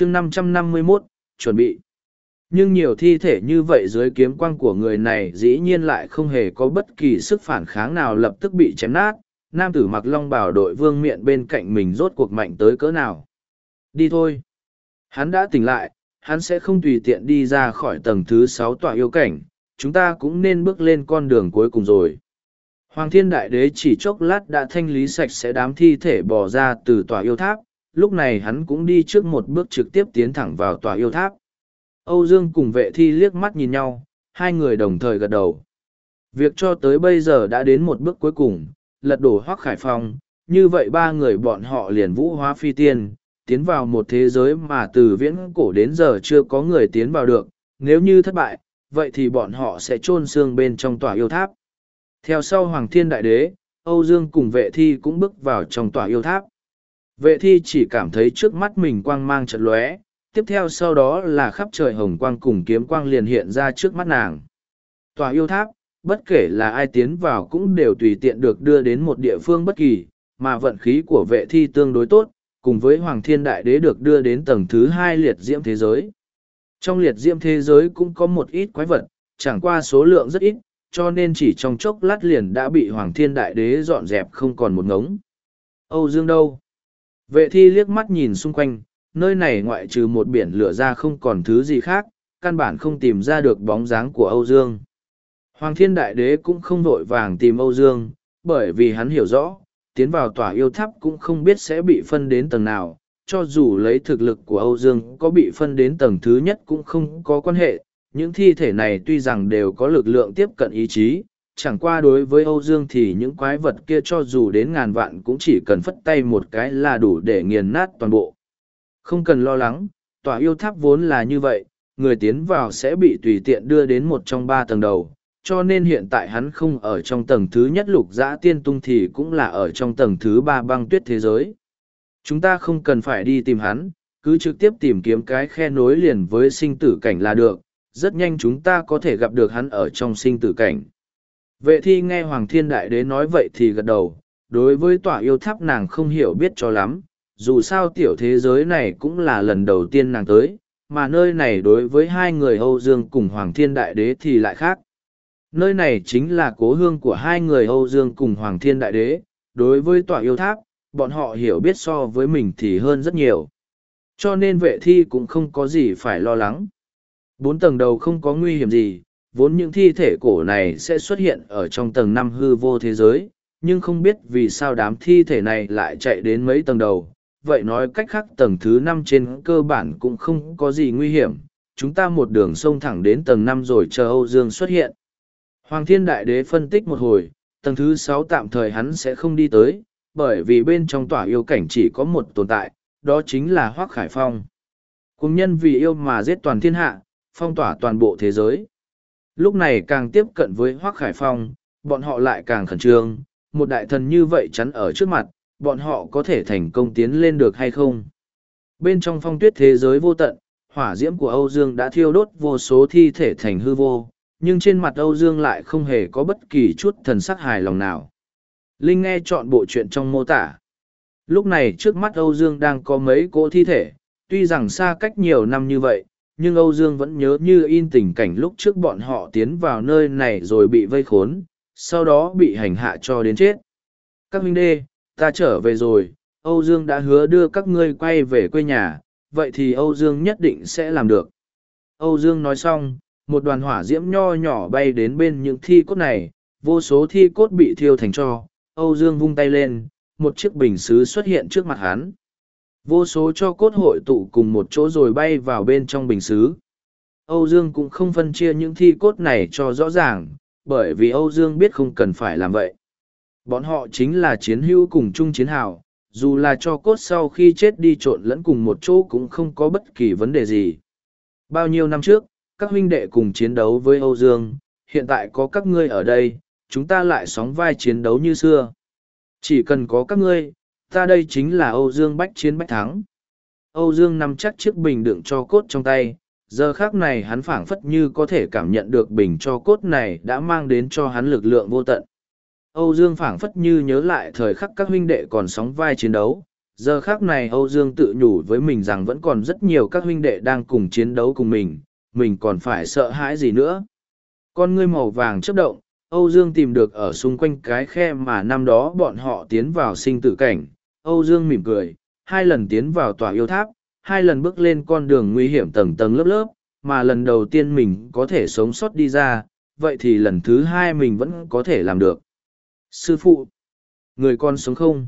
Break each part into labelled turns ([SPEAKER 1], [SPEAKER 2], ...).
[SPEAKER 1] chương năm trăm năm mươi mốt, chuẩn bị. Nhưng nhiều thi thể như vậy dưới kiếm quang của người này dĩ nhiên lại không hề có bất kỳ sức phản kháng nào lập tức bị chém nát. Nam tử mặc long bảo đội vương miện bên cạnh mình rốt cuộc mạnh tới cỡ nào? Đi thôi. Hắn đã tỉnh lại, hắn sẽ không tùy tiện đi ra khỏi tầng thứ sáu tòa yêu cảnh. Chúng ta cũng nên bước lên con đường cuối cùng rồi. Hoàng thiên đại đế chỉ chốc lát đã thanh lý sạch sẽ đám thi thể bỏ ra từ tòa yêu tháp lúc này hắn cũng đi trước một bước trực tiếp tiến thẳng vào tòa yêu tháp. Âu dương cùng vệ thi liếc mắt nhìn nhau, hai người đồng thời gật đầu. Việc cho tới bây giờ đã đến một bước cuối cùng, lật đổ hoác khải phong, như vậy ba người bọn họ liền vũ hóa phi tiên, tiến vào một thế giới mà từ viễn cổ đến giờ chưa có người tiến vào được, nếu như thất bại, vậy thì bọn họ sẽ chôn xương bên trong tòa yêu tháp. Theo sau hoàng thiên đại đế, âu dương cùng vệ thi cũng bước vào trong tòa yêu tháp vệ thi chỉ cảm thấy trước mắt mình quang mang trận lóe tiếp theo sau đó là khắp trời hồng quang cùng kiếm quang liền hiện ra trước mắt nàng tòa yêu tháp bất kể là ai tiến vào cũng đều tùy tiện được đưa đến một địa phương bất kỳ mà vận khí của vệ thi tương đối tốt cùng với Hoàng Thiên Đại Đế được đưa đến tầng thứ hai liệt diễm thế giới. Trong liệt diễm thế giới cũng có một ít quái vật, chẳng qua số lượng rất ít, cho nên chỉ trong chốc lát liền đã bị Hoàng Thiên Đại Đế dọn dẹp không còn một ngống. Âu Dương đâu? Vệ thi liếc mắt nhìn xung quanh, nơi này ngoại trừ một biển lửa ra không còn thứ gì khác, căn bản không tìm ra được bóng dáng của Âu Dương. Hoàng Thiên Đại Đế cũng không vội vàng tìm Âu Dương, bởi vì hắn hiểu rõ, tiến vào tòa yêu tháp cũng không biết sẽ bị phân đến tầng nào, cho dù lấy thực lực của Âu Dương có bị phân đến tầng thứ nhất cũng không có quan hệ, những thi thể này tuy rằng đều có lực lượng tiếp cận ý chí, chẳng qua đối với Âu Dương thì những quái vật kia cho dù đến ngàn vạn cũng chỉ cần phất tay một cái là đủ để nghiền nát toàn bộ. Không cần lo lắng, tòa yêu tháp vốn là như vậy, người tiến vào sẽ bị tùy tiện đưa đến một trong ba tầng đầu, cho nên hiện tại hắn không ở trong tầng thứ nhất lục dã tiên tung thì cũng là ở trong tầng thứ ba băng tuyết thế giới. Chúng ta không cần phải đi tìm hắn, cứ trực tiếp tìm kiếm cái khe nối liền với sinh tử cảnh là được, rất nhanh chúng ta có thể gặp được hắn ở trong sinh tử cảnh. Vệ thi nghe Hoàng Thiên Đại Đế nói vậy thì gật đầu, đối với tòa yêu tháp nàng không hiểu biết cho lắm, dù sao tiểu thế giới này cũng là lần đầu tiên nàng tới, mà nơi này đối với hai người Âu Dương cùng Hoàng Thiên Đại Đế thì lại khác. Nơi này chính là cố hương của hai người Âu Dương cùng Hoàng Thiên Đại Đế, đối với tòa yêu tháp, bọn họ hiểu biết so với mình thì hơn rất nhiều. Cho nên vệ thi cũng không có gì phải lo lắng. Bốn tầng đầu không có nguy hiểm gì, vốn những thi thể cổ này sẽ xuất hiện ở trong tầng năm hư vô thế giới, nhưng không biết vì sao đám thi thể này lại chạy đến mấy tầng đầu. Vậy nói cách khác tầng thứ năm trên cơ bản cũng không có gì nguy hiểm, chúng ta một đường sông thẳng đến tầng năm rồi chờ Âu Dương xuất hiện. Hoàng thiên đại đế phân tích một hồi, tầng thứ sáu tạm thời hắn sẽ không đi tới, bởi vì bên trong tỏa yêu cảnh chỉ có một tồn tại, đó chính là Hoác Khải Phong. Cùng nhân vì yêu mà giết toàn thiên hạ, phong tỏa toàn bộ thế giới. Lúc này càng tiếp cận với Hoác Khải Phong, bọn họ lại càng khẩn trương, một đại thần như vậy chắn ở trước mặt, bọn họ có thể thành công tiến lên được hay không? Bên trong phong tuyết thế giới vô tận, hỏa diễm của Âu Dương đã thiêu đốt vô số thi thể thành hư vô, nhưng trên mặt Âu Dương lại không hề có bất kỳ chút thần sắc hài lòng nào. Linh nghe chọn bộ chuyện trong mô tả. Lúc này trước mắt Âu Dương đang có mấy cỗ thi thể, tuy rằng xa cách nhiều năm như vậy, nhưng Âu Dương vẫn nhớ như in tình cảnh lúc trước bọn họ tiến vào nơi này rồi bị vây khốn, sau đó bị hành hạ cho đến chết. Các huynh đê, ta trở về rồi, Âu Dương đã hứa đưa các ngươi quay về quê nhà, vậy thì Âu Dương nhất định sẽ làm được. Âu Dương nói xong, một đoàn hỏa diễm nho nhỏ bay đến bên những thi cốt này, vô số thi cốt bị thiêu thành cho, Âu Dương vung tay lên, một chiếc bình xứ xuất hiện trước mặt hắn. Vô số cho cốt hội tụ cùng một chỗ rồi bay vào bên trong bình xứ. Âu Dương cũng không phân chia những thi cốt này cho rõ ràng, bởi vì Âu Dương biết không cần phải làm vậy. Bọn họ chính là chiến hữu cùng chung chiến hào, dù là cho cốt sau khi chết đi trộn lẫn cùng một chỗ cũng không có bất kỳ vấn đề gì. Bao nhiêu năm trước, các huynh đệ cùng chiến đấu với Âu Dương, hiện tại có các ngươi ở đây, chúng ta lại sóng vai chiến đấu như xưa. Chỉ cần có các ngươi, ta đây chính là Âu Dương bách chiến bách thắng. Âu Dương nắm chắc chiếc bình đựng cho cốt trong tay, giờ khác này hắn phảng phất như có thể cảm nhận được bình cho cốt này đã mang đến cho hắn lực lượng vô tận. Âu Dương phảng phất như nhớ lại thời khắc các huynh đệ còn sóng vai chiến đấu, Giờ khác này Âu Dương tự nhủ với mình rằng vẫn còn rất nhiều các huynh đệ đang cùng chiến đấu cùng mình, mình còn phải sợ hãi gì nữa. Con ngươi màu vàng chấp động, Âu Dương tìm được ở xung quanh cái khe mà năm đó bọn họ tiến vào sinh tử cảnh. Âu Dương mỉm cười, hai lần tiến vào tòa yêu tháp, hai lần bước lên con đường nguy hiểm tầng tầng lớp lớp, mà lần đầu tiên mình có thể sống sót đi ra, vậy thì lần thứ hai mình vẫn có thể làm được. Sư phụ, người con sống không?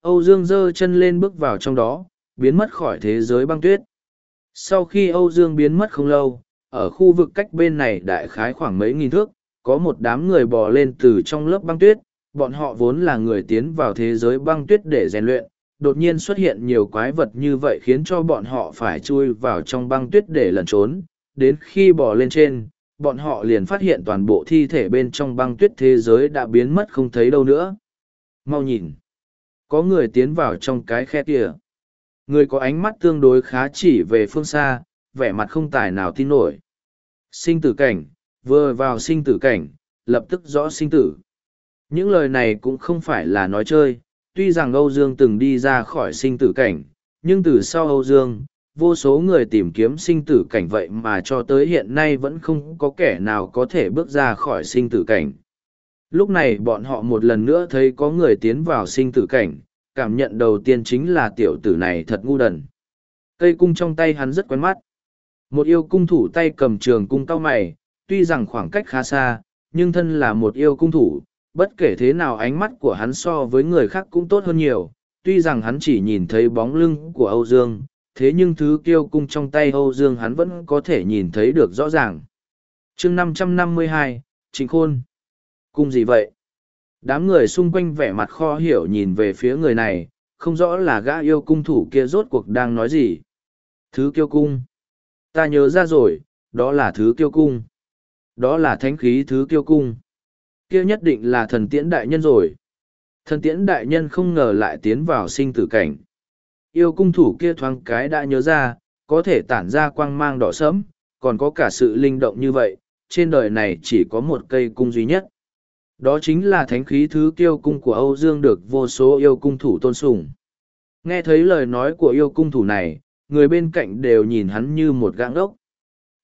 [SPEAKER 1] Âu Dương giơ chân lên bước vào trong đó, biến mất khỏi thế giới băng tuyết. Sau khi Âu Dương biến mất không lâu, ở khu vực cách bên này đại khái khoảng mấy nghìn thước, có một đám người bò lên từ trong lớp băng tuyết, bọn họ vốn là người tiến vào thế giới băng tuyết để rèn luyện, đột nhiên xuất hiện nhiều quái vật như vậy khiến cho bọn họ phải chui vào trong băng tuyết để lẩn trốn. Đến khi bò lên trên, bọn họ liền phát hiện toàn bộ thi thể bên trong băng tuyết thế giới đã biến mất không thấy đâu nữa. Mau nhìn! Có người tiến vào trong cái khe kia. Người có ánh mắt tương đối khá chỉ về phương xa, vẻ mặt không tài nào tin nổi. Sinh tử cảnh, vừa vào sinh tử cảnh, lập tức rõ sinh tử. Những lời này cũng không phải là nói chơi, tuy rằng Âu Dương từng đi ra khỏi sinh tử cảnh, nhưng từ sau Âu Dương, vô số người tìm kiếm sinh tử cảnh vậy mà cho tới hiện nay vẫn không có kẻ nào có thể bước ra khỏi sinh tử cảnh. Lúc này bọn họ một lần nữa thấy có người tiến vào sinh tử cảnh, cảm nhận đầu tiên chính là tiểu tử này thật ngu đần. Cây cung trong tay hắn rất quen mắt. Một yêu cung thủ tay cầm trường cung cao mày, tuy rằng khoảng cách khá xa, nhưng thân là một yêu cung thủ, bất kể thế nào ánh mắt của hắn so với người khác cũng tốt hơn nhiều. Tuy rằng hắn chỉ nhìn thấy bóng lưng của Âu Dương, thế nhưng thứ kiêu cung trong tay Âu Dương hắn vẫn có thể nhìn thấy được rõ ràng. chương 552, Trịnh Khôn. Cung gì vậy? Đám người xung quanh vẻ mặt kho hiểu nhìn về phía người này, không rõ là gã yêu cung thủ kia rốt cuộc đang nói gì. Thứ kiêu cung. Ta nhớ ra rồi, đó là thứ kiêu cung. Đó là thánh khí thứ kiêu cung. Kia nhất định là thần tiễn đại nhân rồi. Thần tiễn đại nhân không ngờ lại tiến vào sinh tử cảnh. Yêu cung thủ kia thoáng cái đã nhớ ra, có thể tản ra quang mang đỏ sẫm, còn có cả sự linh động như vậy, trên đời này chỉ có một cây cung duy nhất. Đó chính là thánh khí thứ kiêu cung của Âu Dương được vô số yêu cung thủ tôn sùng. Nghe thấy lời nói của yêu cung thủ này, người bên cạnh đều nhìn hắn như một gãng ngốc.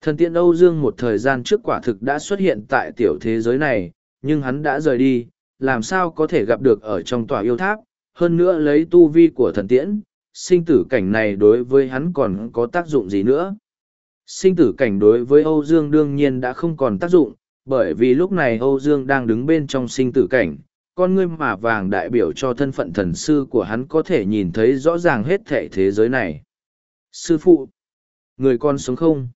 [SPEAKER 1] Thần tiện Âu Dương một thời gian trước quả thực đã xuất hiện tại tiểu thế giới này, nhưng hắn đã rời đi, làm sao có thể gặp được ở trong tòa yêu tháp, hơn nữa lấy tu vi của thần tiễn, sinh tử cảnh này đối với hắn còn có tác dụng gì nữa. Sinh tử cảnh đối với Âu Dương đương nhiên đã không còn tác dụng, bởi vì lúc này Âu Dương đang đứng bên trong sinh tử cảnh, con ngươi mà vàng đại biểu cho thân phận thần sư của hắn có thể nhìn thấy rõ ràng hết thể thế giới này. Sư phụ, người con sống không?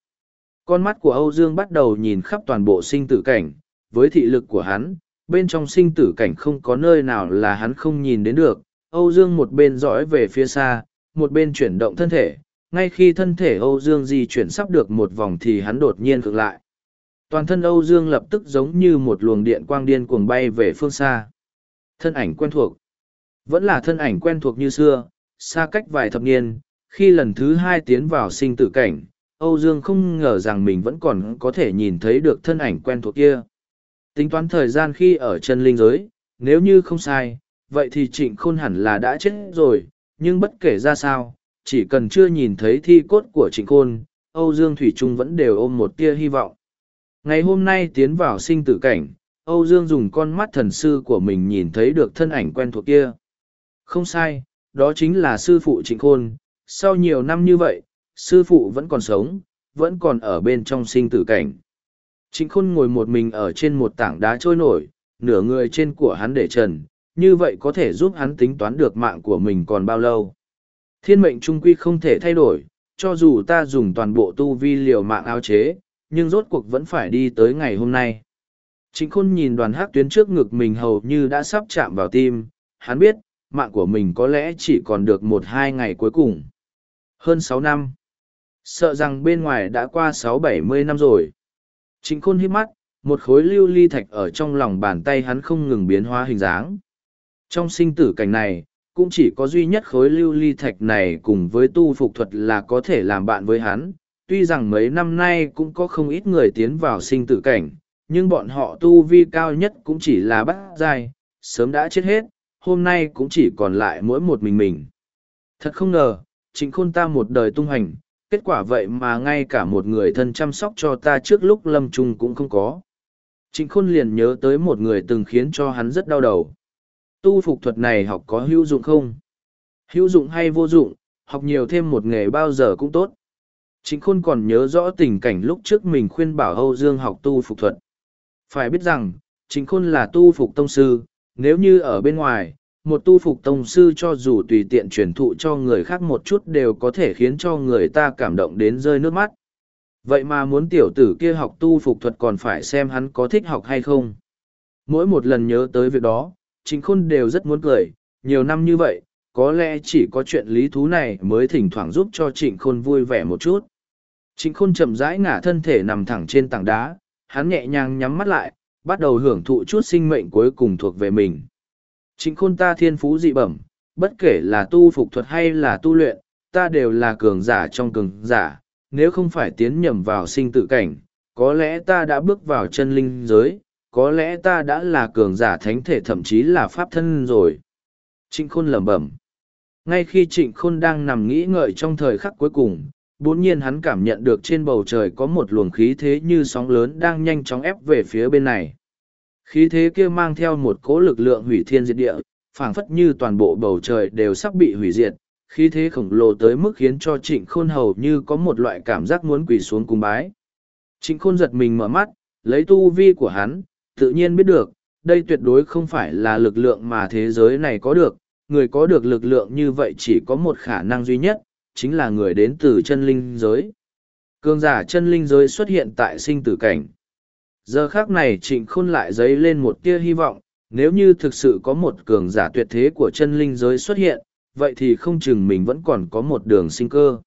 [SPEAKER 1] Con mắt của Âu Dương bắt đầu nhìn khắp toàn bộ sinh tử cảnh, với thị lực của hắn, bên trong sinh tử cảnh không có nơi nào là hắn không nhìn đến được. Âu Dương một bên dõi về phía xa, một bên chuyển động thân thể, ngay khi thân thể Âu Dương di chuyển sắp được một vòng thì hắn đột nhiên cực lại. Toàn thân Âu Dương lập tức giống như một luồng điện quang điên cuồng bay về phương xa. Thân ảnh quen thuộc. Vẫn là thân ảnh quen thuộc như xưa, xa cách vài thập niên, khi lần thứ hai tiến vào sinh tử cảnh, Âu Dương không ngờ rằng mình vẫn còn có thể nhìn thấy được thân ảnh quen thuộc kia. Tính toán thời gian khi ở chân linh giới, nếu như không sai, vậy thì trịnh khôn hẳn là đã chết rồi, nhưng bất kể ra sao, chỉ cần chưa nhìn thấy thi cốt của trịnh khôn, Âu Dương Thủy Trung vẫn đều ôm một tia hy vọng. Ngày hôm nay tiến vào sinh tử cảnh, Âu Dương dùng con mắt thần sư của mình nhìn thấy được thân ảnh quen thuộc kia. Không sai, đó chính là sư phụ trịnh khôn. Sau nhiều năm như vậy, sư phụ vẫn còn sống, vẫn còn ở bên trong sinh tử cảnh. Trịnh khôn ngồi một mình ở trên một tảng đá trôi nổi, nửa người trên của hắn để trần, như vậy có thể giúp hắn tính toán được mạng của mình còn bao lâu. Thiên mệnh trung quy không thể thay đổi, cho dù ta dùng toàn bộ tu vi liều mạng áo chế, nhưng rốt cuộc vẫn phải đi tới ngày hôm nay. Trịnh khôn nhìn đoàn hát tuyến trước ngực mình hầu như đã sắp chạm vào tim, hắn biết, mạng của mình có lẽ chỉ còn được một hai ngày cuối cùng. Hơn sáu năm. Sợ rằng bên ngoài đã qua sáu bảy mươi năm rồi. Trịnh khôn hít mắt, một khối lưu ly thạch ở trong lòng bàn tay hắn không ngừng biến hóa hình dáng. Trong sinh tử cảnh này, cũng chỉ có duy nhất khối lưu ly thạch này cùng với tu phục thuật là có thể làm bạn với hắn. Tuy rằng mấy năm nay cũng có không ít người tiến vào sinh tử cảnh, nhưng bọn họ tu vi cao nhất cũng chỉ là bát giai, sớm đã chết hết, hôm nay cũng chỉ còn lại mỗi một mình mình. Thật không ngờ, trịnh khôn ta một đời tung hành, kết quả vậy mà ngay cả một người thân chăm sóc cho ta trước lúc lâm trung cũng không có. Trịnh khôn liền nhớ tới một người từng khiến cho hắn rất đau đầu. Tu phục thuật này học có hữu dụng không? Hữu dụng hay vô dụng, học nhiều thêm một nghề bao giờ cũng tốt. Trịnh khôn còn nhớ rõ tình cảnh lúc trước mình khuyên bảo Âu Dương học tu phục thuật. Phải biết rằng, trịnh khôn là tu phục tông sư, nếu như ở bên ngoài, một tu phục tông sư cho dù tùy tiện truyền thụ cho người khác một chút đều có thể khiến cho người ta cảm động đến rơi nước mắt. Vậy mà muốn tiểu tử kia học tu phục thuật còn phải xem hắn có thích học hay không. Mỗi một lần nhớ tới việc đó, chính khôn đều rất muốn cười, nhiều năm như vậy, có lẽ chỉ có chuyện lý thú này mới thỉnh thoảng giúp cho trịnh khôn vui vẻ một chút. Trịnh khôn chậm rãi ngả thân thể nằm thẳng trên tảng đá, hắn nhẹ nhàng nhắm mắt lại, bắt đầu hưởng thụ chút sinh mệnh cuối cùng thuộc về mình. Trịnh khôn ta thiên phú dị bẩm, bất kể là tu phục thuật hay là tu luyện, ta đều là cường giả trong cường giả, nếu không phải tiến nhầm vào sinh tử cảnh, có lẽ ta đã bước vào chân linh giới, có lẽ ta đã là cường giả thánh thể thậm chí là pháp thân rồi. Trịnh khôn lẩm bẩm. Ngay khi trịnh khôn đang nằm nghĩ ngợi trong thời khắc cuối cùng, bỗng nhiên hắn cảm nhận được trên bầu trời có một luồng khí thế như sóng lớn đang nhanh chóng ép về phía bên này. Khí thế kia mang theo một cỗ lực lượng hủy thiên diệt địa, phảng phất như toàn bộ bầu trời đều sắp bị hủy diệt, khí thế khổng lồ tới mức khiến cho trịnh khôn hầu như có một loại cảm giác muốn quỳ xuống cung bái. Trịnh khôn giật mình mở mắt, lấy tu vi của hắn, tự nhiên biết được, đây tuyệt đối không phải là lực lượng mà thế giới này có được, người có được lực lượng như vậy chỉ có một khả năng duy nhất, chính là người đến từ chân linh giới. Cương giả chân linh giới xuất hiện tại sinh tử cảnh. Giờ khác này trịnh khôn lại dấy lên một tia hy vọng, nếu như thực sự có một cường giả tuyệt thế của chân linh giới xuất hiện, vậy thì không chừng mình vẫn còn có một đường sinh cơ.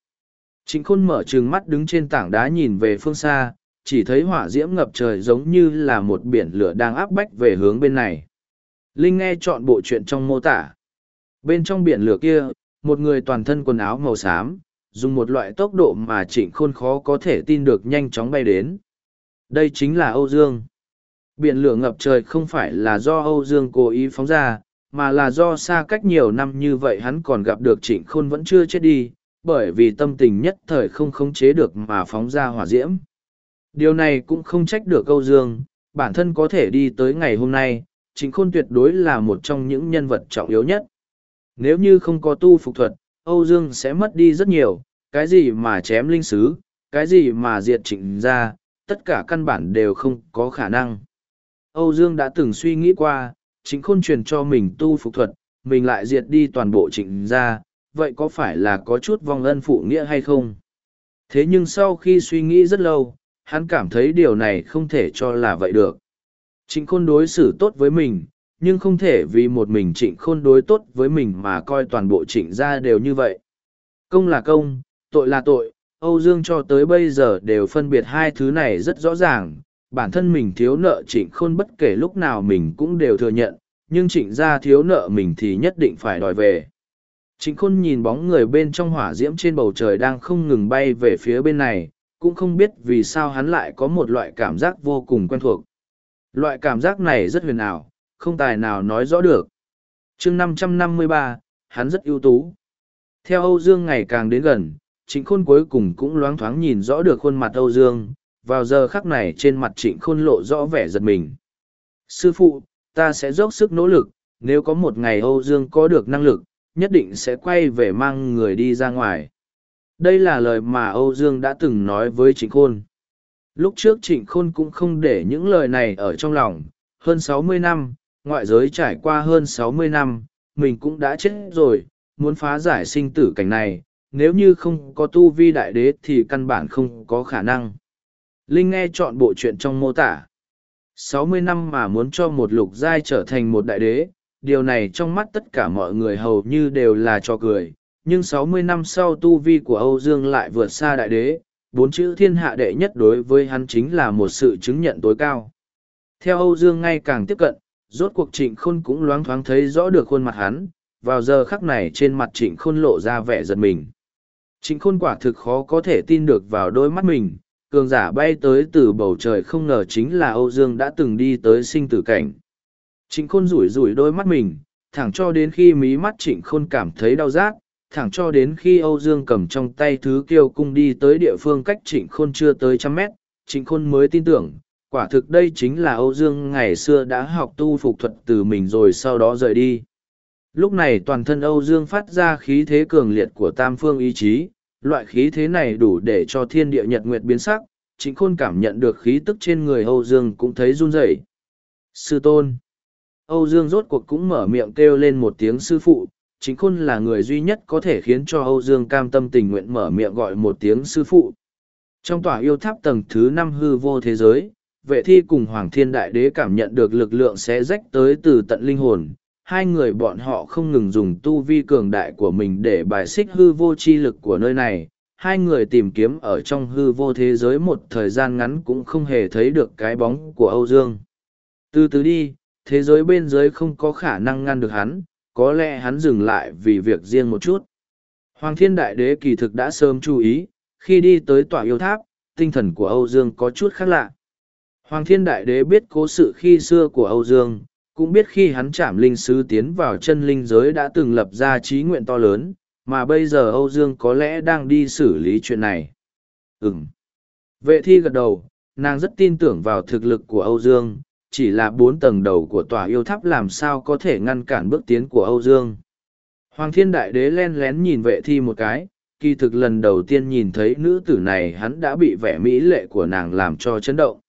[SPEAKER 1] Trịnh khôn mở trừng mắt đứng trên tảng đá nhìn về phương xa, chỉ thấy hỏa diễm ngập trời giống như là một biển lửa đang áp bách về hướng bên này. Linh nghe chọn bộ chuyện trong mô tả. Bên trong biển lửa kia, một người toàn thân quần áo màu xám, dùng một loại tốc độ mà trịnh khôn khó có thể tin được nhanh chóng bay đến. Đây chính là Âu Dương. Biển lửa ngập trời không phải là do Âu Dương cố ý phóng ra, mà là do xa cách nhiều năm như vậy hắn còn gặp được trịnh khôn vẫn chưa chết đi, bởi vì tâm tình nhất thời không khống chế được mà phóng ra hỏa diễm. Điều này cũng không trách được Âu Dương, bản thân có thể đi tới ngày hôm nay, trịnh khôn tuyệt đối là một trong những nhân vật trọng yếu nhất. Nếu như không có tu phục thuật, Âu Dương sẽ mất đi rất nhiều, cái gì mà chém linh sứ, cái gì mà diệt trịnh ra, tất cả căn bản đều không có khả năng. Âu Dương đã từng suy nghĩ qua, chính khôn truyền cho mình tu phục thuật, mình lại diệt đi toàn bộ trịnh ra, vậy có phải là có chút vong ân phụ nghĩa hay không? Thế nhưng sau khi suy nghĩ rất lâu, hắn cảm thấy điều này không thể cho là vậy được. Trịnh khôn đối xử tốt với mình, nhưng không thể vì một mình trịnh khôn đối tốt với mình mà coi toàn bộ trịnh ra đều như vậy. Công là công, tội là tội, Âu Dương cho tới bây giờ đều phân biệt hai thứ này rất rõ ràng, bản thân mình thiếu nợ trịnh khôn bất kể lúc nào mình cũng đều thừa nhận, nhưng trịnh gia thiếu nợ mình thì nhất định phải đòi về. Trịnh khôn nhìn bóng người bên trong hỏa diễm trên bầu trời đang không ngừng bay về phía bên này, cũng không biết vì sao hắn lại có một loại cảm giác vô cùng quen thuộc. Loại cảm giác này rất huyền ảo, không tài nào nói rõ được. chương 553, hắn rất ưu tú. Theo Âu Dương ngày càng đến gần, trịnh khôn cuối cùng cũng loáng thoáng nhìn rõ được khuôn mặt Âu Dương, vào giờ khắc này trên mặt trịnh khôn lộ rõ vẻ giật mình. Sư phụ, ta sẽ dốc sức nỗ lực, nếu có một ngày Âu Dương có được năng lực, nhất định sẽ quay về mang người đi ra ngoài. Đây là lời mà Âu Dương đã từng nói với Trịnh Khôn. Lúc trước Trịnh Khôn cũng không để những lời này ở trong lòng, hơn sáu mươi năm, ngoại giới trải qua hơn sáu mươi năm, mình cũng đã chết rồi, muốn phá giải sinh tử cảnh này, nếu như không có tu vi đại đế thì căn bản không có khả năng. Linh nghe chọn bộ chuyện trong mô tả. sáu mươi năm mà muốn cho một lục giai trở thành một đại đế, điều này trong mắt tất cả mọi người hầu như đều là cho cười. Nhưng sáu mươi năm sau tu vi của Âu Dương lại vượt xa đại đế, bốn chữ thiên hạ đệ nhất đối với hắn chính là một sự chứng nhận tối cao. Theo Âu Dương ngay càng tiếp cận, rốt cuộc trịnh khôn cũng loáng thoáng thấy rõ được khuôn mặt hắn, vào giờ khắc này trên mặt trịnh khôn lộ ra vẻ giật mình. Trịnh khôn quả thực khó có thể tin được vào đôi mắt mình, cường giả bay tới từ bầu trời không ngờ chính là Âu Dương đã từng đi tới sinh tử cảnh. Trịnh khôn rủi rủi đôi mắt mình, thẳng cho đến khi mí mắt trịnh khôn cảm thấy đau rát, thẳng cho đến khi Âu Dương cầm trong tay thứ kiêu cung đi tới địa phương cách trịnh khôn chưa tới trăm mét, trịnh khôn mới tin tưởng, quả thực đây chính là Âu Dương ngày xưa đã học tu phục thuật từ mình rồi sau đó rời đi. Lúc này toàn thân Âu Dương phát ra khí thế cường liệt của tam phương ý chí, loại khí thế này đủ để cho thiên địa nhật nguyệt biến sắc, chính khôn cảm nhận được khí tức trên người Âu Dương cũng thấy run rẩy. Sư tôn. Âu Dương rốt cuộc cũng mở miệng kêu lên một tiếng sư phụ, chính khôn là người duy nhất có thể khiến cho Âu Dương cam tâm tình nguyện mở miệng gọi một tiếng sư phụ. Trong tòa yêu tháp tầng thứ năm hư vô thế giới, vệ thi cùng Hoàng Thiên Đại Đế cảm nhận được lực lượng sẽ rách tới từ tận linh hồn. Hai người bọn họ không ngừng dùng tu vi cường đại của mình để bài xích hư vô chi lực của nơi này. Hai người tìm kiếm ở trong hư vô thế giới một thời gian ngắn cũng không hề thấy được cái bóng của Âu Dương. Từ từ đi, thế giới bên dưới không có khả năng ngăn được hắn, có lẽ hắn dừng lại vì việc riêng một chút. Hoàng Thiên Đại Đế kỳ thực đã sớm chú ý, khi đi tới tòa yêu tháp, tinh thần của Âu Dương có chút khác lạ. Hoàng Thiên Đại Đế biết cố sự khi xưa của Âu Dương, cũng biết khi hắn chạm linh sứ tiến vào chân linh giới đã từng lập ra trí nguyện to lớn, mà bây giờ Âu Dương có lẽ đang đi xử lý chuyện này. Ừm. Vệ thi gật đầu, nàng rất tin tưởng vào thực lực của Âu Dương, chỉ là bốn tầng đầu của tòa yêu tháp làm sao có thể ngăn cản bước tiến của Âu Dương. Hoàng Thiên Đại Đế len lén nhìn vệ thi một cái, kỳ thực lần đầu tiên nhìn thấy nữ tử này hắn đã bị vẻ mỹ lệ của nàng làm cho chấn động.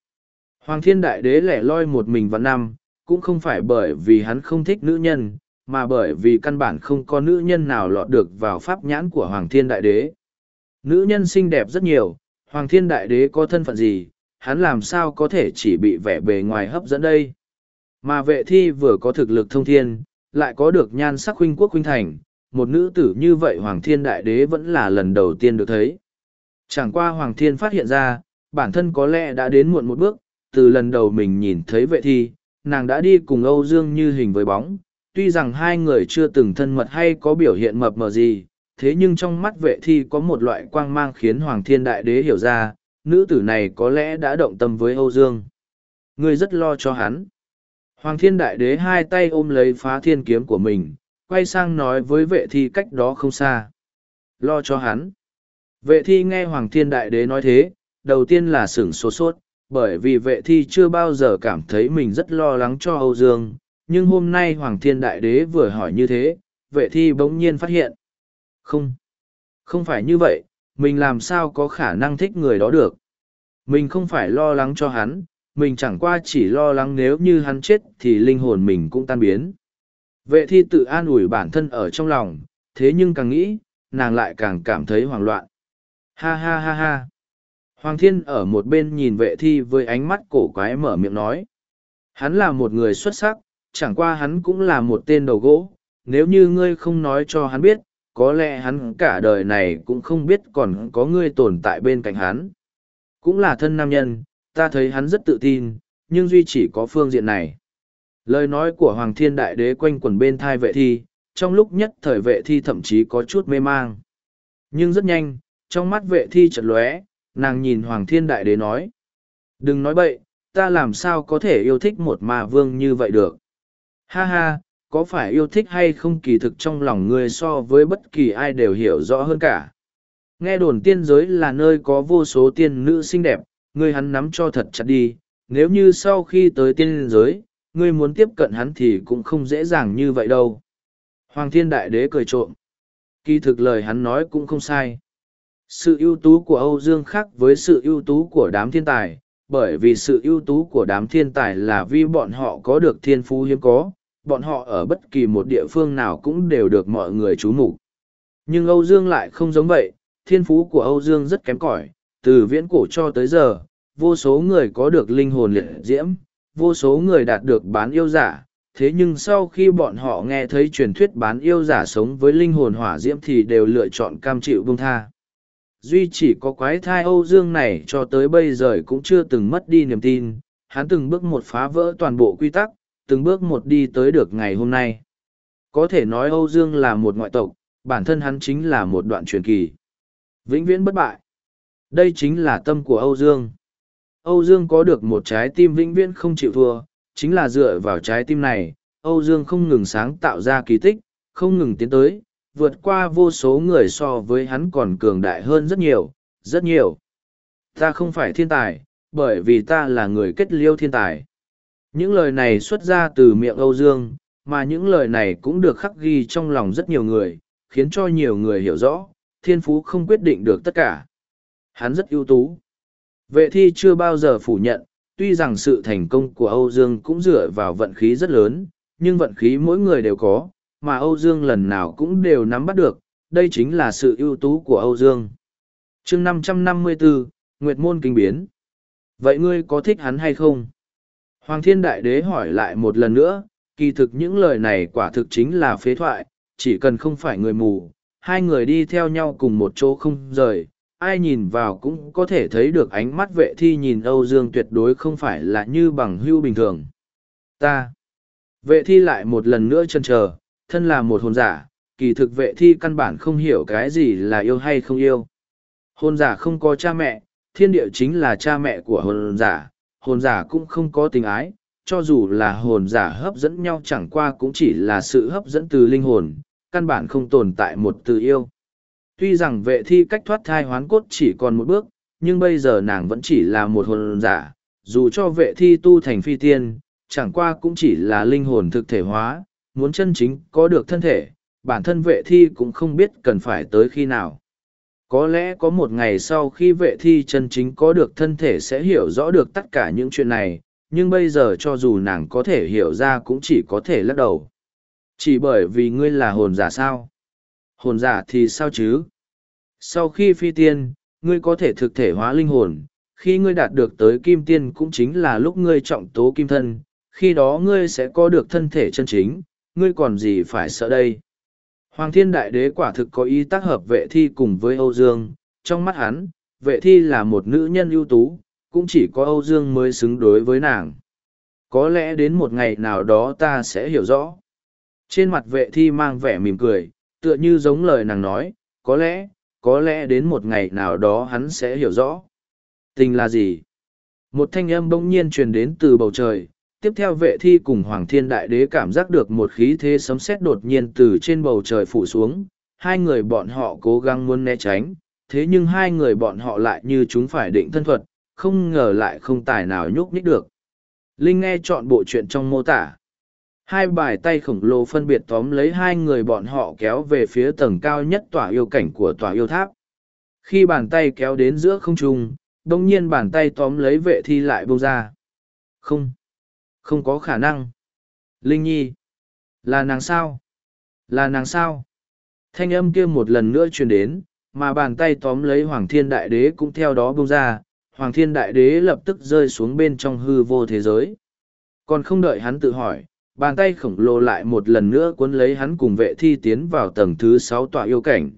[SPEAKER 1] Hoàng thiên đại đế lẻ loi một mình vào năm, cũng không phải bởi vì hắn không thích nữ nhân, mà bởi vì căn bản không có nữ nhân nào lọt được vào pháp nhãn của Hoàng thiên đại đế. Nữ nhân xinh đẹp rất nhiều, Hoàng thiên đại đế có thân phận gì, hắn làm sao có thể chỉ bị vẻ bề ngoài hấp dẫn đây. Mà vệ thi vừa có thực lực thông thiên, lại có được nhan sắc huynh quốc huynh thành, một nữ tử như vậy Hoàng thiên đại đế vẫn là lần đầu tiên được thấy. Chẳng qua Hoàng thiên phát hiện ra, bản thân có lẽ đã đến muộn một bước, từ lần đầu mình nhìn thấy vệ thi, nàng đã đi cùng Âu Dương như hình với bóng. Tuy rằng hai người chưa từng thân mật hay có biểu hiện mập mờ gì, thế nhưng trong mắt vệ thi có một loại quang mang khiến Hoàng Thiên Đại Đế hiểu ra, nữ tử này có lẽ đã động tâm với Âu Dương. Người rất lo cho hắn. Hoàng Thiên Đại Đế hai tay ôm lấy phá thiên kiếm của mình, quay sang nói với vệ thi cách đó không xa. Lo cho hắn. Vệ thi nghe Hoàng Thiên Đại Đế nói thế, đầu tiên là sửng sốt sốt, bởi vì vệ thi chưa bao giờ cảm thấy mình rất lo lắng cho Âu Dương, nhưng hôm nay Hoàng Thiên Đại Đế vừa hỏi như thế, vệ thi bỗng nhiên phát hiện. Không, không phải như vậy, mình làm sao có khả năng thích người đó được. Mình không phải lo lắng cho hắn, mình chẳng qua chỉ lo lắng nếu như hắn chết thì linh hồn mình cũng tan biến. Vệ thi tự an ủi bản thân ở trong lòng, thế nhưng càng nghĩ, nàng lại càng cảm thấy hoảng loạn. Ha ha ha ha. Hoàng Thiên ở một bên nhìn vệ thi với ánh mắt cổ quái mở miệng nói. Hắn là một người xuất sắc, chẳng qua hắn cũng là một tên đầu gỗ, nếu như ngươi không nói cho hắn biết, có lẽ hắn cả đời này cũng không biết còn có ngươi tồn tại bên cạnh hắn. Cũng là thân nam nhân, ta thấy hắn rất tự tin, nhưng duy chỉ có phương diện này. Lời nói của Hoàng Thiên Đại Đế quanh quẩn bên thai vệ thi, trong lúc nhất thời vệ thi thậm chí có chút mê mang. Nhưng rất nhanh, trong mắt vệ thi chợt lóe, nàng nhìn Hoàng Thiên Đại Đế nói. Đừng nói bậy, ta làm sao có thể yêu thích một ma vương như vậy được. Ha ha, có phải yêu thích hay không kỳ thực trong lòng ngươi so với bất kỳ ai đều hiểu rõ hơn cả. Nghe đồn tiên giới là nơi có vô số tiên nữ xinh đẹp, ngươi hắn nắm cho thật chặt đi, nếu như sau khi tới tiên giới, ngươi muốn tiếp cận hắn thì cũng không dễ dàng như vậy đâu. Hoàng thiên đại đế cười trộm. Kỳ thực lời hắn nói cũng không sai. Sự ưu tú của Âu Dương khác với sự ưu tú của đám thiên tài, bởi vì sự ưu tú của đám thiên tài là vì bọn họ có được thiên phú hiếm có, bọn họ ở bất kỳ một địa phương nào cũng đều được mọi người chú ụ Nhưng Âu Dương lại không giống vậy, thiên phú của Âu Dương rất kém cỏi, từ viễn cổ cho tới giờ, vô số người có được linh hồn liệt diễm, vô số người đạt được bán yêu giả, thế nhưng sau khi bọn họ nghe thấy truyền thuyết bán yêu giả sống với linh hồn hỏa diễm thì đều lựa chọn cam chịu buông tha duy chỉ có quái thai âu dương này cho tới bây giờ cũng chưa từng mất đi niềm tin. Hắn từng bước một phá vỡ toàn bộ quy tắc, từng bước một đi tới được ngày hôm nay. Có thể nói âu dương là một ngoại tộc, bản thân hắn chính là một đoạn truyền kỳ. Vĩnh viễn bất bại. Đây chính là tâm của âu dương. Âu dương có được một trái tim vĩnh viễn không chịu thua, chính là dựa vào trái tim này, âu dương không ngừng sáng tạo ra kỳ tích, không ngừng tiến tới vượt qua vô số người so với hắn còn cường đại hơn rất nhiều, rất nhiều. Ta không phải thiên tài, bởi vì ta là người kết liêu thiên tài. Những lời này xuất ra từ miệng Âu Dương, mà những lời này cũng được khắc ghi trong lòng rất nhiều người, khiến cho nhiều người hiểu rõ, thiên phú không quyết định được tất cả. Hắn rất ưu tú. Vệ thi chưa bao giờ phủ nhận, tuy rằng sự thành công của Âu Dương cũng dựa vào vận khí rất lớn, nhưng vận khí mỗi người đều có, mà Âu Dương lần nào cũng đều nắm bắt được, đây chính là sự ưu tú của Âu Dương. chương 554, Nguyệt Môn Kinh Biến. Vậy ngươi có thích hắn hay không? Hoàng Thiên Đại Đế hỏi lại một lần nữa, kỳ thực những lời này quả thực chính là phế thoại, chỉ cần không phải người mù, hai người đi theo nhau cùng một chỗ không rời, ai nhìn vào cũng có thể thấy được ánh mắt vệ thi nhìn Âu Dương tuyệt đối không phải là như bằng hưu bình thường. Ta. Vệ thi lại một lần nữa chân chờ, thân là một hồn giả, kỳ thực vệ thi căn bản không hiểu cái gì là yêu hay không yêu. Hồn giả không có cha mẹ, thiên địa chính là cha mẹ của hồn giả, hồn giả cũng không có tình ái, cho dù là hồn giả hấp dẫn nhau chẳng qua cũng chỉ là sự hấp dẫn từ linh hồn, căn bản không tồn tại một từ yêu. Tuy rằng vệ thi cách thoát thai hoán cốt chỉ còn một bước, nhưng bây giờ nàng vẫn chỉ là một hồn giả, dù cho vệ thi tu thành phi tiên, chẳng qua cũng chỉ là linh hồn thực thể hóa, muốn chân chính có được thân thể, bản thân vệ thi cũng không biết cần phải tới khi nào. Có lẽ có một ngày sau khi vệ thi chân chính có được thân thể sẽ hiểu rõ được tất cả những chuyện này, nhưng bây giờ cho dù nàng có thể hiểu ra cũng chỉ có thể lắc đầu. Chỉ bởi vì ngươi là hồn giả sao? Hồn giả thì sao chứ? Sau khi phi tiên, ngươi có thể thực thể hóa linh hồn, khi ngươi đạt được tới kim tiên cũng chính là lúc ngươi trọng tố kim thân, khi đó ngươi sẽ có được thân thể chân chính, ngươi còn gì phải sợ đây? Hoàng thiên đại đế quả thực có ý tác hợp vệ thi cùng với Âu Dương, trong mắt hắn, vệ thi là một nữ nhân ưu tú, cũng chỉ có Âu Dương mới xứng đối với nàng. Có lẽ đến một ngày nào đó ta sẽ hiểu rõ. Trên mặt vệ thi mang vẻ mỉm cười, tựa như giống lời nàng nói, có lẽ, có lẽ đến một ngày nào đó hắn sẽ hiểu rõ. Tình là gì? Một thanh âm bỗng nhiên truyền đến từ bầu trời, tiếp theo vệ thi cùng Hoàng Thiên Đại Đế cảm giác được một khí thế sấm sét đột nhiên từ trên bầu trời phủ xuống, hai người bọn họ cố gắng muốn né tránh, thế nhưng hai người bọn họ lại như chúng phải định thân thuật, không ngờ lại không tài nào nhúc nhích được. Linh nghe chọn bộ chuyện trong mô tả. Hai bài tay khổng lồ phân biệt tóm lấy hai người bọn họ kéo về phía tầng cao nhất tòa yêu cảnh của tòa yêu tháp. Khi bàn tay kéo đến giữa không trung, đông nhiên bàn tay tóm lấy vệ thi lại bông ra. Không, không có khả năng. Linh Nhi, là nàng sao? Là nàng sao? Thanh âm kia một lần nữa truyền đến, mà bàn tay tóm lấy Hoàng Thiên Đại Đế cũng theo đó bông ra, Hoàng Thiên Đại Đế lập tức rơi xuống bên trong hư vô thế giới. Còn không đợi hắn tự hỏi, bàn tay khổng lồ lại một lần nữa cuốn lấy hắn cùng vệ thi tiến vào tầng thứ sáu tọa yêu cảnh.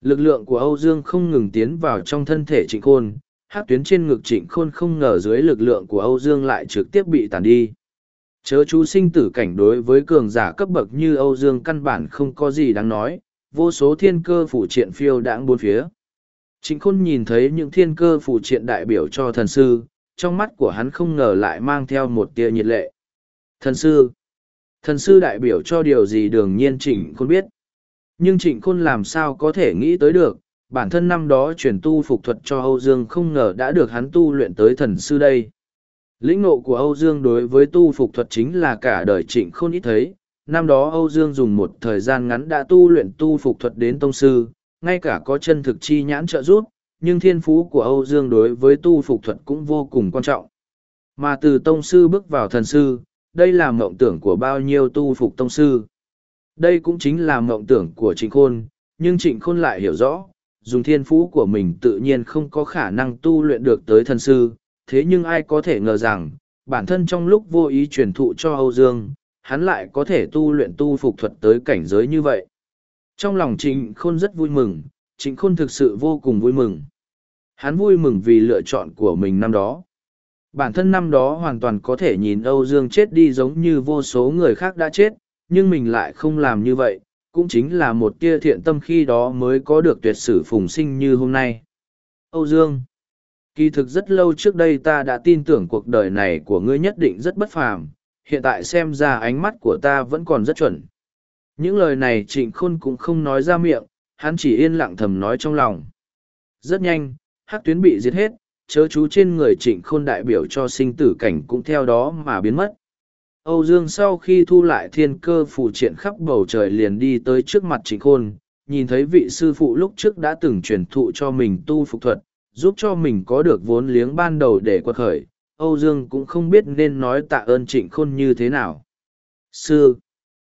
[SPEAKER 1] Lực lượng của Âu Dương không ngừng tiến vào trong thân thể trịnh khôn, hát tuyến trên ngực trịnh khôn không ngờ dưới lực lượng của Âu Dương lại trực tiếp bị tàn đi. Chớ chú sinh tử cảnh đối với cường giả cấp bậc như Âu Dương căn bản không có gì đáng nói, vô số thiên cơ phủ triện phiêu đãng bốn phía. Trịnh khôn nhìn thấy những thiên cơ phủ triện đại biểu cho thần sư, trong mắt của hắn không ngờ lại mang theo một tia nhiệt lệ. Thần sư, thần sư đại biểu cho điều gì đương nhiên trịnh khôn biết. Nhưng trịnh khôn làm sao có thể nghĩ tới được, bản thân năm đó truyền tu phục thuật cho Âu Dương không ngờ đã được hắn tu luyện tới thần sư đây. Lĩnh ngộ của Âu Dương đối với tu phục thuật chính là cả đời trịnh khôn ít thấy. Năm đó Âu Dương dùng một thời gian ngắn đã tu luyện tu phục thuật đến tông sư, ngay cả có chân thực chi nhãn trợ giúp, nhưng thiên phú của Âu Dương đối với tu phục thuật cũng vô cùng quan trọng. Mà từ tông sư bước vào thần sư, đây là mộng tưởng của bao nhiêu tu phục tông sư. Đây cũng chính là mộng tưởng của Trịnh Khôn, nhưng Trịnh Khôn lại hiểu rõ, dùng thiên phú của mình tự nhiên không có khả năng tu luyện được tới thần sư, thế nhưng ai có thể ngờ rằng, bản thân trong lúc vô ý truyền thụ cho Âu Dương, hắn lại có thể tu luyện tu phục thuật tới cảnh giới như vậy. Trong lòng Trịnh Khôn rất vui mừng, Trịnh Khôn thực sự vô cùng vui mừng. Hắn vui mừng vì lựa chọn của mình năm đó. Bản thân năm đó hoàn toàn có thể nhìn Âu Dương chết đi giống như vô số người khác đã chết, nhưng mình lại không làm như vậy, cũng chính là một tia thiện tâm khi đó mới có được tuyệt sử phùng sinh như hôm nay. Âu Dương Kỳ thực rất lâu trước đây ta đã tin tưởng cuộc đời này của ngươi nhất định rất bất phàm, hiện tại xem ra ánh mắt của ta vẫn còn rất chuẩn Những lời này trịnh khôn cũng không nói ra miệng, hắn chỉ yên lặng thầm nói trong lòng. Rất nhanh, hắc tuyến bị giết hết, chớ chú trên người trịnh khôn đại biểu cho sinh tử cảnh cũng theo đó mà biến mất. Âu Dương sau khi thu lại thiên cơ phụ triển khắp bầu trời liền đi tới trước mặt trịnh khôn, nhìn thấy vị sư phụ lúc trước đã từng truyền thụ cho mình tu phục thuật, giúp cho mình có được vốn liếng ban đầu để quật khởi. Âu Dương cũng không biết nên nói tạ ơn trịnh khôn như thế nào. Sư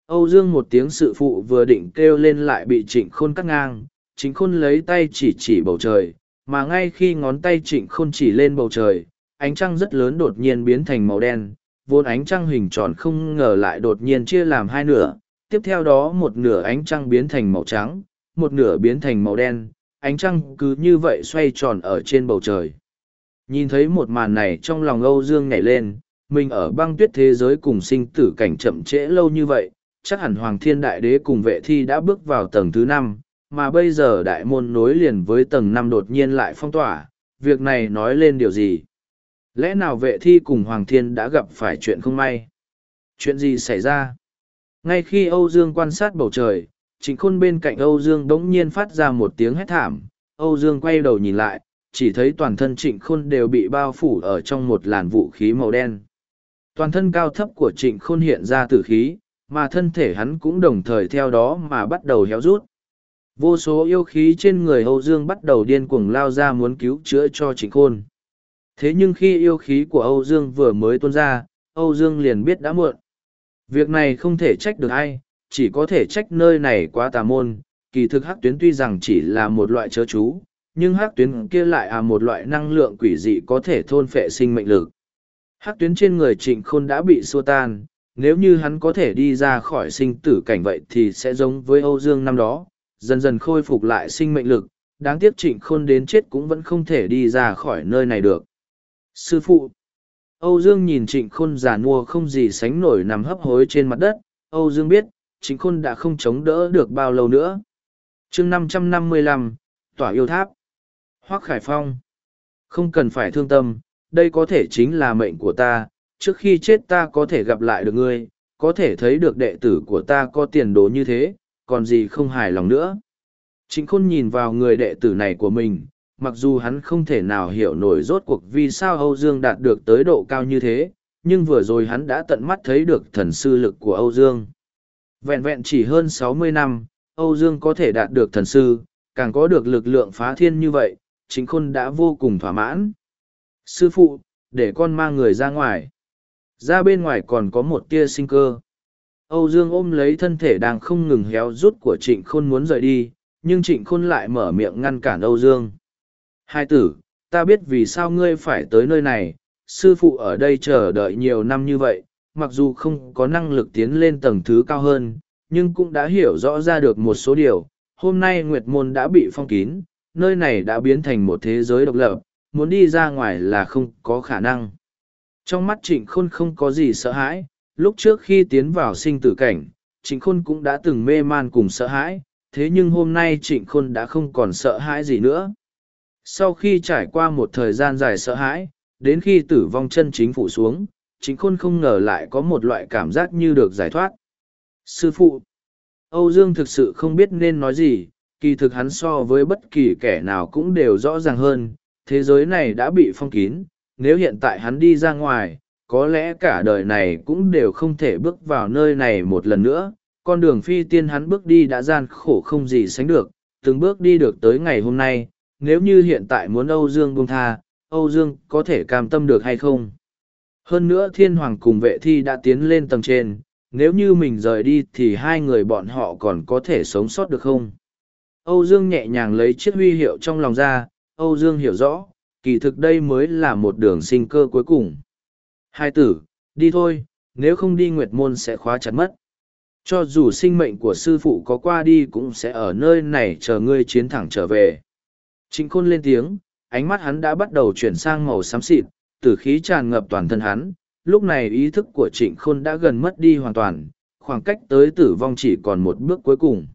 [SPEAKER 1] Âu Dương một tiếng sự phụ vừa định kêu lên lại bị trịnh khôn cắt ngang, trịnh khôn lấy tay chỉ chỉ bầu trời, mà ngay khi ngón tay trịnh khôn chỉ lên bầu trời, ánh trăng rất lớn đột nhiên biến thành màu đen, vốn ánh trăng hình tròn không ngờ lại đột nhiên chia làm hai nửa, tiếp theo đó một nửa ánh trăng biến thành màu trắng, một nửa biến thành màu đen, ánh trăng cứ như vậy xoay tròn ở trên bầu trời. Nhìn thấy một màn này trong lòng Âu Dương nhảy lên, mình ở băng tuyết thế giới cùng sinh tử cảnh chậm trễ lâu như vậy, chắc hẳn Hoàng Thiên Đại Đế cùng vệ thi đã bước vào tầng thứ năm, mà bây giờ đại môn nối liền với tầng năm đột nhiên lại phong tỏa, việc này nói lên điều gì? Lẽ nào vệ thi cùng Hoàng Thiên đã gặp phải chuyện không may? Chuyện gì xảy ra? Ngay khi Âu Dương quan sát bầu trời, Trịnh Khôn bên cạnh Âu Dương đống nhiên phát ra một tiếng hét thảm. Âu Dương quay đầu nhìn lại, chỉ thấy toàn thân Trịnh Khôn đều bị bao phủ ở trong một làn vũ khí màu đen. Toàn thân cao thấp của Trịnh Khôn hiện ra tử khí, mà thân thể hắn cũng đồng thời theo đó mà bắt đầu héo rút. Vô số yêu khí trên người Âu Dương bắt đầu điên cuồng lao ra muốn cứu chữa cho Trịnh Khôn. Thế nhưng khi yêu khí của Âu Dương vừa mới tuôn ra, Âu Dương liền biết đã muộn. Việc này không thể trách được ai, chỉ có thể trách nơi này quá tà môn. Kỳ thực hắc tuyến tuy rằng chỉ là một loại chớ chú, nhưng hắc tuyến kia lại là một loại năng lượng quỷ dị có thể thôn phệ sinh mệnh lực. Hắc tuyến trên người trịnh khôn đã bị xua tan, nếu như hắn có thể đi ra khỏi sinh tử cảnh vậy thì sẽ giống với Âu Dương năm đó, dần dần khôi phục lại sinh mệnh lực, đáng tiếc trịnh khôn đến chết cũng vẫn không thể đi ra khỏi nơi này được. Sư phụ. Âu Dương nhìn trịnh khôn già nua không gì sánh nổi nằm hấp hối trên mặt đất, Âu Dương biết, trịnh khôn đã không chống đỡ được bao lâu nữa. chương năm trăm năm mươi lăm Tỏa yêu tháp. Hoác Khải Phong. Không cần phải thương tâm, đây có thể chính là mệnh của ta, trước khi chết ta có thể gặp lại được ngươi, có thể thấy được đệ tử của ta có tiền đồ như thế, còn gì không hài lòng nữa. Trịnh khôn nhìn vào người đệ tử này của mình, mặc dù hắn không thể nào hiểu nổi rốt cuộc vì sao Âu Dương đạt được tới độ cao như thế, nhưng vừa rồi hắn đã tận mắt thấy được thần sư lực của Âu Dương. Vẹn vẹn chỉ hơn sáu mươi năm, Âu Dương có thể đạt được thần sư, càng có được lực lượng phá thiên như vậy, chính khôn đã vô cùng thỏa mãn. Sư phụ, để con mang người ra ngoài. Ra bên ngoài còn có một tia sinh cơ. Âu Dương ôm lấy thân thể đang không ngừng héo rút của trịnh khôn muốn rời đi, nhưng trịnh khôn lại mở miệng ngăn cản Âu Dương. Hai tử, ta biết vì sao ngươi phải tới nơi này, sư phụ ở đây chờ đợi nhiều năm như vậy, mặc dù không có năng lực tiến lên tầng thứ cao hơn, nhưng cũng đã hiểu rõ ra được một số điều. Hôm nay Nguyệt Môn đã bị phong kín, nơi này đã biến thành một thế giới độc lập, muốn đi ra ngoài là không có khả năng. Trong mắt Trịnh Khôn không có gì sợ hãi, lúc trước khi tiến vào sinh tử cảnh, Trịnh Khôn cũng đã từng mê man cùng sợ hãi, thế nhưng hôm nay Trịnh Khôn đã không còn sợ hãi gì nữa. Sau khi trải qua một thời gian dài sợ hãi, đến khi tử vong chân chính phủ xuống, chính khôn không ngờ lại có một loại cảm giác như được giải thoát. Sư phụ, Âu Dương thực sự không biết nên nói gì, kỳ thực hắn so với bất kỳ kẻ nào cũng đều rõ ràng hơn, thế giới này đã bị phong kín, nếu hiện tại hắn đi ra ngoài, có lẽ cả đời này cũng đều không thể bước vào nơi này một lần nữa, con đường phi tiên hắn bước đi đã gian khổ không gì sánh được, từng bước đi được tới ngày hôm nay, nếu như hiện tại muốn Âu Dương buông tha, Âu Dương có thể cam tâm được hay không? Hơn nữa thiên hoàng cùng vệ thi đã tiến lên tầng trên, nếu như mình rời đi thì hai người bọn họ còn có thể sống sót được không? Âu Dương nhẹ nhàng lấy chiếc huy hiệu trong lòng ra, Âu Dương hiểu rõ, kỳ thực đây mới là một đường sinh cơ cuối cùng. Hai tử, đi thôi, nếu không đi nguyệt môn sẽ khóa chặt mất. Cho dù sinh mệnh của sư phụ có qua đi cũng sẽ ở nơi này chờ ngươi chiến thẳng trở về. Trịnh khôn lên tiếng, ánh mắt hắn đã bắt đầu chuyển sang màu xám xịt, tử khí tràn ngập toàn thân hắn. Lúc này ý thức của trịnh khôn đã gần mất đi hoàn toàn, khoảng cách tới tử vong chỉ còn một bước cuối cùng.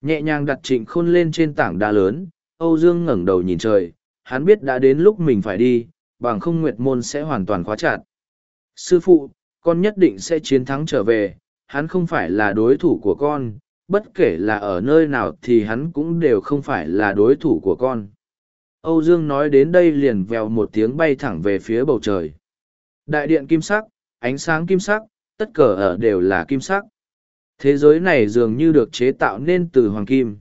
[SPEAKER 1] Nhẹ nhàng đặt trịnh khôn lên trên tảng đá lớn, Âu Dương ngẩng đầu nhìn trời, hắn biết đã đến lúc mình phải đi, bằng không nguyệt môn sẽ hoàn toàn khóa chặt. Sư phụ, con nhất định sẽ chiến thắng trở về, hắn không phải là đối thủ của con, bất kể là ở nơi nào thì hắn cũng đều không phải là đối thủ của con. Âu Dương nói đến đây liền vèo một tiếng bay thẳng về phía bầu trời. Đại điện kim sắc, ánh sáng kim sắc, tất cả ở đều là kim sắc. Thế giới này dường như được chế tạo nên từ hoàng kim.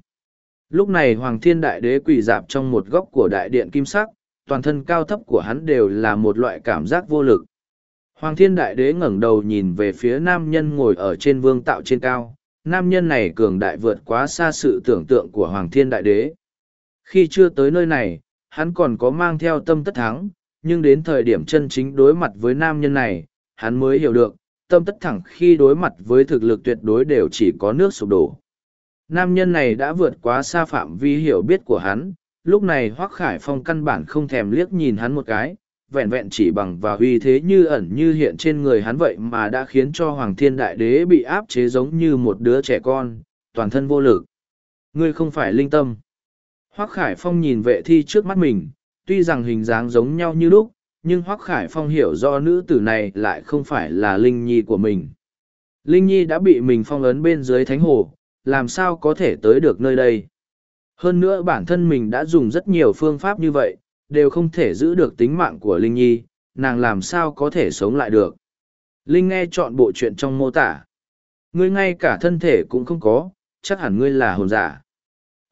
[SPEAKER 1] Lúc này Hoàng Thiên Đại Đế quỳ dạp trong một góc của đại điện kim sắc, toàn thân cao thấp của hắn đều là một loại cảm giác vô lực. Hoàng Thiên Đại Đế ngẩng đầu nhìn về phía nam nhân ngồi ở trên vương tạo trên cao. Nam nhân này cường đại vượt quá xa sự tưởng tượng của Hoàng Thiên Đại Đế. Khi chưa tới nơi này, hắn còn có mang theo tâm tất thắng, nhưng đến thời điểm chân chính đối mặt với nam nhân này, hắn mới hiểu được, tâm tất thẳng khi đối mặt với thực lực tuyệt đối đều chỉ có nước sụp đổ. Nam nhân này đã vượt quá xa phạm vi hiểu biết của hắn, lúc này Hoác Khải Phong căn bản không thèm liếc nhìn hắn một cái, vẹn vẹn chỉ bằng và uy thế như ẩn như hiện trên người hắn vậy mà đã khiến cho Hoàng Thiên Đại Đế bị áp chế giống như một đứa trẻ con, toàn thân vô lực. Ngươi không phải linh tâm. Hoác Khải Phong nhìn vệ thi trước mắt mình, tuy rằng hình dáng giống nhau như lúc, nhưng Hoác Khải Phong hiểu do nữ tử này lại không phải là Linh Nhi của mình. Linh Nhi đã bị mình phong ấn bên dưới thánh hồ, làm sao có thể tới được nơi đây. Hơn nữa bản thân mình đã dùng rất nhiều phương pháp như vậy, đều không thể giữ được tính mạng của Linh Nhi, nàng làm sao có thể sống lại được. Linh nghe chọn bộ chuyện trong mô tả. Ngươi ngay cả thân thể cũng không có, chắc hẳn ngươi là hồn giả.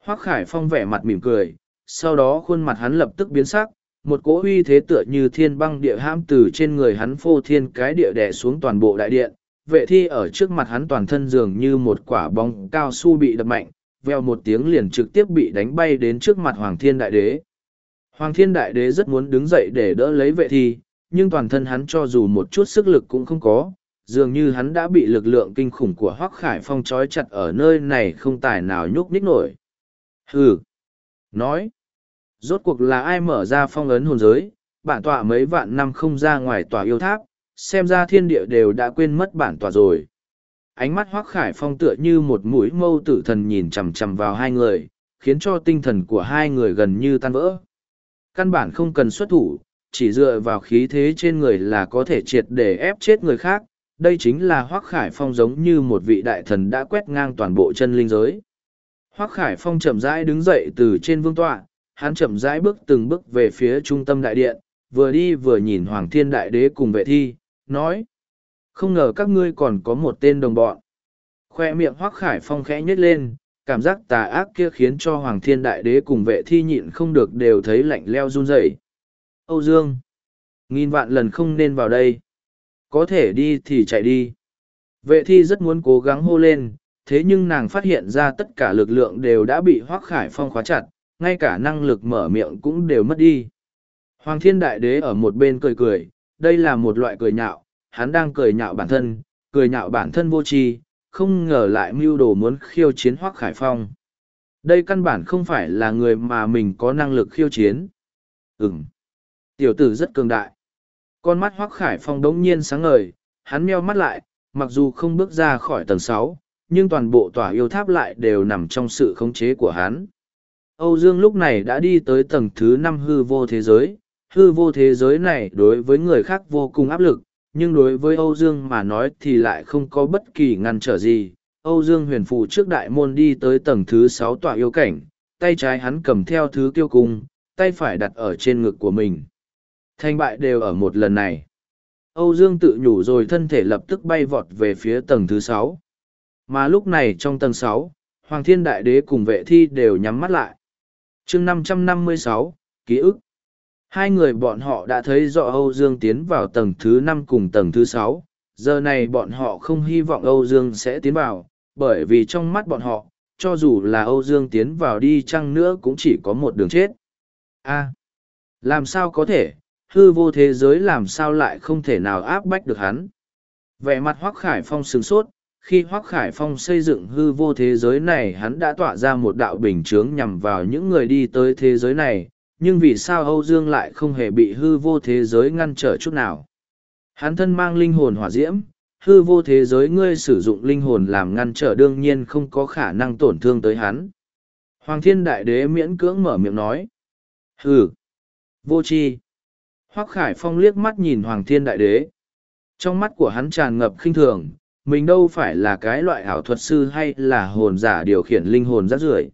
[SPEAKER 1] Hoác Khải Phong vẻ mặt mỉm cười, sau đó khuôn mặt hắn lập tức biến sắc, một cỗ uy thế tựa như thiên băng địa hãm từ trên người hắn phô thiên cái địa đè xuống toàn bộ đại điện, vệ thi ở trước mặt hắn toàn thân dường như một quả bóng cao su bị đập mạnh, veo một tiếng liền trực tiếp bị đánh bay đến trước mặt Hoàng Thiên Đại Đế. Hoàng Thiên Đại Đế rất muốn đứng dậy để đỡ lấy vệ thi, nhưng toàn thân hắn cho dù một chút sức lực cũng không có, dường như hắn đã bị lực lượng kinh khủng của Hoắc Khải Phong trói chặt ở nơi này không tài nào nhúc nhích nổi. Hừ! Nói! Rốt cuộc là ai mở ra phong ấn hồn giới, bản tọa mấy vạn năm không ra ngoài tòa yêu tháp, xem ra thiên địa đều đã quên mất bản tòa rồi ánh mắt hoác khải phong tựa như một mũi mâu tử thần nhìn chằm chằm vào hai người khiến cho tinh thần của hai người gần như tan vỡ căn bản không cần xuất thủ, chỉ dựa vào khí thế trên người là có thể triệt để ép chết người khác. Đây chính là hoác khải phong giống như một vị đại thần đã quét ngang toàn bộ chân linh giới. Hoác khải phong chậm rãi đứng dậy từ trên vương tọa, hắn chậm rãi bước từng bước về phía trung tâm đại điện, vừa đi vừa nhìn hoàng thiên đại đế cùng vệ thi, nói, không ngờ các ngươi còn có một tên đồng bọn. Khoe miệng hoác khải phong khẽ nhếch lên cảm giác tà ác kia khiến cho hoàng thiên đại đế cùng vệ thi nhịn không được đều thấy lạnh leo run rẩy. Âu dương nghìn vạn lần không nên vào đây. Có thể đi thì chạy đi. Vệ thi rất muốn cố gắng hô lên thế nhưng nàng phát hiện ra tất cả lực lượng đều đã bị hoác khải phong khóa chặt ngay cả năng lực mở miệng cũng đều mất đi. Hoàng thiên đại đế ở một bên cười cười đây là một loại cười nhạo, hắn đang cười nhạo bản thân, cười nhạo bản thân vô tri, không ngờ lại mưu đồ muốn khiêu chiến Hoắc Khải Phong. Đây căn bản không phải là người mà mình có năng lực khiêu chiến. Ừm. Tiểu tử rất cường đại. Con mắt Hoắc Khải Phong đống nhiên sáng ngời, hắn meo mắt lại, mặc dù không bước ra khỏi tầng sáu, nhưng toàn bộ tòa yêu tháp lại đều nằm trong sự khống chế của hắn. Âu Dương lúc này đã đi tới tầng thứ năm hư vô thế giới, hư vô thế giới này đối với người khác vô cùng áp lực, nhưng đối với Âu Dương mà nói thì lại không có bất kỳ ngăn trở gì. Âu Dương huyền phụ trước đại môn đi tới tầng thứ sáu tọa yêu cảnh, tay trái hắn cầm theo thứ tiêu cung, tay phải đặt ở trên ngực của mình. Thành bại đều ở một lần này. Âu Dương tự nhủ rồi thân thể lập tức bay vọt về phía tầng thứ sáu. Mà lúc này trong tầng sáu, Hoàng Thiên Đại Đế cùng vệ thi đều nhắm mắt lại. chương năm trăm năm mươi sáu ký ức. Hai người bọn họ đã thấy rõ Âu Dương tiến vào tầng thứ năm cùng tầng thứ sáu. giờ này bọn họ không hy vọng Âu Dương sẽ tiến vào, bởi vì trong mắt bọn họ, cho dù là Âu Dương tiến vào đi chăng nữa cũng chỉ có một đường chết. a làm sao có thể, hư vô thế giới làm sao lại không thể nào áp bách được hắn. Vẻ mặt Hoác Khải Phong sừng sốt, khi Hoác Khải Phong xây dựng hư vô thế giới này hắn đã tỏa ra một đạo bình chướng nhằm vào những người đi tới thế giới này, nhưng vì sao Âu Dương lại không hề bị hư vô thế giới ngăn trở chút nào. Hắn thân mang linh hồn hỏa diễm, hư vô thế giới ngươi sử dụng linh hồn làm ngăn trở đương nhiên không có khả năng tổn thương tới hắn. Hoàng thiên đại đế miễn cưỡng mở miệng nói. Hừ, vô chi. Hoắc Khải Phong liếc mắt nhìn Hoàng thiên đại đế. Trong mắt của hắn tràn ngập khinh thường, mình đâu phải là cái loại ảo thuật sư hay là hồn giả điều khiển linh hồn rác rưởi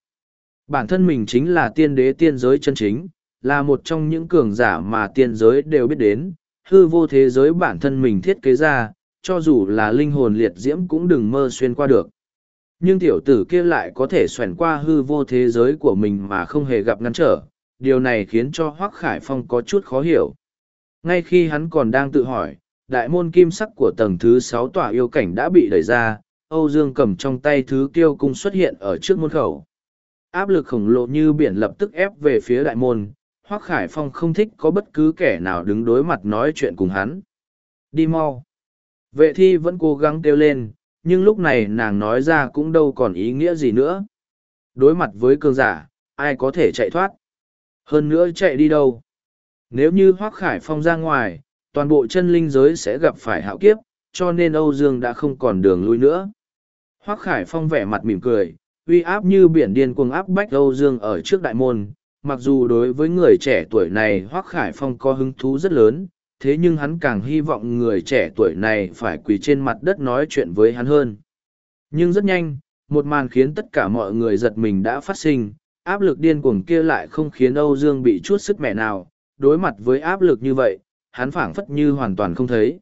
[SPEAKER 1] bản thân mình chính là tiên đế tiên giới chân chính, là một trong những cường giả mà tiên giới đều biết đến. Hư vô thế giới bản thân mình thiết kế ra, cho dù là linh hồn liệt diễm cũng đừng mơ xuyên qua được. Nhưng tiểu tử kia lại có thể xoèn qua hư vô thế giới của mình mà không hề gặp ngăn trở. Điều này khiến cho hoác khải phong có chút khó hiểu. Ngay khi hắn còn đang tự hỏi, đại môn kim sắc của tầng thứ sáu tòa yêu cảnh đã bị đẩy ra. Âu dương cầm trong tay thứ kiêu cung xuất hiện ở trước môn khẩu áp lực khổng lồ như biển lập tức ép về phía đại môn, hoác khải phong không thích có bất cứ kẻ nào đứng đối mặt nói chuyện cùng hắn. Đi mau. Vệ thi vẫn cố gắng kêu lên, nhưng lúc này nàng nói ra cũng đâu còn ý nghĩa gì nữa. Đối mặt với cường giả, ai có thể chạy thoát? Hơn nữa chạy đi đâu? Nếu như hoác khải phong ra ngoài, toàn bộ chân linh giới sẽ gặp phải hạo kiếp, cho nên âu dương đã không còn đường lui nữa. Hoác khải phong vẻ mặt mỉm cười uy áp như biển điên cuồng áp bách âu dương ở trước đại môn, mặc dù đối với người trẻ tuổi này hoác khải phong có hứng thú rất lớn, thế nhưng hắn càng hy vọng người trẻ tuổi này phải quỳ trên mặt đất nói chuyện với hắn hơn. Nhưng rất nhanh, một màn khiến tất cả mọi người giật mình đã phát sinh, áp lực điên cuồng kia lại không khiến âu dương bị chút sức mẹ nào, đối mặt với áp lực như vậy, hắn phảng phất như hoàn toàn không thấy.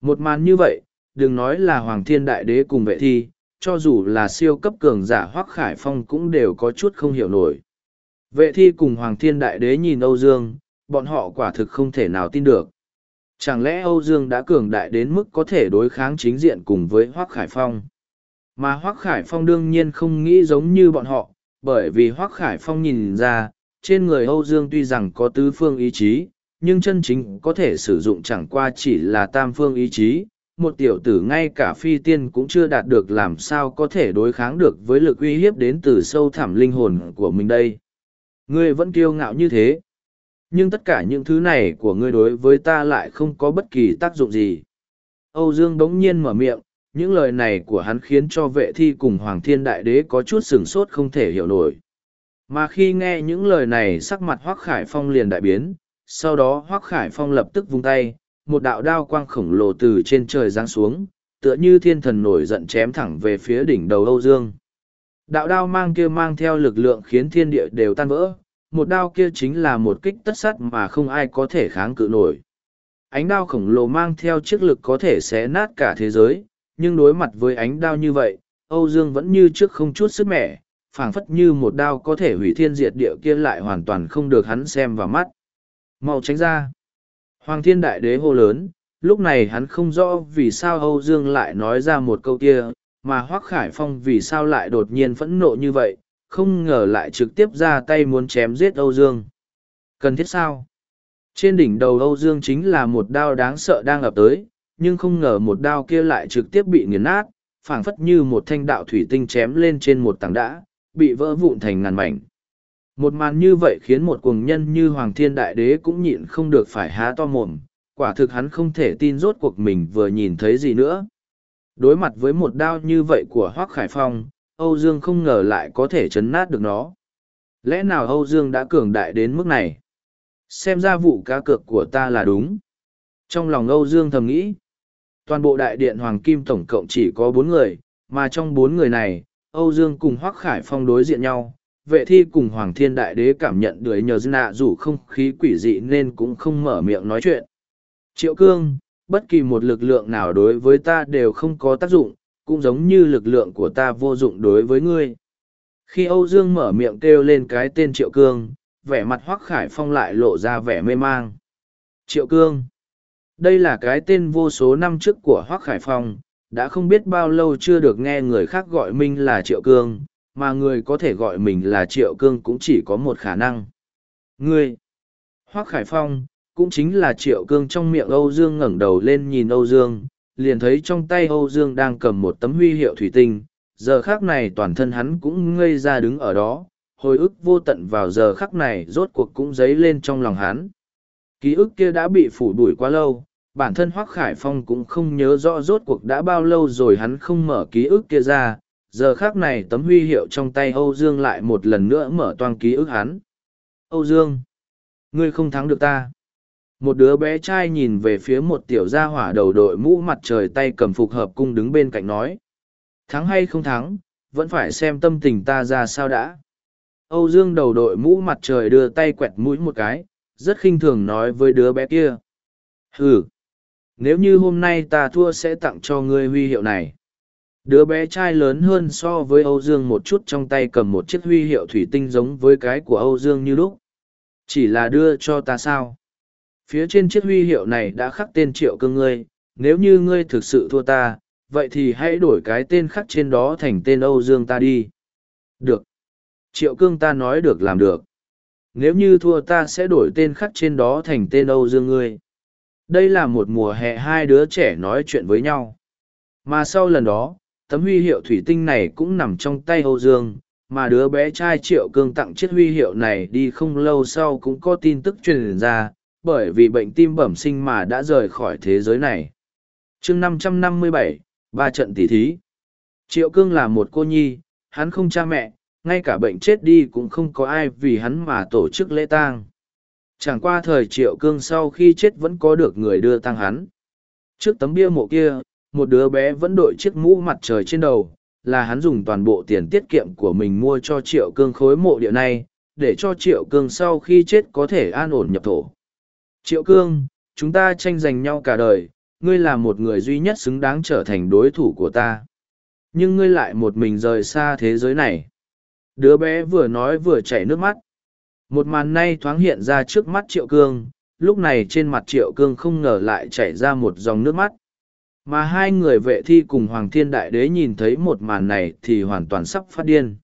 [SPEAKER 1] Một màn như vậy, đừng nói là hoàng thiên đại đế cùng vệ thi cho dù là siêu cấp cường giả hoác khải phong cũng đều có chút không hiểu nổi vệ thi cùng hoàng thiên đại đế nhìn âu dương bọn họ quả thực không thể nào tin được Chẳng lẽ Âu Dương đã cường đại đến mức có thể đối kháng chính diện cùng với Hoác Khải Phong? Mà Hoác Khải Phong đương nhiên không nghĩ giống như bọn họ, bởi vì Hoác Khải Phong nhìn ra, trên người Âu Dương tuy rằng có tứ phương ý chí, nhưng chân chính có thể sử dụng chẳng qua chỉ là tam phương ý chí. Một tiểu tử ngay cả phi tiên cũng chưa đạt được làm sao có thể đối kháng được với lực uy hiếp đến từ sâu thẳm linh hồn của mình đây. Ngươi vẫn kiêu ngạo như thế. Nhưng tất cả những thứ này của ngươi đối với ta lại không có bất kỳ tác dụng gì. Âu dương bỗng nhiên mở miệng, những lời này của hắn khiến cho vệ thi cùng hoàng thiên đại đế có chút sửng sốt không thể hiểu nổi. Mà khi nghe những lời này, sắc mặt hoác khải phong liền đại biến, sau đó hoác khải phong lập tức vung tay một đạo đao quang khổng lồ từ trên trời giáng xuống tựa như thiên thần nổi giận chém thẳng về phía đỉnh đầu âu dương đạo đao mang kia mang theo lực lượng khiến thiên địa đều tan vỡ một đao kia chính là một kích tất sắt mà không ai có thể kháng cự nổi. Ánh đao khổng lồ mang theo chiếc lực có thể xé nát cả thế giới, nhưng đối mặt với ánh đao như vậy, Âu Dương vẫn như trước không chút sức mẻ, phảng phất như một đao có thể hủy thiên diệt địa kia lại hoàn toàn không được hắn xem vào mắt. Mau tránh ra. Hoàng thiên đại đế hô lớn, lúc này hắn không rõ vì sao Âu Dương lại nói ra một câu kia, mà Hoác Khải Phong vì sao lại đột nhiên phẫn nộ như vậy, không ngờ lại trực tiếp ra tay muốn chém giết Âu Dương. Cần thiết sao? Trên đỉnh đầu Âu Dương chính là một đao đáng sợ đang ập tới, nhưng không ngờ một đao kia lại trực tiếp bị nghiền nát, phảng phất như một thanh đạo thủy tinh chém lên trên một tảng đá, bị vỡ vụn thành ngàn mảnh. Một màn như vậy khiến một cuồng nhân như Hoàng Thiên Đại Đế cũng nhịn không được phải há to mồm, quả thực hắn không thể tin rốt cuộc mình vừa nhìn thấy gì nữa. Đối mặt với một đao như vậy của Hoác Khải Phong, Âu Dương không ngờ lại có thể chấn nát được nó. Lẽ nào Âu Dương đã cường đại đến mức này? Xem ra vụ cá cược của ta là đúng. Trong lòng Âu Dương thầm nghĩ, toàn bộ đại điện Hoàng Kim tổng cộng chỉ có bốn người, mà trong bốn người này, Âu Dương cùng Hoác Khải Phong đối diện nhau. Vệ thi cùng Hoàng Thiên Đại Đế cảm nhận được nhờ nạ dù không khí quỷ dị nên cũng không mở miệng nói chuyện. Triệu Cương, bất kỳ một lực lượng nào đối với ta đều không có tác dụng, cũng giống như lực lượng của ta vô dụng đối với ngươi. Khi Âu Dương mở miệng kêu lên cái tên Triệu Cương, vẻ mặt Hoắc Khải Phong lại lộ ra vẻ mê mang. Triệu Cương. Đây là cái tên vô số năm trước của Hoắc Khải Phong, đã không biết bao lâu chưa được nghe người khác gọi mình là Triệu Cương, mà người có thể gọi mình là Triệu Cương cũng chỉ có một khả năng. Ngươi. Hoắc Khải Phong, cũng chính là Triệu Cương trong miệng Âu Dương ngẩng đầu lên nhìn Âu Dương, liền thấy trong tay Âu Dương đang cầm một tấm huy hiệu thủy tinh, giờ khắc này toàn thân hắn cũng ngây ra đứng ở đó, hồi ức vô tận vào giờ khắc này rốt cuộc cũng dấy lên trong lòng hắn. Ký ức kia đã bị phủ bụi quá lâu, bản thân Hoắc Khải Phong cũng không nhớ rõ rốt cuộc đã bao lâu rồi hắn không mở ký ức kia ra, giờ khác này tấm huy hiệu trong tay Âu Dương lại một lần nữa mở toang ký ức hắn. Âu Dương, ngươi không thắng được ta. một đứa bé trai nhìn về phía một tiểu gia hỏa đầu đội mũ mặt trời tay cầm phục hợp cung đứng bên cạnh nói thắng hay không thắng vẫn phải xem tâm tình ta ra sao đã âu dương đầu đội mũ mặt trời đưa tay quẹt mũi một cái rất khinh thường nói với đứa bé kia ừ nếu như hôm nay ta thua sẽ tặng cho ngươi huy hiệu này đứa bé trai lớn hơn so với âu dương một chút trong tay cầm một chiếc huy hiệu thủy tinh giống với cái của âu dương như lúc. Chỉ là đưa cho ta sao? Phía trên chiếc huy hiệu này đã khắc tên triệu cương ngươi. Nếu như ngươi thực sự thua ta, vậy thì hãy đổi cái tên khắc trên đó thành tên âu dương ta đi. Được. Triệu cương ta nói được làm được. Nếu như thua ta sẽ đổi tên khắc trên đó thành tên âu dương ngươi. Đây là một mùa hè hai đứa trẻ nói chuyện với nhau. Mà sau lần đó tấm huy hiệu thủy tinh này cũng nằm trong tay âu dương mà đứa bé trai triệu cương tặng chiếc huy hiệu này đi không lâu sau cũng có tin tức truyền ra bởi vì bệnh tim bẩm sinh mà đã rời khỏi thế giới này. Chương 557, ba trận tỷ thí. Triệu cương là một cô nhi hắn không cha mẹ ngay cả bệnh chết đi cũng không có ai vì hắn mà tổ chức lễ tang. Chẳng qua thời triệu cương sau khi chết vẫn có được người đưa tang hắn. Trước tấm bia mộ kia một đứa bé vẫn đội chiếc mũ mặt trời trên đầu, là hắn dùng toàn bộ tiền tiết kiệm của mình mua cho triệu cương khối mộ địa này, để cho triệu cương sau khi chết có thể an ổn nhập thổ. Triệu cương, chúng ta tranh giành nhau cả đời, ngươi là một người duy nhất xứng đáng trở thành đối thủ của ta. Nhưng ngươi lại một mình rời xa thế giới này. Đứa bé vừa nói vừa chảy nước mắt. Một màn nay thoáng hiện ra trước mắt triệu cương, lúc này trên mặt triệu cương không ngờ lại chảy ra một dòng nước mắt mà hai người vệ thi cùng hoàng thiên đại đế nhìn thấy một màn này thì hoàn toàn sắp phát điên.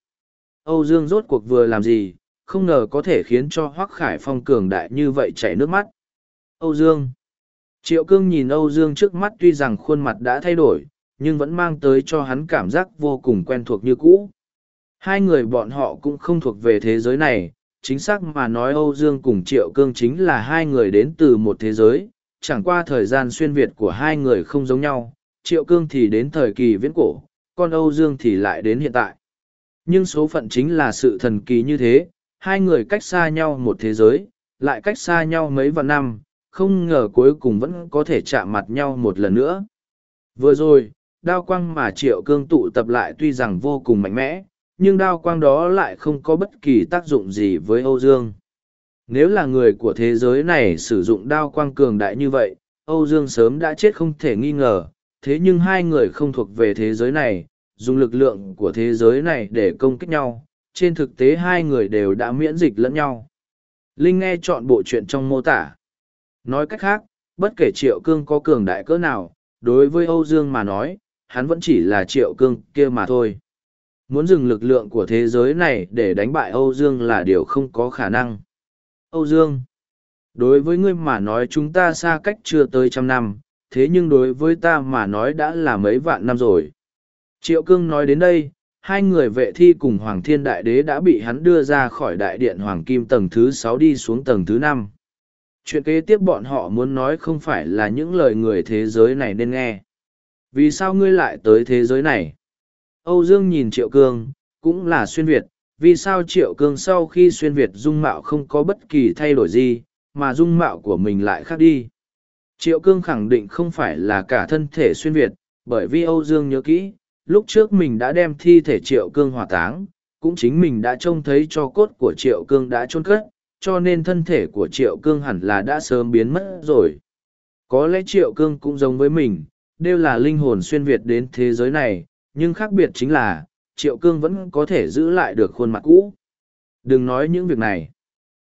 [SPEAKER 1] Âu dương rốt cuộc vừa làm gì, không ngờ có thể khiến cho hoác khải phong cường đại như vậy chảy nước mắt. Âu dương. Triệu cương nhìn âu dương trước mắt tuy rằng khuôn mặt đã thay đổi, nhưng vẫn mang tới cho hắn cảm giác vô cùng quen thuộc như cũ. Hai người bọn họ cũng không thuộc về thế giới này, chính xác mà nói âu dương cùng triệu cương chính là hai người đến từ một thế giới chẳng qua thời gian xuyên Việt của hai người không giống nhau, Triệu Cương thì đến thời kỳ viễn cổ, còn Âu Dương thì lại đến hiện tại. Nhưng số phận chính là sự thần kỳ như thế, hai người cách xa nhau một thế giới, lại cách xa nhau mấy vạn năm, không ngờ cuối cùng vẫn có thể chạm mặt nhau một lần nữa. Vừa rồi, đao quang mà Triệu Cương tụ tập lại tuy rằng vô cùng mạnh mẽ, nhưng đao quang đó lại không có bất kỳ tác dụng gì với Âu Dương. Nếu là người của thế giới này sử dụng đao quang cường đại như vậy, Âu Dương sớm đã chết không thể nghi ngờ, thế nhưng hai người không thuộc về thế giới này, dùng lực lượng của thế giới này để công kích nhau, trên thực tế hai người đều đã miễn dịch lẫn nhau. Linh nghe chọn bộ chuyện trong mô tả. Nói cách khác, bất kể Triệu Cương có cường đại cỡ nào, đối với Âu Dương mà nói, hắn vẫn chỉ là Triệu Cương kia mà thôi. Muốn dừng lực lượng của thế giới này để đánh bại Âu Dương là điều không có khả năng. Âu Dương. Đối với ngươi mà nói chúng ta xa cách chưa tới trăm năm, thế nhưng đối với ta mà nói đã là mấy vạn năm rồi. Triệu Cương nói đến đây, hai người vệ thi cùng Hoàng Thiên Đại Đế đã bị hắn đưa ra khỏi đại điện Hoàng Kim tầng thứ sáu đi xuống tầng thứ năm. Chuyện kế tiếp bọn họ muốn nói không phải là những lời người thế giới này nên nghe. Vì sao ngươi lại tới thế giới này? Âu Dương nhìn Triệu Cương, cũng là xuyên Việt, vì sao triệu cương sau khi xuyên việt dung mạo không có bất kỳ thay đổi gì, mà dung mạo của mình lại khác đi? Triệu cương khẳng định không phải là cả thân thể xuyên việt, bởi vì âu dương nhớ kỹ, lúc trước mình đã đem thi thể triệu cương hỏa táng, cũng chính mình đã trông thấy cho cốt của triệu cương đã chôn cất, cho nên thân thể của triệu cương hẳn là đã sớm biến mất rồi. Có lẽ triệu cương cũng giống với mình, đều là linh hồn xuyên việt đến thế giới này, nhưng khác biệt chính là triệu cương vẫn có thể giữ lại được khuôn mặt cũ. Đừng nói những việc này.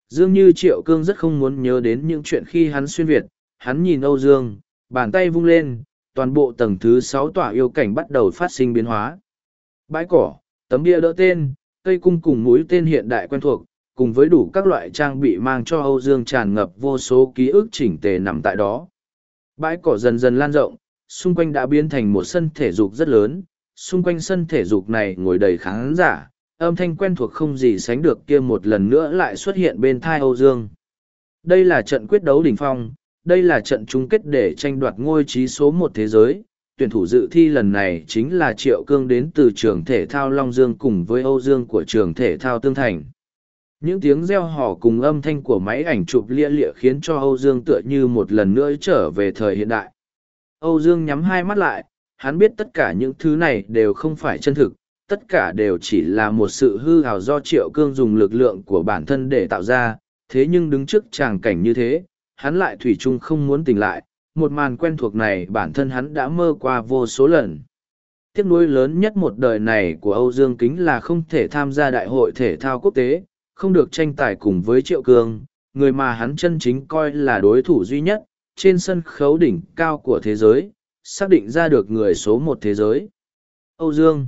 [SPEAKER 1] Dường như triệu cương rất không muốn nhớ đến những chuyện khi hắn xuyên việt. Hắn nhìn âu dương, bàn tay vung lên, toàn bộ tầng thứ sáu tỏa yêu cảnh bắt đầu phát sinh biến hóa. Bãi cỏ, tấm bia đỡ tên, cây cung cùng mũi tên hiện đại quen thuộc, cùng với đủ các loại trang bị mang cho âu dương tràn ngập vô số ký ức chỉnh tề nằm tại đó. Bãi cỏ dần dần lan rộng, xung quanh đã biến thành một sân thể dục rất lớn xung quanh sân thể dục này ngồi đầy khán giả, âm thanh quen thuộc không gì sánh được kia một lần nữa lại xuất hiện bên thai Âu Dương. Đây là trận quyết đấu đỉnh phong, đây là trận chung kết để tranh đoạt ngôi trí số một thế giới. Tuyển thủ dự thi lần này chính là Triệu Cương đến từ trường thể thao Long Dương cùng với Âu Dương của trường thể thao Tương Thành. những tiếng reo hò cùng âm thanh của máy ảnh chụp lia lịa khiến cho âu dương tựa như một lần nữa trở về thời hiện đại âu dương nhắm hai mắt lại hắn biết tất cả những thứ này đều không phải chân thực, tất cả đều chỉ là một sự hư hào do triệu cương dùng lực lượng của bản thân để tạo ra, thế nhưng đứng trước tràng cảnh như thế, hắn lại thủy chung không muốn tỉnh lại, một màn quen thuộc này bản thân hắn đã mơ qua vô số lần. Tiếc nuối lớn nhất một đời này của âu dương kính là không thể tham gia đại hội thể thao quốc tế, không được tranh tài cùng với triệu cương, người mà hắn chân chính coi là đối thủ duy nhất trên sân khấu đỉnh cao của thế giới xác định ra được người số một thế giới. Âu dương.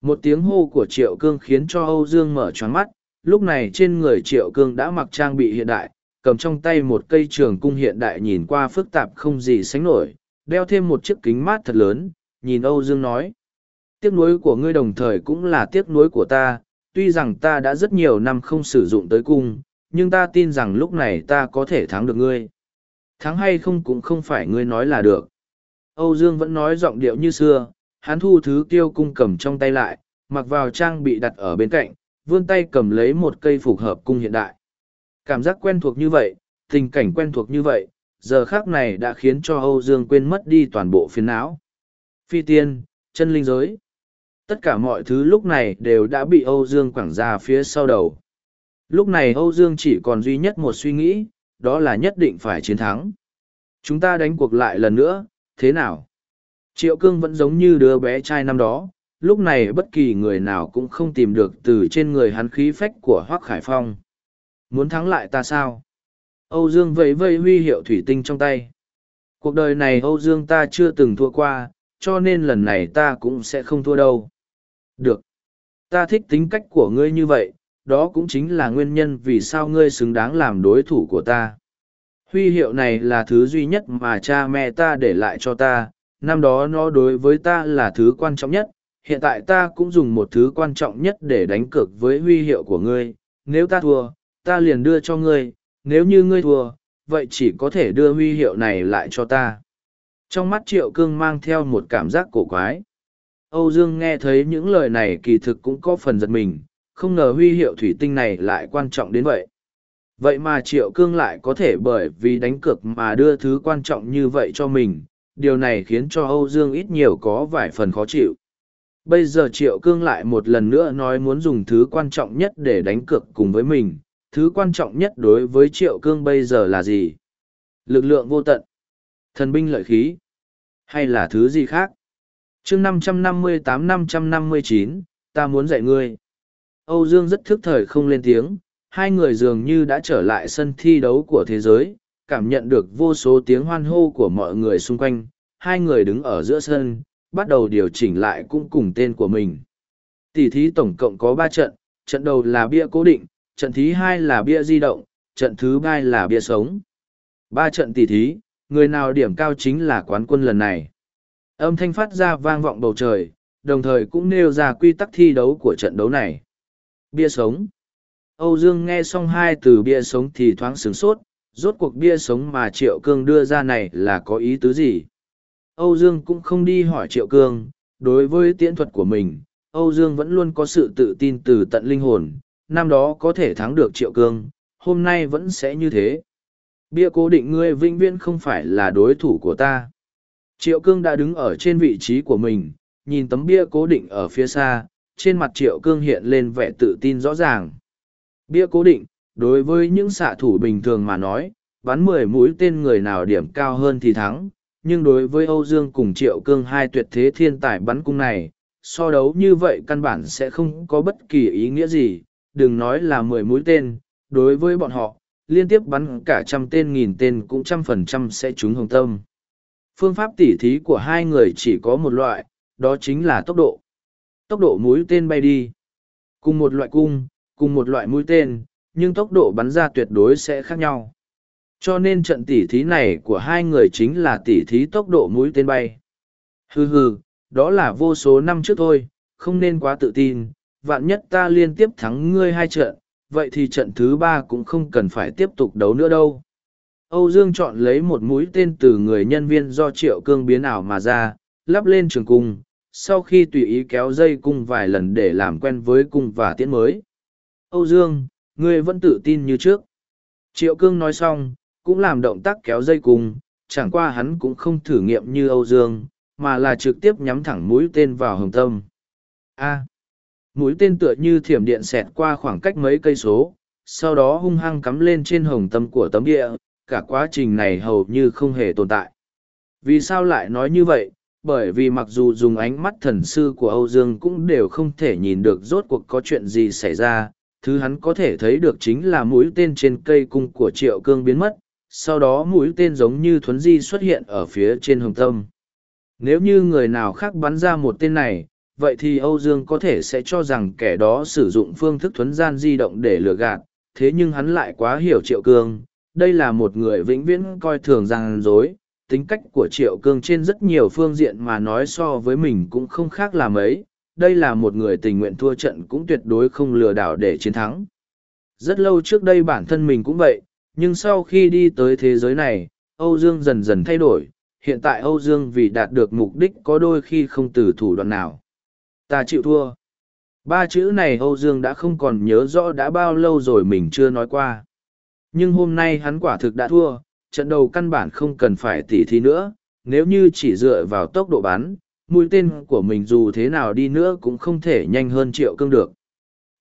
[SPEAKER 1] Một tiếng hô của triệu cương khiến cho âu dương mở choáng mắt. Lúc này trên người triệu cương đã mặc trang bị hiện đại, cầm trong tay một cây trường cung hiện đại nhìn qua phức tạp không gì sánh nổi, đeo thêm một chiếc kính mát thật lớn, nhìn âu dương nói. Tiếc nuối của ngươi đồng thời cũng là tiếc nuối của ta, tuy rằng ta đã rất nhiều năm không sử dụng tới cung, nhưng ta tin rằng lúc này ta có thể thắng được ngươi. Thắng hay không cũng không phải ngươi nói là được âu dương vẫn nói giọng điệu như xưa, hắn thu thứ tiêu cung cầm trong tay lại, mặc vào trang bị đặt ở bên cạnh, vươn tay cầm lấy một cây phục hợp cung hiện đại. Cảm giác quen thuộc như vậy, tình cảnh quen thuộc như vậy, giờ khác này đã khiến cho âu dương quên mất đi toàn bộ phiền não. Phi tiên, chân linh giới. Tất cả mọi thứ lúc này đều đã bị âu dương quẳng ra phía sau đầu. Lúc này âu dương chỉ còn duy nhất một suy nghĩ, đó là nhất định phải chiến thắng. Chúng ta đánh cuộc lại lần nữa thế nào? Triệu cương vẫn giống như đứa bé trai năm đó lúc này bất kỳ người nào cũng không tìm được từ trên người hắn khí phách của hoác khải phong. Muốn thắng lại ta sao? Âu dương vẫy vây huy hiệu thủy tinh trong tay. Cuộc đời này âu dương ta chưa từng thua qua cho nên lần này ta cũng sẽ không thua đâu. Được. Ta thích tính cách của ngươi như vậy, đó cũng chính là nguyên nhân vì sao ngươi xứng đáng làm đối thủ của ta. Huy hiệu này là thứ duy nhất mà cha mẹ ta để lại cho ta, năm đó nó đối với ta là thứ quan trọng nhất, hiện tại ta cũng dùng một thứ quan trọng nhất để đánh cược với huy hiệu của ngươi, nếu ta thua, ta liền đưa cho ngươi, nếu như ngươi thua, vậy chỉ có thể đưa huy hiệu này lại cho ta. Trong mắt triệu cương mang theo một cảm giác cổ quái. Âu Dương nghe thấy những lời này kỳ thực cũng có phần giật mình, không ngờ huy hiệu thủy tinh này lại quan trọng đến vậy. Vậy mà Triệu Cương lại có thể bởi vì đánh cược mà đưa thứ quan trọng như vậy cho mình, điều này khiến cho Âu Dương ít nhiều có vài phần khó chịu. Bây giờ Triệu Cương lại một lần nữa nói muốn dùng thứ quan trọng nhất để đánh cược cùng với mình, thứ quan trọng nhất đối với Triệu Cương bây giờ là gì? Lực lượng vô tận, thần binh lợi khí, hay là thứ gì khác? chương năm trăm năm mươi tám năm trăm năm mươi chín ta muốn dạy ngươi âu dương rất thức thời không lên tiếng hai người dường như đã trở lại sân thi đấu của thế giới cảm nhận được vô số tiếng hoan hô của mọi người xung quanh hai người đứng ở giữa sân bắt đầu điều chỉnh lại cũng cùng tên của mình tỷ thí tổng cộng có ba trận trận đầu là bia cố định trận thứ hai là bia di động trận thứ ba là bia sống ba trận tỷ thí người nào điểm cao chính là quán quân lần này Âm thanh phát ra vang vọng bầu trời, đồng thời cũng nêu ra quy tắc thi đấu của trận đấu này. Bia sống. Âu Dương nghe xong hai từ bia sống thì thoáng sướng sốt, rốt cuộc bia sống mà Triệu Cương đưa ra này là có ý tứ gì? Âu Dương cũng không đi hỏi Triệu Cương, đối với tiễn thuật của mình, Âu Dương vẫn luôn có sự tự tin từ tận linh hồn, năm đó có thể thắng được Triệu Cương, hôm nay vẫn sẽ như thế. Bia cố định ngươi vĩnh viễn không phải là đối thủ của ta. Triệu cương đã đứng ở trên vị trí của mình, nhìn tấm bia cố định ở phía xa, trên mặt triệu cương hiện lên vẻ tự tin rõ ràng. Bia cố định, đối với những xạ thủ bình thường mà nói, bắn mười mũi tên người nào điểm cao hơn thì thắng, nhưng đối với Âu Dương cùng triệu cương hai tuyệt thế thiên tài bắn cung này, so đấu như vậy căn bản sẽ không có bất kỳ ý nghĩa gì, đừng nói là mười mũi tên, đối với bọn họ, liên tiếp bắn cả trăm tên nghìn tên cũng trăm phần trăm sẽ trúng hồng tâm. Phương pháp tỉ thí của hai người chỉ có một loại đó chính là tốc độ. Tốc độ mũi tên bay đi. Cùng một loại cung cùng một loại mũi tên nhưng tốc độ bắn ra tuyệt đối sẽ khác nhau. Cho nên trận tỉ thí này của hai người chính là tỉ thí tốc độ mũi tên bay. Hừ hừ đó là vô số năm trước thôi không nên quá tự tin vạn nhất ta liên tiếp thắng ngươi hai trận vậy thì trận thứ ba cũng không cần phải tiếp tục đấu nữa đâu. Âu Dương chọn lấy một mũi tên từ người nhân viên do triệu cương biến ảo mà ra, lắp lên trường cung, sau khi tùy ý kéo dây cung vài lần để làm quen với cung và tiễn mới. Âu Dương, ngươi vẫn tự tin như trước. Triệu cương nói xong, cũng làm động tác kéo dây cùng, chẳng qua hắn cũng không thử nghiệm như Âu Dương, mà là trực tiếp nhắm thẳng mũi tên vào hồng tâm. A. mũi tên tựa như thiểm điện xẹt qua khoảng cách mấy cây số, sau đó hung hăng cắm lên trên hồng tâm của tấm địa, cả quá trình này hầu như không hề tồn tại. Vì sao lại nói như vậy? Bởi vì mặc dù dùng ánh mắt thần sư của Âu Dương cũng đều không thể nhìn được rốt cuộc có chuyện gì xảy ra, thứ hắn có thể thấy được chính là mũi tên trên cây cung của triệu cương biến mất, sau đó mũi tên giống như thuấn di xuất hiện ở phía trên hồng tâm. Nếu như người nào khác bắn ra một tên này, vậy thì Âu Dương có thể sẽ cho rằng kẻ đó sử dụng phương thức thuấn gian di động để lừa gạt, thế nhưng hắn lại quá hiểu Triệu Cương, đây là một người vĩnh viễn coi thường rằng dối, tính cách của Triệu Cương trên rất nhiều phương diện mà nói so với mình cũng không khác là mấy, đây là một người tình nguyện thua trận cũng tuyệt đối không lừa đảo để chiến thắng. Rất lâu trước đây bản thân mình cũng vậy, nhưng sau khi đi tới thế giới này, Âu Dương dần dần thay đổi, hiện tại Âu Dương vì đạt được mục đích có đôi khi không từ thủ đoạn nào. Ta chịu thua. Ba chữ này Âu Dương đã không còn nhớ rõ đã bao lâu rồi mình chưa nói qua. Nhưng hôm nay hắn quả thực đã thua, trận đầu căn bản không cần phải tỉ thí nữa, nếu như chỉ dựa vào tốc độ bắn, mũi tên của mình dù thế nào đi nữa cũng không thể nhanh hơn triệu cương được.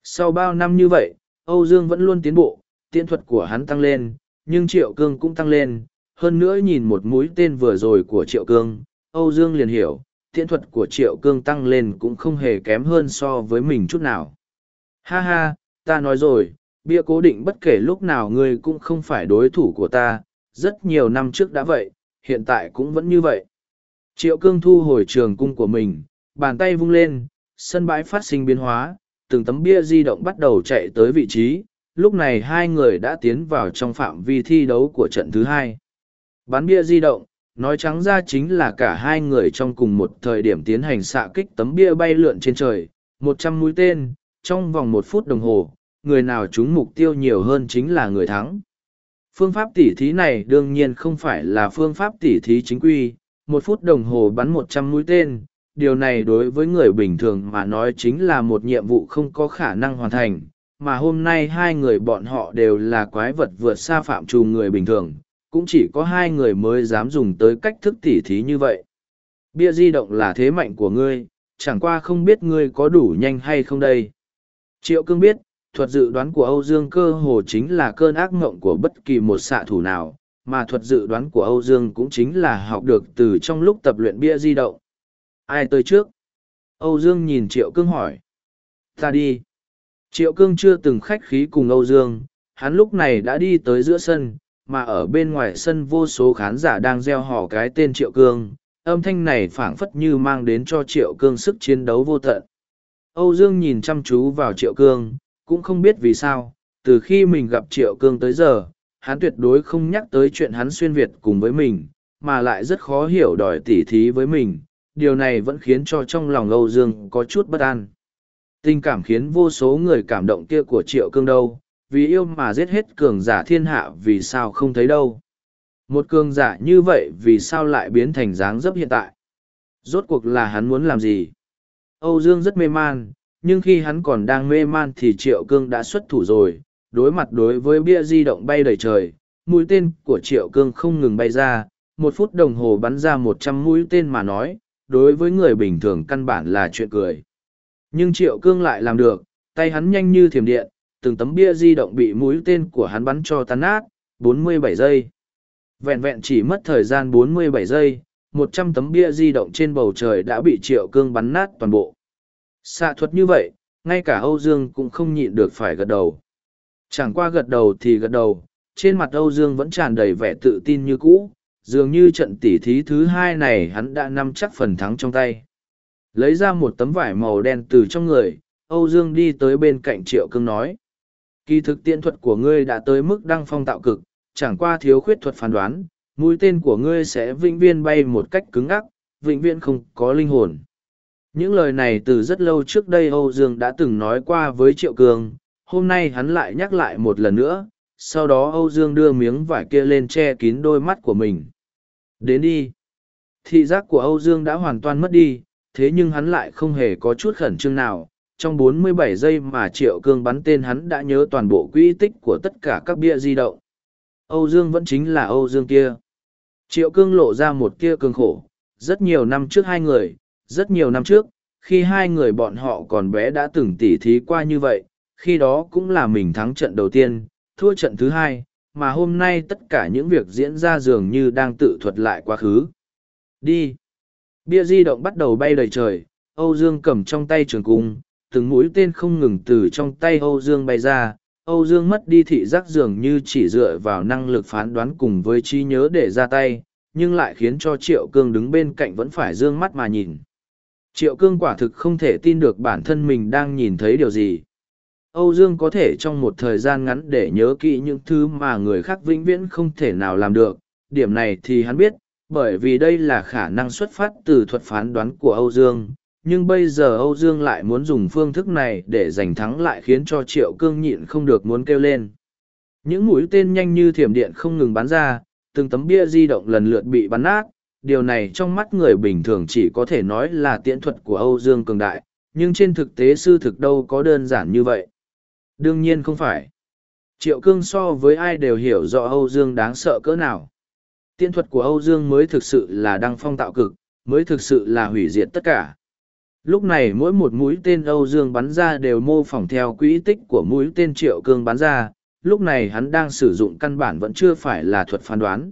[SPEAKER 1] Sau bao năm như vậy, Âu Dương vẫn luôn tiến bộ, tiện thuật của hắn tăng lên, nhưng triệu cương cũng tăng lên, hơn nữa nhìn một mũi tên vừa rồi của triệu cương, Âu Dương liền hiểu, tiện thuật của triệu cương tăng lên cũng không hề kém hơn so với mình chút nào. Ha ha, ta nói rồi, bia cố định bất kể lúc nào ngươi cũng không phải đối thủ của ta, rất nhiều năm trước đã vậy, hiện tại cũng vẫn như vậy. Triệu cương thu hồi trường cung của mình, bàn tay vung lên, sân bãi phát sinh biến hóa, từng tấm bia di động bắt đầu chạy tới vị trí, lúc này hai người đã tiến vào trong phạm vi thi đấu của trận thứ hai. Bắn bia di động, nói trắng ra chính là cả hai người trong cùng một thời điểm tiến hành xạ kích tấm bia bay lượn trên trời, một trăm mũi tên, trong vòng một phút đồng hồ, người nào trúng mục tiêu nhiều hơn chính là người thắng. Phương pháp tỉ thí này đương nhiên không phải là phương pháp tỉ thí chính quy, một phút đồng hồ bắn một trăm mũi tên, điều này đối với người bình thường mà nói chính là một nhiệm vụ không có khả năng hoàn thành, mà hôm nay hai người bọn họ đều là quái vật vượt xa phạm trù người bình thường, cũng chỉ có hai người mới dám dùng tới cách thức tỉ thí như vậy. Bia di động là thế mạnh của ngươi, chẳng qua không biết ngươi có đủ nhanh hay không đây. Triệu cương biết, thuật dự đoán của Âu Dương cơ hồ chính là cơn ác mộng của bất kỳ một xạ thủ nào, mà thuật dự đoán của Âu Dương cũng chính là học được từ trong lúc tập luyện bia di động. Ai tới trước? Âu Dương nhìn Triệu Cương hỏi. Ta đi. Triệu Cương chưa từng khách khí cùng Âu Dương, hắn lúc này đã đi tới giữa sân, mà ở bên ngoài sân vô số khán giả đang gieo hò cái tên Triệu Cương. Âm thanh này phảng phất như mang đến cho Triệu Cương sức chiến đấu vô tận. Âu Dương nhìn chăm chú vào Triệu Cương, cũng không biết vì sao, từ khi mình gặp Triệu Cương tới giờ, hắn tuyệt đối không nhắc tới chuyện hắn xuyên Việt cùng với mình, mà lại rất khó hiểu đòi tỉ thí với mình. Điều này vẫn khiến cho trong lòng Âu Dương có chút bất an. Tình cảm khiến vô số người cảm động kia của Triệu Cương đâu, vì yêu mà giết hết cường giả thiên hạ vì sao không thấy đâu. Một cường giả như vậy vì sao lại biến thành dáng dấp hiện tại? Rốt cuộc là hắn muốn làm gì? Âu Dương rất mê man, nhưng khi hắn còn đang mê man thì Triệu Cương đã xuất thủ rồi, đối mặt đối với bia di động bay đầy trời, mũi tên của Triệu Cương không ngừng bay ra, một phút đồng hồ bắn ra một trăm mũi tên mà nói, đối với người bình thường căn bản là chuyện cười. Nhưng Triệu Cương lại làm được, tay hắn nhanh như thiểm điện, từng tấm bia di động bị mũi tên của hắn bắn cho tan nát, 47 giây. Vẹn vẹn chỉ mất thời gian 47 giây, 100 tấm bia di động trên bầu trời đã bị Triệu Cương bắn nát toàn bộ. Xạ thuật như vậy, ngay cả Âu Dương cũng không nhịn được phải gật đầu. Chẳng qua gật đầu thì gật đầu, trên mặt Âu Dương vẫn tràn đầy vẻ tự tin như cũ, dường như trận tỉ thí thứ hai này hắn đã nắm chắc phần thắng trong tay. Lấy ra một tấm vải màu đen từ trong người, Âu Dương đi tới bên cạnh Triệu Cương nói. Kỳ thực tiện thuật của ngươi đã tới mức đăng phong tạo cực, chẳng qua thiếu khuyết thuật phán đoán, mũi tên của ngươi sẽ vĩnh viên bay một cách cứng ắc, vĩnh viễn không có linh hồn. Những lời này từ rất lâu trước đây Âu Dương đã từng nói qua với Triệu Cương, hôm nay hắn lại nhắc lại một lần nữa, sau đó Âu Dương đưa miếng vải kia lên che kín đôi mắt của mình. Đến đi. Thị giác của Âu Dương đã hoàn toàn mất đi, thế nhưng hắn lại không hề có chút khẩn trương nào, trong 47 giây mà triệu cương bắn tên hắn đã nhớ toàn bộ quỹ tích của tất cả các bia di động. Âu Dương vẫn chính là Âu Dương kia. Triệu cương lộ ra một kia cương khổ, rất nhiều năm trước hai người, rất nhiều năm trước, khi hai người bọn họ còn bé đã từng tỉ thí qua như vậy, khi đó cũng là mình thắng trận đầu tiên, thua trận thứ hai, mà hôm nay tất cả những việc diễn ra dường như đang tự thuật lại quá khứ. Đi! Bia di động bắt đầu bay đầy trời, Âu Dương cầm trong tay trường cung, từng mũi tên không ngừng từ trong tay Âu Dương bay ra. Âu Dương mất đi thị giác dường như chỉ dựa vào năng lực phán đoán cùng với trí nhớ để ra tay, nhưng lại khiến cho Triệu Cương đứng bên cạnh vẫn phải dương mắt mà nhìn. Triệu Cương quả thực không thể tin được bản thân mình đang nhìn thấy điều gì. Âu Dương có thể trong một thời gian ngắn để nhớ kỹ những thứ mà người khác vĩnh viễn không thể nào làm được. Điểm này thì hắn biết, bởi vì đây là khả năng xuất phát từ thuật phán đoán của Âu Dương. Nhưng bây giờ Âu Dương lại muốn dùng phương thức này để giành thắng lại khiến cho Triệu Cương nhịn không được muốn kêu lên. Những mũi tên nhanh như thiểm điện không ngừng bắn ra, từng tấm bia di động lần lượt bị bắn nát. Điều này trong mắt người bình thường chỉ có thể nói là tiễn thuật của Âu Dương cường đại, nhưng trên thực tế sư thực đâu có đơn giản như vậy. Đương nhiên không phải. Triệu Cương so với ai đều hiểu rõ Âu Dương đáng sợ cỡ nào. Tiên thuật của Âu Dương mới thực sự là đăng phong tạo cực, mới thực sự là hủy diệt tất cả. Lúc này mỗi một mũi tên Âu Dương bắn ra đều mô phỏng theo quỹ tích của mũi tên Triệu Cương bắn ra, lúc này hắn đang sử dụng căn bản vẫn chưa phải là thuật phán đoán.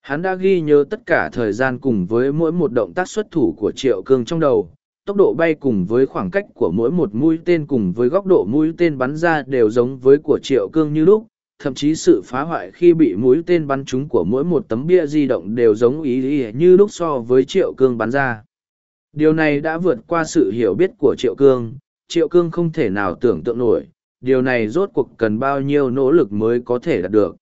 [SPEAKER 1] Hắn đã ghi nhớ tất cả thời gian cùng với mỗi một động tác xuất thủ của Triệu Cương trong đầu, tốc độ bay cùng với khoảng cách của mỗi một mũi tên cùng với góc độ mũi tên bắn ra đều giống với của triệu cương như lúc, thậm chí sự phá hoại khi bị mũi tên bắn trúng của mỗi một tấm bia di động đều giống ý ý như lúc so với triệu cương bắn ra. Điều này đã vượt qua sự hiểu biết của triệu cương triệu cương không thể nào tưởng tượng nổi, điều này rốt cuộc cần bao nhiêu nỗ lực mới có thể đạt được.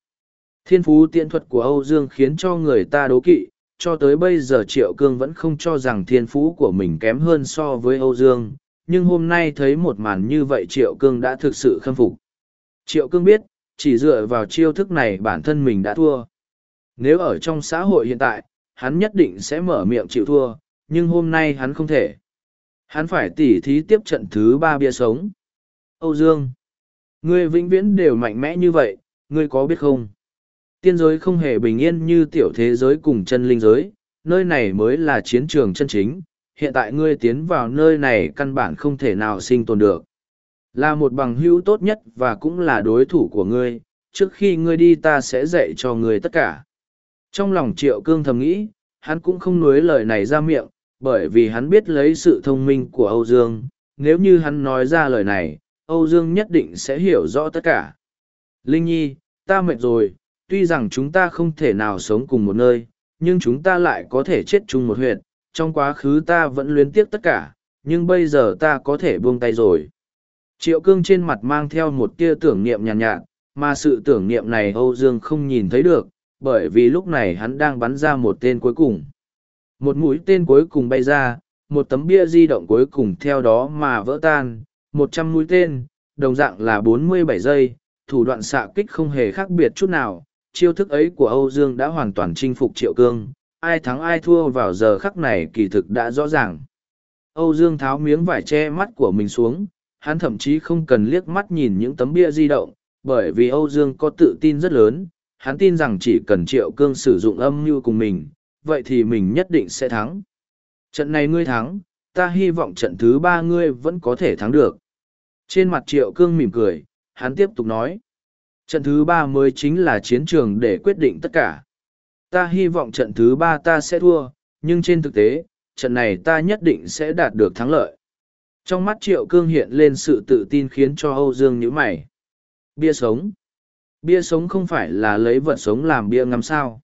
[SPEAKER 1] Thiên phú tiện thuật của âu dương khiến cho người ta đố kỵ cho tới bây giờ Triệu Cương vẫn không cho rằng thiên phú của mình kém hơn so với Âu Dương, nhưng hôm nay thấy một màn như vậy Triệu Cương đã thực sự khâm phục. Triệu Cương biết, chỉ dựa vào chiêu thức này bản thân mình đã thua. Nếu ở trong xã hội hiện tại, hắn nhất định sẽ mở miệng chịu thua, nhưng hôm nay hắn không thể. Hắn phải tỉ thí tiếp trận thứ ba bia sống. Âu Dương, ngươi vĩnh viễn đều mạnh mẽ như vậy, ngươi có biết không? Tiên giới không hề bình yên như tiểu thế giới cùng chân linh giới, nơi này mới là chiến trường chân chính, hiện tại ngươi tiến vào nơi này căn bản không thể nào sinh tồn được. Là một bằng hữu tốt nhất và cũng là đối thủ của ngươi, trước khi ngươi đi ta sẽ dạy cho ngươi tất cả. Trong lòng triệu cương thầm nghĩ, hắn cũng không nuối lời này ra miệng, bởi vì hắn biết lấy sự thông minh của Âu Dương, nếu như hắn nói ra lời này, Âu Dương nhất định sẽ hiểu rõ tất cả. Linh Nhi, ta mệt rồi, tuy rằng chúng ta không thể nào sống cùng một nơi, nhưng chúng ta lại có thể chết chung một huyệt. Trong quá khứ ta vẫn luyến tiếc tất cả, nhưng bây giờ ta có thể buông tay rồi. Triệu cương trên mặt mang theo một tia tưởng niệm nhàn nhạt, nhạt, mà sự tưởng niệm này Âu Dương không nhìn thấy được, bởi vì lúc này hắn đang bắn ra một tên cuối cùng. Một mũi tên cuối cùng bay ra, một tấm bia di động cuối cùng theo đó mà vỡ tan, một trăm mũi tên, đồng dạng là bốn mươi bảy giây, thủ đoạn xạ kích không hề khác biệt chút nào, chiêu thức ấy của Âu Dương đã hoàn toàn chinh phục Triệu Cương, ai thắng ai thua vào giờ khắc này kỳ thực đã rõ ràng. Âu Dương tháo miếng vải che mắt của mình xuống, hắn thậm chí không cần liếc mắt nhìn những tấm bia di động, bởi vì Âu Dương có tự tin rất lớn, hắn tin rằng chỉ cần Triệu Cương sử dụng âm mưu cùng mình, vậy thì mình nhất định sẽ thắng. Trận này ngươi thắng, ta hy vọng trận thứ ba ngươi vẫn có thể thắng được. Trên mặt Triệu Cương mỉm cười, hắn tiếp tục nói. Trận thứ ba mới chính là chiến trường để quyết định tất cả. Ta hy vọng trận thứ ba ta sẽ thua, nhưng trên thực tế, trận này ta nhất định sẽ đạt được thắng lợi. Trong mắt Triệu Cương hiện lên sự tự tin khiến cho Âu Dương nhíu mày. Bia sống. Bia sống không phải là lấy vật sống làm bia ngắm sao.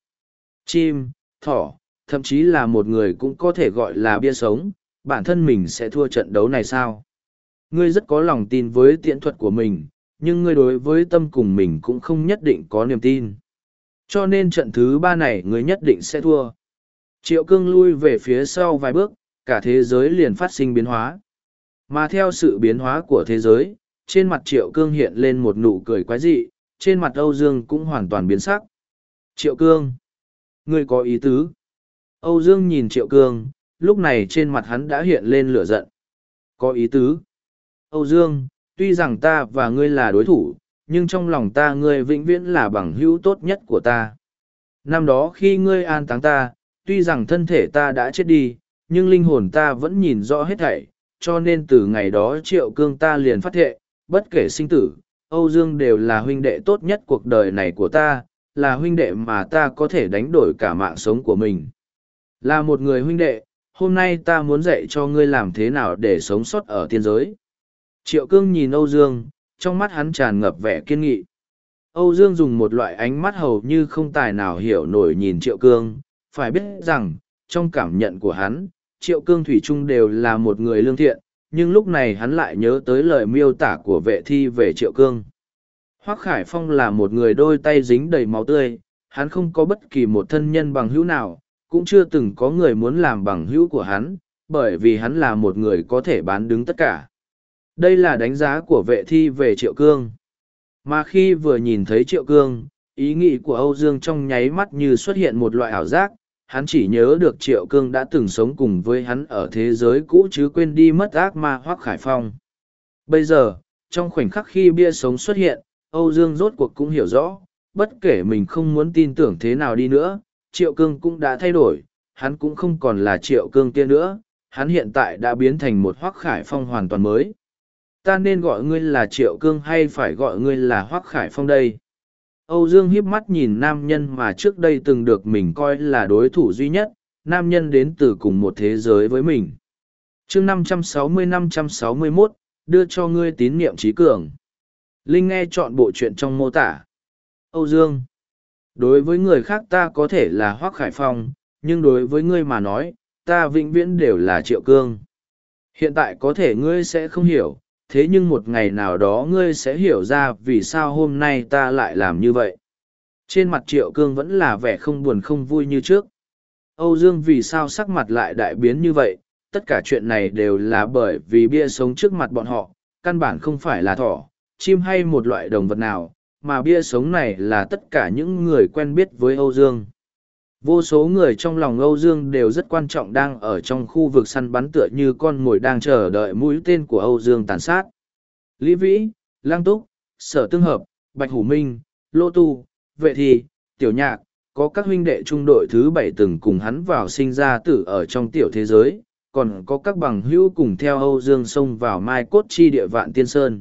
[SPEAKER 1] Chim, thỏ, thậm chí là một người cũng có thể gọi là bia sống, bản thân mình sẽ thua trận đấu này sao? Ngươi rất có lòng tin với tiện thuật của mình, nhưng ngươi đối với tâm cùng mình cũng không nhất định có niềm tin. Cho nên trận thứ ba này ngươi nhất định sẽ thua. Triệu cương lui về phía sau vài bước, cả thế giới liền phát sinh biến hóa. Mà theo sự biến hóa của thế giới, trên mặt triệu cương hiện lên một nụ cười quái dị, trên mặt Âu Dương cũng hoàn toàn biến sắc. Triệu cương, ngươi có ý tứ. Âu Dương nhìn triệu cương, lúc này trên mặt hắn đã hiện lên lửa giận. Có ý tứ. Âu Dương, tuy rằng ta và ngươi là đối thủ, nhưng trong lòng ta ngươi vĩnh viễn là bằng hữu tốt nhất của ta. Năm đó khi ngươi an táng ta, tuy rằng thân thể ta đã chết đi, nhưng linh hồn ta vẫn nhìn rõ hết thảy, cho nên từ ngày đó triệu cương ta liền phát thệ, bất kể sinh tử, Âu Dương đều là huynh đệ tốt nhất cuộc đời này của ta, là huynh đệ mà ta có thể đánh đổi cả mạng sống của mình. Là một người huynh đệ, hôm nay ta muốn dạy cho ngươi làm thế nào để sống sót ở tiên giới. Triệu cương nhìn Âu Dương, trong mắt hắn tràn ngập vẻ kiên nghị. Âu Dương dùng một loại ánh mắt hầu như không tài nào hiểu nổi nhìn Triệu Cương, phải biết rằng, trong cảm nhận của hắn, Triệu Cương Thủy Trung đều là một người lương thiện, nhưng lúc này hắn lại nhớ tới lời miêu tả của vệ thi về Triệu Cương. Hoác Khải Phong là một người đôi tay dính đầy máu tươi, hắn không có bất kỳ một thân nhân bằng hữu nào, cũng chưa từng có người muốn làm bằng hữu của hắn, bởi vì hắn là một người có thể bán đứng tất cả. Đây là đánh giá của vệ thi về Triệu Cương. Mà khi vừa nhìn thấy Triệu Cương, ý nghĩ của Âu Dương trong nháy mắt như xuất hiện một loại ảo giác, hắn chỉ nhớ được Triệu Cương đã từng sống cùng với hắn ở thế giới cũ chứ quên đi mất ác ma Hoác Khải Phong. Bây giờ, trong khoảnh khắc khi bia sống xuất hiện, Âu Dương rốt cuộc cũng hiểu rõ, bất kể mình không muốn tin tưởng thế nào đi nữa, Triệu Cương cũng đã thay đổi, hắn cũng không còn là Triệu Cương kia nữa, hắn hiện tại đã biến thành một Hoác Khải Phong hoàn toàn mới ta nên gọi ngươi là triệu cương hay phải gọi ngươi là hoác khải phong đây? Âu dương hiếp mắt nhìn nam nhân mà trước đây từng được mình coi là đối thủ duy nhất, nam nhân đến từ cùng một thế giới với mình. Chương năm trăm sáu mươi năm trăm sáu mươi mốt, đưa cho ngươi tín nhiệm trí cường. Linh nghe chọn bộ chuyện trong mô tả. Âu dương, đối với người khác ta có thể là hoác khải phong, nhưng đối với ngươi mà nói, ta vĩnh viễn đều là triệu cương. Hiện tại có thể ngươi sẽ không hiểu thế nhưng một ngày nào đó ngươi sẽ hiểu ra vì sao hôm nay ta lại làm như vậy. Trên mặt triệu cương vẫn là vẻ không buồn không vui như trước. Âu dương vì sao sắc mặt lại đại biến như vậy? Tất cả chuyện này đều là bởi vì bia sống trước mặt bọn họ, căn bản không phải là thỏ, chim hay một loại động vật nào, mà bia sống này là tất cả những người quen biết với âu dương. Vô số người trong lòng Âu Dương đều rất quan trọng đang ở trong khu vực săn bắn tựa như con mồi đang chờ đợi mũi tên của Âu Dương tàn sát. Lý Vĩ, Lang Túc, Sở Tương Hợp, Bạch Hủ Minh, Lô Tu, Vệ Thi, Tiểu Nhạc, có các huynh đệ trung đội thứ bảy từng cùng hắn vào sinh ra tử ở trong tiểu thế giới, còn có các bằng hữu cùng theo Âu Dương xông vào Mai Cốt Chi địa vạn Tiên Sơn.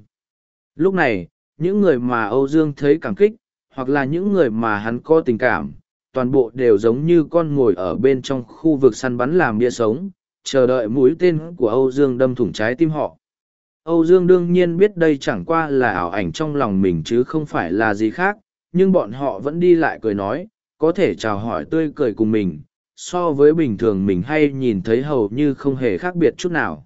[SPEAKER 1] Lúc này, những người mà Âu Dương thấy cảm kích, hoặc là những người mà hắn có tình cảm, toàn bộ đều giống như con ngồi ở bên trong khu vực săn bắn làm bia sống, chờ đợi mũi tên của Âu Dương đâm thủng trái tim họ. Âu Dương đương nhiên biết đây chẳng qua là ảo ảnh trong lòng mình chứ không phải là gì khác, nhưng bọn họ vẫn đi lại cười nói, có thể chào hỏi tươi cười cùng mình, so với bình thường mình hay nhìn thấy hầu như không hề khác biệt chút nào.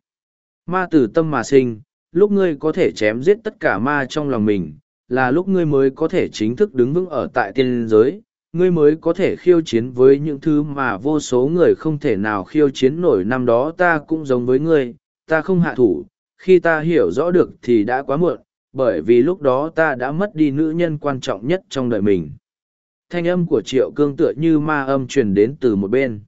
[SPEAKER 1] Ma từ tâm mà sinh, lúc ngươi có thể chém giết tất cả ma trong lòng mình, là lúc ngươi mới có thể chính thức đứng vững ở tại tiên giới, ngươi mới có thể khiêu chiến với những thứ mà vô số người không thể nào khiêu chiến nổi năm đó ta cũng giống với ngươi, ta không hạ thủ, khi ta hiểu rõ được thì đã quá muộn, bởi vì lúc đó ta đã mất đi nữ nhân quan trọng nhất trong đời mình. Thanh âm của Triệu Cương tựa như ma âm truyền đến từ một bên.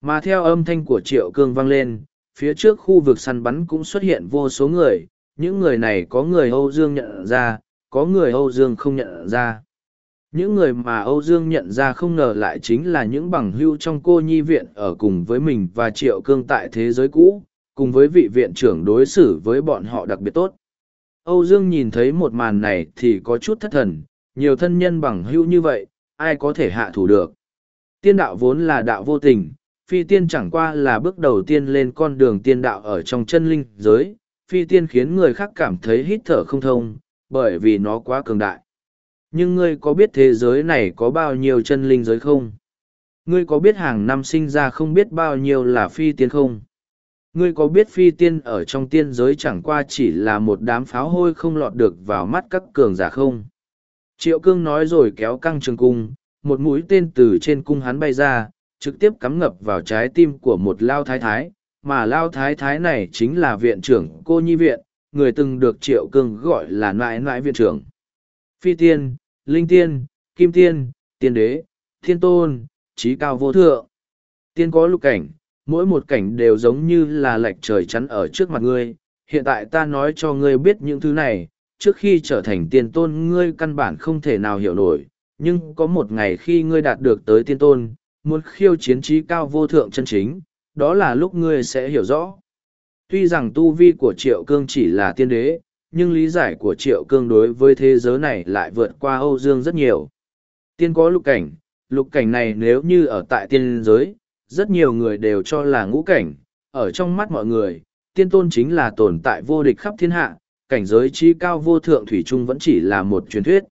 [SPEAKER 1] Mà theo âm thanh của Triệu Cương vang lên, phía trước khu vực săn bắn cũng xuất hiện vô số người, những người này có người Âu Dương nhận ra, có người Âu Dương không nhận ra. Những người mà Âu Dương nhận ra không ngờ lại chính là những bằng hưu trong cô nhi viện ở cùng với mình và Triệu Cương tại thế giới cũ, cùng với vị viện trưởng đối xử với bọn họ đặc biệt tốt. Âu Dương nhìn thấy một màn này thì có chút thất thần, nhiều thân nhân bằng hưu như vậy, ai có thể hạ thủ được. Tiên đạo vốn là đạo vô tình, phi tiên chẳng qua là bước đầu tiên lên con đường tiên đạo ở trong chân linh giới, phi tiên khiến người khác cảm thấy hít thở không thông, bởi vì nó quá cường đại nhưng ngươi có biết thế giới này có bao nhiêu chân linh giới không? Ngươi có biết hàng năm sinh ra không biết bao nhiêu là phi tiên không? Ngươi có biết phi tiên ở trong tiên giới chẳng qua chỉ là một đám pháo hôi không lọt được vào mắt các cường giả không? Triệu cương nói rồi kéo căng trường cung, một mũi tên từ trên cung hắn bay ra, trực tiếp cắm ngập vào trái tim của một lao thái thái, mà lao thái thái này chính là viện trưởng cô nhi viện, người từng được triệu cương gọi là nãi nãi viện trưởng. Phi tiên linh tiên, kim tiên, tiên đế, thiên tôn, trí cao vô thượng. Tiên có lục cảnh, mỗi một cảnh đều giống như là lệch trời chắn ở trước mặt ngươi, hiện tại ta nói cho ngươi biết những thứ này, trước khi trở thành tiên tôn ngươi căn bản không thể nào hiểu nổi, nhưng có một ngày khi ngươi đạt được tới tiên tôn, muốn khiêu chiến trí cao vô thượng chân chính, đó là lúc ngươi sẽ hiểu rõ. Tuy rằng tu vi của triệu cương chỉ là tiên đế, nhưng lý giải của triệu cương đối với thế giới này lại vượt qua Âu Dương rất nhiều. Tiên có lục cảnh, lục cảnh này nếu như ở tại tiên giới, rất nhiều người đều cho là ngũ cảnh, ở trong mắt mọi người, tiên tôn chính là tồn tại vô địch khắp thiên hạ, cảnh giới trí cao vô thượng thủy trung vẫn chỉ là một truyền thuyết.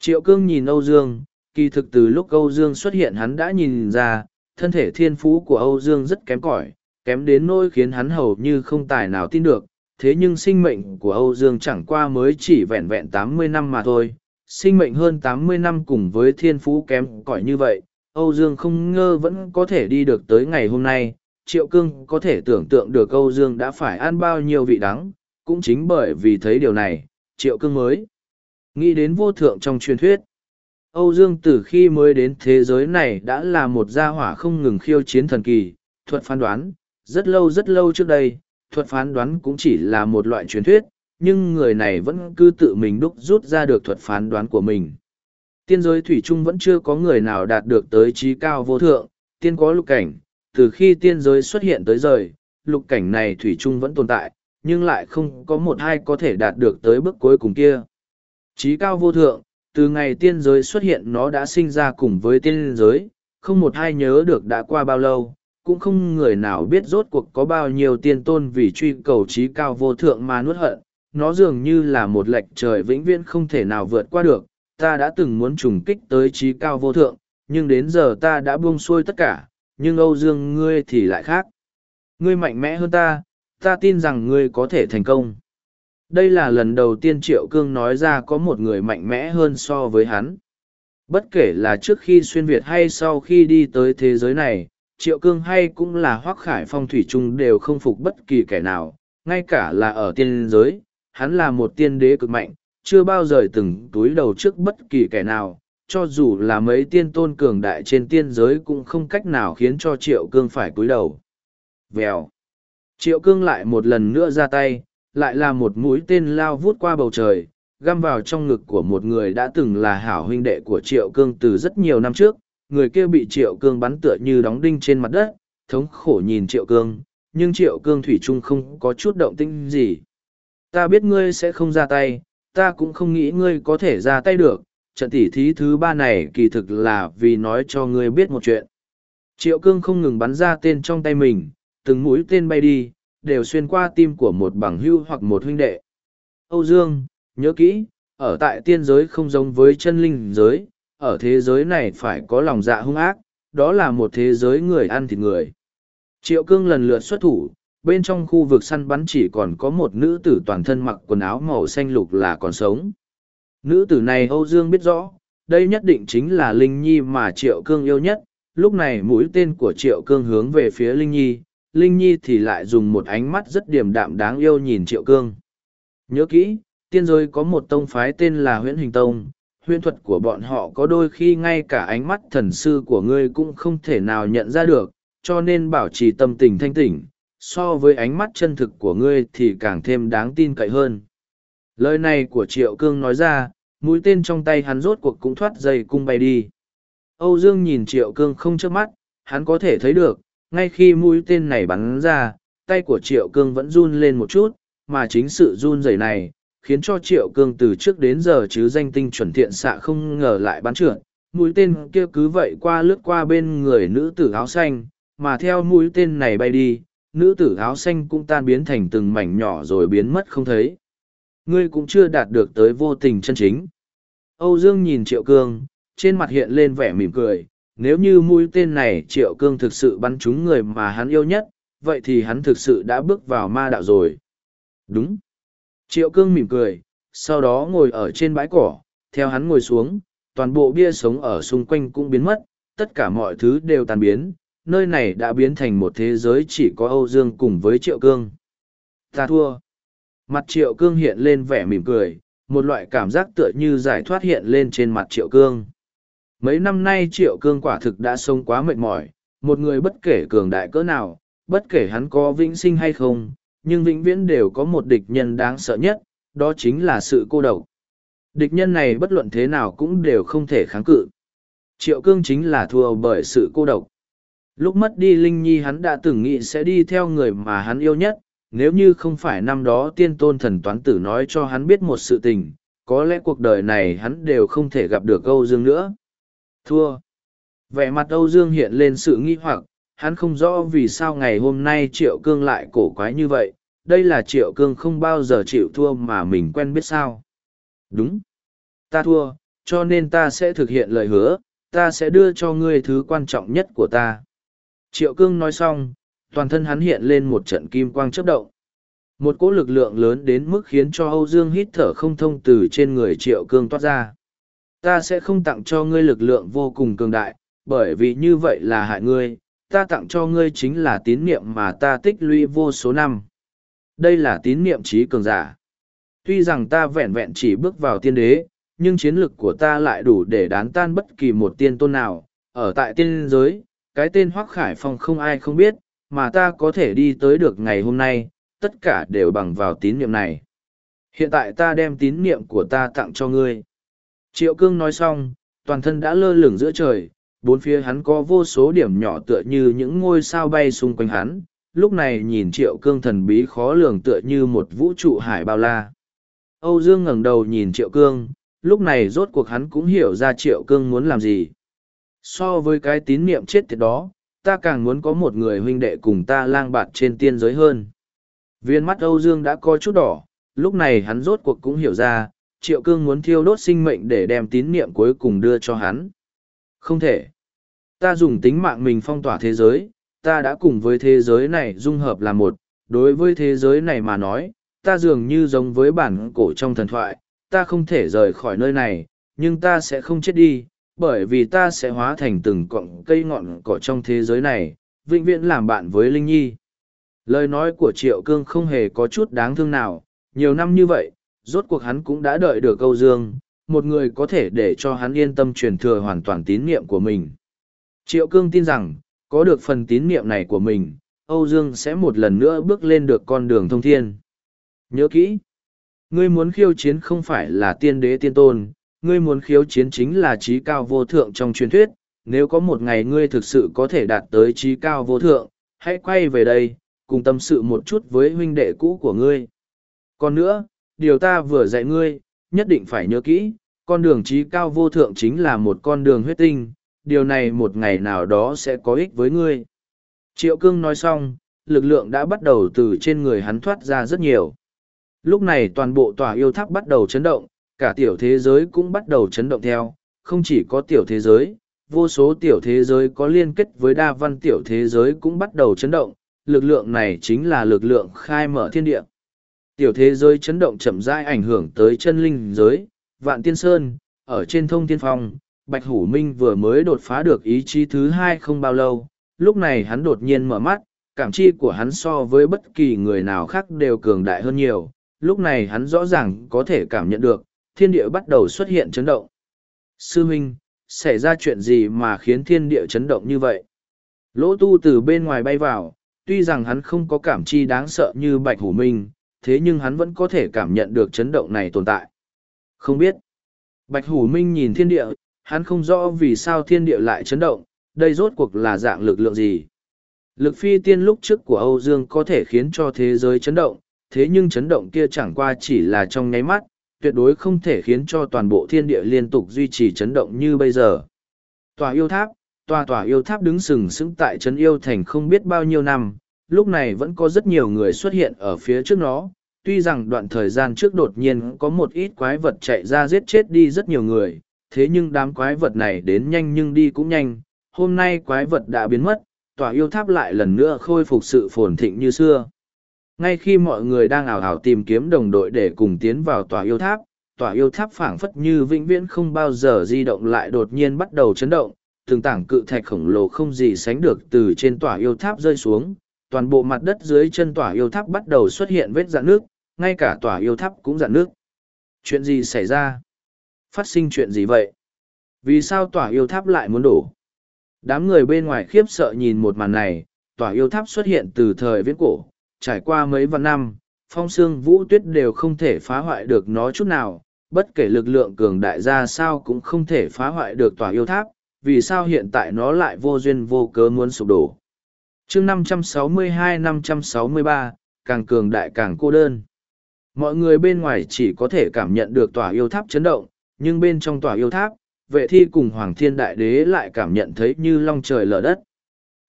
[SPEAKER 1] Triệu cương nhìn Âu Dương, kỳ thực từ lúc Âu Dương xuất hiện hắn đã nhìn ra, thân thể thiên phú của Âu Dương rất kém cỏi, kém đến nỗi khiến hắn hầu như không tài nào tin được. Thế nhưng sinh mệnh của Âu Dương chẳng qua mới chỉ vẹn vẹn tám mươi năm mà thôi, sinh mệnh hơn tám mươi năm cùng với thiên phú kém cỏi như vậy, Âu Dương không ngơ vẫn có thể đi được tới ngày hôm nay. Triệu Cương có thể tưởng tượng được Âu Dương đã phải ăn bao nhiêu vị đắng, cũng chính bởi vì thấy điều này, Triệu Cương mới nghĩ đến vô thượng trong truyền thuyết. Âu Dương từ khi mới đến thế giới này đã là một gia hỏa không ngừng khiêu chiến thần kỳ, thuật phán đoán, rất lâu rất lâu trước đây, thuật phán đoán cũng chỉ là một loại truyền thuyết, nhưng người này vẫn cứ tự mình đúc rút ra được thuật phán đoán của mình. Tiên giới Thủy Trung vẫn chưa có người nào đạt được tới trí cao vô thượng, tiên có lục cảnh, từ khi tiên giới xuất hiện tới giờ, lục cảnh này Thủy Trung vẫn tồn tại, nhưng lại không có một ai có thể đạt được tới bước cuối cùng kia. Trí cao vô thượng, từ ngày tiên giới xuất hiện nó đã sinh ra cùng với tiên giới, không một ai nhớ được đã qua bao lâu, cũng không người nào biết rốt cuộc có bao nhiêu tiên tôn vì truy cầu trí cao vô thượng mà nuốt hận. Nó dường như là một lệch trời vĩnh viễn không thể nào vượt qua được, ta đã từng muốn trùng kích tới trí cao vô thượng, nhưng đến giờ ta đã buông xuôi tất cả, nhưng Âu Dương ngươi thì lại khác. Ngươi mạnh mẽ hơn ta, ta tin rằng ngươi có thể thành công. Đây là lần đầu tiên Triệu Cương nói ra có một người mạnh mẽ hơn so với hắn. Bất kể là trước khi xuyên Việt hay sau khi đi tới thế giới này, Triệu Cương hay cũng là Hoác Khải Phong Thủy Trung đều không phục bất kỳ kẻ nào, ngay cả là ở tiên giới, hắn là một tiên đế cực mạnh, chưa bao giờ từng túi đầu trước bất kỳ kẻ nào, cho dù là mấy tiên tôn cường đại trên tiên giới cũng không cách nào khiến cho Triệu Cương phải cúi đầu. Vèo. Triệu Cương lại một lần nữa ra tay, lại là một mũi tên lao vút qua bầu trời, găm vào trong ngực của một người đã từng là hảo huynh đệ của Triệu Cương từ rất nhiều năm trước. Người kia bị Triệu Cương bắn tựa như đóng đinh trên mặt đất, thống khổ nhìn Triệu Cương, nhưng Triệu Cương Thủy Trung không có chút động tĩnh gì. Ta biết ngươi sẽ không ra tay, ta cũng không nghĩ ngươi có thể ra tay được, trận tỉ thí thứ ba này kỳ thực là vì nói cho ngươi biết một chuyện. Triệu Cương không ngừng bắn ra tên trong tay mình, từng mũi tên bay đi, đều xuyên qua tim của một bằng hưu hoặc một huynh đệ. Âu Dương, nhớ kỹ, ở tại tiên giới không giống với chân linh giới, ở thế giới này phải có lòng dạ hung ác, đó là một thế giới người ăn thịt người. Triệu cương lần lượt xuất thủ, bên trong khu vực săn bắn chỉ còn có một nữ tử toàn thân mặc quần áo màu xanh lục là còn sống. Nữ tử này Âu Dương biết rõ, đây nhất định chính là Linh Nhi mà Triệu Cương yêu nhất, lúc này mũi tên của Triệu Cương hướng về phía Linh Nhi, Linh Nhi thì lại dùng một ánh mắt rất điềm đạm đáng yêu nhìn Triệu Cương. Nhớ kỹ, tiên giới có một tông phái tên là huyễn hình tông, huyễn thuật của bọn họ có đôi khi ngay cả ánh mắt thần sư của ngươi cũng không thể nào nhận ra được, cho nên bảo trì tâm tình thanh tỉnh, so với ánh mắt chân thực của ngươi thì càng thêm đáng tin cậy hơn. Lời này của Triệu Cương nói ra, mũi tên trong tay hắn rốt cuộc cũng thoát dây cung bay đi. Âu Dương nhìn Triệu Cương không chớp mắt, hắn có thể thấy được, ngay khi mũi tên này bắn ra tay của triệu cương vẫn run lên một chút mà chính sự run rẩy này khiến cho triệu cương từ trước đến giờ chứ danh tinh chuẩn thiện xạ không ngờ lại bắn trượt. Mũi tên kia cứ vậy qua lướt qua bên người nữ tử áo xanh, mà theo mũi tên này bay đi, nữ tử áo xanh cũng tan biến thành từng mảnh nhỏ rồi biến mất không thấy. Ngươi cũng chưa đạt được tới vô tình chân chính. Âu dương nhìn triệu cương, trên mặt hiện lên vẻ mỉm cười. Nếu như mũi tên này triệu cương thực sự bắn trúng người mà hắn yêu nhất, vậy thì hắn thực sự đã bước vào ma đạo rồi. Đúng triệu cương mỉm cười sau đó ngồi ở trên bãi cỏ theo hắn ngồi xuống toàn bộ bia sống ở xung quanh cũng biến mất tất cả mọi thứ đều tàn biến nơi này đã biến thành một thế giới chỉ có âu dương cùng với triệu cương. Ta thua. Mặt triệu cương hiện lên vẻ mỉm cười một loại cảm giác tựa như giải thoát hiện lên trên mặt triệu cương. Mấy năm nay triệu cương quả thực đã sống quá mệt mỏi, một người bất kể cường đại cỡ nào, bất kể hắn có vĩnh sinh hay không, nhưng vĩnh viễn đều có một địch nhân đáng sợ nhất, đó chính là sự cô độc. Địch nhân này bất luận thế nào cũng đều không thể kháng cự. Triệu cương chính là thua bởi sự cô độc. Lúc mất đi Linh Nhi hắn đã từng nghĩ sẽ đi theo người mà hắn yêu nhất, nếu như không phải năm đó tiên tôn thần toán tử nói cho hắn biết một sự tình, có lẽ cuộc đời này hắn đều không thể gặp được Âu Dương nữa. Thua. Vẻ mặt Âu Dương hiện lên sự nghi hoặc, hắn không rõ vì sao ngày hôm nay Triệu Cương lại cổ quái như vậy, đây là Triệu Cương không bao giờ chịu thua mà mình quen biết sao. Đúng. Ta thua, cho nên ta sẽ thực hiện lời hứa, ta sẽ đưa cho ngươi thứ quan trọng nhất của ta. Triệu Cương nói xong, toàn thân hắn hiện lên một trận kim quang chớp động. Một cỗ lực lượng lớn đến mức khiến cho Âu Dương hít thở không thông từ trên người Triệu Cương toát ra. Ta sẽ không tặng cho ngươi lực lượng vô cùng cường đại, bởi vì như vậy là hại ngươi, ta tặng cho ngươi chính là tín niệm mà ta tích lũy vô số năm. Đây là tín niệm trí cường giả. Tuy rằng ta vẹn vẹn chỉ bước vào tiên đế, nhưng chiến lực của ta lại đủ để đán tan bất kỳ một tiên tôn nào. Ở tại tiên giới, cái tên Hoác Khải Phong không ai không biết, mà ta có thể đi tới được ngày hôm nay, tất cả đều bằng vào tín niệm này. Hiện tại ta đem tín niệm của ta tặng cho ngươi. Triệu cương nói xong, toàn thân đã lơ lửng giữa trời, bốn phía hắn có vô số điểm nhỏ tựa như những ngôi sao bay xung quanh hắn, lúc này nhìn triệu cương thần bí khó lường tựa như một vũ trụ hải bao la. Âu Dương ngẩng đầu nhìn triệu cương, lúc này rốt cuộc hắn cũng hiểu ra triệu cương muốn làm gì. So với cái tín niệm chết tiệt đó, ta càng muốn có một người huynh đệ cùng ta lang bạt trên tiên giới hơn. Viên mắt Âu Dương đã có chút đỏ, lúc này hắn rốt cuộc cũng hiểu ra, triệu cương muốn thiêu đốt sinh mệnh để đem tín niệm cuối cùng đưa cho hắn. Không thể. Ta dùng tính mạng mình phong tỏa thế giới, ta đã cùng với thế giới này dung hợp là một, đối với thế giới này mà nói, ta dường như giống với bản cổ trong thần thoại, ta không thể rời khỏi nơi này, nhưng ta sẽ không chết đi, bởi vì ta sẽ hóa thành từng cọng cây ngọn cỏ trong thế giới này, vĩnh viễn làm bạn với Linh Nhi. Lời nói của Triệu Cương không hề có chút đáng thương nào, nhiều năm như vậy, rốt cuộc hắn cũng đã đợi được câu dương, một người có thể để cho hắn yên tâm truyền thừa hoàn toàn tín niệm của mình. Triệu Cương tin rằng, có được phần tín niệm này của mình, Âu Dương sẽ một lần nữa bước lên được con đường thông thiên. Nhớ kỹ, ngươi muốn khiêu chiến không phải là tiên đế tiên tôn, ngươi muốn khiêu chiến chính là trí cao vô thượng trong truyền thuyết, nếu có một ngày ngươi thực sự có thể đạt tới trí cao vô thượng, hãy quay về đây, cùng tâm sự một chút với huynh đệ cũ của ngươi. Còn nữa, điều ta vừa dạy ngươi, nhất định phải nhớ kỹ, con đường trí cao vô thượng chính là một con đường huyết tinh, điều này một ngày nào đó sẽ có ích với ngươi. Triệu cương nói xong, lực lượng đã bắt đầu từ trên người hắn thoát ra rất nhiều. Lúc này toàn bộ tòa yêu tháp bắt đầu chấn động, cả tiểu thế giới cũng bắt đầu chấn động theo, không chỉ có tiểu thế giới, vô số tiểu thế giới có liên kết với đa văn tiểu thế giới cũng bắt đầu chấn động, lực lượng này chính là lực lượng khai mở thiên địa. Tiểu thế giới chấn động chậm rãi ảnh hưởng tới chân linh giới, vạn tiên sơn, ở trên thông tiên phong, Bạch Hủ Minh vừa mới đột phá được ý chí thứ hai không bao lâu, lúc này hắn đột nhiên mở mắt, cảm chi của hắn so với bất kỳ người nào khác đều cường đại hơn nhiều, lúc này hắn rõ ràng có thể cảm nhận được, thiên địa bắt đầu xuất hiện chấn động. Sư Minh, xảy ra chuyện gì mà khiến thiên địa chấn động như vậy? Lỗ tu từ bên ngoài bay vào, tuy rằng hắn không có cảm chi đáng sợ như Bạch Hủ Minh, thế nhưng hắn vẫn có thể cảm nhận được chấn động này tồn tại. Không biết. Bạch Hủ Minh nhìn thiên địa, hắn không rõ vì sao thiên địa lại chấn động, đây rốt cuộc là dạng lực lượng gì. Lực phi tiên lúc trước của Âu Dương có thể khiến cho thế giới chấn động, thế nhưng chấn động kia chẳng qua chỉ là trong nháy mắt, tuyệt đối không thể khiến cho toàn bộ thiên địa liên tục duy trì chấn động như bây giờ. Tòa yêu tháp, tòa tòa yêu tháp đứng sừng sững tại trấn yêu thành không biết bao nhiêu năm, lúc này vẫn có rất nhiều người xuất hiện ở phía trước nó. Tuy rằng đoạn thời gian trước đột nhiên có một ít quái vật chạy ra giết chết đi rất nhiều người, thế nhưng đám quái vật này đến nhanh nhưng đi cũng nhanh. Hôm nay quái vật đã biến mất, tòa yêu tháp lại lần nữa khôi phục sự phồn thịnh như xưa. Ngay khi mọi người đang ảo ảo tìm kiếm đồng đội để cùng tiến vào tòa yêu tháp, tòa yêu tháp phảng phất như vĩnh viễn không bao giờ di động lại đột nhiên bắt đầu chấn động, từng tảng cự thạch khổng lồ không gì sánh được từ trên tòa yêu tháp rơi xuống, toàn bộ mặt đất dưới chân tòa yêu tháp bắt đầu xuất hiện vết dạn nước, ngay cả tòa yêu tháp cũng dạn nước. Chuyện gì xảy ra? Phát sinh chuyện gì vậy? Vì sao tòa yêu tháp lại muốn đổ? Đám người bên ngoài khiếp sợ nhìn một màn này, tòa yêu tháp xuất hiện từ thời viễn cổ, trải qua mấy vạn năm, phong xương vũ tuyết đều không thể phá hoại được nó chút nào, bất kể lực lượng cường đại ra sao cũng không thể phá hoại được tòa yêu tháp, vì sao hiện tại nó lại vô duyên vô cớ muốn sụp đổ. chương 562-563, càng cường đại càng cô đơn. Mọi người bên ngoài chỉ có thể cảm nhận được tòa yêu tháp chấn động, nhưng bên trong tòa yêu tháp, vệ thi cùng Hoàng Thiên Đại Đế lại cảm nhận thấy như long trời lở đất.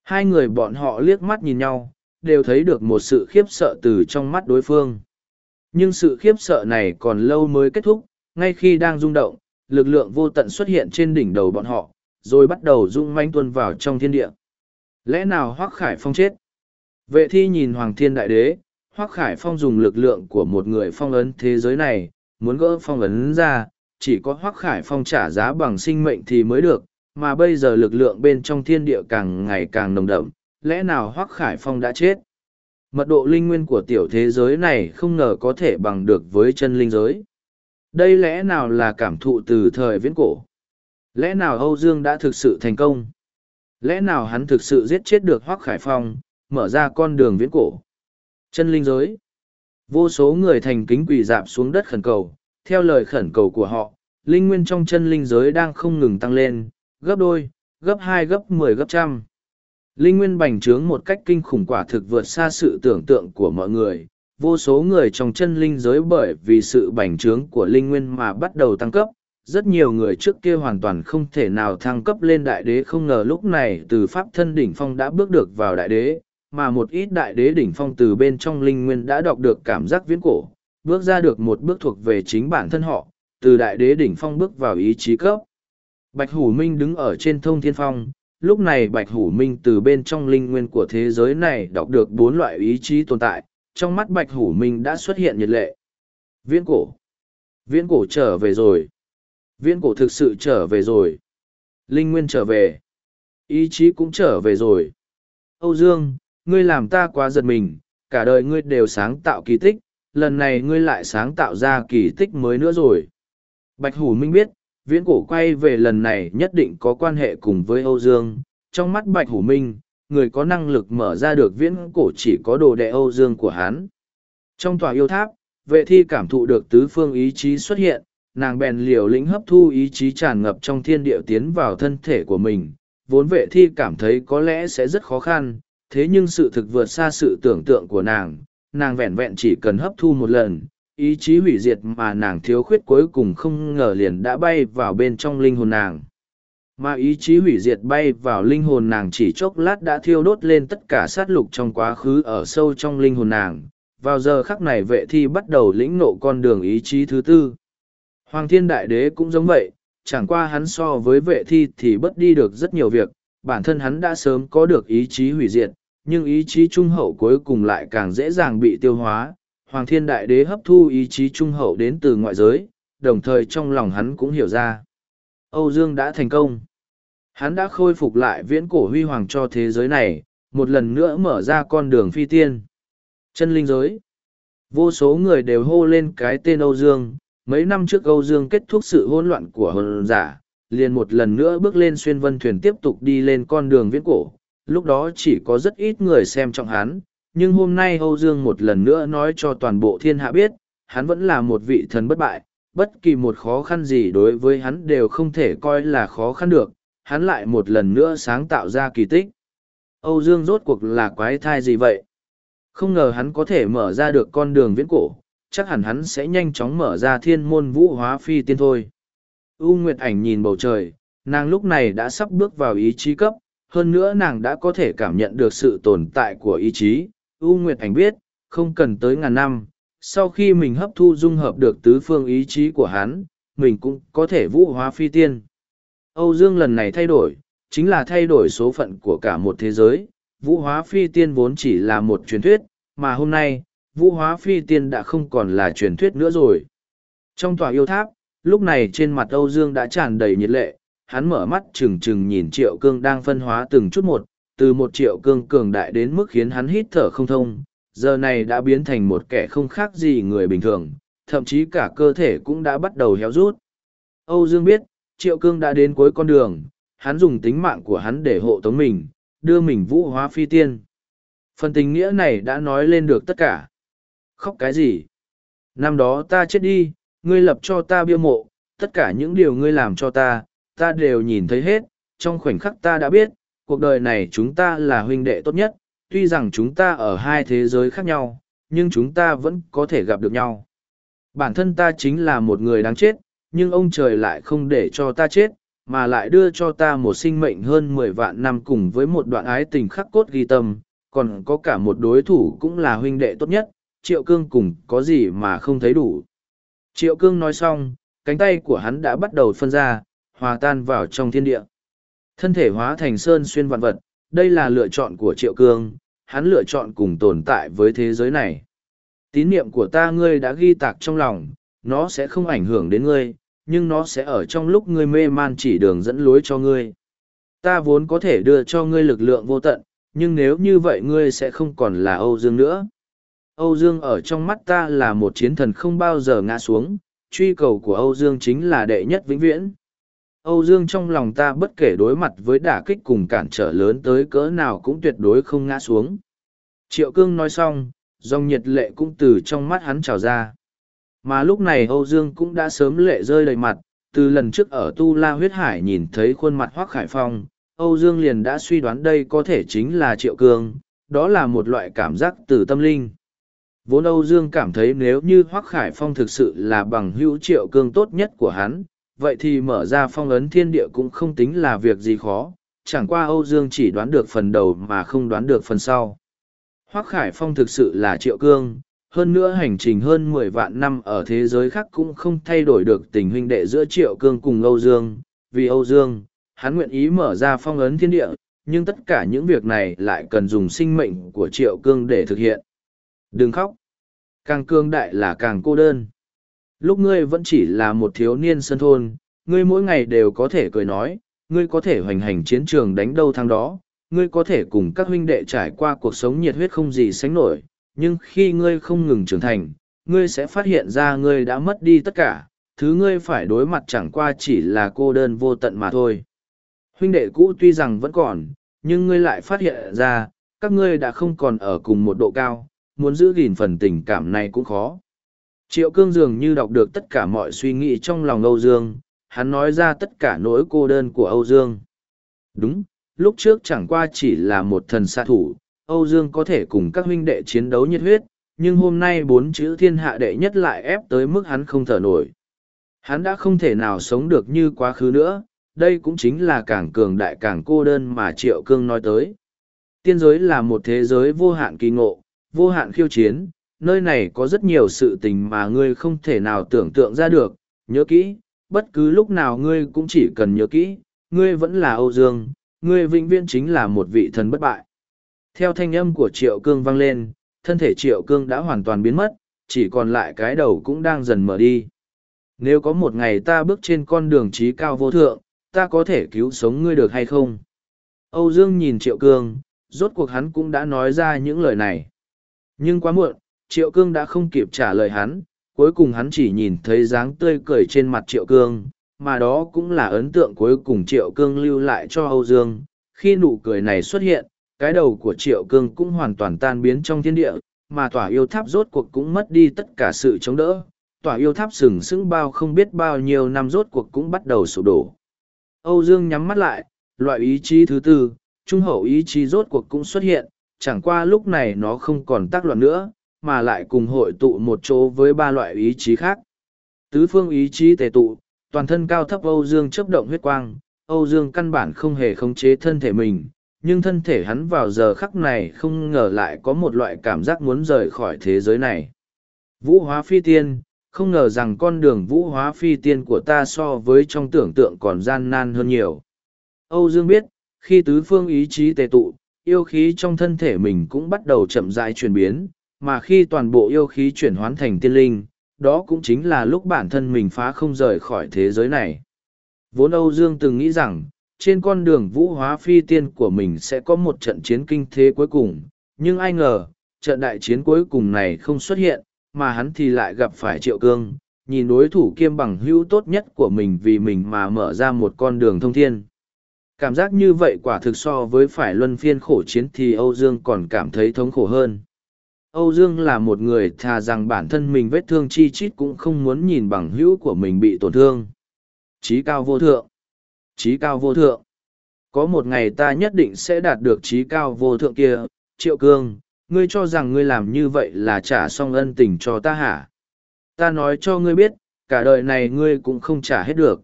[SPEAKER 1] Hai người bọn họ liếc mắt nhìn nhau, đều thấy được một sự khiếp sợ từ trong mắt đối phương. Nhưng sự khiếp sợ này còn lâu mới kết thúc, ngay khi đang rung động, lực lượng vô tận xuất hiện trên đỉnh đầu bọn họ, rồi bắt đầu rung manh tuôn vào trong thiên địa. Lẽ nào Hoác Khải Phong chết? Vệ thi nhìn Hoàng Thiên Đại Đế, Hoác Khải Phong dùng lực lượng của một người phong ấn thế giới này, muốn gỡ phong ấn ra, chỉ có Hoác Khải Phong trả giá bằng sinh mệnh thì mới được, mà bây giờ lực lượng bên trong thiên địa càng ngày càng nồng đậm, lẽ nào Hoác Khải Phong đã chết? Mật độ linh nguyên của tiểu thế giới này không ngờ có thể bằng được với chân linh giới. Đây lẽ nào là cảm thụ từ thời viễn cổ? Lẽ nào Âu Dương đã thực sự thành công? Lẽ nào hắn thực sự giết chết được Hoác Khải Phong, mở ra con đường viễn cổ? Chân linh giới. Vô số người thành kính quỳ dạp xuống đất khẩn cầu, theo lời khẩn cầu của họ, linh nguyên trong chân linh giới đang không ngừng tăng lên, gấp đôi, gấp hai gấp mười gấp trăm. Linh nguyên bành trướng một cách kinh khủng quả thực vượt xa sự tưởng tượng của mọi người. Vô số người trong chân linh giới bởi vì sự bành trướng của linh nguyên mà bắt đầu tăng cấp. Rất nhiều người trước kia hoàn toàn không thể nào thăng cấp lên đại đế không ngờ lúc này từ pháp thân đỉnh phong đã bước được vào đại đế, mà một ít đại đế đỉnh phong từ bên trong linh nguyên đã đọc được cảm giác viễn cổ, bước ra được một bước thuộc về chính bản thân họ, từ đại đế đỉnh phong bước vào ý chí cấp. Bạch Hủ Minh đứng ở trên thông thiên phong, lúc này Bạch Hủ Minh từ bên trong linh nguyên của thế giới này đọc được bốn loại ý chí tồn tại, trong mắt Bạch Hủ Minh đã xuất hiện nhiệt lệ. Viễn cổ. Viễn cổ trở về rồi. Viễn cổ thực sự trở về rồi. Linh nguyên trở về. Ý chí cũng trở về rồi. Âu Dương, ngươi làm ta quá giật mình, cả đời ngươi đều sáng tạo kỳ tích, lần này ngươi lại sáng tạo ra kỳ tích mới nữa rồi. Bạch Hủ Minh biết, viễn cổ quay về lần này nhất định có quan hệ cùng với Âu Dương. Trong mắt Bạch Hủ Minh, người có năng lực mở ra được viễn cổ chỉ có đồ đệ Âu Dương của hắn. Trong tòa yêu tháp, vệ thi cảm thụ được tứ phương ý chí xuất hiện, nàng bèn liều lĩnh hấp thu ý chí tràn ngập trong thiên địa tiến vào thân thể của mình. Vốn vệ thi cảm thấy có lẽ sẽ rất khó khăn, thế nhưng sự thực vượt xa sự tưởng tượng của nàng, nàng vẹn vẹn chỉ cần hấp thu một lần, ý chí hủy diệt mà nàng thiếu khuyết cuối cùng không ngờ liền đã bay vào bên trong linh hồn nàng. Mà ý chí hủy diệt bay vào linh hồn nàng chỉ chốc lát đã thiêu đốt lên tất cả sát lục trong quá khứ ở sâu trong linh hồn nàng. Vào giờ khắc này vệ thi bắt đầu lĩnh nộ con đường ý chí thứ tư. Hoàng thiên đại đế cũng giống vậy, chẳng qua hắn so với vệ thi thì bất đi được rất nhiều việc, bản thân hắn đã sớm có được ý chí hủy diệt, nhưng ý chí trung hậu cuối cùng lại càng dễ dàng bị tiêu hóa. Hoàng thiên đại đế hấp thu ý chí trung hậu đến từ ngoại giới, đồng thời trong lòng hắn cũng hiểu ra. Âu Dương đã thành công. Hắn đã khôi phục lại viễn cổ huy hoàng cho thế giới này, một lần nữa mở ra con đường phi tiên. Chân linh giới. Vô số người đều hô lên cái tên Âu Dương. Mấy năm trước Âu Dương kết thúc sự hỗn loạn của hồn giả, liền một lần nữa bước lên xuyên vân thuyền tiếp tục đi lên con đường viễn cổ, lúc đó chỉ có rất ít người xem trọng hắn, nhưng hôm nay Âu Dương một lần nữa nói cho toàn bộ thiên hạ biết, hắn vẫn là một vị thần bất bại, bất kỳ một khó khăn gì đối với hắn đều không thể coi là khó khăn được, hắn lại một lần nữa sáng tạo ra kỳ tích. Âu Dương rốt cuộc là quái thai gì vậy? Không ngờ hắn có thể mở ra được con đường viễn cổ, chắc hẳn hắn sẽ nhanh chóng mở ra thiên môn vũ hóa phi tiên thôi. U Nguyệt ảnh nhìn bầu trời, nàng lúc này đã sắp bước vào ý chí cấp, hơn nữa nàng đã có thể cảm nhận được sự tồn tại của ý chí. U Nguyệt Ảnh biết, không cần tới ngàn năm, sau khi mình hấp thu dung hợp được tứ phương ý chí của hắn, mình cũng có thể vũ hóa phi tiên. Âu Dương lần này thay đổi, chính là thay đổi số phận của cả một thế giới. Vũ hóa phi tiên vốn chỉ là một truyền thuyết, mà hôm nay, vũ hóa phi tiên đã không còn là truyền thuyết nữa rồi. Trong tòa yêu tháp, lúc này trên mặt Âu Dương đã tràn đầy nhiệt lệ, hắn mở mắt trừng trừng nhìn triệu cương đang phân hóa từng chút một, từ một triệu cương cường đại đến mức khiến hắn hít thở không thông, giờ này đã biến thành một kẻ không khác gì người bình thường, thậm chí cả cơ thể cũng đã bắt đầu héo rút. Âu Dương biết, triệu cương đã đến cuối con đường, hắn dùng tính mạng của hắn để hộ tống mình, đưa mình vũ hóa phi tiên. Phần tình nghĩa này đã nói lên được tất cả. Khóc cái gì? Năm đó ta chết đi, ngươi lập cho ta bia mộ, tất cả những điều ngươi làm cho ta, ta đều nhìn thấy hết, trong khoảnh khắc ta đã biết, cuộc đời này chúng ta là huynh đệ tốt nhất, tuy rằng chúng ta ở hai thế giới khác nhau, nhưng chúng ta vẫn có thể gặp được nhau. Bản thân ta chính là một người đáng chết, nhưng ông trời lại không để cho ta chết, mà lại đưa cho ta một sinh mệnh hơn mười vạn năm cùng với một đoạn ái tình khắc cốt ghi tâm, còn có cả một đối thủ cũng là huynh đệ tốt nhất, Triệu Cương cùng có gì mà không thấy đủ. Triệu Cương nói xong, cánh tay của hắn đã bắt đầu phân ra, hòa tan vào trong thiên địa. Thân thể hóa thành sơn xuyên vạn vật, đây là lựa chọn của Triệu Cương, hắn lựa chọn cùng tồn tại với thế giới này. Tín niệm của ta ngươi đã ghi tạc trong lòng, nó sẽ không ảnh hưởng đến ngươi, nhưng nó sẽ ở trong lúc ngươi mê man chỉ đường dẫn lối cho ngươi. Ta vốn có thể đưa cho ngươi lực lượng vô tận, nhưng nếu như vậy ngươi sẽ không còn là Âu Dương nữa. Âu Dương ở trong mắt ta là một chiến thần không bao giờ ngã xuống, truy cầu của Âu Dương chính là đệ nhất vĩnh viễn. Âu Dương trong lòng ta bất kể đối mặt với đả kích cùng cản trở lớn tới cỡ nào cũng tuyệt đối không ngã xuống. Triệu Cương nói xong, dòng nhiệt lệ cũng từ trong mắt hắn trào ra. Mà lúc này Âu Dương cũng đã sớm lệ rơi đầy mặt, từ lần trước ở Tu La huyết hải nhìn thấy khuôn mặt Hoác Khải Phong, Âu Dương liền đã suy đoán đây có thể chính là Triệu Cương, đó là một loại cảm giác từ tâm linh. Vốn Âu Dương cảm thấy nếu như Hoác Khải Phong thực sự là bằng hữu Triệu Cương tốt nhất của hắn, vậy thì mở ra phong ấn thiên địa cũng không tính là việc gì khó, chẳng qua Âu Dương chỉ đoán được phần đầu mà không đoán được phần sau. Hoác Khải Phong thực sự là Triệu Cương, hơn nữa hành trình hơn mười vạn năm ở thế giới khác cũng không thay đổi được tình huynh đệ giữa Triệu Cương cùng Âu Dương, vì Âu Dương, hắn nguyện ý mở ra phong ấn thiên địa, nhưng tất cả những việc này lại cần dùng sinh mệnh của Triệu Cương để thực hiện. Đừng khóc. Càng cương đại là càng cô đơn. Lúc ngươi vẫn chỉ là một thiếu niên sân thôn, ngươi mỗi ngày đều có thể cười nói, ngươi có thể hoành hành chiến trường đánh đâu thắng đó, ngươi có thể cùng các huynh đệ trải qua cuộc sống nhiệt huyết không gì sánh nổi, nhưng khi ngươi không ngừng trưởng thành, ngươi sẽ phát hiện ra ngươi đã mất đi tất cả, thứ ngươi phải đối mặt chẳng qua chỉ là cô đơn vô tận mà thôi. Huynh đệ cũ tuy rằng vẫn còn, nhưng ngươi lại phát hiện ra, các ngươi đã không còn ở cùng một độ cao, muốn giữ gìn phần tình cảm này cũng khó. Triệu cương dường như đọc được tất cả mọi suy nghĩ trong lòng Âu Dương, hắn nói ra tất cả nỗi cô đơn của Âu Dương. Đúng, lúc trước chẳng qua chỉ là một thần xạ thủ, Âu Dương có thể cùng các huynh đệ chiến đấu nhiệt huyết, nhưng hôm nay bốn chữ thiên hạ đệ nhất lại ép tới mức hắn không thở nổi. Hắn đã không thể nào sống được như quá khứ nữa, đây cũng chính là càng cường đại càng cô đơn mà Triệu Cương nói tới. Tiên giới là một thế giới vô hạn kỳ ngộ, vô hạn khiêu chiến, nơi này có rất nhiều sự tình mà ngươi không thể nào tưởng tượng ra được, nhớ kỹ, bất cứ lúc nào ngươi cũng chỉ cần nhớ kỹ, ngươi vẫn là Âu Dương, ngươi vĩnh viễn chính là một vị thần bất bại. Theo thanh âm của Triệu Cương vang lên, thân thể Triệu Cương đã hoàn toàn biến mất, chỉ còn lại cái đầu cũng đang dần mở đi. Nếu có một ngày ta bước trên con đường trí cao vô thượng, ta có thể cứu sống ngươi được hay không? Âu Dương nhìn Triệu Cương, rốt cuộc hắn cũng đã nói ra những lời này. Nhưng quá muộn, Triệu Cương đã không kịp trả lời hắn, cuối cùng hắn chỉ nhìn thấy dáng tươi cười trên mặt Triệu Cương, mà đó cũng là ấn tượng cuối cùng Triệu Cương lưu lại cho Âu Dương. Khi nụ cười này xuất hiện, cái đầu của Triệu Cương cũng hoàn toàn tan biến trong thiên địa, mà tỏa yêu tháp rốt cuộc cũng mất đi tất cả sự chống đỡ. Tỏa yêu tháp sừng sững bao không biết bao nhiêu năm rốt cuộc cũng bắt đầu sụp đổ. Âu Dương nhắm mắt lại, loại ý chí thứ tư, trung hậu ý chí rốt cuộc cũng xuất hiện, chẳng qua lúc này nó không còn tác loạn nữa, mà lại cùng hội tụ một chỗ với ba loại ý chí khác. Tứ phương ý chí tề tụ, toàn thân cao thấp Âu Dương chấp động huyết quang, Âu Dương căn bản không hề khống chế thân thể mình, nhưng thân thể hắn vào giờ khắc này không ngờ lại có một loại cảm giác muốn rời khỏi thế giới này. Vũ hóa phi tiên, không ngờ rằng con đường vũ hóa phi tiên của ta so với trong tưởng tượng còn gian nan hơn nhiều. Âu Dương biết, khi tứ phương ý chí tề tụ, yêu khí trong thân thể mình cũng bắt đầu chậm rãi chuyển biến, mà khi toàn bộ yêu khí chuyển hoán thành tiên linh, đó cũng chính là lúc bản thân mình phá không rời khỏi thế giới này. Vốn Âu Dương từng nghĩ rằng, trên con đường vũ hóa phi tiên của mình sẽ có một trận chiến kinh thế cuối cùng, nhưng ai ngờ, trận đại chiến cuối cùng này không xuất hiện, mà hắn thì lại gặp phải triệu cương, nhìn đối thủ kiêm bằng hữu tốt nhất của mình vì mình mà mở ra một con đường thông thiên. Cảm giác như vậy quả thực so với phải luân phiên khổ chiến thì Âu Dương còn cảm thấy thống khổ hơn. Âu Dương là một người thà rằng bản thân mình vết thương chi chít cũng không muốn nhìn bằng hữu của mình bị tổn thương. Chí cao vô thượng. Chí cao vô thượng. Có một ngày ta nhất định sẽ đạt được chí cao vô thượng kia. Triệu Cương, ngươi cho rằng ngươi làm như vậy là trả xong ân tình cho ta hả? Ta nói cho ngươi biết, cả đời này ngươi cũng không trả hết được.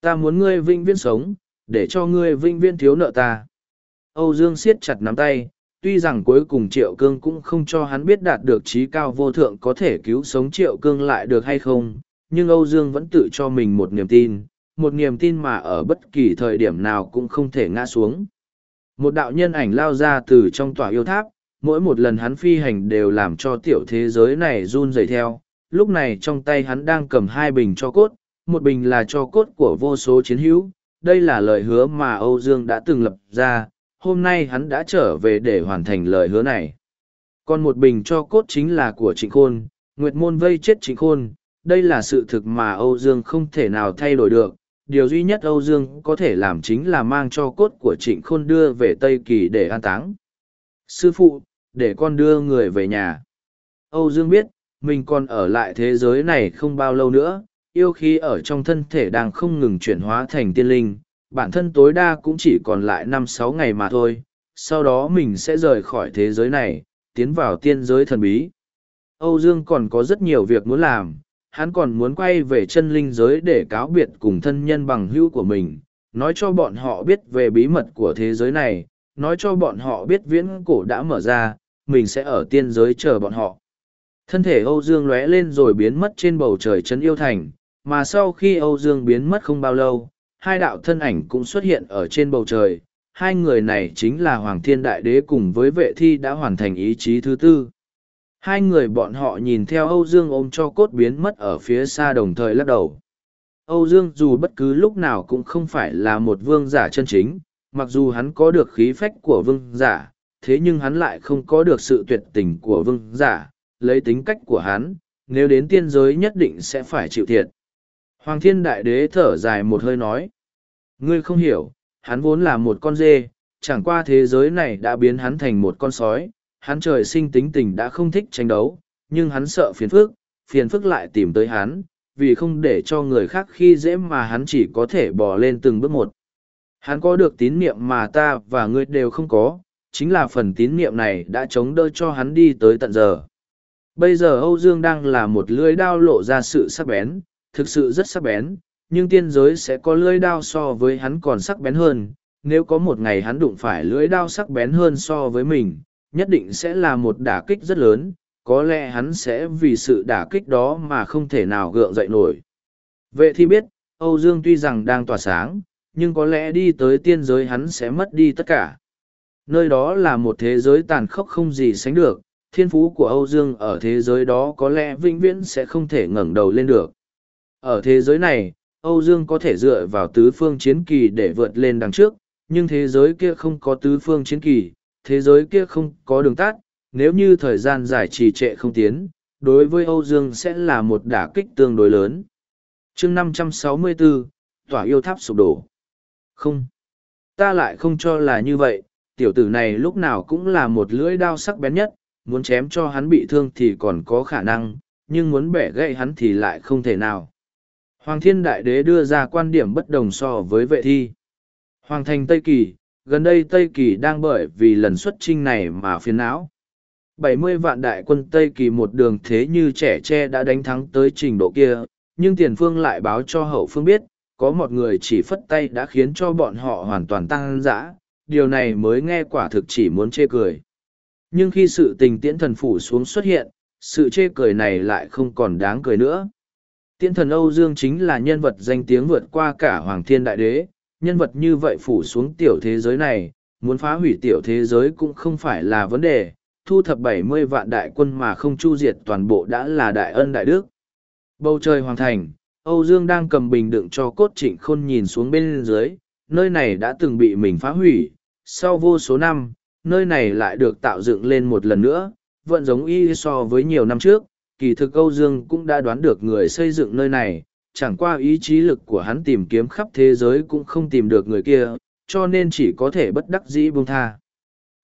[SPEAKER 1] Ta muốn ngươi vinh viễn sống, để cho ngươi vinh viễn thiếu nợ ta. Âu Dương siết chặt nắm tay, tuy rằng cuối cùng Triệu Cương cũng không cho hắn biết đạt được trí cao vô thượng có thể cứu sống Triệu Cương lại được hay không, nhưng Âu Dương vẫn tự cho mình một niềm tin, một niềm tin mà ở bất kỳ thời điểm nào cũng không thể ngã xuống. Một đạo nhân ảnh lao ra từ trong tòa yêu tháp, mỗi một lần hắn phi hành đều làm cho tiểu thế giới này run rẩy theo. Lúc này trong tay hắn đang cầm hai bình cho cốt, một bình là cho cốt của vô số chiến hữu. Đây là lời hứa mà Âu Dương đã từng lập ra, hôm nay hắn đã trở về để hoàn thành lời hứa này. Còn một bình cho cốt chính là của Trịnh Khôn, Nguyệt Môn vây chết Trịnh Khôn, đây là sự thực mà Âu Dương không thể nào thay đổi được. Điều duy nhất Âu Dương có thể làm chính là mang cho cốt của Trịnh Khôn đưa về Tây Kỳ để an táng. Sư phụ, để con đưa người về nhà. Âu Dương biết, mình còn ở lại thế giới này không bao lâu nữa, yêu khí ở trong thân thể đang không ngừng chuyển hóa thành tiên linh, bản thân tối đa cũng chỉ còn lại năm sáu ngày mà thôi, sau đó mình sẽ rời khỏi thế giới này, tiến vào tiên giới thần bí. Âu Dương còn có rất nhiều việc muốn làm, hắn còn muốn quay về chân linh giới để cáo biệt cùng thân nhân bằng hữu của mình, nói cho bọn họ biết về bí mật của thế giới này, nói cho bọn họ biết viễn cổ đã mở ra, mình sẽ ở tiên giới chờ bọn họ. Thân thể Âu Dương lóe lên rồi biến mất trên bầu trời Trấn yêu thành, mà sau khi Âu Dương biến mất không bao lâu, hai đạo thân ảnh cũng xuất hiện ở trên bầu trời. Hai người này chính là Hoàng Thiên Đại Đế cùng với vệ thi đã hoàn thành ý chí thứ tư. Hai người bọn họ nhìn theo Âu Dương ôm cho cốt biến mất ở phía xa đồng thời lắc đầu. Âu Dương dù bất cứ lúc nào cũng không phải là một vương giả chân chính, mặc dù hắn có được khí phách của vương giả, thế nhưng hắn lại không có được sự tuyệt tình của vương giả, lấy tính cách của hắn, nếu đến tiên giới nhất định sẽ phải chịu thiệt. Hoàng thiên đại đế thở dài một hơi nói. Ngươi không hiểu, hắn vốn là một con dê, chẳng qua thế giới này đã biến hắn thành một con sói, hắn trời sinh tính tình đã không thích tranh đấu, nhưng hắn sợ phiền phức, phiền phức lại tìm tới hắn, vì không để cho người khác khi dễ mà hắn chỉ có thể bỏ lên từng bước một. Hắn có được tín niệm mà ta và ngươi đều không có, chính là phần tín niệm này đã chống đỡ cho hắn đi tới tận giờ. Bây giờ Âu Dương đang là một lưỡi đao lộ ra sự sắc bén, thực sự rất sắc bén, nhưng tiên giới sẽ có lưỡi đao so với hắn còn sắc bén hơn. Nếu có một ngày hắn đụng phải lưỡi đao sắc bén hơn so với mình, nhất định sẽ là một đả kích rất lớn, có lẽ hắn sẽ vì sự đả kích đó mà không thể nào gượng dậy nổi. Vệ thi biết, Âu Dương tuy rằng đang tỏa sáng, nhưng có lẽ đi tới tiên giới hắn sẽ mất đi tất cả. Nơi đó là một thế giới tàn khốc không gì sánh được, thiên phú của Âu Dương ở thế giới đó có lẽ vĩnh viễn sẽ không thể ngẩng đầu lên được. Ở thế giới này, Âu Dương có thể dựa vào tứ phương chiến kỳ để vượt lên đằng trước, nhưng thế giới kia không có tứ phương chiến kỳ, thế giới kia không có đường tắt, nếu như thời gian giải trì trệ không tiến, đối với Âu Dương sẽ là một đả kích tương đối lớn. chương 564, tỏa yêu tháp sụp đổ. Không, ta lại không cho là như vậy, tiểu tử này lúc nào cũng là một lưỡi đao sắc bén nhất, muốn chém cho hắn bị thương thì còn có khả năng, nhưng muốn bẻ gãy hắn thì lại không thể nào. Hoàng thiên đại đế đưa ra quan điểm bất đồng so với vệ thi. Hoàng thành Tây Kỳ, gần đây Tây Kỳ đang bởi vì lần xuất trinh này mà phiền não. 70 vạn đại quân Tây Kỳ một đường thế như trẻ tre đã đánh thắng tới trình độ kia, nhưng tiền phương lại báo cho hậu phương biết, có một người chỉ phất tay đã khiến cho bọn họ hoàn toàn tăng dã, điều này mới nghe quả thực chỉ muốn chê cười. Nhưng khi sự tình tiễn thần phủ xuống xuất hiện, sự chê cười này lại không còn đáng cười nữa. Tiễn thần Âu Dương chính là nhân vật danh tiếng vượt qua cả Hoàng Thiên Đại Đế, nhân vật như vậy phủ xuống tiểu thế giới này, muốn phá hủy tiểu thế giới cũng không phải là vấn đề, thu thập bảy mươi vạn đại quân mà không chu diệt toàn bộ đã là đại ân đại đức. Bầu trời hoàng thành, Âu Dương đang cầm bình đựng cho cốt trịnh khôn nhìn xuống bên dưới, nơi này đã từng bị mình phá hủy, sau vô số năm, nơi này lại được tạo dựng lên một lần nữa, vẫn giống y so với nhiều năm trước, kỳ thực Âu Dương cũng đã đoán được người xây dựng nơi này, chẳng qua ý chí lực của hắn tìm kiếm khắp thế giới cũng không tìm được người kia, cho nên chỉ có thể bất đắc dĩ buông tha.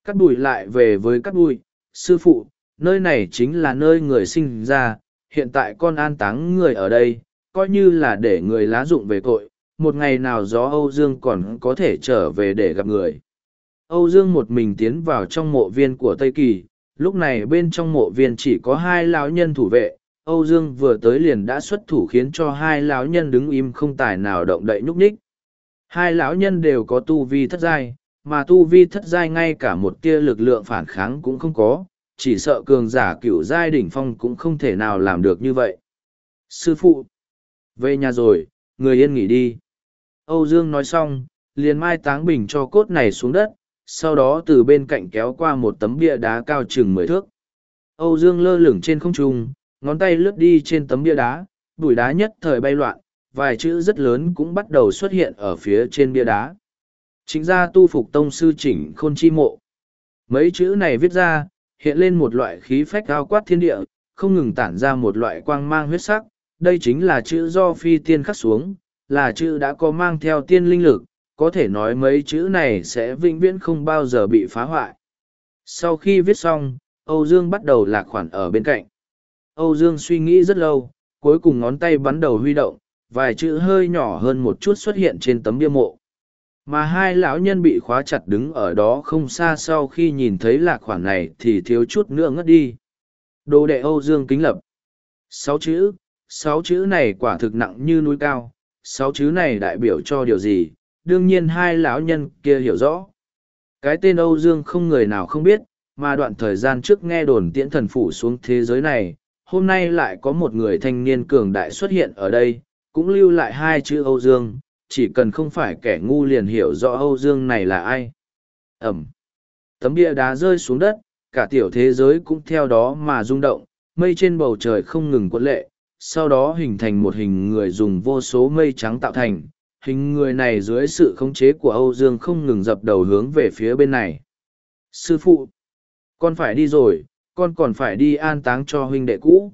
[SPEAKER 1] Cắt bụi lại về với cắt bụi, sư phụ, nơi này chính là nơi người sinh ra, hiện tại con an táng người ở đây, coi như là để người lá dụng về tội, một ngày nào gió Âu Dương còn có thể trở về để gặp người. Âu Dương một mình tiến vào trong mộ viên của Tây Kỳ, lúc này bên trong mộ viên chỉ có hai lão nhân thủ vệ, Âu Dương vừa tới liền đã xuất thủ khiến cho hai lão nhân đứng im không tài nào động đậy nhúc nhích. Hai lão nhân đều có tu vi thất giai, mà tu vi thất giai ngay cả một tia lực lượng phản kháng cũng không có, chỉ sợ cường giả cửu giai đỉnh phong cũng không thể nào làm được như vậy. Sư phụ, về nhà rồi, người yên nghỉ đi. Âu Dương nói xong, liền mai táng bình cho cốt này xuống đất, sau đó từ bên cạnh kéo qua một tấm bia đá cao chừng mười thước. Âu Dương lơ lửng trên không trung, ngón tay lướt đi trên tấm bia đá, bụi đá nhất thời bay loạn, vài chữ rất lớn cũng bắt đầu xuất hiện ở phía trên bia đá. Chính ra tu phục tông sư chỉnh khôn chi mộ. Mấy chữ này viết ra, hiện lên một loại khí phách cao quát thiên địa, không ngừng tản ra một loại quang mang huyết sắc. Đây chính là chữ do phi tiên khắc xuống, là chữ đã có mang theo tiên linh lực, có thể nói mấy chữ này sẽ vĩnh viễn không bao giờ bị phá hoại. Sau khi viết xong, Âu Dương bắt đầu lạc khoản ở bên cạnh. Âu Dương suy nghĩ rất lâu, cuối cùng ngón tay bắn đầu huy động, vài chữ hơi nhỏ hơn một chút xuất hiện trên tấm bia mộ. Mà hai lão nhân bị khóa chặt đứng ở đó không xa sau khi nhìn thấy lạc khoản này thì thiếu chút nữa ngất đi. Đồ đệ Âu Dương kính lập. Sáu chữ, sáu chữ này quả thực nặng như núi cao, sáu chữ này đại biểu cho điều gì, đương nhiên hai lão nhân kia hiểu rõ. Cái tên Âu Dương không người nào không biết, mà đoạn thời gian trước nghe đồn tiễn thần phủ xuống thế giới này, hôm nay lại có một người thanh niên cường đại xuất hiện ở đây, cũng lưu lại hai chữ Âu Dương, chỉ cần không phải kẻ ngu liền hiểu rõ Âu Dương này là ai. Ẩm. Tấm bia đá rơi xuống đất, cả tiểu thế giới cũng theo đó mà rung động, mây trên bầu trời không ngừng quấn lệ, sau đó hình thành một hình người dùng vô số mây trắng tạo thành. Hình người này dưới sự khống chế của Âu Dương không ngừng dập đầu hướng về phía bên này. Sư phụ, con phải đi rồi, con còn phải đi an táng cho huynh đệ cũ.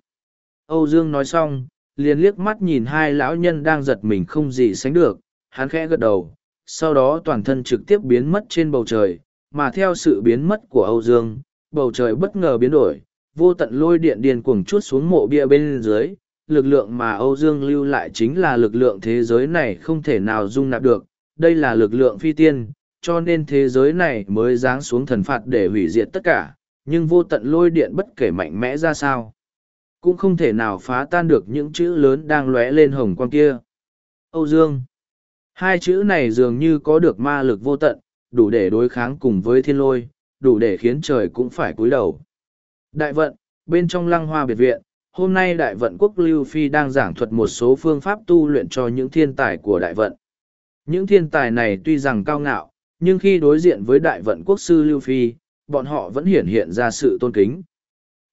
[SPEAKER 1] Âu Dương nói xong, liền liếc mắt nhìn hai lão nhân đang giật mình không gì sánh được, hắn khẽ gật đầu, sau đó toàn thân trực tiếp biến mất trên bầu trời, mà theo sự biến mất của Âu Dương, bầu trời bất ngờ biến đổi, vô tận lôi điện điên cuồng chút xuống mộ bia bên dưới, lực lượng mà Âu Dương lưu lại chính là lực lượng thế giới này không thể nào dung nạp được, đây là lực lượng phi tiên, cho nên thế giới này mới giáng xuống thần phạt để hủy diệt tất cả, nhưng vô tận lôi điện bất kể mạnh mẽ ra sao. Cũng không thể nào phá tan được những chữ lớn đang lóe lên hồng quang kia. Âu Dương Hai chữ này dường như có được ma lực vô tận, đủ để đối kháng cùng với thiên lôi, đủ để khiến trời cũng phải cúi đầu. Đại vận, bên trong lăng hoa biệt viện, hôm nay đại vận quốc Lưu Phi đang giảng thuật một số phương pháp tu luyện cho những thiên tài của đại vận. Những thiên tài này tuy rằng cao ngạo, nhưng khi đối diện với đại vận quốc sư Lưu Phi, bọn họ vẫn hiển hiện ra sự tôn kính.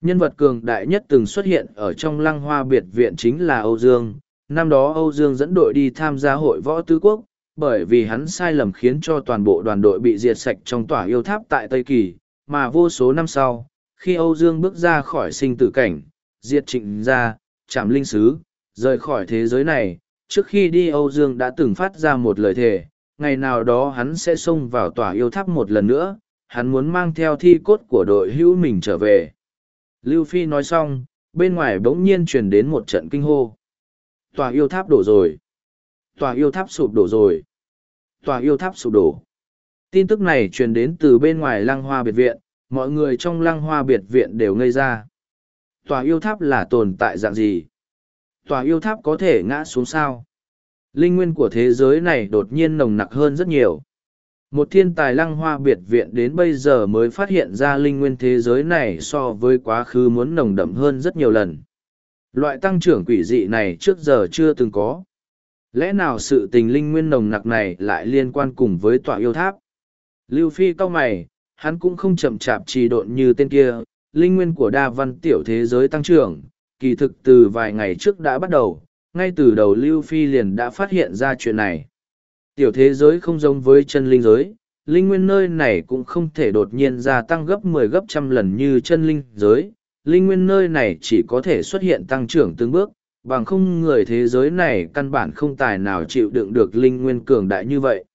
[SPEAKER 1] Nhân vật cường đại nhất từng xuất hiện ở trong lăng hoa biệt viện chính là Âu Dương. Năm đó Âu Dương dẫn đội đi tham gia hội võ tứ quốc, bởi vì hắn sai lầm khiến cho toàn bộ đoàn đội bị diệt sạch trong tòa yêu tháp tại Tây Kỳ, mà vô số năm sau, khi Âu Dương bước ra khỏi sinh tử cảnh, diệt trịnh ra, chạm linh sứ, rời khỏi thế giới này, trước khi đi Âu Dương đã từng phát ra một lời thề, ngày nào đó hắn sẽ xông vào tòa yêu tháp một lần nữa, hắn muốn mang theo thi cốt của đội hữu mình trở về. Lưu Phi nói xong, bên ngoài bỗng nhiên truyền đến một trận kinh hô. Tòa yêu tháp đổ rồi. Tòa yêu tháp sụp đổ rồi. Tòa yêu tháp sụp đổ. Tin tức này truyền đến từ bên ngoài lăng hoa biệt viện, mọi người trong lăng hoa biệt viện đều ngây ra. Tòa yêu tháp là tồn tại dạng gì? Tòa yêu tháp có thể ngã xuống sao? Linh nguyên của thế giới này đột nhiên nồng nặc hơn rất nhiều một thiên tài lăng hoa biệt viện đến bây giờ mới phát hiện ra linh nguyên thế giới này so với quá khứ muốn nồng đậm hơn rất nhiều lần loại tăng trưởng quỷ dị này trước giờ chưa từng có lẽ nào sự tình linh nguyên nồng nặc này lại liên quan cùng với tòa yêu tháp lưu phi cau mày, hắn cũng không chậm chạp trì độn như tên kia linh nguyên của đa văn tiểu thế giới tăng trưởng kỳ thực từ vài ngày trước đã bắt đầu ngay từ đầu lưu phi liền đã phát hiện ra chuyện này Tiểu thế giới không giống với chân linh giới, linh nguyên nơi này cũng không thể đột nhiên gia tăng gấp 10 gấp trăm lần như chân linh giới. Linh nguyên nơi này chỉ có thể xuất hiện tăng trưởng từng bước, bằng không người thế giới này căn bản không tài nào chịu đựng được linh nguyên cường đại như vậy.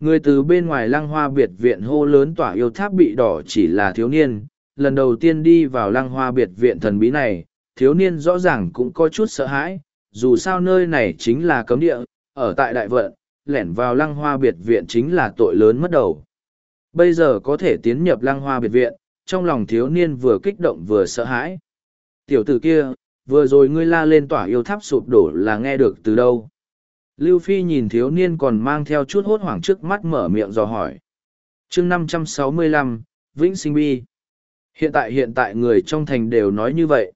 [SPEAKER 1] Người từ bên ngoài lăng hoa biệt viện hô lớn tỏa yêu tháp bị đỏ chỉ là thiếu niên, lần đầu tiên đi vào lăng hoa biệt viện thần bí này, thiếu niên rõ ràng cũng có chút sợ hãi, dù sao nơi này chính là cấm địa, ở tại đại vận, lẻn vào lăng hoa biệt viện chính là tội lớn mất đầu. Bây giờ có thể tiến nhập lăng hoa biệt viện, trong lòng thiếu niên vừa kích động vừa sợ hãi. Tiểu tử kia, vừa rồi ngươi la lên tỏa yêu tháp sụp đổ là nghe được từ đâu. Lưu Phi nhìn thiếu niên còn mang theo chút hốt hoảng trước mắt mở miệng dò hỏi. chương năm trăm sáu mươi lăm Vĩnh Sinh Bi. Hiện tại hiện tại người trong thành đều nói như vậy.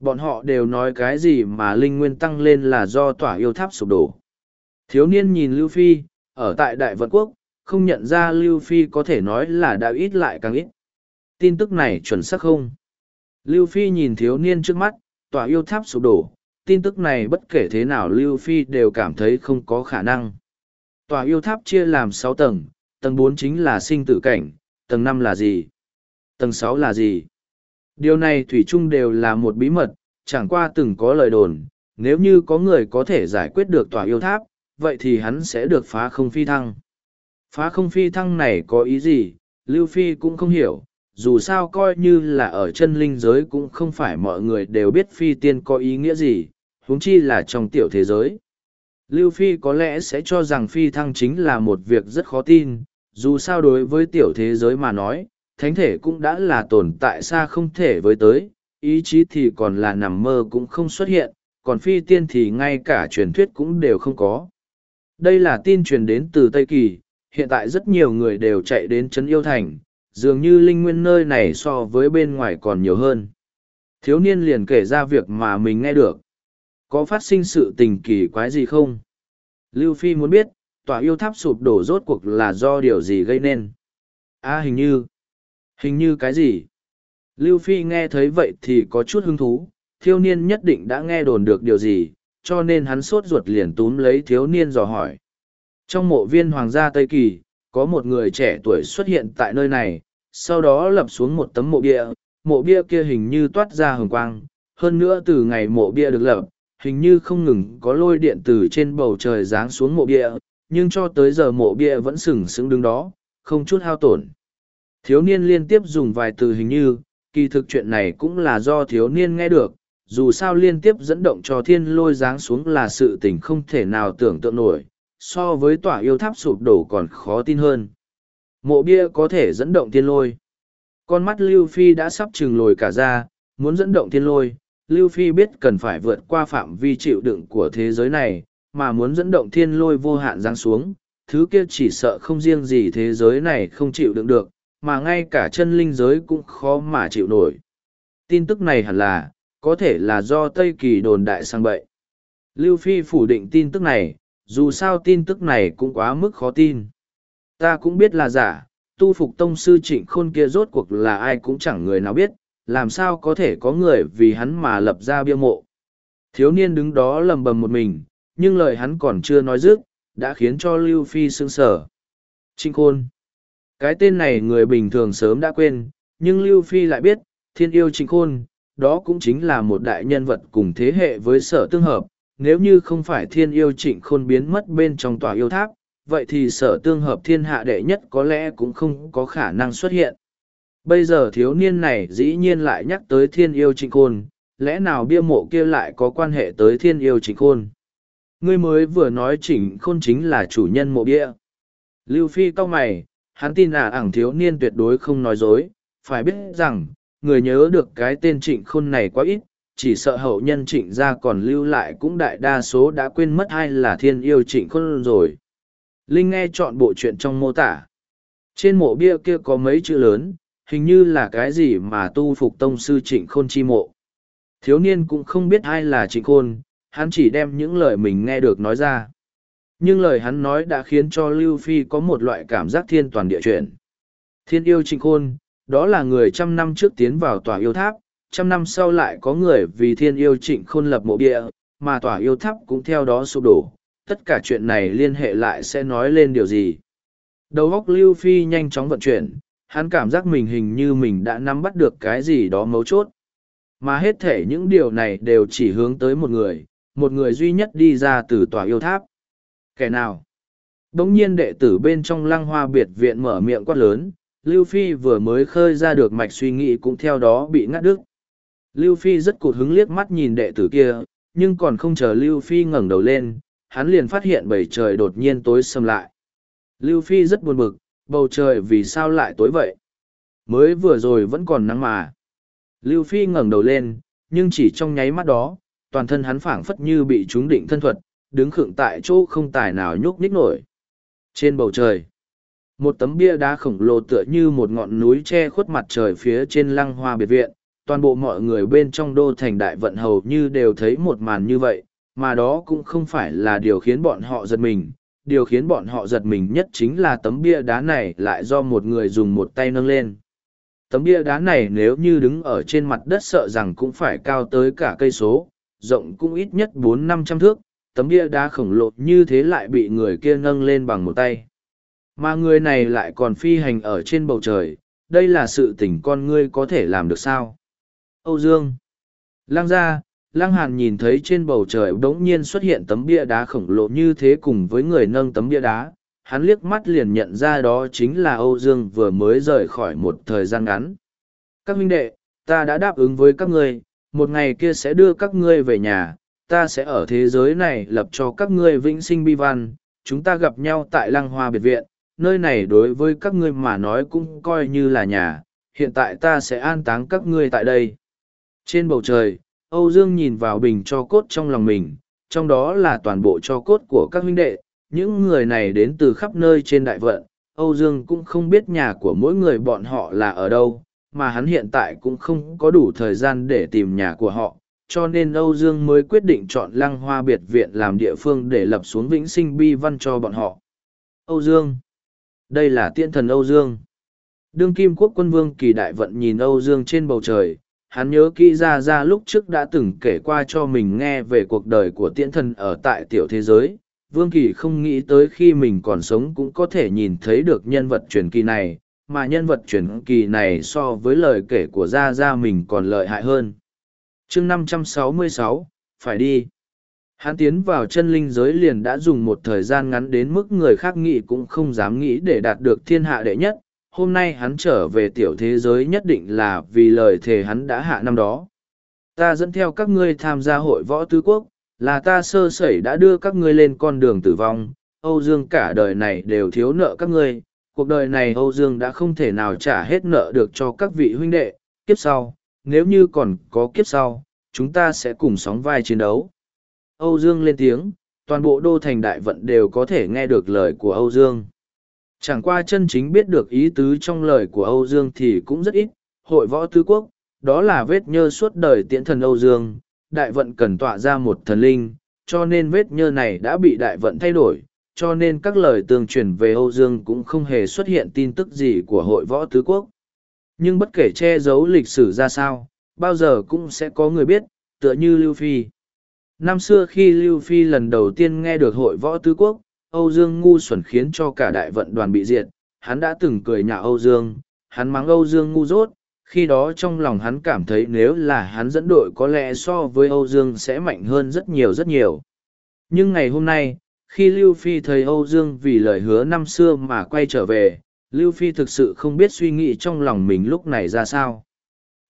[SPEAKER 1] Bọn họ đều nói cái gì mà linh nguyên tăng lên là do tỏa yêu tháp sụp đổ. Thiếu niên nhìn Lưu Phi, ở tại Đại Vận Quốc, không nhận ra Lưu Phi có thể nói là đã ít lại càng ít. Tin tức này chuẩn xác không? Lưu Phi nhìn thiếu niên trước mắt, tòa yêu tháp sụp đổ, tin tức này bất kể thế nào Lưu Phi đều cảm thấy không có khả năng. Tòa yêu tháp chia làm sáu tầng, tầng bốn chính là sinh tử cảnh, tầng năm là gì? Tầng sáu là gì? Điều này Thủy chung đều là một bí mật, chẳng qua từng có lời đồn, nếu như có người có thể giải quyết được tòa yêu tháp, vậy thì hắn sẽ được phá không phi thăng. Phá không phi thăng này có ý gì, Lưu Phi cũng không hiểu, dù sao coi như là ở chân linh giới cũng không phải mọi người đều biết phi tiên có ý nghĩa gì, huống chi là trong tiểu thế giới. Lưu Phi có lẽ sẽ cho rằng phi thăng chính là một việc rất khó tin, dù sao đối với tiểu thế giới mà nói, thánh thể cũng đã là tồn tại xa không thể với tới, ý chí thì còn là nằm mơ cũng không xuất hiện, còn phi tiên thì ngay cả truyền thuyết cũng đều không có. Đây là tin truyền đến từ Tây Kỳ, hiện tại rất nhiều người đều chạy đến Trấn Yêu Thành, dường như linh nguyên nơi này so với bên ngoài còn nhiều hơn. Thiếu niên liền kể ra việc mà mình nghe được. Có phát sinh sự tình kỳ quái gì không? Lưu Phi muốn biết, tòa yêu tháp sụp đổ rốt cuộc là do điều gì gây nên. À hình như, hình như cái gì? Lưu Phi nghe thấy vậy thì có chút hứng thú, thiếu niên nhất định đã nghe đồn được điều gì, cho nên hắn sốt ruột liền túm lấy thiếu niên dò hỏi. Trong mộ viên hoàng gia Tây Kỳ, có một người trẻ tuổi xuất hiện tại nơi này, sau đó lập xuống một tấm mộ bia, mộ bia kia hình như toát ra hồng quang, hơn nữa từ ngày mộ bia được lập, hình như không ngừng có lôi điện từ trên bầu trời giáng xuống mộ bia, nhưng cho tới giờ mộ bia vẫn sừng sững đứng đó, không chút hao tổn. Thiếu niên liên tiếp dùng vài từ hình như, kỳ thực chuyện này cũng là do thiếu niên nghe được, dù sao liên tiếp dẫn động cho thiên lôi giáng xuống là sự tình không thể nào tưởng tượng nổi, so với tỏa yêu tháp sụp đổ còn khó tin hơn. Mộ bia có thể dẫn động thiên lôi. Con mắt Lưu Phi đã sắp trừng lồi cả ra, muốn dẫn động thiên lôi, Lưu Phi biết cần phải vượt qua phạm vi chịu đựng của thế giới này, mà muốn dẫn động thiên lôi vô hạn giáng xuống, thứ kia chỉ sợ không riêng gì thế giới này không chịu đựng được, mà ngay cả chân linh giới cũng khó mà chịu nổi. Tin tức này hẳn là, có thể là do Tây Kỳ đồn đại sang bậy. Lưu Phi phủ định tin tức này, dù sao tin tức này cũng quá mức khó tin. Ta cũng biết là giả, tu phục tông sư trịnh khôn kia rốt cuộc là ai cũng chẳng người nào biết, làm sao có thể có người vì hắn mà lập ra bia mộ. Thiếu niên đứng đó lầm bầm một mình, nhưng lời hắn còn chưa nói dứt, đã khiến cho Lưu Phi sương sờ. Trịnh khôn. Cái tên này người bình thường sớm đã quên, nhưng Lưu Phi lại biết, thiên yêu trịnh khôn, đó cũng chính là một đại nhân vật cùng thế hệ với sở tương hợp. Nếu như không phải thiên yêu trịnh khôn biến mất bên trong tòa yêu tháp, vậy thì sở tương hợp thiên hạ đệ nhất có lẽ cũng không có khả năng xuất hiện. Bây giờ thiếu niên này dĩ nhiên lại nhắc tới thiên yêu trịnh khôn, lẽ nào bia mộ kia lại có quan hệ tới thiên yêu trịnh khôn? Ngươi mới vừa nói trịnh khôn chính là chủ nhân mộ bia. Lưu Phi cau mày, hắn tin à ảng thiếu niên tuyệt đối không nói dối, phải biết rằng, người nhớ được cái tên trịnh khôn này quá ít, chỉ sợ hậu nhân trịnh gia còn lưu lại cũng đại đa số đã quên mất ai là thiên yêu trịnh khôn rồi. Linh nghe chọn bộ chuyện trong mô tả. Trên mộ bia kia có mấy chữ lớn, hình như là cái gì mà tu phục tông sư trịnh khôn chi mộ. Thiếu niên cũng không biết ai là trịnh khôn, hắn chỉ đem những lời mình nghe được nói ra. Nhưng lời hắn nói đã khiến cho Lưu Phi có một loại cảm giác thiên toàn địa chuyển. Thiên yêu trịnh khôn, đó là người trăm năm trước tiến vào tòa yêu tháp, trăm năm sau lại có người vì thiên yêu trịnh khôn lập mộ bia, mà tòa yêu tháp cũng theo đó sụp đổ. Tất cả chuyện này liên hệ lại sẽ nói lên điều gì. Đầu óc Lưu Phi nhanh chóng vận chuyển, hắn cảm giác mình hình như mình đã nắm bắt được cái gì đó mấu chốt. Mà hết thể những điều này đều chỉ hướng tới một người, một người duy nhất đi ra từ tòa yêu tháp. Kẻ nào? Đống nhiên đệ tử bên trong lăng hoa biệt viện mở miệng quát lớn, Lưu Phi vừa mới khơi ra được mạch suy nghĩ cũng theo đó bị ngắt đứt. Lưu Phi rất cụt hứng liếc mắt nhìn đệ tử kia, nhưng còn không chờ Lưu Phi ngẩng đầu lên, hắn liền phát hiện bầy trời đột nhiên tối sầm lại. Lưu Phi rất buồn bực, bầu trời vì sao lại tối vậy? Mới vừa rồi vẫn còn nắng mà. Lưu Phi ngẩng đầu lên, nhưng chỉ trong nháy mắt đó, toàn thân hắn phảng phất như bị trúng định thân thuật, đứng khựng tại chỗ không tài nào nhúc nhích nổi. Trên bầu trời, một tấm bia đá khổng lồ tựa như một ngọn núi che khuất mặt trời phía trên lăng hoa biệt viện, toàn bộ mọi người bên trong đô thành đại vận hầu như đều thấy một màn như vậy, mà đó cũng không phải là điều khiến bọn họ giật mình. Điều khiến bọn họ giật mình nhất chính là tấm bia đá này lại do một người dùng một tay nâng lên. Tấm bia đá này nếu như đứng ở trên mặt đất sợ rằng cũng phải cao tới cả cây số, rộng cũng ít nhất bốn năm trăm thước, tấm bia đá khổng lồ như thế lại bị người kia nâng lên bằng một tay. Mà người này lại còn phi hành ở trên bầu trời, đây là sự tình con ngươi có thể làm được sao? Âu Dương Lăng Gia, Lăng Hàn nhìn thấy trên bầu trời đống nhiên xuất hiện tấm bia đá khổng lồ như thế cùng với người nâng tấm bia đá. Hắn liếc mắt liền nhận ra đó chính là Âu Dương vừa mới rời khỏi một thời gian ngắn. Các huynh đệ, ta đã đáp ứng với các ngươi, một ngày kia sẽ đưa các ngươi về nhà, ta sẽ ở thế giới này lập cho các ngươi vĩnh sinh bi văn, chúng ta gặp nhau tại Lăng Hoa Biệt Viện, nơi này đối với các ngươi mà nói cũng coi như là nhà, hiện tại ta sẽ an táng các ngươi tại đây. Trên bầu trời, Âu Dương nhìn vào bình cho cốt trong lòng mình, trong đó là toàn bộ cho cốt của các huynh đệ, những người này đến từ khắp nơi trên đại vận, Âu Dương cũng không biết nhà của mỗi người bọn họ là ở đâu, mà hắn hiện tại cũng không có đủ thời gian để tìm nhà của họ, cho nên Âu Dương mới quyết định chọn Lăng Hoa Biệt Viện làm địa phương để lập xuống vĩnh sinh bi văn cho bọn họ. Âu Dương Đây là tiện thần Âu Dương. Đương Kim Quốc quân vương kỳ đại vận nhìn Âu Dương trên bầu trời, hắn nhớ kỹ ra ra lúc trước đã từng kể qua cho mình nghe về cuộc đời của tiễn thần ở tại tiểu thế giới vương kỳ không nghĩ tới khi mình còn sống cũng có thể nhìn thấy được nhân vật truyền kỳ này mà nhân vật truyền kỳ này so với lời kể của gia gia mình còn lợi hại hơn chương 566, phải đi. Hắn tiến vào chân linh giới liền đã dùng một thời gian ngắn đến mức người khác nghĩ cũng không dám nghĩ để đạt được thiên hạ đệ nhất. Hôm nay hắn trở về tiểu thế giới nhất định là vì lời thề hắn đã hạ năm đó. Ta dẫn theo các ngươi tham gia hội võ tứ quốc, là ta sơ sẩy đã đưa các ngươi lên con đường tử vong, Âu Dương cả đời này đều thiếu nợ các ngươi, cuộc đời này Âu Dương đã không thể nào trả hết nợ được cho các vị huynh đệ, kiếp sau, nếu như còn có kiếp sau, chúng ta sẽ cùng sóng vai chiến đấu. Âu Dương lên tiếng, toàn bộ đô thành đại vận đều có thể nghe được lời của Âu Dương. Chẳng qua chân chính biết được ý tứ trong lời của Âu Dương thì cũng rất ít, hội võ tứ quốc, đó là vết nhơ suốt đời tiễn thần Âu Dương, đại vận cần tọa ra một thần linh, cho nên vết nhơ này đã bị đại vận thay đổi, cho nên các lời tương truyền về Âu Dương cũng không hề xuất hiện tin tức gì của hội võ tứ quốc. Nhưng bất kể che giấu lịch sử ra sao, bao giờ cũng sẽ có người biết, tựa như Lưu Phi. Năm xưa khi Lưu Phi lần đầu tiên nghe được hội võ tứ quốc, Âu Dương ngu xuẩn khiến cho cả đại vận đoàn bị diệt, hắn đã từng cười nhạo Âu Dương, hắn mắng Âu Dương ngu dốt, khi đó trong lòng hắn cảm thấy nếu là hắn dẫn đội có lẽ so với Âu Dương sẽ mạnh hơn rất nhiều rất nhiều. Nhưng ngày hôm nay, khi Lưu Phi thấy Âu Dương vì lời hứa năm xưa mà quay trở về, Lưu Phi thực sự không biết suy nghĩ trong lòng mình lúc này ra sao.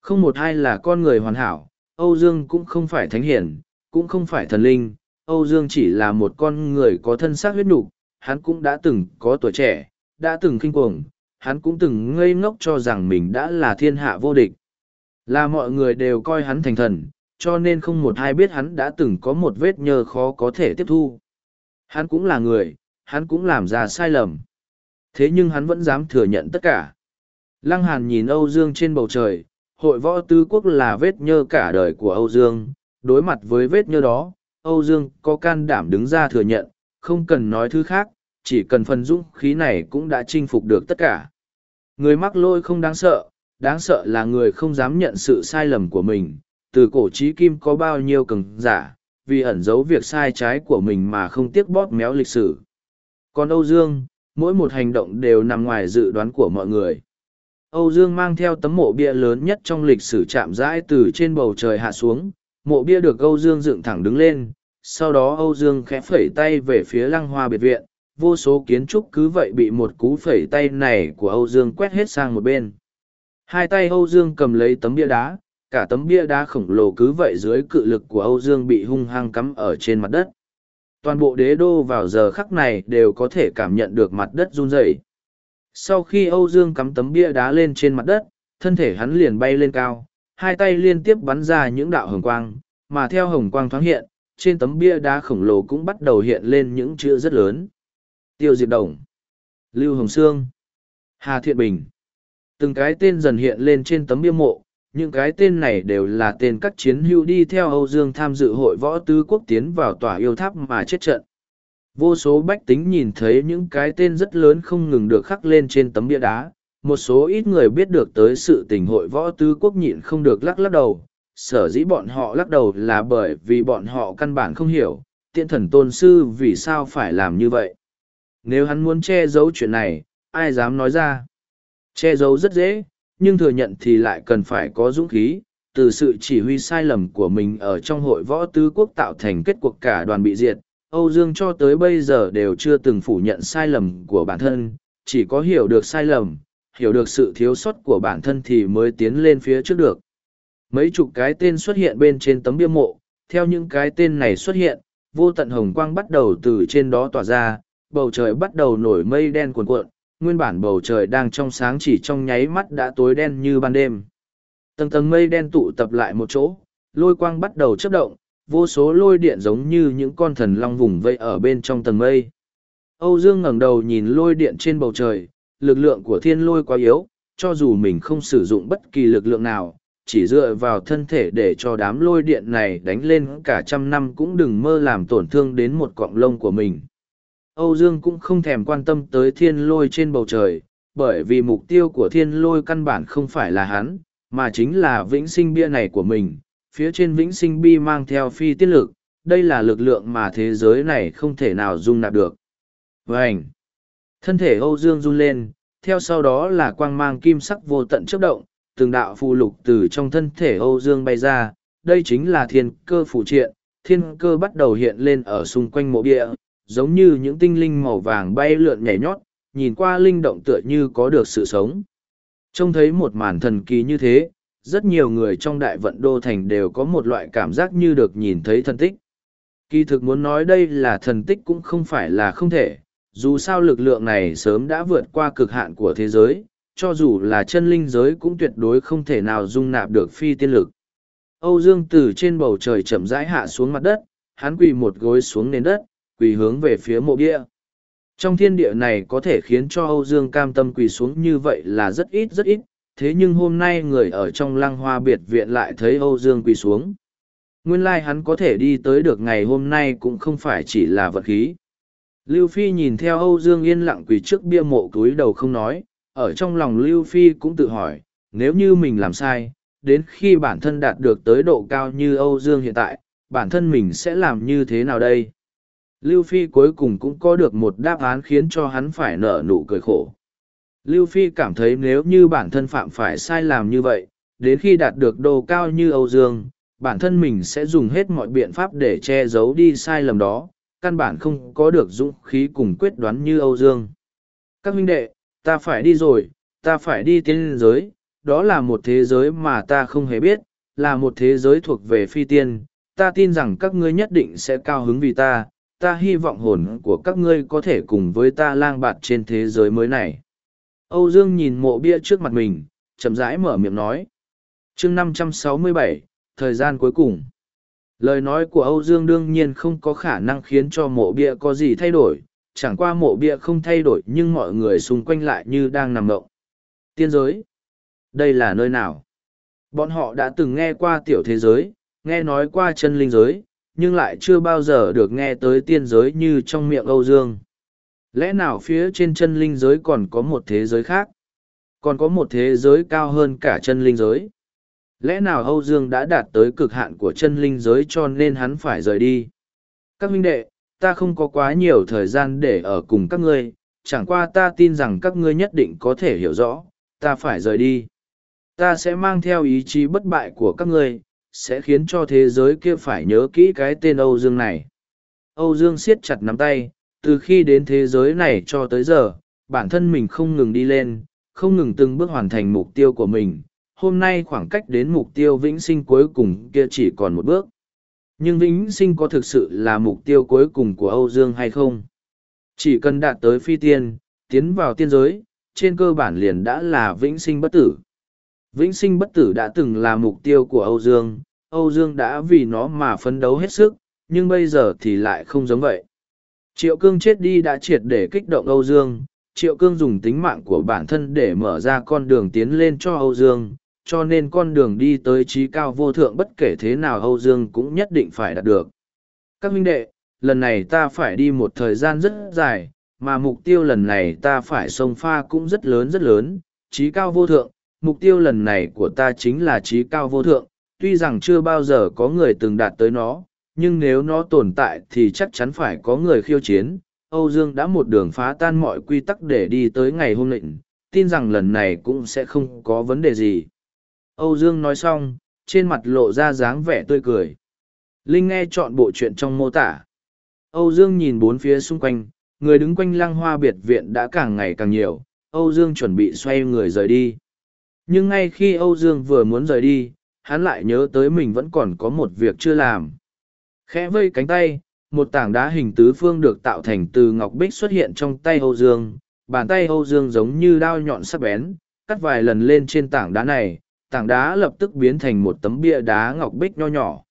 [SPEAKER 1] Không một ai là con người hoàn hảo, Âu Dương cũng không phải thánh hiển, cũng không phải thần linh, Âu Dương chỉ là một con người có thân xác huyết nhục, hắn cũng đã từng có tuổi trẻ, đã từng kinh cuồng, hắn cũng từng ngây ngốc cho rằng mình đã là thiên hạ vô địch. Là mọi người đều coi hắn thành thần, cho nên không một ai biết hắn đã từng có một vết nhơ khó có thể tiếp thu. Hắn cũng là người, hắn cũng làm ra sai lầm. Thế nhưng hắn vẫn dám thừa nhận tất cả. Lăng Hàn nhìn Âu Dương trên bầu trời, hội võ tứ quốc là vết nhơ cả đời của Âu Dương, đối mặt với vết nhơ đó, Âu Dương có can đảm đứng ra thừa nhận, không cần nói thứ khác, chỉ cần phần dũng khí này cũng đã chinh phục được tất cả. Người mắc lôi không đáng sợ, đáng sợ là người không dám nhận sự sai lầm của mình. Từ cổ trí kim có bao nhiêu cường giả, vì ẩn giấu việc sai trái của mình mà không tiếc bóp méo lịch sử. Còn Âu Dương, mỗi một hành động đều nằm ngoài dự đoán của mọi người. Âu Dương mang theo tấm mộ bia lớn nhất trong lịch sử chạm rãi từ trên bầu trời hạ xuống, mộ bia được Âu Dương dựng thẳng đứng lên, sau đó Âu Dương khẽ phẩy tay về phía lăng hoa biệt viện, vô số kiến trúc cứ vậy bị một cú phẩy tay này của Âu Dương quét hết sang một bên. Hai tay Âu Dương cầm lấy tấm bia đá, cả tấm bia đá khổng lồ cứ vậy dưới cự lực của Âu Dương bị hung hăng cắm ở trên mặt đất. Toàn bộ đế đô vào giờ khắc này đều có thể cảm nhận được mặt đất run rẩy. Sau khi Âu Dương cắm tấm bia đá lên trên mặt đất, thân thể hắn liền bay lên cao, hai tay liên tiếp bắn ra những đạo hồng quang, mà theo hồng quang thoáng hiện, trên tấm bia đá khổng lồ cũng bắt đầu hiện lên những chữ rất lớn. Tiêu Diệp Đồng, Lưu Hồng Sương, Hà Thiện Bình. Từng cái tên dần hiện lên trên tấm bia mộ, những cái tên này đều là tên các chiến hữu đi theo Âu Dương tham dự hội võ tứ quốc tiến vào tòa yêu tháp mà chết trận. Vô số bách tính nhìn thấy những cái tên rất lớn không ngừng được khắc lên trên tấm bia đá, một số ít người biết được tới sự tình hội võ tứ quốc nhịn không được lắc lắc đầu, sở dĩ bọn họ lắc đầu là bởi vì bọn họ căn bản không hiểu, tiện thần tôn sư vì sao phải làm như vậy. Nếu hắn muốn che giấu chuyện này, ai dám nói ra? Che giấu rất dễ, nhưng thừa nhận thì lại cần phải có dũng khí, từ sự chỉ huy sai lầm của mình ở trong hội võ tứ quốc tạo thành kết cuộc cả đoàn bị diệt. Âu Dương cho tới bây giờ đều chưa từng phủ nhận sai lầm của bản thân, chỉ có hiểu được sai lầm, hiểu được sự thiếu sót của bản thân thì mới tiến lên phía trước được. Mấy chục cái tên xuất hiện bên trên tấm bia mộ, theo những cái tên này xuất hiện, vô tận hồng quang bắt đầu từ trên đó tỏa ra, bầu trời bắt đầu nổi mây đen cuồn cuộn, nguyên bản bầu trời đang trong sáng chỉ trong nháy mắt đã tối đen như ban đêm. Tầng tầng mây đen tụ tập lại một chỗ, lôi quang bắt đầu chấp động, vô số lôi điện giống như những con thần long vùng vây ở bên trong tầng mây. Âu Dương ngẩng đầu nhìn lôi điện trên bầu trời, lực lượng của thiên lôi quá yếu, cho dù mình không sử dụng bất kỳ lực lượng nào, chỉ dựa vào thân thể để cho đám lôi điện này đánh lên cả trăm năm cũng đừng mơ làm tổn thương đến một cọng lông của mình. Âu Dương cũng không thèm quan tâm tới thiên lôi trên bầu trời, bởi vì mục tiêu của thiên lôi căn bản không phải là hắn, mà chính là vĩnh sinh bia này của mình. Phía trên vĩnh sinh bi mang theo phi tiết lực, đây là lực lượng mà thế giới này không thể nào dung nạp được. Vânh! Thân thể Âu Dương run lên, theo sau đó là quang mang kim sắc vô tận chấp động, từng đạo phù lục từ trong thân thể Âu Dương bay ra, đây chính là thiên cơ phụ triện, thiên cơ bắt đầu hiện lên ở xung quanh mộ địa, giống như những tinh linh màu vàng bay lượn nhảy nhót, nhìn qua linh động tựa như có được sự sống. Trông thấy một màn thần kỳ như thế, rất nhiều người trong đại vận đô thành đều có một loại cảm giác như được nhìn thấy thần tích. Kỳ thực muốn nói đây là thần tích cũng không phải là không thể, dù sao lực lượng này sớm đã vượt qua cực hạn của thế giới, cho dù là chân linh giới cũng tuyệt đối không thể nào dung nạp được phi tiên lực. Âu Dương từ trên bầu trời chậm rãi hạ xuống mặt đất, hắn quỳ một gối xuống nền đất, quỳ hướng về phía mộ bia. Trong thiên địa này có thể khiến cho Âu Dương cam tâm quỳ xuống như vậy là rất ít rất ít, thế nhưng hôm nay người ở trong lăng hoa biệt viện lại thấy Âu Dương quỳ xuống. Nguyên lai like hắn có thể đi tới được ngày hôm nay cũng không phải chỉ là vật khí. Lưu Phi nhìn theo Âu Dương yên lặng quỳ trước bia mộ cúi đầu không nói, ở trong lòng Lưu Phi cũng tự hỏi, nếu như mình làm sai, đến khi bản thân đạt được tới độ cao như Âu Dương hiện tại, bản thân mình sẽ làm như thế nào đây? Lưu Phi cuối cùng cũng có được một đáp án khiến cho hắn phải nở nụ cười khổ. Lưu Phi cảm thấy nếu như bản thân phạm phải sai làm như vậy, đến khi đạt được đồ cao như Âu Dương, bản thân mình sẽ dùng hết mọi biện pháp để che giấu đi sai lầm đó, căn bản không có được dũng khí cùng quyết đoán như Âu Dương. Các huynh đệ, ta phải đi rồi, ta phải đi tiên giới, đó là một thế giới mà ta không hề biết, là một thế giới thuộc về phi tiên, ta tin rằng các ngươi nhất định sẽ cao hứng vì ta, ta hy vọng hồn của các ngươi có thể cùng với ta lang bạt trên thế giới mới này. Âu Dương nhìn mộ bia trước mặt mình, chậm rãi mở miệng nói. chương 567, thời gian cuối cùng. Lời nói của Âu Dương đương nhiên không có khả năng khiến cho mộ bia có gì thay đổi, chẳng qua mộ bia không thay đổi nhưng mọi người xung quanh lại như đang nằm ngộng. Tiên giới. Đây là nơi nào? Bọn họ đã từng nghe qua tiểu thế giới, nghe nói qua chân linh giới, nhưng lại chưa bao giờ được nghe tới tiên giới như trong miệng Âu Dương. Lẽ nào phía trên chân linh giới còn có một thế giới khác? Còn có một thế giới cao hơn cả chân linh giới? Lẽ nào Âu Dương đã đạt tới cực hạn của chân linh giới cho nên hắn phải rời đi? Các huynh đệ, ta không có quá nhiều thời gian để ở cùng các ngươi, chẳng qua ta tin rằng các ngươi nhất định có thể hiểu rõ, ta phải rời đi. Ta sẽ mang theo ý chí bất bại của các ngươi, sẽ khiến cho thế giới kia phải nhớ kỹ cái tên Âu Dương này. Âu Dương siết chặt nắm tay, từ khi đến thế giới này cho tới giờ bản thân mình không ngừng đi lên không ngừng từng bước hoàn thành mục tiêu của mình. Hôm nay khoảng cách đến mục tiêu vĩnh sinh cuối cùng kia chỉ còn một bước. Nhưng vĩnh sinh có thực sự là mục tiêu cuối cùng của âu dương hay không? Chỉ cần đạt tới phi tiên tiến vào tiên giới trên cơ bản liền đã là vĩnh sinh bất tử vĩnh sinh bất tử đã từng là mục tiêu của âu dương. Âu dương đã vì nó mà phấn đấu hết sức, nhưng bây giờ thì lại không giống vậy. Triệu cương chết đi đã triệt để kích động âu dương. Triệu cương dùng tính mạng của bản thân để mở ra con đường tiến lên cho âu dương, cho nên con đường đi tới trí cao vô thượng bất kể thế nào âu dương cũng nhất định phải đạt được. Các huynh đệ, lần này ta phải đi một thời gian rất dài, mà mục tiêu lần này ta phải sông pha cũng rất lớn rất lớn, trí cao vô thượng mục tiêu lần này của ta chính là trí cao vô thượng, tuy rằng chưa bao giờ có người từng đạt tới nó, nhưng nếu nó tồn tại thì chắc chắn phải có người khiêu chiến. Âu dương đã một đường phá tan mọi quy tắc để đi tới ngày hôm lệnh tin rằng lần này cũng sẽ không có vấn đề gì. Âu dương nói xong, trên mặt lộ ra dáng vẻ tươi cười. Linh nghe chọn bộ chuyện trong mô tả. Âu dương nhìn bốn phía xung quanh, người đứng quanh lăng hoa biệt viện đã càng ngày càng nhiều. Âu dương chuẩn bị xoay người rời đi nhưng ngay khi âu dương vừa muốn rời đi, hắn lại nhớ tới mình vẫn còn có một việc chưa làm. Khẽ vây cánh tay, một tảng đá hình tứ phương được tạo thành từ ngọc bích xuất hiện trong tay âu dương. Bàn tay âu dương giống như đao nhọn sắc bén, cắt vài lần lên trên tảng đá này, tảng đá lập tức biến thành một tấm bia đá ngọc bích nho nhỏ.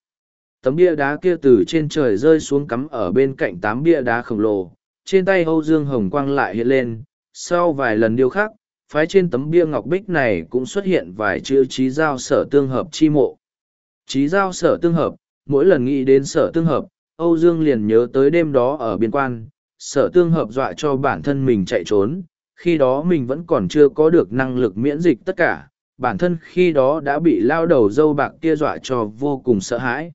[SPEAKER 1] Tấm bia đá kia từ trên trời rơi xuống cắm ở bên cạnh tám bia đá khổng lồ. Trên tay âu dương hồng quang lại hiện lên, sau vài lần điêu khắc phái trên tấm bia ngọc bích này cũng xuất hiện vài chữ trí giao sở tương hợp chi mộ. Trí giao sở tương hợp, mỗi lần nghĩ đến sở tương hợp, Âu Dương liền nhớ tới đêm đó ở biên quan, sở tương hợp dọa cho bản thân mình chạy trốn, khi đó mình vẫn còn chưa có được năng lực miễn dịch tất cả, bản thân khi đó đã bị lao đầu dâu bạc kia dọa cho vô cùng sợ hãi.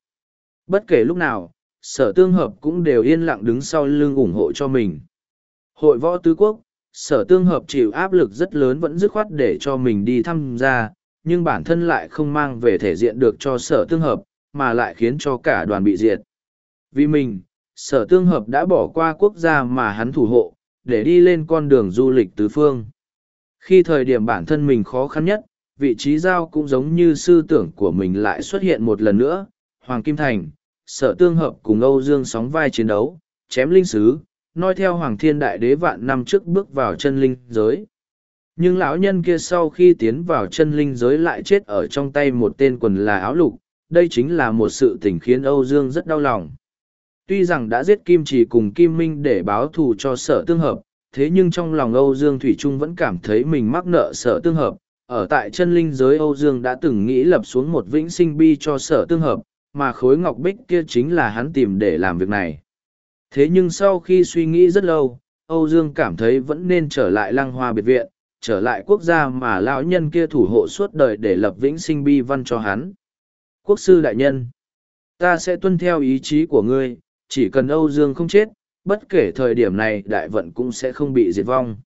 [SPEAKER 1] Bất kể lúc nào, sở tương hợp cũng đều yên lặng đứng sau lưng ủng hộ cho mình. Hội võ tứ quốc, sở tương hợp chịu áp lực rất lớn vẫn dứt khoát để cho mình đi tham gia, nhưng bản thân lại không mang về thể diện được cho sở tương hợp, mà lại khiến cho cả đoàn bị diệt. Vì mình, sở tương hợp đã bỏ qua quốc gia mà hắn thủ hộ, để đi lên con đường du lịch tứ phương. Khi thời điểm bản thân mình khó khăn nhất, vị trí giao cũng giống như sư tưởng của mình lại xuất hiện một lần nữa, hoàng kim thành, sở tương hợp cùng âu dương sóng vai chiến đấu, chém linh sứ noi theo Hoàng Thiên Đại Đế vạn năm trước bước vào chân linh giới. Nhưng lão nhân kia sau khi tiến vào chân linh giới lại chết ở trong tay một tên quần là áo lục, đây chính là một sự tình khiến Âu Dương rất đau lòng. Tuy rằng đã giết Kim Chỉ cùng Kim Minh để báo thù cho sở tương hợp, thế nhưng trong lòng Âu Dương Thủy Trung vẫn cảm thấy mình mắc nợ sở tương hợp. Ở tại chân linh giới Âu Dương đã từng nghĩ lập xuống một vĩnh sinh bi cho sở tương hợp, mà khối ngọc bích kia chính là hắn tìm để làm việc này. Thế nhưng sau khi suy nghĩ rất lâu, Âu Dương cảm thấy vẫn nên trở lại lăng hoa biệt viện, trở lại quốc gia mà lão nhân kia thủ hộ suốt đời để lập vĩnh sinh bi văn cho hắn. Quốc sư đại nhân, ta sẽ tuân theo ý chí của ngươi, chỉ cần Âu Dương không chết, bất kể thời điểm này đại vận cũng sẽ không bị diệt vong.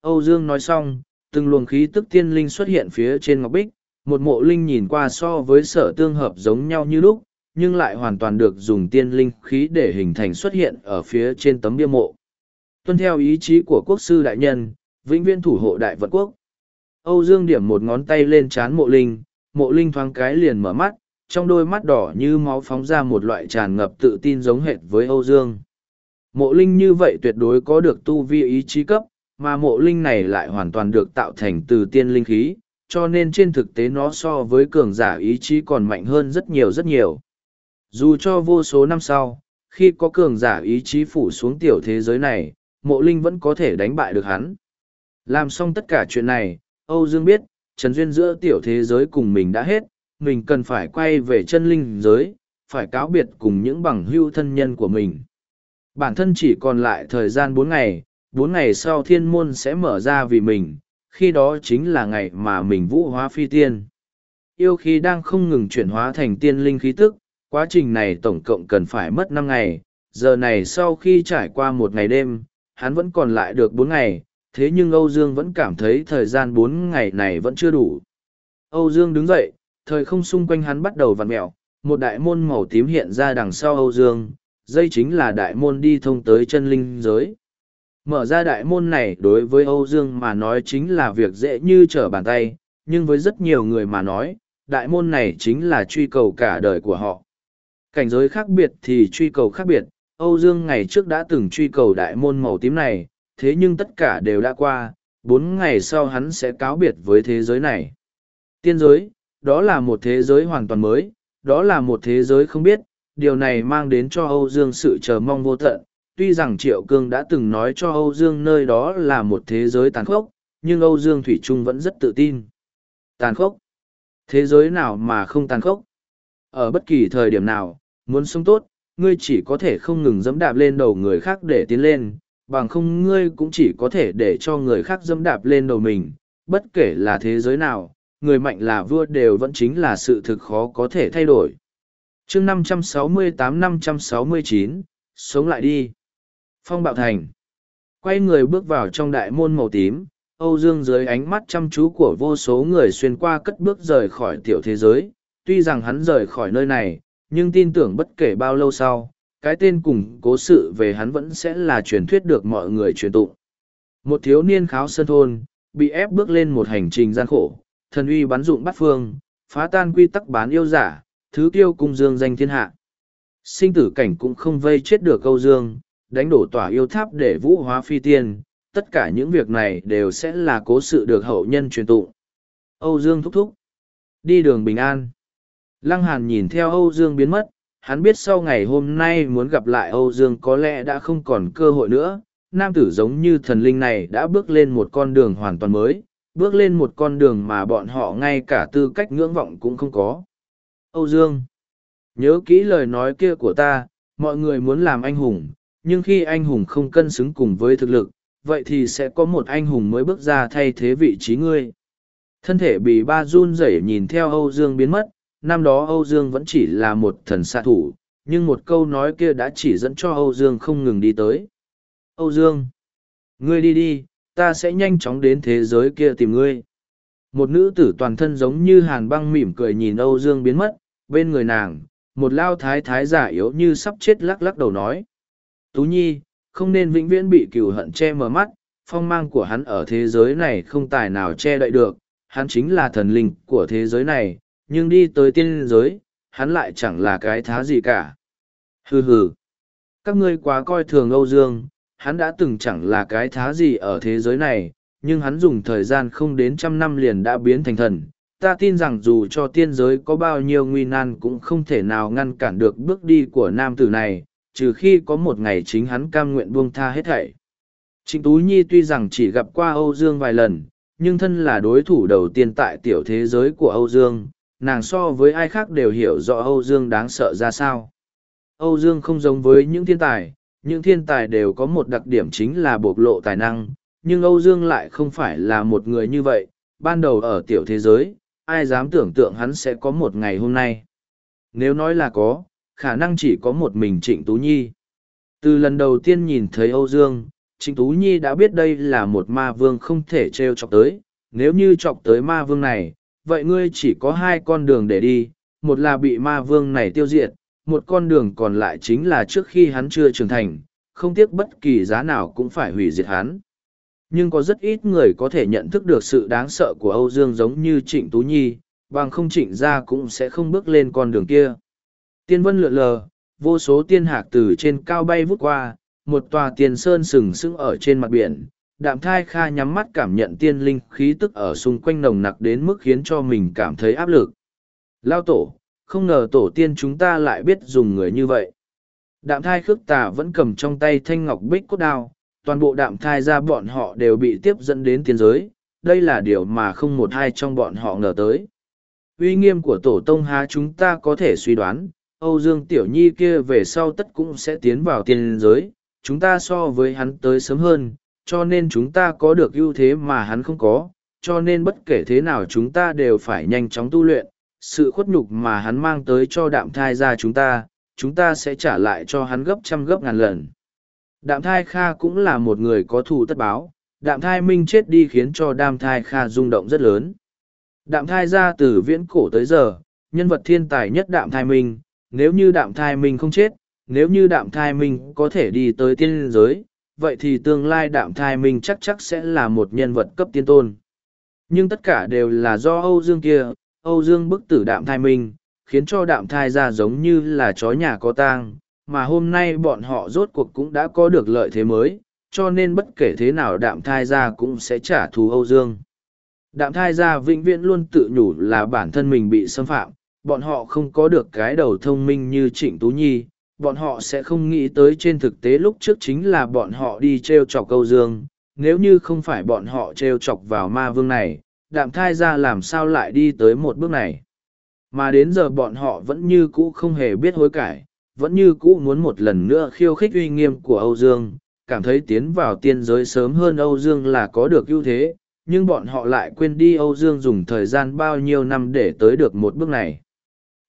[SPEAKER 1] Âu Dương nói xong, từng luồng khí tức tiên linh xuất hiện phía trên ngọc bích, một mộ linh nhìn qua so với sở tương hợp giống nhau như lúc, nhưng lại hoàn toàn được dùng tiên linh khí để hình thành xuất hiện ở phía trên tấm bia mộ. Tuân theo ý chí của quốc sư đại nhân, vĩnh viên thủ hộ đại vật quốc. Âu Dương điểm một ngón tay lên chán mộ linh, mộ linh thoáng cái liền mở mắt, trong đôi mắt đỏ như máu phóng ra một loại tràn ngập tự tin giống hệt với Âu Dương. Mộ linh như vậy tuyệt đối có được tu vi ý chí cấp, mà mộ linh này lại hoàn toàn được tạo thành từ tiên linh khí, cho nên trên thực tế nó so với cường giả ý chí còn mạnh hơn rất nhiều rất nhiều. Dù cho vô số năm sau, khi có cường giả ý chí phủ xuống tiểu thế giới này, mộ linh vẫn có thể đánh bại được hắn. Làm xong tất cả chuyện này, Âu Dương biết, Trần Duyên giữa tiểu thế giới cùng mình đã hết, mình cần phải quay về chân linh giới, phải cáo biệt cùng những bằng hưu thân nhân của mình. Bản thân chỉ còn lại thời gian bốn ngày, bốn ngày sau thiên môn sẽ mở ra vì mình, khi đó chính là ngày mà mình vũ hóa phi tiên. Yêu khí đang không ngừng chuyển hóa thành tiên linh khí tức, quá trình này tổng cộng cần phải mất năm ngày giờ này sau khi trải qua một ngày đêm hắn vẫn còn lại được bốn ngày thế nhưng âu dương vẫn cảm thấy thời gian bốn ngày này vẫn chưa đủ âu dương đứng dậy thời không xung quanh hắn bắt đầu vặn mẹo một đại môn màu tím hiện ra đằng sau âu dương dây chính là đại môn đi thông tới chân linh giới. Mở ra đại môn này đối với Âu Dương mà nói chính là việc dễ như trở bàn tay, nhưng với rất nhiều người mà nói, đại môn này chính là truy cầu cả đời của họ. Cảnh giới khác biệt thì truy cầu khác biệt, Âu Dương ngày trước đã từng truy cầu đại môn màu tím này, thế nhưng tất cả đều đã qua, bốn ngày sau hắn sẽ cáo biệt với thế giới này. Tiên giới, đó là một thế giới hoàn toàn mới, đó là một thế giới không biết, điều này mang đến cho Âu Dương sự chờ mong vô tận. Tuy rằng Triệu Cương đã từng nói cho Âu Dương nơi đó là một thế giới tàn khốc, nhưng Âu Dương Thủy Trung vẫn rất tự tin. Tàn khốc? Thế giới nào mà không tàn khốc? Ở bất kỳ thời điểm nào, muốn sống tốt, ngươi chỉ có thể không ngừng dẫm đạp lên đầu người khác để tiến lên, bằng không ngươi cũng chỉ có thể để cho người khác dẫm đạp lên đầu mình. Bất kể là thế giới nào, người mạnh là vua đều vẫn chính là sự thực khó có thể thay đổi. chương 568-569, sống lại đi. Phong Bạo Thành. Quay người bước vào trong đại môn màu tím, Âu Dương dưới ánh mắt chăm chú của vô số người xuyên qua cất bước rời khỏi tiểu thế giới. Tuy rằng hắn rời khỏi nơi này, nhưng tin tưởng bất kể bao lâu sau, cái tên cùng cố sự về hắn vẫn sẽ là truyền thuyết được mọi người truyền tụng. Một thiếu niên kháo sơn thôn, bị ép bước lên một hành trình gian khổ, thần uy bắn dụng bắt phương, phá tan quy tắc bán yêu giả, thứ tiêu cung dương danh thiên hạ. Sinh tử cảnh cũng không vây chết được câu dương, đánh đổ tỏa yêu tháp để vũ hóa phi tiên, tất cả những việc này đều sẽ là cố sự được hậu nhân truyền tụng. Âu Dương thúc thúc. Đi đường bình an. Lăng Hàn nhìn theo Âu Dương biến mất, hắn biết sau ngày hôm nay muốn gặp lại Âu Dương có lẽ đã không còn cơ hội nữa. Nam tử giống như thần linh này đã bước lên một con đường hoàn toàn mới, bước lên một con đường mà bọn họ ngay cả tư cách ngưỡng vọng cũng không có. Âu Dương, nhớ kỹ lời nói kia của ta, mọi người muốn làm anh hùng, nhưng khi anh hùng không cân xứng cùng với thực lực, vậy thì sẽ có một anh hùng mới bước ra thay thế vị trí ngươi. Thân thể bị ba run rẩy nhìn theo Âu Dương biến mất, năm đó Âu Dương vẫn chỉ là một thần xạ thủ, nhưng một câu nói kia đã chỉ dẫn cho Âu Dương không ngừng đi tới. Âu Dương, ngươi đi đi, ta sẽ nhanh chóng đến thế giới kia tìm ngươi. Một nữ tử toàn thân giống như hàn băng mỉm cười nhìn Âu Dương biến mất, bên người nàng, một lao thái thái giả yếu như sắp chết lắc lắc đầu nói. Tú Nhi, không nên vĩnh viễn bị cừu hận che mờ mắt, phong mang của hắn ở thế giới này không tài nào che đậy được, hắn chính là thần linh của thế giới này, nhưng đi tới tiên giới, hắn lại chẳng là cái thá gì cả. Hừ hừ, các ngươi quá coi thường Âu Dương, hắn đã từng chẳng là cái thá gì ở thế giới này, nhưng hắn dùng thời gian không đến trăm năm liền đã biến thành thần. Ta tin rằng dù cho tiên giới có bao nhiêu nguy nan cũng không thể nào ngăn cản được bước đi của nam tử này, trừ khi có một ngày chính hắn cam nguyện buông tha hết thảy. Trịnh Tú Nhi tuy rằng chỉ gặp qua Âu Dương vài lần, nhưng thân là đối thủ đầu tiên tại tiểu thế giới của Âu Dương, nàng so với ai khác đều hiểu rõ Âu Dương đáng sợ ra sao. Âu Dương không giống với những thiên tài, những thiên tài đều có một đặc điểm chính là bộc lộ tài năng, nhưng Âu Dương lại không phải là một người như vậy, ban đầu ở tiểu thế giới, ai dám tưởng tượng hắn sẽ có một ngày hôm nay. Nếu nói là có, khả năng chỉ có một mình Trịnh Tú Nhi. Từ lần đầu tiên nhìn thấy Âu Dương, Trịnh Tú Nhi đã biết đây là một ma vương không thể trêu chọc tới, nếu như chọc tới ma vương này, vậy ngươi chỉ có hai con đường để đi, một là bị ma vương này tiêu diệt, một con đường còn lại chính là trước khi hắn chưa trưởng thành, không tiếc bất kỳ giá nào cũng phải hủy diệt hắn. Nhưng có rất ít người có thể nhận thức được sự đáng sợ của Âu Dương giống như Trịnh Tú Nhi, bằng không trịnh ra cũng sẽ không bước lên con đường kia. Tiên vân lượn lờ, vô số tiên hạc từ trên cao bay vút qua, một tòa tiền sơn sừng sững ở trên mặt biển. Đạm thai kha nhắm mắt cảm nhận tiên linh khí tức ở xung quanh nồng nặc đến mức khiến cho mình cảm thấy áp lực. Lao tổ, không ngờ tổ tiên chúng ta lại biết dùng người như vậy. Đạm thai khước tà vẫn cầm trong tay thanh ngọc bích cốt đao, toàn bộ đạm thai ra bọn họ đều bị tiếp dẫn đến tiên giới, đây là điều mà không một hai trong bọn họ ngờ tới. Uy nghiêm của tổ tông há chúng ta có thể suy đoán, Âu Dương Tiểu Nhi kia về sau tất cũng sẽ tiến vào tiên giới, chúng ta so với hắn tới sớm hơn, cho nên chúng ta có được ưu thế mà hắn không có, cho nên bất kể thế nào chúng ta đều phải nhanh chóng tu luyện, sự khuất nhục mà hắn mang tới cho đạm thai ra chúng ta, chúng ta sẽ trả lại cho hắn gấp trăm gấp ngàn lần. Đạm thai Kha cũng là một người có thù tất báo, đạm thai minh chết đi khiến cho đạm thai Kha rung động rất lớn. Đạm thai ra từ viễn cổ tới giờ, nhân vật thiên tài nhất đạm thai minh, nếu như đạm thai minh không chết, nếu như đạm thai minh có thể đi tới tiên giới, vậy thì tương lai đạm thai minh chắc chắc sẽ là một nhân vật cấp tiên tôn. Nhưng tất cả đều là do Âu Dương kia, Âu Dương bức tử đạm thai minh, khiến cho đạm thai ra giống như là chó nhà có tang, mà hôm nay bọn họ rốt cuộc cũng đã có được lợi thế mới, cho nên bất kể thế nào đạm thai ra cũng sẽ trả thù Âu Dương. Đạm thai ra vĩnh viễn luôn tự nhủ là bản thân mình bị xâm phạm, bọn họ không có được cái đầu thông minh như Trịnh Tú Nhi, bọn họ sẽ không nghĩ tới trên thực tế lúc trước chính là bọn họ đi t r e o chọc Âu Dương, nếu như không phải bọn họ t r e o chọc vào ma vương này, đạm thai ra làm sao lại đi tới một bước này. Mà đến giờ bọn họ vẫn như cũ không hề biết hối cải, vẫn như cũ muốn một lần nữa khiêu khích uy nghiêm của Âu Dương, cảm thấy tiến vào tiên giới sớm hơn Âu Dương là có được ưu thế, nhưng bọn họ lại quên đi Âu Dương dùng thời gian bao nhiêu năm để tới được một bước này.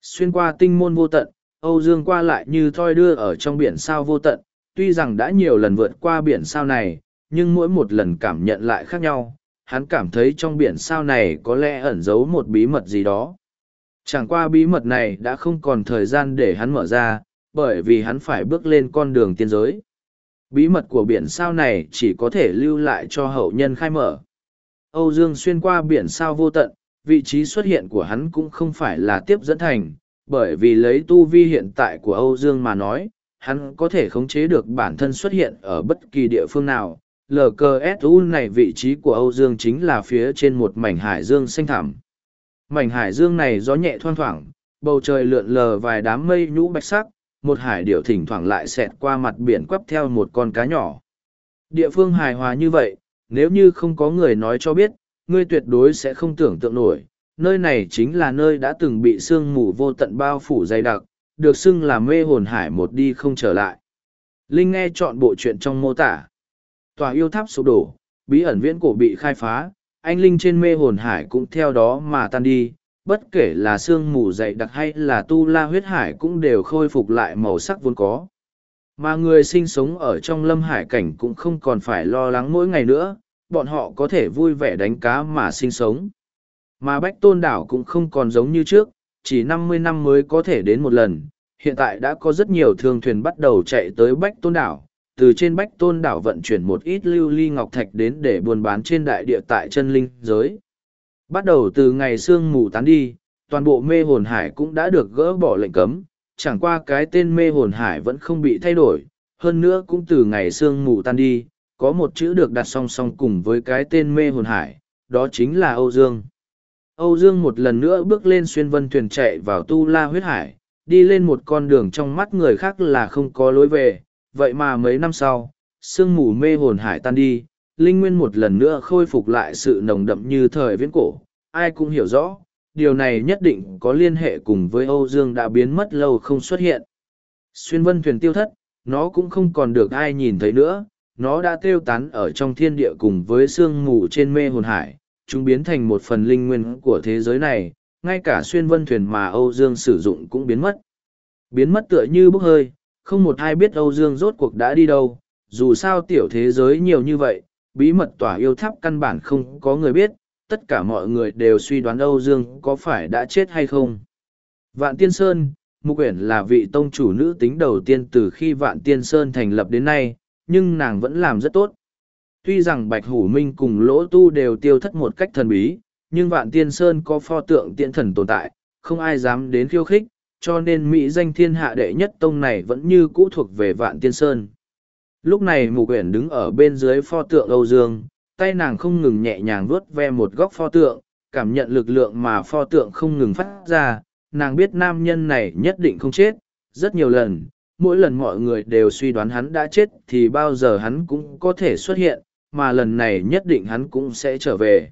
[SPEAKER 1] Xuyên qua tinh môn vô tận, Âu Dương qua lại như thoi đưa ở trong biển sao vô tận, tuy rằng đã nhiều lần vượt qua biển sao này, nhưng mỗi một lần cảm nhận lại khác nhau, hắn cảm thấy trong biển sao này có lẽ ẩn giấu một bí mật gì đó. Chẳng qua bí mật này đã không còn thời gian để hắn mở ra, bởi vì hắn phải bước lên con đường tiên giới. Bí mật của biển sao này chỉ có thể lưu lại cho hậu nhân khai mở. Âu Dương xuyên qua biển sao vô tận, vị trí xuất hiện của hắn cũng không phải là tiếp dẫn thành, bởi vì lấy tu vi hiện tại của Âu Dương mà nói, hắn có thể khống chế được bản thân xuất hiện ở bất kỳ địa phương nào. LKSU này vị trí của Âu Dương chính là phía trên một mảnh hải dương xanh thẳm. Mảnh hải dương này gió nhẹ thoang thoảng, bầu trời lượn lờ vài đám mây nhũ bạch sắc, một hải điểu thỉnh thoảng lại xẹt qua mặt biển quắp theo một con cá nhỏ. Địa phương hài hòa như vậy, nếu như không có người nói cho biết, ngươi tuyệt đối sẽ không tưởng tượng nổi. Nơi này chính là nơi đã từng bị sương mù vô tận bao phủ dày đặc, được xưng là mê hồn hải một đi không trở lại. Linh nghe chọn bộ chuyện trong mô tả. Tòa yêu tháp sụp đổ, bí ẩn viễn cổ bị khai phá, anh Linh trên mê hồn hải cũng theo đó mà tan đi, bất kể là sương mù dày đặc hay là tu la huyết hải cũng đều khôi phục lại màu sắc vốn có. Mà người sinh sống ở trong lâm hải cảnh cũng không còn phải lo lắng mỗi ngày nữa, bọn họ có thể vui vẻ đánh cá mà sinh sống. Mà Bách Tôn Đảo cũng không còn giống như trước, chỉ năm mươi năm mới có thể đến một lần. Hiện tại đã có rất nhiều thương thuyền bắt đầu chạy tới Bách Tôn Đảo, từ trên Bách Tôn Đảo vận chuyển một ít lưu ly ngọc thạch đến để buôn bán trên đại địa tại chân linh giới. Bắt đầu từ ngày sương mù tán đi, toàn bộ mê hồn hải cũng đã được gỡ bỏ lệnh cấm, chẳng qua cái tên mê hồn hải vẫn không bị thay đổi, hơn nữa cũng từ ngày sương mù tan đi, có một chữ được đặt song song cùng với cái tên mê hồn hải, đó chính là Âu Dương. Âu Dương một lần nữa bước lên xuyên vân thuyền chạy vào tu la huyết hải, đi lên một con đường trong mắt người khác là không có lối về, vậy mà mấy năm sau, sương mù mê hồn hải tan đi, linh nguyên một lần nữa khôi phục lại sự nồng đậm như thời viễn cổ, ai cũng hiểu rõ, điều này nhất định có liên hệ cùng với Âu Dương đã biến mất lâu không xuất hiện. Xuyên vân thuyền tiêu thất, nó cũng không còn được ai nhìn thấy nữa, nó đã tiêu tán ở trong thiên địa cùng với sương mù trên mê hồn hải, chúng biến thành một phần linh nguyên của thế giới này, ngay cả xuyên vân thuyền mà Âu Dương sử dụng cũng biến mất. Biến mất tựa như bốc hơi, không một ai biết Âu Dương rốt cuộc đã đi đâu, dù sao tiểu thế giới nhiều như vậy, bí mật tỏa yêu tháp căn bản không có người biết, tất cả mọi người đều suy đoán Âu Dương có phải đã chết hay không. Vạn Tiên Sơn, Mục Uyển là vị tông chủ nữ tính đầu tiên từ khi Vạn Tiên Sơn thành lập đến nay, nhưng nàng vẫn làm rất tốt. Tuy rằng Bạch Hủ Minh cùng Lỗ Tu đều tiêu thất một cách thần bí, nhưng Vạn Tiên Sơn có pho tượng tiện thần tồn tại, không ai dám đến khiêu khích, cho nên Mỹ danh thiên hạ đệ nhất tông này vẫn như cũ thuộc về Vạn Tiên Sơn. Lúc này Mục Uyển đứng ở bên dưới pho tượng Âu Dương, tay nàng không ngừng nhẹ nhàng vuốt ve một góc pho tượng, cảm nhận lực lượng mà pho tượng không ngừng phát ra, nàng biết nam nhân này nhất định không chết, rất nhiều lần, mỗi lần mọi người đều suy đoán hắn đã chết thì bao giờ hắn cũng có thể xuất hiện, mà lần này nhất định hắn cũng sẽ trở về.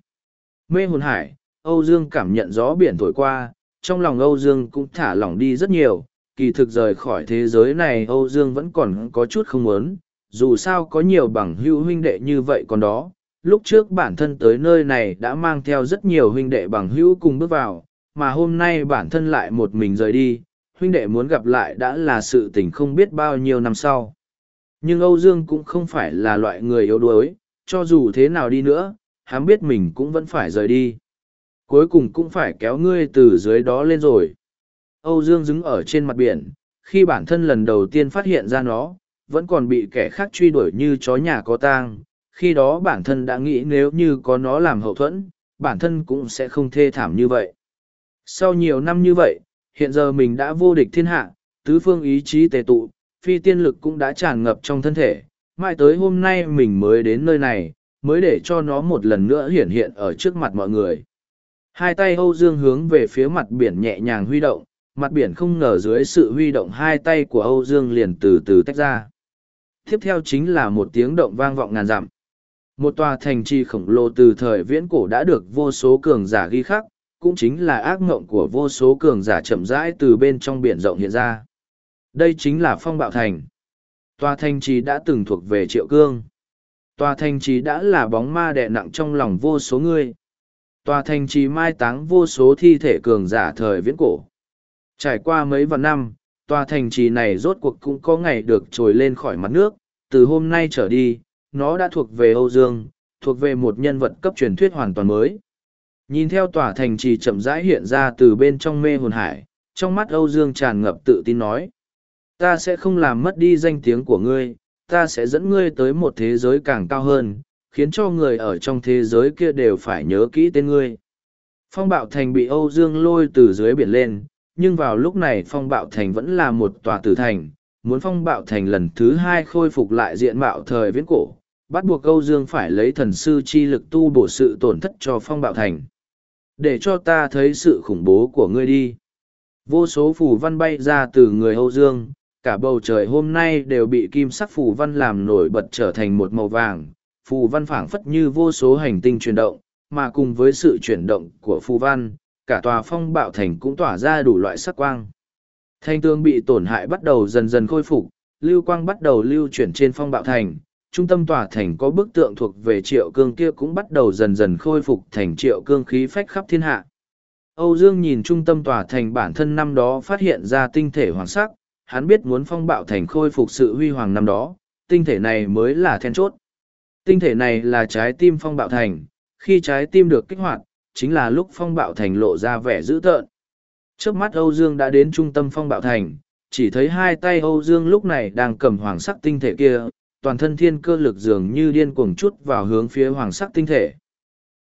[SPEAKER 1] Mê hồn hải, Âu Dương cảm nhận gió biển thổi qua, trong lòng Âu Dương cũng thả lỏng đi rất nhiều, kỳ thực rời khỏi thế giới này Âu Dương vẫn còn có chút không muốn, dù sao có nhiều bằng hữu huynh đệ như vậy còn đó, lúc trước bản thân tới nơi này đã mang theo rất nhiều huynh đệ bằng hữu cùng bước vào, mà hôm nay bản thân lại một mình rời đi, huynh đệ muốn gặp lại đã là sự tình không biết bao nhiêu năm sau. Nhưng Âu Dương cũng không phải là loại người yếu đuối, cho dù thế nào đi nữa, hắn biết mình cũng vẫn phải rời đi. Cuối cùng cũng phải kéo ngươi từ dưới đó lên rồi. Âu Dương đứng ở trên mặt biển, khi bản thân lần đầu tiên phát hiện ra nó, vẫn còn bị kẻ khác truy đuổi như chó nhà có tang. Khi đó bản thân đã nghĩ nếu như có nó làm hậu thuẫn, bản thân cũng sẽ không thê thảm như vậy. Sau nhiều năm như vậy, hiện giờ mình đã vô địch thiên hạ, tứ phương ý chí tề tụ, phi tiên lực cũng đã tràn ngập trong thân thể. Mai tới hôm nay mình mới đến nơi này, mới để cho nó một lần nữa hiển hiện ở trước mặt mọi người. Hai tay Âu Dương hướng về phía mặt biển nhẹ nhàng huy động, mặt biển không ngờ dưới sự huy động hai tay của Âu Dương liền từ từ tách ra. Tiếp theo chính là một tiếng động vang vọng ngàn dặm. Một tòa thành trì khổng lồ từ thời viễn cổ đã được vô số cường giả ghi khắc, cũng chính là ác ngộng của vô số cường giả chậm rãi từ bên trong biển rộng hiện ra. Đây chính là phong bạo thành. Tòa thành trì đã từng thuộc về triệu cương. Tòa thành trì đã là bóng ma đè nặng trong lòng vô số người. Tòa thành trì mai táng vô số thi thể cường giả thời viễn cổ. Trải qua mấy vạn năm, tòa thành trì này rốt cuộc cũng có ngày được trồi lên khỏi mặt nước. Từ hôm nay trở đi, nó đã thuộc về Âu Dương, thuộc về một nhân vật cấp truyền thuyết hoàn toàn mới. Nhìn theo tòa thành trì chậm rãi hiện ra từ bên trong mê hồn hải, trong mắt Âu Dương tràn ngập tự tin nói. Ta sẽ không làm mất đi danh tiếng của ngươi, ta sẽ dẫn ngươi tới một thế giới càng cao hơn, khiến cho người ở trong thế giới kia đều phải nhớ kỹ tên ngươi. Phong bạo thành bị Âu Dương lôi từ dưới biển lên, nhưng vào lúc này phong bạo thành vẫn là một tòa tử thành, muốn phong bạo thành lần thứ hai khôi phục lại diện mạo thời viễn cổ, bắt buộc Âu Dương phải lấy thần sư chi lực tu bổ sự tổn thất cho phong bạo thành. Để cho ta thấy sự khủng bố của ngươi đi. Vô số phù văn bay ra từ người Âu Dương, cả bầu trời hôm nay đều bị kim sắc phù văn làm nổi bật trở thành một màu vàng. Phù văn phảng phất như vô số hành tinh chuyển động, mà cùng với sự chuyển động của phù văn, cả tòa phong bạo thành cũng tỏa ra đủ loại sắc quang. Thanh tương bị tổn hại bắt đầu dần dần khôi phục, lưu quang bắt đầu lưu chuyển trên phong bạo thành, trung tâm tòa thành có bức tượng thuộc về triệu cương kia cũng bắt đầu dần dần khôi phục thành triệu cương khí phách khắp thiên hạ. Âu Dương nhìn trung tâm tòa thành bản thân năm đó phát hiện ra tinh thể hoàng sắc, hắn biết muốn phong bạo thành khôi phục sự huy hoàng năm đó, tinh thể này mới là then chốt. Tinh thể này là trái tim phong bạo thành, khi trái tim được kích hoạt, chính là lúc phong bạo thành lộ ra vẻ dữ tợn. Trước mắt Âu Dương đã đến trung tâm phong bạo thành, chỉ thấy hai tay Âu Dương lúc này đang cầm hoàng sắc tinh thể kia, toàn thân thiên cơ lực dường như điên cuồng chút vào hướng phía hoàng sắc tinh thể.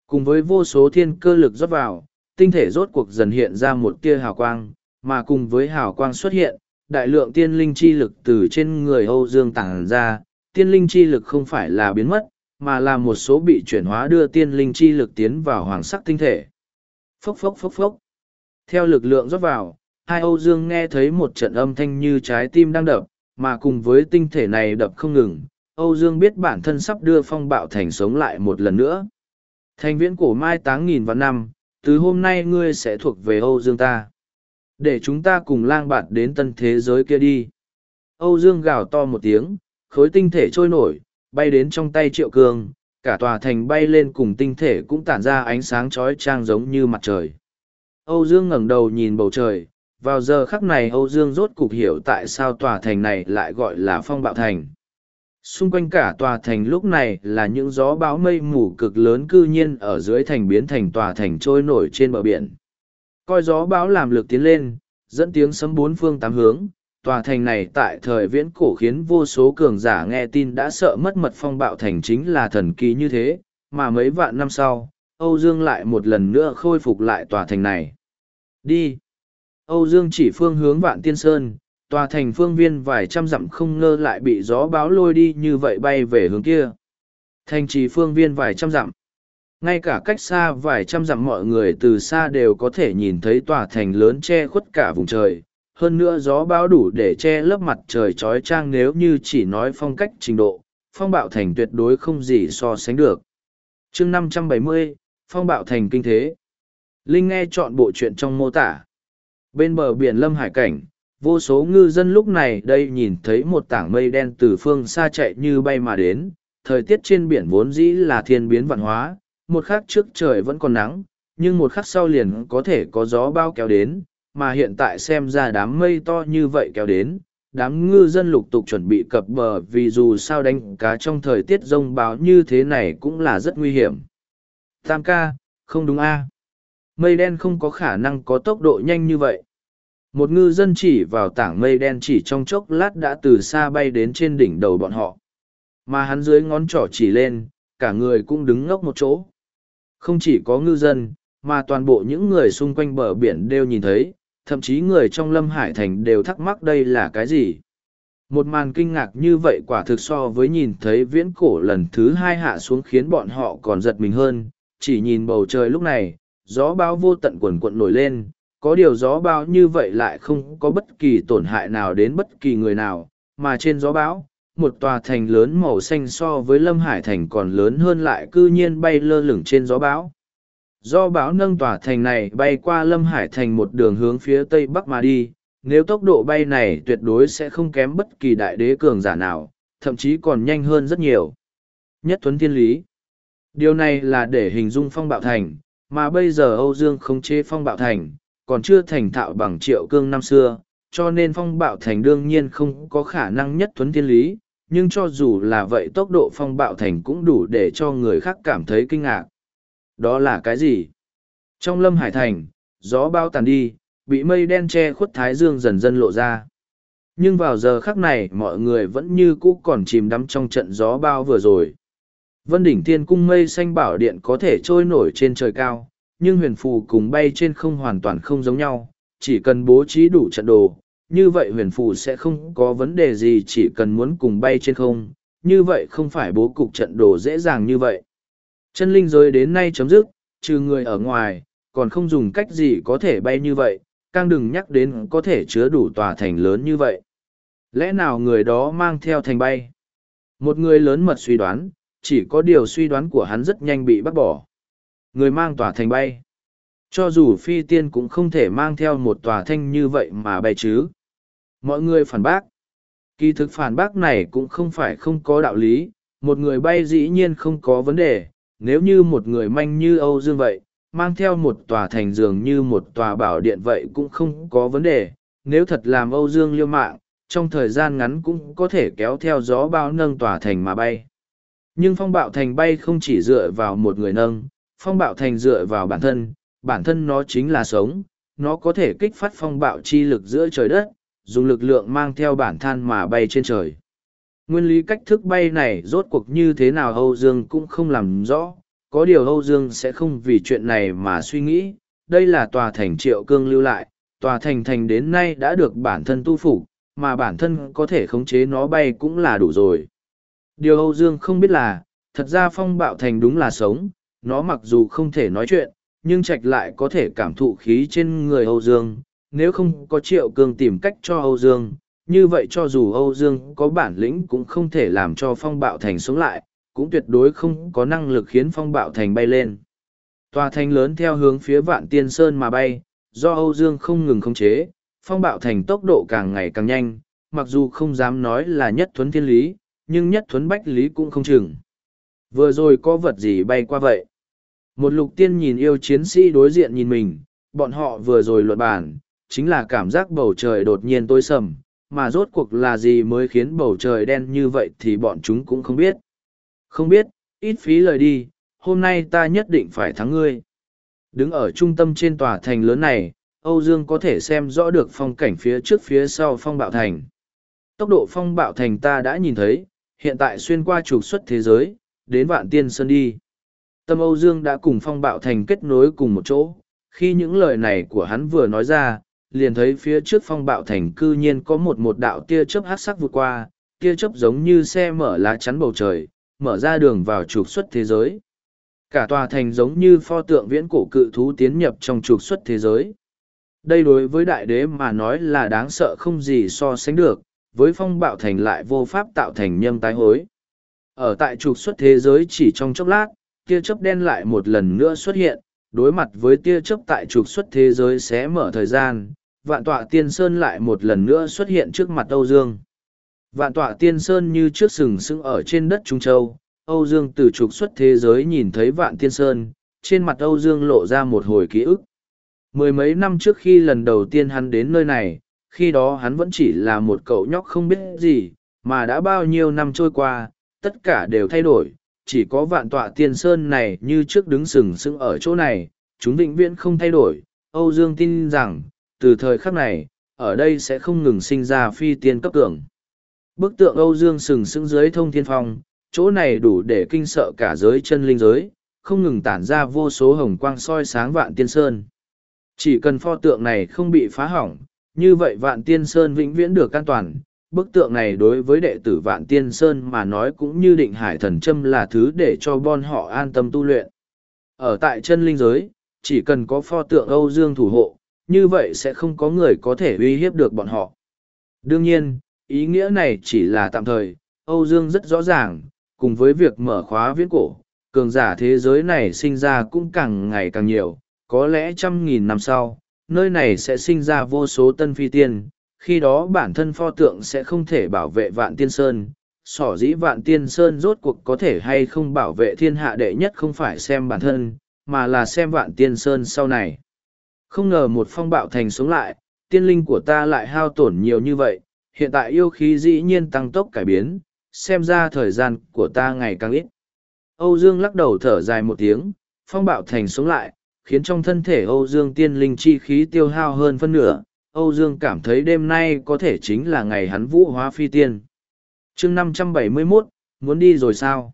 [SPEAKER 1] Cùng với vô số thiên cơ lực rót vào, tinh thể rốt cuộc dần hiện ra một tia hào quang, mà cùng với hào quang xuất hiện, đại lượng tiên linh chi lực từ trên người Âu Dương tàng ra, tiên linh chi lực không phải là biến mất, mà là một số bị chuyển hóa đưa tiên linh chi lực tiến vào hoàng sắc tinh thể. Phốc phốc phốc phốc. Theo lực lượng rót vào, hai Âu Dương nghe thấy một trận âm thanh như trái tim đang đập, mà cùng với tinh thể này đập không ngừng, Âu Dương biết bản thân sắp đưa phong bạo thành sống lại một lần nữa. Thành viễn cổ mai táng nghìn vạn năm, từ hôm nay ngươi sẽ thuộc về Âu Dương ta. Để chúng ta cùng lang bạt đến tân thế giới kia đi. Âu Dương gào to một tiếng, khối tinh thể trôi nổi, bay đến trong tay triệu cương, cả tòa thành bay lên cùng tinh thể cũng tản ra ánh sáng chói chang giống như mặt trời. Âu Dương ngẩng đầu nhìn bầu trời, vào giờ khắc này Âu Dương rốt cục hiểu tại sao tòa thành này lại gọi là phong bạo thành xung quanh cả tòa thành lúc này là những gió bão mây mù cực lớn cư nhiên ở dưới thành biến thành tòa thành trôi nổi trên bờ biển coi gió bão làm lực tiến lên, dẫn tiếng sấm bốn phương tám hướng tòa thành này tại thời viễn cổ khiến vô số cường giả nghe tin đã sợ mất mật phong bạo thành chính là thần kỳ như thế, mà mấy vạn năm sau, âu dương lại một lần nữa khôi phục lại tòa thành này đi âu dương chỉ phương hướng vạn tiên sơn, tòa thành phương viên vài trăm dặm không ngơ lại bị gió báo lôi đi như vậy bay về hướng kia. Thành trì phương viên vài trăm dặm. Ngay cả cách xa vài trăm dặm mọi người từ xa đều có thể nhìn thấy tòa thành lớn che khuất cả vùng trời. Hơn nữa gió bão đủ để che lớp mặt trời trói trang nếu như chỉ nói phong cách trình độ, phong bạo thành tuyệt đối không gì so sánh được. chương năm trăm bảy mươi phong bạo thành kinh thế. Linh nghe chọn bộ chuyện trong mô tả. Bên bờ biển Lâm Hải Cảnh, vô số ngư dân lúc này đây nhìn thấy một tảng mây đen từ phương xa chạy như bay mà đến thời tiết trên biển vốn dĩ là thiên biến vạn hóa một khắc trước trời vẫn còn nắng, nhưng một khắc sau liền có thể có gió bao kéo đến, mà hiện tại xem ra đám mây to như vậy kéo đến, đám ngư dân lục tục chuẩn bị cập bờ vì dù sao đánh cá trong thời tiết rông báo như thế này cũng là rất nguy hiểm. Tam ca, không đúng a. Mây đen không có khả năng có tốc độ nhanh như vậy. Một ngư dân chỉ vào tảng mây đen chỉ trong chốc lát đã từ xa bay đến trên đỉnh đầu bọn họ. Mà hắn dưới ngón trỏ chỉ lên, cả người cũng đứng ngốc một chỗ không chỉ có ngư dân, mà toàn bộ những người xung quanh bờ biển đều nhìn thấy, thậm chí người trong lâm hải thành đều thắc mắc đây là cái gì. Một màn kinh ngạc như vậy quả thực so với nhìn thấy viễn cổ lần thứ hai hạ xuống khiến bọn họ còn giật mình hơn, chỉ nhìn bầu trời lúc này, gió bão vô tận quần quận nổi lên, có điều gió bão như vậy lại không có bất kỳ tổn hại nào đến bất kỳ người nào, mà trên gió bão một tòa thành lớn màu xanh so với lâm hải thành còn lớn hơn lại cư nhiên bay lơ lửng trên gió bão. Do bão nâng tòa thành này bay qua lâm hải thành một đường hướng phía tây bắc mà đi, nếu tốc độ bay này tuyệt đối sẽ không kém bất kỳ đại đế cường giả nào, thậm chí còn nhanh hơn rất nhiều. Nhất thuấn thiên lý. Điều này là để hình dung phong bạo thành, mà bây giờ âu dương không chế phong bạo thành, còn chưa thành thạo bằng triệu cương năm xưa, cho nên phong bạo thành đương nhiên không có khả năng nhất thuấn thiên lý nhưng cho dù là vậy tốc độ phong bạo thành cũng đủ để cho người khác cảm thấy kinh ngạc. Đó là cái gì? Trong lâm hải thành, gió bao tàn đi, bị mây đen che khuất thái dương dần dần lộ ra. Nhưng vào giờ khắc này, mọi người vẫn như cũ còn chìm đắm trong trận gió bao vừa rồi. Vân đỉnh thiên cung mây xanh bảo điện có thể trôi nổi trên trời cao, nhưng huyền phù cùng bay trên không hoàn toàn không giống nhau, chỉ cần bố trí đủ trận đồ như vậy huyền phù sẽ không có vấn đề gì chỉ cần muốn cùng bay trên không như vậy không phải bố cục trận đồ dễ dàng như vậy chân linh giới đến nay chấm dứt trừ người ở ngoài còn không dùng cách gì có thể bay như vậy càng đừng nhắc đến có thể chứa đủ tòa thành lớn như vậy. Lẽ nào người đó mang theo thành bay? Một người lớn mật suy đoán, chỉ có điều suy đoán của hắn rất nhanh bị bác bỏ. Người mang tòa thành bay. Cho dù phi tiên cũng không thể mang theo một tòa thanh như vậy mà bay chứ. Mọi người phản bác. Kỳ thực phản bác này cũng không phải không có đạo lý, một người bay dĩ nhiên không có vấn đề, nếu như một người manh như Âu Dương vậy, mang theo một tòa thành dường như một tòa bảo điện vậy cũng không có vấn đề nếu thật làm âu dương liêu mạng trong thời gian ngắn cũng có thể kéo theo gió bao nâng tòa thành mà bay nhưng phong bạo thành bay không chỉ dựa vào một người nâng phong bạo thành dựa vào bản thân bản thân nó chính là sống nó có thể kích phát phong bạo chi lực giữa trời đất dùng lực lượng mang theo bản than mà bay trên trời nguyên lý cách thức bay này rốt cuộc như thế nào âu dương cũng không làm rõ có điều Âu Dương sẽ không vì chuyện này mà suy nghĩ, đây là tòa thành triệu cương lưu lại, tòa thành thành đến nay đã được bản thân tu phục, mà bản thân có thể khống chế nó bay cũng là đủ rồi. Điều Âu Dương không biết là, thật ra phong bạo thành đúng là sống, nó mặc dù không thể nói chuyện, nhưng trạch lại có thể cảm thụ khí trên người Âu Dương, nếu không có triệu cương tìm cách cho Âu Dương, như vậy cho dù Âu Dương có bản lĩnh cũng không thể làm cho phong bạo thành sống lại, cũng tuyệt đối không có năng lực khiến phong bạo thành bay lên. Tòa thành lớn theo hướng phía vạn tiên sơn mà bay, do Âu Dương không ngừng khống chế, phong bạo thành tốc độ càng ngày càng nhanh, mặc dù không dám nói là nhất thuấn thiên lý, nhưng nhất thuấn bách lý cũng không chừng. Vừa rồi có vật gì bay qua vậy? Một lục tiên nhìn yêu chiến sĩ đối diện nhìn mình, bọn họ vừa rồi luận bản, chính là cảm giác bầu trời đột nhiên tối sầm, mà rốt cuộc là gì mới khiến bầu trời đen như vậy thì bọn chúng cũng không biết. Không biết, ít phí lời đi, hôm nay ta nhất định phải thắng ngươi. Đứng ở trung tâm trên tòa thành lớn này, Âu Dương có thể xem rõ được phong cảnh phía trước phía sau phong bạo thành. Tốc độ phong bạo thành ta đã nhìn thấy, hiện tại xuyên qua trục xuất thế giới, đến vạn tiên sơn đi. Tâm Âu Dương đã cùng phong bạo thành kết nối cùng một chỗ, khi những lời này của hắn vừa nói ra, liền thấy phía trước phong bạo thành cư nhiên có một một đạo tia chớp hát sắc vượt qua, tia chớp giống như xe mở lá chắn bầu trời, mở ra đường vào trục xuất thế giới. Cả tòa thành giống như pho tượng viễn cổ cự thú tiến nhập trong trục xuất thế giới. Đây đối với đại đế mà nói là đáng sợ không gì so sánh được, với phong bạo thành lại vô pháp tạo thành nhâm tái hối. Ở tại trục xuất thế giới chỉ trong chốc lát, tia chớp đen lại một lần nữa xuất hiện, đối mặt với tia chớp tại trục xuất thế giới sẽ mở thời gian, vạn tọa tiên sơn lại một lần nữa xuất hiện trước mặt Âu Dương. Vạn tọa tiên sơn như trước sừng sững ở trên đất Trung Châu, Âu Dương từ trục xuất thế giới nhìn thấy vạn tiên sơn, trên mặt Âu Dương lộ ra một hồi ký ức. Mười mấy năm trước khi lần đầu tiên hắn đến nơi này, khi đó hắn vẫn chỉ là một cậu nhóc không biết gì, mà đã bao nhiêu năm trôi qua, tất cả đều thay đổi, chỉ có vạn tọa tiên sơn này như trước đứng sừng sững ở chỗ này, chúng vĩnh viễn không thay đổi. Âu Dương tin rằng, từ thời khắc này, ở đây sẽ không ngừng sinh ra phi tiên cấp cường. Bức tượng Âu Dương sừng sững dưới thông thiên phong, chỗ này đủ để kinh sợ cả giới chân linh giới, không ngừng tản ra vô số hồng quang soi sáng vạn tiên sơn. Chỉ cần pho tượng này không bị phá hỏng, như vậy vạn tiên sơn vĩnh viễn được an toàn. Bức tượng này đối với đệ tử vạn tiên sơn mà nói cũng như định hải thần châm là thứ để cho bọn họ an tâm tu luyện. Ở tại chân linh giới, chỉ cần có pho tượng Âu Dương thủ hộ, như vậy sẽ không có người có thể uy hiếp được bọn họ. Đương nhiên, ý nghĩa này chỉ là tạm thời, Âu Dương rất rõ ràng, cùng với việc mở khóa viễn cổ, cường giả thế giới này sinh ra cũng càng ngày càng nhiều, có lẽ trăm nghìn năm sau, nơi này sẽ sinh ra vô số tân phi tiên, khi đó bản thân pho tượng sẽ không thể bảo vệ vạn tiên sơn. Sỏ dĩ vạn tiên sơn rốt cuộc có thể hay không bảo vệ thiên hạ đệ nhất không phải xem bản thân, mà là xem vạn tiên sơn sau này. Không ngờ một phong bạo thành xuống lại, tiên linh của ta lại hao tổn nhiều như vậy, hiện tại yêu khí dĩ nhiên tăng tốc cải biến, xem ra thời gian của ta ngày càng ít. Âu Dương lắc đầu thở dài một tiếng, phong bạo thành xuống lại, khiến trong thân thể Âu Dương tiên linh chi khí tiêu hao hơn phân nửa. Âu Dương cảm thấy đêm nay có thể chính là ngày hắn vũ hóa phi tiên. chương 571, muốn đi rồi sao?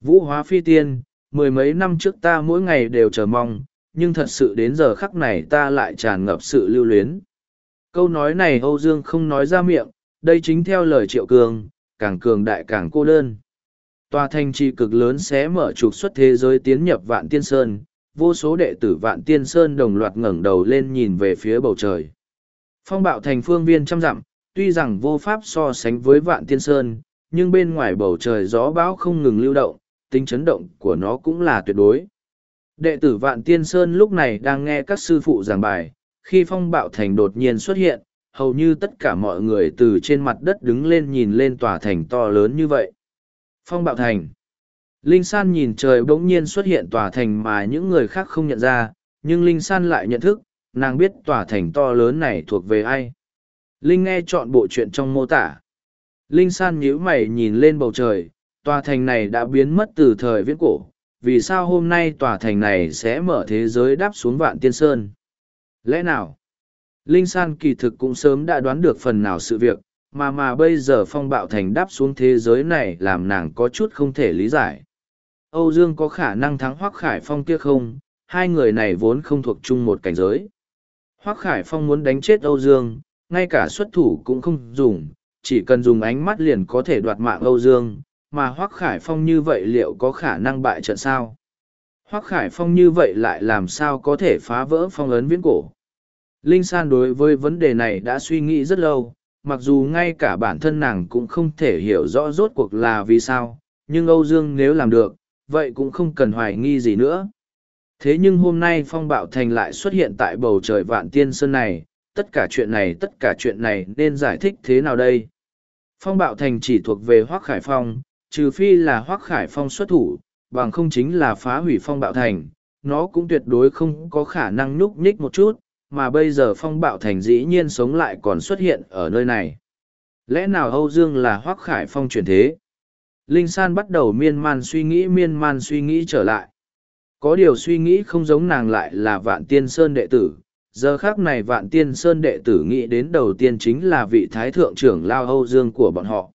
[SPEAKER 1] Vũ hóa phi tiên, mười mấy năm trước ta mỗi ngày đều chờ mong, nhưng thật sự đến giờ khắc này ta lại tràn ngập sự lưu luyến. Câu nói này Âu Dương không nói ra miệng, đây chính theo lời Triệu Cường, càng cường đại càng cô đơn. Tòa thành trì cực lớn sẽ mở trục xuất thế giới tiến nhập Vạn Tiên Sơn, vô số đệ tử Vạn Tiên Sơn đồng loạt ngẩng đầu lên nhìn về phía bầu trời. Phong bạo thành phương viên trăm dặm, tuy rằng vô pháp so sánh với Vạn Tiên Sơn, nhưng bên ngoài bầu trời gió bão không ngừng lưu động, tính chấn động của nó cũng là tuyệt đối. Đệ tử Vạn Tiên Sơn lúc này đang nghe các sư phụ giảng bài, khi phong bạo thành đột nhiên xuất hiện, hầu như tất cả mọi người từ trên mặt đất đứng lên nhìn lên tòa thành to lớn như vậy. Phong bạo thành. Linh San nhìn trời bỗng nhiên xuất hiện tòa thành mà những người khác không nhận ra, nhưng Linh San lại nhận thức, nàng biết tòa thành to lớn này thuộc về ai. Linh nghe chọn bộ chuyện trong mô tả. Linh San nhíu mày nhìn lên bầu trời, tòa thành này đã biến mất từ thời viễn cổ, vì sao hôm nay tòa thành này sẽ mở thế giới đáp xuống vạn tiên sơn? Lẽ nào? Linh San kỳ thực cũng sớm đã đoán được phần nào sự việc, mà mà bây giờ phong bạo thành đáp xuống thế giới này làm nàng có chút không thể lý giải. Âu Dương có khả năng thắng Hoác Khải Phong kia không? Hai người này vốn không thuộc chung một cảnh giới. Hoác Khải Phong muốn đánh chết Âu Dương, ngay cả xuất thủ cũng không dùng, chỉ cần dùng ánh mắt liền có thể đoạt mạng Âu Dương, mà Hoác Khải Phong như vậy liệu có khả năng bại trận sao? Hoác Khải Phong như vậy lại làm sao có thể phá vỡ phong ấn viễn cổ? Linh San đối với vấn đề này đã suy nghĩ rất lâu, mặc dù ngay cả bản thân nàng cũng không thể hiểu rõ rốt cuộc là vì sao, nhưng Âu Dương nếu làm được, vậy cũng không cần hoài nghi gì nữa. Thế nhưng hôm nay phong bạo thành lại xuất hiện tại bầu trời vạn tiên sơn này, tất cả chuyện này tất cả chuyện này nên giải thích thế nào đây? Phong bạo thành chỉ thuộc về Hoác Khải Phong, trừ phi là Hoác Khải Phong xuất thủ, bằng không chính là phá hủy phong bạo thành, nó cũng tuyệt đối không có khả năng nhúc nhích một chút, mà bây giờ phong bạo thành dĩ nhiên sống lại còn xuất hiện ở nơi này. Lẽ nào Âu Dương là Hoác Khải Phong chuyển thế? Linh San bắt đầu miên man suy nghĩ miên man suy nghĩ trở lại. Có điều suy nghĩ không giống nàng lại là Vạn Tiên Sơn đệ tử. Giờ khác này Vạn Tiên Sơn đệ tử nghĩ đến đầu tiên chính là vị Thái Thượng trưởng Lao Âu Dương của bọn họ.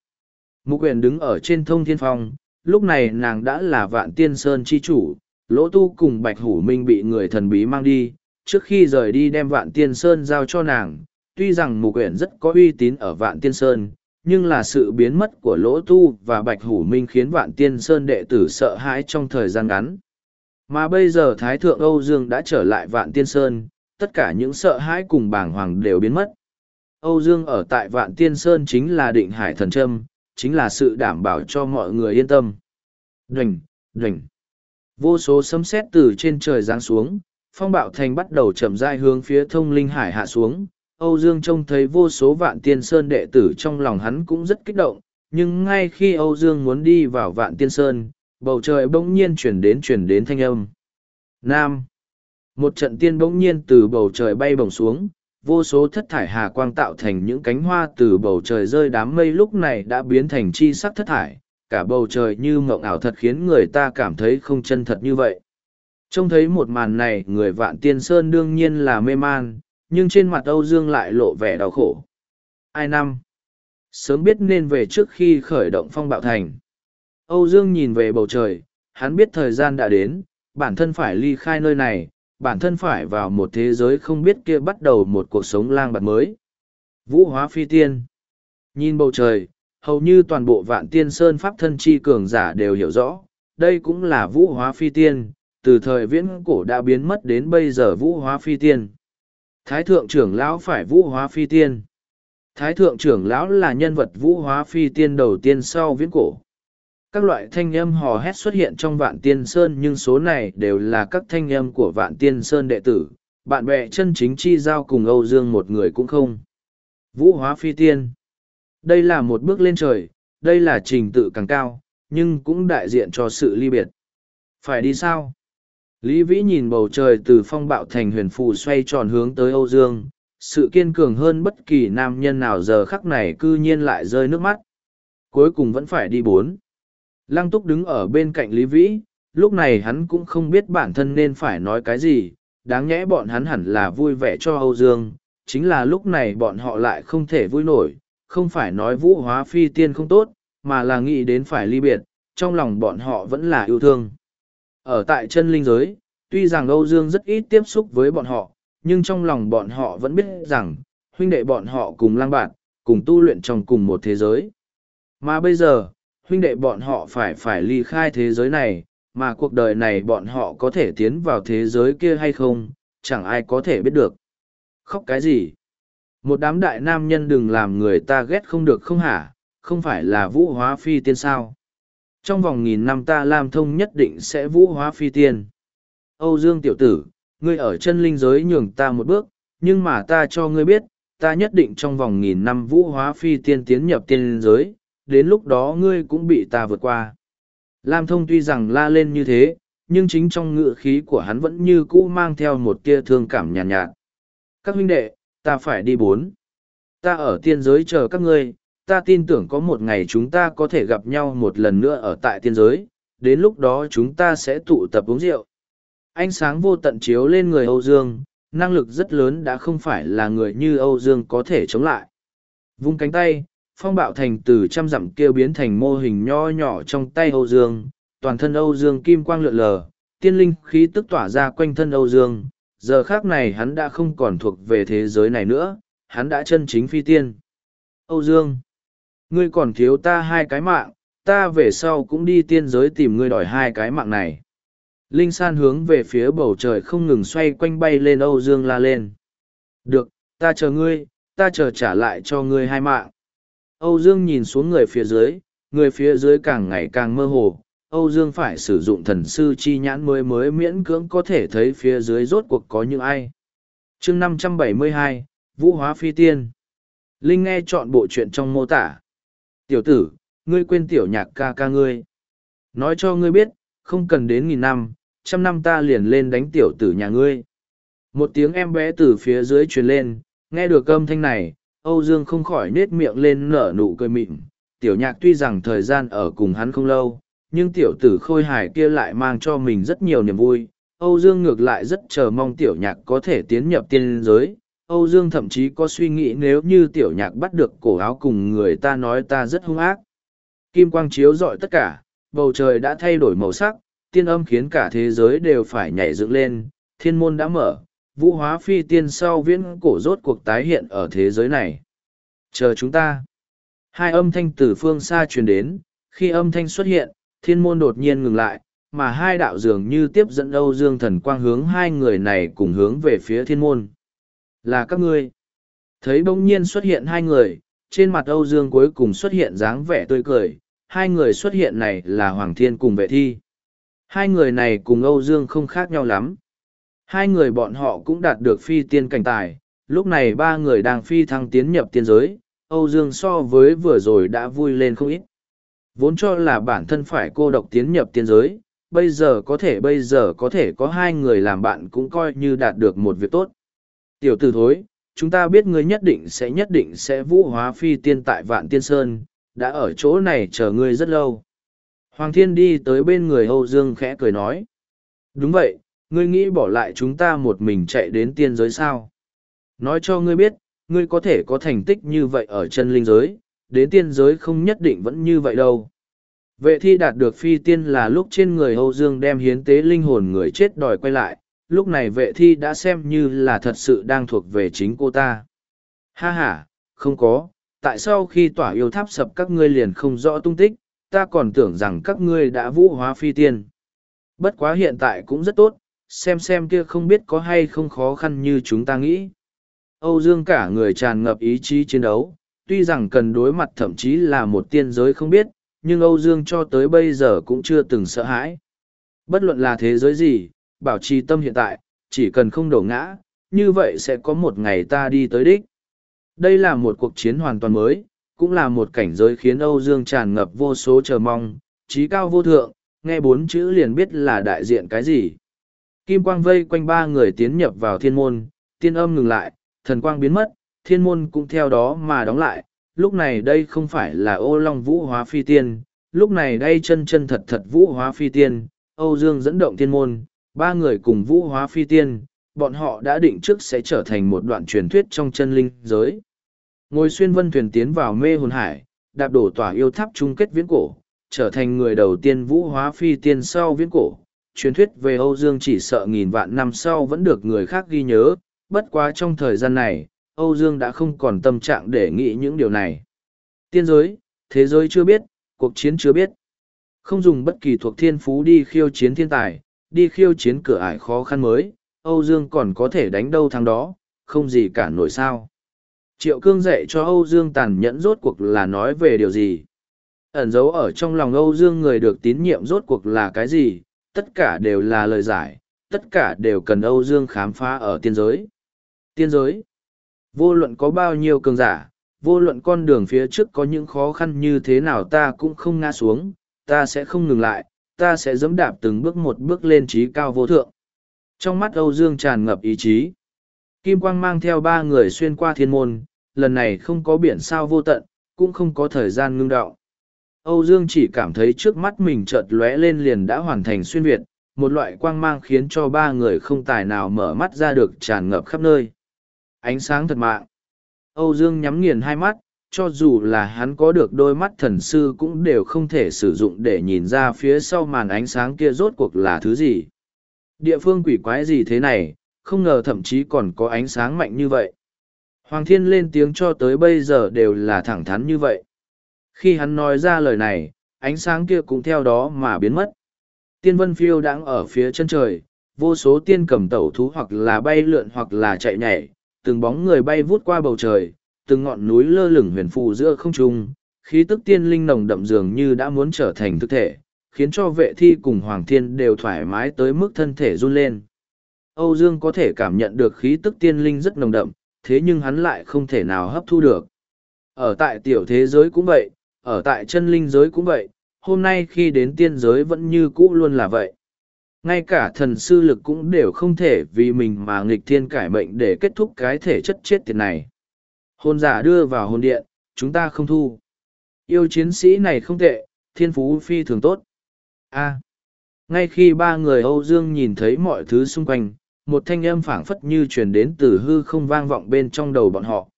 [SPEAKER 1] Mục quyền đứng ở trên thông thiên phong, lúc này nàng đã là Vạn Tiên Sơn chi chủ, Lỗ Tu cùng Bạch Hủ Minh bị người thần bí mang đi, trước khi rời đi đem Vạn Tiên Sơn giao cho nàng. Tuy rằng Mục quyền rất có uy tín ở Vạn Tiên Sơn, nhưng là sự biến mất của lỗ tu và bạch hủ minh khiến vạn tiên sơn đệ tử sợ hãi trong thời gian ngắn mà bây giờ thái thượng âu dương đã trở lại vạn tiên sơn tất cả những sợ hãi cùng bàng hoàng đều biến mất. Âu dương ở tại vạn tiên sơn chính là định hải thần trâm chính là sự đảm bảo cho mọi người yên tâm. Đoành đoành. Vô số sấm sét từ trên trời giáng xuống phong bạo thành bắt đầu chậm rãi hướng phía thông linh hải hạ xuống. Âu Dương trông thấy vô số vạn tiên sơn đệ tử trong lòng hắn cũng rất kích động, nhưng ngay khi Âu Dương muốn đi vào vạn tiên sơn, bầu trời bỗng nhiên chuyển đến chuyển đến thanh âm. Nam. Một trận tiên bỗng nhiên từ bầu trời bay bổng xuống, vô số thất thải hà quang tạo thành những cánh hoa từ bầu trời rơi đám mây lúc này đã biến thành chi sắc thất thải, cả bầu trời như mộng ảo thật khiến người ta cảm thấy không chân thật như vậy. Trông thấy một màn này người vạn tiên sơn đương nhiên là mê man, nhưng trên mặt âu dương lại lộ vẻ đau khổ ai năm sớm biết nên về trước khi khởi động phong bạo thành âu dương nhìn về bầu trời, hắn biết thời gian đã đến, bản thân phải ly khai nơi này, bản thân phải vào một thế giới không biết kia bắt đầu một cuộc sống lang bạt mới. Vũ hóa phi tiên. Nhìn bầu trời, hầu như toàn bộ vạn tiên sơn pháp thân chi cường giả đều hiểu rõ, đây cũng là vũ hóa phi tiên, từ thời viễn cổ đã biến mất đến bây giờ vũ hóa phi tiên. Thái thượng trưởng lão phải vũ hóa phi tiên. Thái thượng trưởng lão là nhân vật vũ hóa phi tiên đầu tiên sau viễn cổ các loại thanh âm hò hét xuất hiện trong vạn tiên sơn, nhưng số này đều là các thanh âm của vạn tiên sơn đệ tử. Bạn bè chân chính chi giao cùng âu dương một người cũng không. Vũ hóa phi tiên. Đây là một bước lên trời, đây là trình tự càng cao, nhưng cũng đại diện cho sự ly biệt. Phải đi sao? Lý vĩ nhìn bầu trời từ phong bạo thành huyền phù xoay tròn hướng tới âu dương. Sự kiên cường hơn bất kỳ nam nhân nào giờ khắc này c ư nhiên lại rơi nước mắt. Cuối cùng vẫn phải đi bốn lăng túc đứng ở bên cạnh lý vĩ lúc này hắn cũng không biết bản thân nên phải nói cái gì đáng nhẽ bọn hắn hẳn là vui vẻ cho âu dương chính là lúc này bọn họ lại không thể vui nổi không phải nói vũ hóa phi tiên không tốt mà là nghĩ đến phải ly biệt trong lòng bọn họ vẫn là yêu thương ở tại chân linh giới tuy rằng âu dương rất ít tiếp xúc với bọn họ nhưng trong lòng bọn họ vẫn biết rằng, huynh đệ bọn họ cùng lang bạn, cùng tu luyện trong cùng một thế giới. Mà bây giờ, huynh đệ bọn họ phải phải ly khai thế giới này, mà cuộc đời này bọn họ có thể tiến vào thế giới kia hay không, chẳng ai có thể biết được. Khóc cái gì? Một đám đại nam nhân đừng làm người ta ghét không được không hả, không phải là vũ hóa phi tiên sao. Trong vòng nghìn năm ta làm thông nhất định sẽ vũ hóa phi tiên. Âu Dương tiểu tử, ngươi ở chân linh giới nhường ta một bước, nhưng mà ta cho ngươi biết, ta nhất định trong vòng nghìn năm vũ hóa phi tiên tiến nhập tiên giới, đến lúc đó ngươi cũng bị ta vượt qua. Lam thông tuy rằng la lên như thế, nhưng chính trong ngự khí của hắn vẫn như cũ mang theo một tia thương cảm nhàn nhạt, nhạt. Các huynh đệ, ta phải đi bốn. Ta ở tiên giới chờ các ngươi, ta tin tưởng có một ngày chúng ta có thể gặp nhau một lần nữa ở tại tiên giới, đến lúc đó chúng ta sẽ tụ tập uống rượu, ánh sáng vô tận chiếu lên người Âu Dương, năng lực rất lớn đã không phải là người như Âu Dương có thể chống lại. Vung cánh tay, phong bạo thành từ trăm dặm kêu biến thành mô hình nho nhỏ trong tay Âu Dương, toàn thân Âu Dương kim quang lượn lờ, tiên linh khí tức tỏa ra quanh thân Âu Dương, giờ khác này hắn đã không còn thuộc về thế giới này nữa, hắn đã chân chính phi tiên. Âu Dương, ngươi còn thiếu ta hai cái mạng, ta về sau cũng đi tiên giới tìm ngươi đòi hai cái mạng này. Linh san hướng về phía bầu trời không ngừng xoay quanh bay lên Âu Dương la lên. Được, ta chờ ngươi, ta chờ trả lại cho ngươi hai mạng. Âu Dương nhìn xuống người phía dưới, người phía dưới càng ngày càng mơ hồ. Âu Dương phải sử dụng thần sư chi nhãn mới mới miễn cưỡng có thể thấy phía dưới rốt cuộc có những ai. chương 572, Vũ Hóa Phi Tiên. Linh nghe chọn bộ chuyện trong mô tả. Tiểu tử, ngươi quên tiểu nhạc ca ca ngươi. Nói cho ngươi biết, không cần đến nghìn năm, trăm năm ta liền lên đánh tiểu tử nhà ngươi. Một tiếng em bé từ phía dưới truyền lên, nghe được âm thanh này, Âu Dương không khỏi nết miệng lên nở nụ cười mịn. Tiểu nhạc tuy rằng thời gian ở cùng hắn không lâu, nhưng tiểu tử khôi hài kia lại mang cho mình rất nhiều niềm vui. Âu Dương ngược lại rất chờ mong tiểu nhạc có thể tiến nhập tiên giới. Âu Dương thậm chí có suy nghĩ nếu như tiểu nhạc bắt được cổ áo cùng người ta nói ta rất hung ác. Kim quang chiếu rọi tất cả, bầu trời đã thay đổi màu sắc, tiên âm khiến cả thế giới đều phải nhảy dựng lên, thiên môn đã mở, vũ hóa phi tiên sau viễn cổ rốt cuộc tái hiện ở thế giới này. Chờ chúng ta. Hai âm thanh từ phương xa truyền đến, khi âm thanh xuất hiện, thiên môn đột nhiên ngừng lại, mà hai đạo dường như tiếp dẫn Âu Dương thần quang hướng hai người này cùng hướng về phía thiên môn. Là các ngươi. Thấy bỗng nhiên xuất hiện hai người, trên mặt Âu Dương cuối cùng xuất hiện dáng vẻ tươi cười, hai người xuất hiện này là Hoàng Thiên cùng vệ thi. Hai người này cùng Âu Dương không khác nhau lắm. Hai người bọn họ cũng đạt được phi tiên cảnh tài, lúc này ba người đang phi thăng tiến nhập tiên giới, Âu Dương so với vừa rồi đã vui lên không ít. Vốn cho là bản thân phải cô độc tiến nhập tiên giới, bây giờ có thể bây giờ có thể có hai người làm bạn cũng coi như đạt được một việc tốt. Tiểu tử thối, chúng ta biết ngươi nhất định sẽ nhất định sẽ vũ hóa phi tiên tại vạn tiên sơn, đã ở chỗ này chờ ngươi rất lâu. Hoàng thiên đi tới bên người Âu Dương khẽ cười nói. Đúng vậy, ngươi nghĩ bỏ lại chúng ta một mình chạy đến tiên giới sao? Nói cho ngươi biết, ngươi có thể có thành tích như vậy ở chân linh giới, đến tiên giới không nhất định vẫn như vậy đâu. Vệ thi đạt được phi tiên là lúc trên người Âu Dương đem hiến tế linh hồn người chết đòi quay lại, lúc này vệ thi đã xem như là thật sự đang thuộc về chính cô ta. Ha ha, không có, tại sao khi tỏa yêu tháp sập các ngươi liền không rõ tung tích, ta còn tưởng rằng các ngươi đã vũ hóa phi tiên. Bất quá hiện tại cũng rất tốt, xem xem kia không biết có hay không khó khăn như chúng ta nghĩ. Âu Dương cả người tràn ngập ý chí chiến đấu, tuy rằng cần đối mặt thậm chí là một tiên giới không biết, nhưng Âu Dương cho tới bây giờ cũng chưa từng sợ hãi. Bất luận là thế giới gì, bảo trì tâm hiện tại, chỉ cần không đổ ngã, như vậy sẽ có một ngày ta đi tới đích. Đây là một cuộc chiến hoàn toàn mới, cũng là một cảnh giới khiến Âu Dương tràn ngập vô số chờ mong, trí cao vô thượng, nghe bốn chữ liền biết là đại diện cái gì. Kim quang vây quanh ba người tiến nhập vào thiên môn, tiên âm ngừng lại, thần quang biến mất, thiên môn cũng theo đó mà đóng lại. Lúc này đây không phải là ô long vũ hóa phi tiên, lúc này đây chân chân thật thật vũ hóa phi tiên, Âu Dương dẫn động thiên môn, ba người cùng vũ hóa phi tiên, bọn họ đã định trước sẽ trở thành một đoạn truyền thuyết trong chân linh giới. Ngồi xuyên vân thuyền tiến vào mê hồn hải, đạp đổ tỏa yêu tháp chung kết viễn cổ, trở thành người đầu tiên vũ hóa phi tiên sau viễn cổ. Truyền thuyết về Âu Dương chỉ sợ nghìn vạn năm sau vẫn được người khác ghi nhớ, bất quá trong thời gian này, Âu Dương đã không còn tâm trạng để nghĩ những điều này. Tiên giới, thế giới chưa biết, cuộc chiến chưa biết. Không dùng bất kỳ thuộc thiên phú đi khiêu chiến thiên tài, đi khiêu chiến cửa ải khó khăn mới, Âu Dương còn có thể đánh đâu thằng đó, không gì cả nổi sao. Triệu Cương dạy cho Âu Dương tàn nhẫn rốt cuộc là nói về điều gì. Ẩn dấu ở trong lòng Âu Dương người được tín nhiệm rốt cuộc là cái gì, tất cả đều là lời giải, tất cả đều cần Âu Dương khám phá ở tiên giới. Tiên giới. Vô luận có bao nhiêu cường giả, vô luận con đường phía trước có những khó khăn như thế nào ta cũng không ngã xuống, ta sẽ không ngừng lại, ta sẽ dẫm đạp từng bước một bước lên trí cao vô thượng. Trong mắt Âu Dương tràn ngập ý chí. Kim Quang mang theo ba người xuyên qua thiên môn, lần này không có biển sao vô tận, cũng không có thời gian ngưng đạo. Âu Dương chỉ cảm thấy trước mắt mình chợt lóe lên liền đã hoàn thành xuyên Việt, một loại quang mang khiến cho ba người không tài nào mở mắt ra được tràn ngập khắp nơi. Ánh sáng thật mạng. Âu Dương nhắm nghiền hai mắt, cho dù là hắn có được đôi mắt thần sư cũng đều không thể sử dụng để nhìn ra phía sau màn ánh sáng kia rốt cuộc là thứ gì. Địa phương quỷ quái gì thế này, không ngờ thậm chí còn có ánh sáng mạnh như vậy. Hoàng thiên lên tiếng cho tới bây giờ đều là thẳng thắn như vậy. Khi hắn nói ra lời này, ánh sáng kia cũng theo đó mà biến mất. Tiên vân phiêu đang ở phía chân trời, vô số tiên cầm tẩu thú hoặc là bay lượn hoặc là chạy nhảy, từng bóng người bay vút qua bầu trời, từng ngọn núi lơ lửng huyền phù giữa không trung, khí tức tiên linh nồng đậm dường như đã muốn trở thành thực thể, khiến cho vệ thi cùng Hoàng Thiên đều thoải mái tới mức thân thể run lên. Âu Dương có thể cảm nhận được khí tức tiên linh rất nồng đậm, thế nhưng hắn lại không thể nào hấp thu được. Ở tại tiểu thế giới cũng vậy, ở tại chân linh giới cũng vậy, hôm nay khi đến tiên giới vẫn như cũ luôn là vậy. Ngay cả thần sư lực cũng đều không thể vì mình mà nghịch thiên cải mệnh để kết thúc cái thể chất chết tiệt này. Hồn giả đưa vào hồn điện, chúng ta không thu. Yêu chiến sĩ này không tệ, thiên phú phi thường tốt. A. ngay khi ba người Âu Dương nhìn thấy mọi thứ xung quanh, một thanh âm phảng phất như truyền đến từ hư không vang vọng bên trong đầu bọn họ.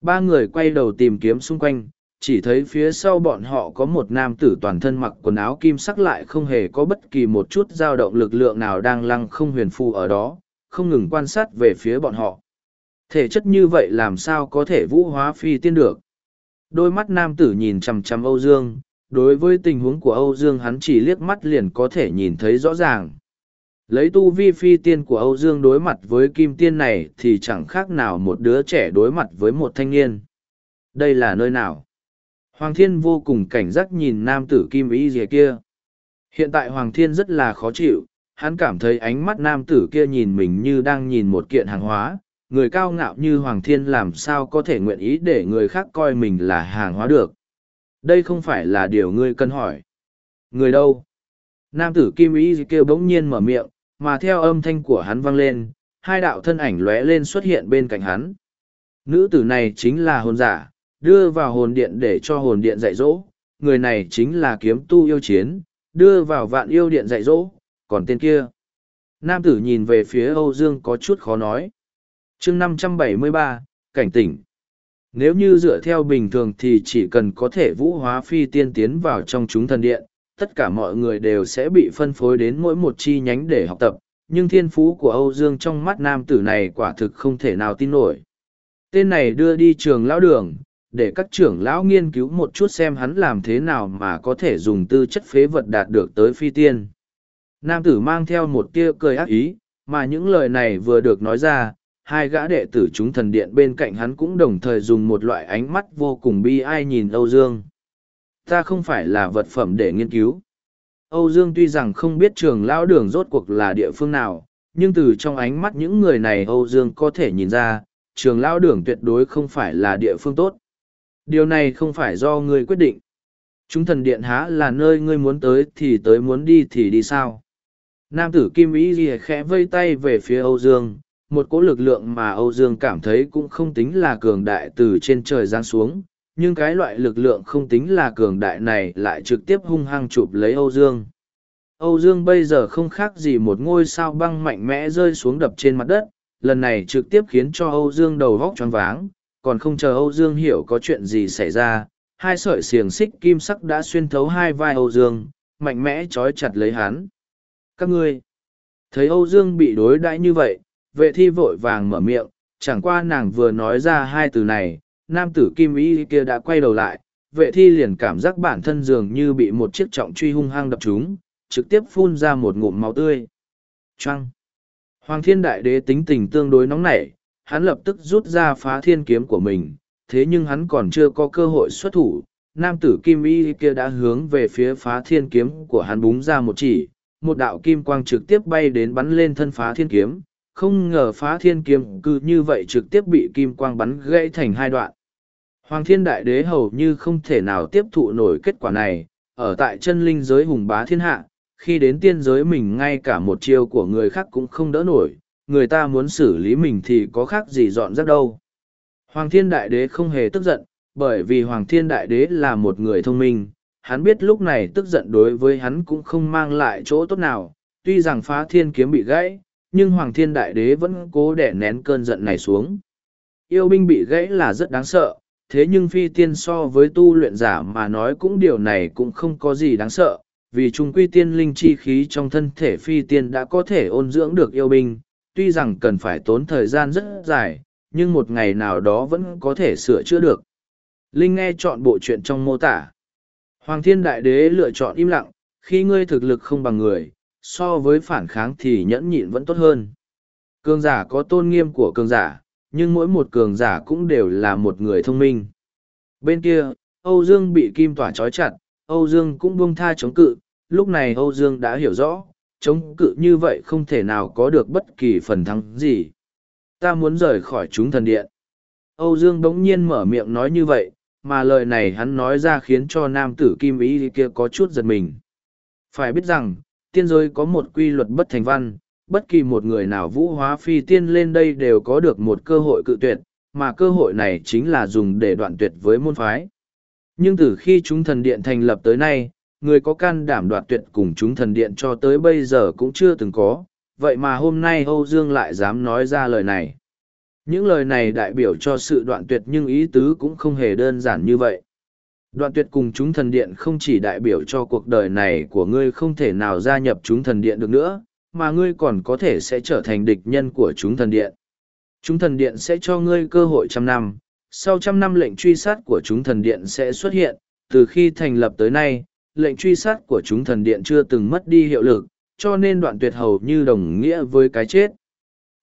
[SPEAKER 1] Ba người quay đầu tìm kiếm xung quanh, chỉ thấy phía sau bọn họ có một nam tử toàn thân mặc quần áo kim sắc lại không hề có bất kỳ một chút dao động lực lượng nào đang lăng không huyền phù ở đó, không ngừng quan sát về phía bọn họ. Thể chất như vậy làm sao có thể vũ hóa phi tiên được? Đôi mắt nam tử nhìn chằm chằm Âu Dương, đối với tình huống của Âu Dương hắn chỉ liếc mắt liền có thể nhìn thấy rõ ràng. Lấy tu vi phi tiên của Âu Dương đối mặt với kim tiên này thì chẳng khác nào một đứa trẻ đối mặt với một thanh niên. Đây là nơi nào? Hoàng Thiên vô cùng cảnh giác nhìn nam tử kim ý gì kia. Hiện tại Hoàng Thiên rất là khó chịu, hắn cảm thấy ánh mắt nam tử kia nhìn mình như đang nhìn một kiện hàng hóa, người cao ngạo như Hoàng Thiên làm sao có thể nguyện ý để người khác coi mình là hàng hóa được. Đây không phải là điều ngươi cần hỏi. Người đâu? Nam tử Kim Ý kêu bỗng nhiên mở miệng, mà theo âm thanh của hắn vang lên, hai đạo thân ảnh lóe lên xuất hiện bên cạnh hắn. Nữ tử này chính là hồn giả, đưa vào hồn điện để cho hồn điện dạy dỗ, người này chính là kiếm tu yêu chiến, đưa vào vạn yêu điện dạy dỗ, còn tên kia. Nam tử nhìn về phía Âu Dương có chút khó nói. chương năm trăm bảy mươi ba cảnh tỉnh nếu như dựa theo bình thường thì chỉ cần có thể vũ hóa phi tiên tiến vào trong chúng thần điện tất cả mọi người đều sẽ bị phân phối đến mỗi một chi nhánh để học tập nhưng thiên phú của âu dương trong mắt nam tử này quả thực không thể nào tin nổi tên này đưa đi trường lão đường để các trưởng lão nghiên cứu một chút xem hắn làm thế nào mà có thể dùng tư chất phế vật đạt được tới phi tiên. Nam tử mang theo một tia cười ác ý, mà những lời này vừa được nói ra, hai gã đệ tử chúng thần điện bên cạnh hắn cũng đồng thời dùng một loại ánh mắt vô cùng bi ai nhìn âu dương. Ta không phải là vật phẩm để nghiên cứu. Âu dương tuy rằng không biết trường lão đường rốt cuộc là địa phương nào, nhưng từ trong ánh mắt những người này âu dương có thể nhìn ra, trường lão đường tuyệt đối không phải là địa phương tốt điều này không phải do ngươi quyết định. Chúng thần điện há là nơi ngươi muốn tới thì tới muốn đi thì đi sao? Nam tử kim ý ghi khẽ vây tay về phía âu dương. Một cỗ lực lượng mà âu dương cảm thấy cũng không tính là cường đại từ trên trời giáng xuống. Nhưng cái loại lực lượng không tính là cường đại này lại trực tiếp hung hăng chụp lấy âu dương. Âu dương bây giờ không khác gì một ngôi sao băng mạnh mẽ rơi xuống đập trên mặt đất. Lần này trực tiếp khiến cho âu dương đầu vóc choáng váng còn không chờ âu dương hiểu có chuyện gì xảy ra hai sợi xiềng xích kim sắc đã xuyên thấu hai vai âu dương mạnh mẽ trói chặt lấy hắn. Các ngươi thấy âu dương bị đối đãi như vậy vệ thi vội vàng mở miệng chẳng qua nàng vừa nói ra hai từ này nam tử kim y kia đã quay đầu lại vệ thi liền cảm giác bản thân dường như bị một chiếc trọng truy hung hăng đập trúng, trực tiếp phun ra một ngụm máu tươi. Trăng hoàng thiên đại đế tính tình tương đối nóng nảy hắn lập tức rút ra phá thiên kiếm của mình thế nhưng hắn còn chưa có cơ hội xuất thủ nam tử kim y kia đã hướng về phía phá thiên kiếm của hắn búng ra một chỉ một đạo kim quang trực tiếp bay đến bắn lên thân phá thiên kiếm không ngờ phá thiên kiếm cứ như vậy trực tiếp bị kim quang bắn gãy thành hai đoạn. Hoàng thiên đại đế hầu như không thể nào tiếp thụ nổi kết quả này, ở tại chân linh giới hùng bá thiên hạ, khi đến tiên giới mình ngay cả một chiêu của người khác cũng không đỡ nổi, người ta muốn xử lý mình thì có khác gì dọn rác đâu. Hoàng thiên đại đế không hề tức giận, bởi vì Hoàng thiên đại đế là một người thông minh, hắn biết lúc này tức giận đối với hắn cũng không mang lại chỗ tốt nào, tuy rằng phá thiên kiếm bị gãy, nhưng Hoàng Thiên Đại Đế vẫn cố đẻ nén cơn giận này xuống. Yêu binh bị gãy là rất đáng sợ, thế nhưng phi tiên so với tu luyện giả mà nói cũng điều này cũng không có gì đáng sợ, vì trung quy tiên linh chi khí trong thân thể phi tiên đã có thể ôn dưỡng được yêu binh, tuy rằng cần phải tốn thời gian rất dài, nhưng một ngày nào đó vẫn có thể sửa chữa được. Linh nghe chọn bộ chuyện trong mô tả. Hoàng thiên đại đế lựa chọn im lặng, khi ngươi thực lực không bằng người, so với phản kháng thì nhẫn nhịn vẫn tốt hơn. Cường giả có tôn nghiêm của cường giả, nhưng mỗi một cường giả cũng đều là một người thông minh. Bên kia, Âu Dương bị kim tỏa trói chặt, Âu Dương cũng buông tha chống cự, lúc này Âu Dương đã hiểu rõ, chống cự như vậy không thể nào có được bất kỳ phần thắng gì. Ta muốn rời khỏi chúng thần điện. Âu Dương bỗng nhiên mở miệng nói như vậy, mà lời này hắn nói ra khiến cho nam tử kim ý kia có chút giật mình. Phải biết rằng, tiên giới có một quy luật bất thành văn, bất kỳ một người nào vũ hóa phi tiên lên đây đều có được một cơ hội cự tuyệt, mà cơ hội này chính là dùng để đoạn tuyệt với môn phái. Nhưng từ khi chúng thần điện thành lập tới nay, người có can đảm đoạt tuyệt cùng chúng thần điện cho tới bây giờ cũng chưa từng có, vậy mà hôm nay Âu Dương lại dám nói ra lời này. Những lời này đại biểu cho sự đoạn tuyệt nhưng ý tứ cũng không hề đơn giản như vậy. Đoạn tuyệt cùng chúng thần điện không chỉ đại biểu cho cuộc đời này của ngươi không thể nào gia nhập chúng thần điện được nữa, mà ngươi còn có thể sẽ trở thành địch nhân của chúng thần điện. Chúng thần điện sẽ cho ngươi cơ hội trăm năm, sau trăm năm lệnh truy sát của chúng thần điện sẽ xuất hiện, từ khi thành lập tới nay, lệnh truy sát của chúng thần điện chưa từng mất đi hiệu lực, cho nên đoạn tuyệt hầu như đồng nghĩa với cái chết.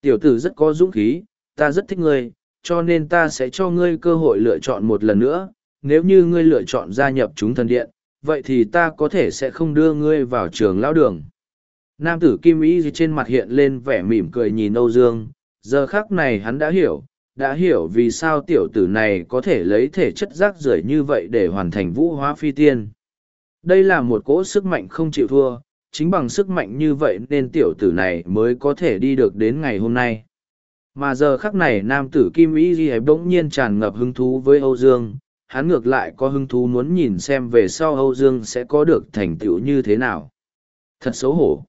[SPEAKER 1] Tiểu tử rất có dũng khí, ta rất thích ngươi, cho nên ta sẽ cho ngươi cơ hội lựa chọn một lần nữa, nếu như ngươi lựa chọn gia nhập chúng thần điện, vậy thì ta có thể sẽ không đưa ngươi vào trường lão đường. Nam tử Kim Ý trên mặt hiện lên vẻ mỉm cười nhìn Âu Dương, giờ khắc này hắn đã hiểu, đã hiểu vì sao tiểu tử này có thể lấy thể chất rác rưởi như vậy để hoàn thành vũ hóa phi tiên. Đây là một cỗ sức mạnh không chịu thua, chính bằng sức mạnh như vậy nên tiểu tử này mới có thể đi được đến ngày hôm nay. Mà giờ khắc này nam tử Kim Ý Ghi bỗng nhiên tràn ngập hứng thú với Âu Dương, hắn ngược lại có hứng thú muốn nhìn xem về sau Âu Dương sẽ có được thành tựu như thế nào. Thật xấu hổ.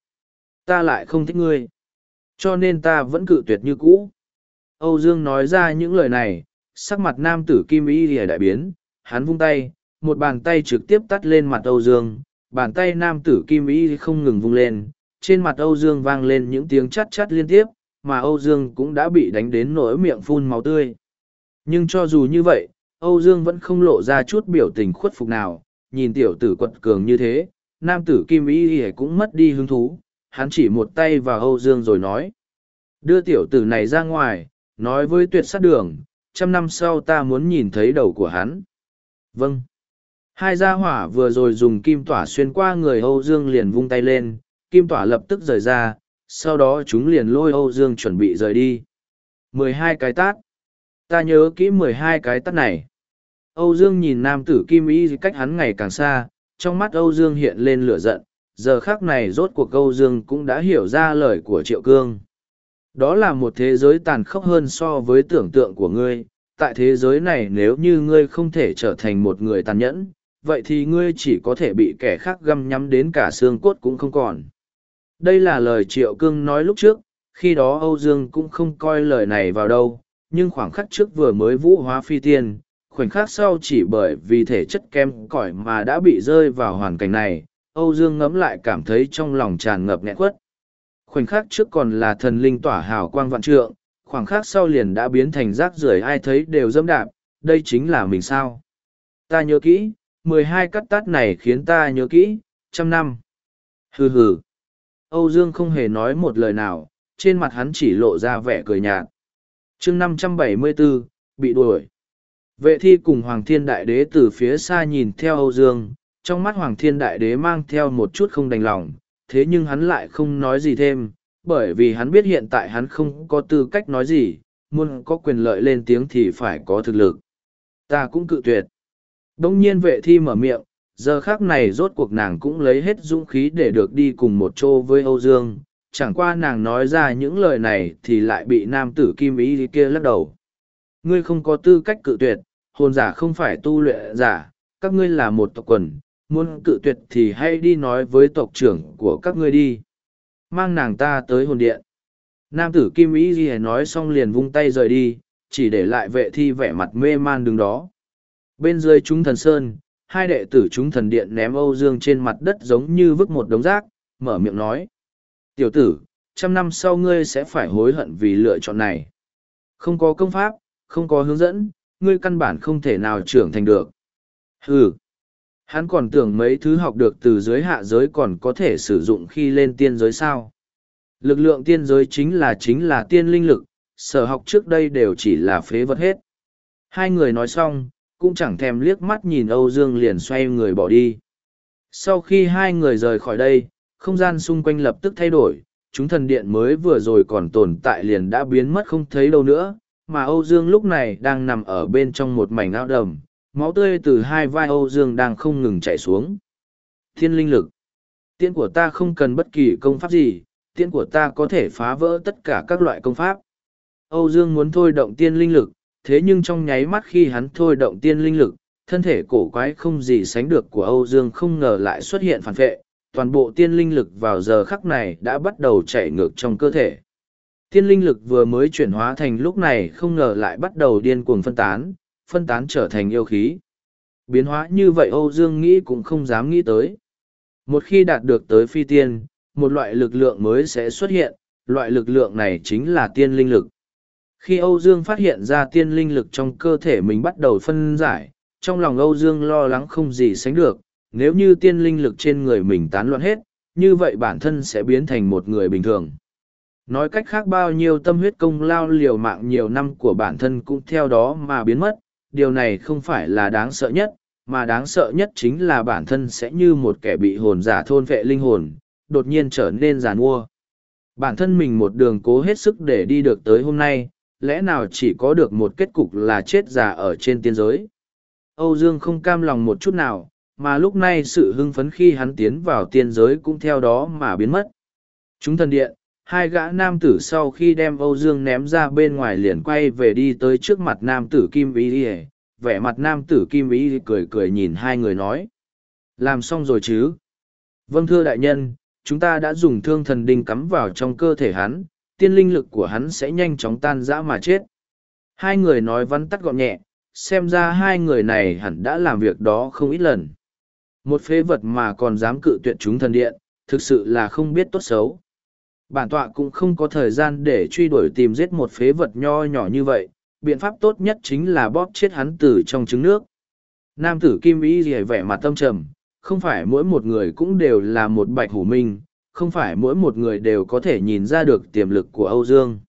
[SPEAKER 1] Ta lại không thích ngươi. Cho nên ta vẫn cự tuyệt như cũ. Âu Dương nói ra những lời này, sắc mặt nam tử Kim Y lìa đại biến, hắn vung tay, một bàn tay trực tiếp tắt lên mặt Âu Dương, bàn tay nam tử Kim ý không ngừng vung lên, trên mặt Âu Dương vang lên những tiếng chắt chắt liên tiếp, mà Âu Dương cũng đã bị đánh đến nỗi miệng phun máu tươi. Nhưng cho dù như vậy, Âu Dương vẫn không lộ ra chút biểu tình khuất phục nào, nhìn tiểu tử quật cường như thế, nam tử Kim ý cũng mất đi hứng thú, hắn chỉ một tay vào Âu Dương rồi nói. Đưa tiểu tử này ra ngoài, nói với tuyệt sát đường, trăm năm sau ta muốn nhìn thấy đầu của hắn. Vâng. Hai gia hỏa vừa rồi dùng kim tỏa xuyên qua người Âu Dương liền vung tay lên, kim tỏa lập tức rời ra, sau đó chúng liền lôi Âu Dương chuẩn bị rời đi. mười hai cái tát. Ta nhớ kỹ mười hai cái tát này. Âu Dương nhìn nam tử kim y cách hắn ngày càng xa, trong mắt Âu Dương hiện lên lửa giận, giờ khác này rốt cuộc Âu Dương cũng đã hiểu ra lời của Triệu Cương. Đó là một thế giới tàn khốc hơn so với tưởng tượng của ngươi, tại thế giới này nếu như ngươi không thể trở thành một người tàn nhẫn, vậy thì ngươi chỉ có thể bị kẻ khác găm nhắm đến cả xương cốt cũng không còn. Đây là lời Triệu Cương nói lúc trước, khi đó Âu Dương cũng không coi lời này vào đâu, nhưng khoảng khắc trước vừa mới vũ hóa phi tiên, khoảnh khắc sau chỉ bởi vì thể chất kem cỏi mà đã bị rơi vào hoàn cảnh này, Âu Dương ngẫm lại cảm thấy trong lòng tràn ngập nghẹn quất. Khoảnh khắc trước còn là thần linh tỏa hào quang vạn trượng, khoảng khắc sau liền đã biến thành rác rưởi ai thấy đều dâm đạp, đây chính là mình sao. Ta nhớ kỹ, mười hai cắt tát này khiến ta nhớ kỹ, trăm năm. Hừ hừ. Âu Dương không hề nói một lời nào, trên mặt hắn chỉ lộ ra vẻ cười nhạt. chương năm trăm bảy mươi 574, bị đuổi. Vệ thi cùng Hoàng Thiên Đại Đế từ phía xa nhìn theo Âu Dương, trong mắt Hoàng Thiên Đại Đế mang theo một chút không đành lòng, thế nhưng hắn lại không nói gì thêm, bởi vì hắn biết hiện tại hắn không có tư cách nói gì, muốn có quyền lợi lên tiếng thì phải có thực lực. Ta cũng cự tuyệt. Đông nhiên vệ thi mở miệng, giờ khác này rốt cuộc nàng cũng lấy hết dũng khí để được đi cùng một chỗ với Âu Dương. Chẳng qua nàng nói ra những lời này thì lại bị nam tử kim ý kia lắc đầu. Ngươi không có tư cách cự tuyệt, hồn giả không phải tu luyện giả, các ngươi là một tộc quần, muốn cự tuyệt thì hãy đi nói với tộc trưởng của các ngươi đi. Mang nàng ta tới hồn điện. Nam tử Kim Ý gì nói xong liền vung tay rời đi, chỉ để lại vệ thi vẻ mặt mê man đứng đó. Bên dưới chúng thần sơn, hai đệ tử chúng thần điện ném Âu Dương trên mặt đất giống như vứt một đống rác, mở miệng nói. Tiểu tử, trăm năm sau ngươi sẽ phải hối hận vì lựa chọn này. Không có công pháp, không có hướng dẫn, ngươi căn bản không thể nào trưởng thành được. Hừ. Hắn còn tưởng mấy thứ học được từ dưới hạ giới còn có thể sử dụng khi lên tiên giới sao. Lực lượng tiên giới chính là chính là tiên linh lực, sở học trước đây đều chỉ là phế vật hết. Hai người nói xong, cũng chẳng thèm liếc mắt nhìn Âu Dương liền xoay người bỏ đi. Sau khi hai người rời khỏi đây, không gian xung quanh lập tức thay đổi, chúng thần điện mới vừa rồi còn tồn tại liền đã biến mất không thấy đâu nữa, mà Âu Dương lúc này đang nằm ở bên trong một mảnh ao đầm, máu tươi từ hai vai Âu Dương đang không ngừng chảy xuống. Thiên linh lực. Tiễn của ta không cần bất kỳ công pháp gì, tiễn của ta có thể phá vỡ tất cả các loại công pháp. Âu Dương muốn thôi động tiên linh lực, thế nhưng trong nháy mắt khi hắn thôi động tiên linh lực, thân thể cổ quái không gì sánh được của Âu Dương không ngờ lại xuất hiện phản vệ, toàn bộ tiên linh lực vào giờ khắc này đã bắt đầu chảy ngược trong cơ thể. Tiên linh lực vừa mới chuyển hóa thành lúc này không ngờ lại bắt đầu điên cuồng phân tán, phân tán trở thành yêu khí. Biến hóa như vậy Âu Dương nghĩ cũng không dám nghĩ tới. Một khi đạt được tới phi tiên, một loại lực lượng mới sẽ xuất hiện, loại lực lượng này chính là tiên linh lực. Khi Âu Dương phát hiện ra tiên linh lực trong cơ thể mình bắt đầu phân giải, trong lòng Âu Dương lo lắng không gì sánh được, nếu như tiên linh lực trên người mình tán loạn hết, như vậy bản thân sẽ biến thành một người bình thường. Nói cách khác bao nhiêu tâm huyết công lao liều mạng nhiều năm của bản thân cũng theo đó mà biến mất, điều này không phải là đáng sợ nhất, mà đáng sợ nhất chính là bản thân sẽ như một kẻ bị hồn giả thôn vệ linh hồn, đột nhiên trở nên giàn mua. Bản thân mình một đường cố hết sức để đi được tới hôm nay, lẽ nào chỉ có được một kết cục là chết già ở trên tiên giới. Âu Dương không cam lòng một chút nào, mà lúc này sự hưng phấn khi hắn tiến vào tiên giới cũng theo đó mà biến mất. Chúng thần điện, hai gã nam tử sau khi đem âu dương ném ra bên ngoài liền quay về đi tới trước mặt nam tử kim ý ỉa vẻ mặt nam tử kim ý cười cười nhìn hai người nói làm xong rồi chứ vâng thưa đại nhân chúng ta đã dùng thương thần đinh cắm vào trong cơ thể hắn tiên linh lực của hắn sẽ nhanh chóng tan rã mà chết. Hai người nói vắn tắt gọn nhẹ, xem ra hai người này hẳn đã làm việc đó không ít lần. Một phế vật mà còn dám cự tuyệt chúng thần điện, thực sự là không biết tốt xấu. Bản tọa cũng không có thời gian để truy đuổi tìm giết một phế vật nho nhỏ như vậy, biện pháp tốt nhất chính là bóp chết hắn từ trong trứng nước. Nam tử Kim Ý gì vẻ mặt tâm trầm, không phải mỗi một người cũng đều là một bạch hủ minh, không phải mỗi một người đều có thể nhìn ra được tiềm lực của Âu Dương.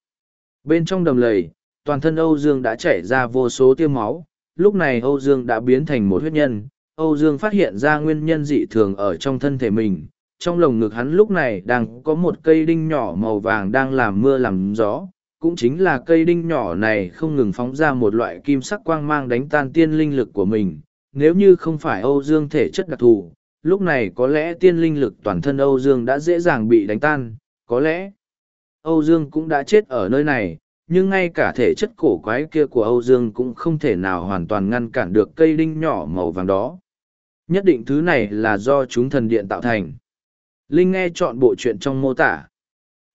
[SPEAKER 1] Bên trong đầm lầy, toàn thân Âu Dương đã chảy ra vô số tiêu máu, lúc này Âu Dương đã biến thành một huyết nhân. Âu Dương phát hiện ra nguyên nhân dị thường ở trong thân thể mình, trong lồng ngực hắn lúc này đang có một cây đinh nhỏ màu vàng đang làm mưa làm gió, cũng chính là cây đinh nhỏ này không ngừng phóng ra một loại kim sắc quang mang đánh tan tiên linh lực của mình. Nếu như không phải Âu Dương thể chất đặc thù, lúc này có lẽ tiên linh lực toàn thân Âu Dương đã dễ dàng bị đánh tan, có lẽ Âu Dương cũng đã chết ở nơi này, nhưng ngay cả thể chất cổ quái kia của Âu Dương cũng không thể nào hoàn toàn ngăn cản được cây đinh nhỏ màu vàng đó. Nhất định thứ này là do chúng thần điện tạo thành. Linh nghe chọn bộ chuyện trong mô tả.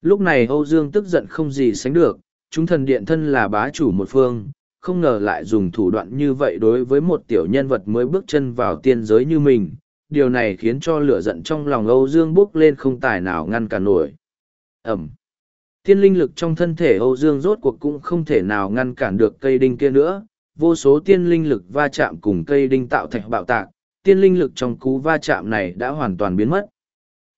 [SPEAKER 1] Lúc này Âu Dương tức giận không gì sánh được, chúng thần điện thân là bá chủ một phương, không ngờ lại dùng thủ đoạn như vậy đối với một tiểu nhân vật mới bước chân vào tiên giới như mình. Điều này khiến cho lửa giận trong lòng Âu Dương bốc lên không tài nào ngăn cản nổi. Ẩm. Tiên linh lực trong thân thể Âu Dương rốt cuộc cũng không thể nào ngăn cản được cây đinh kia nữa. Vô số tiên linh lực va chạm cùng cây đinh tạo thành bạo tạc, tiên linh lực trong cú va chạm này đã hoàn toàn biến mất.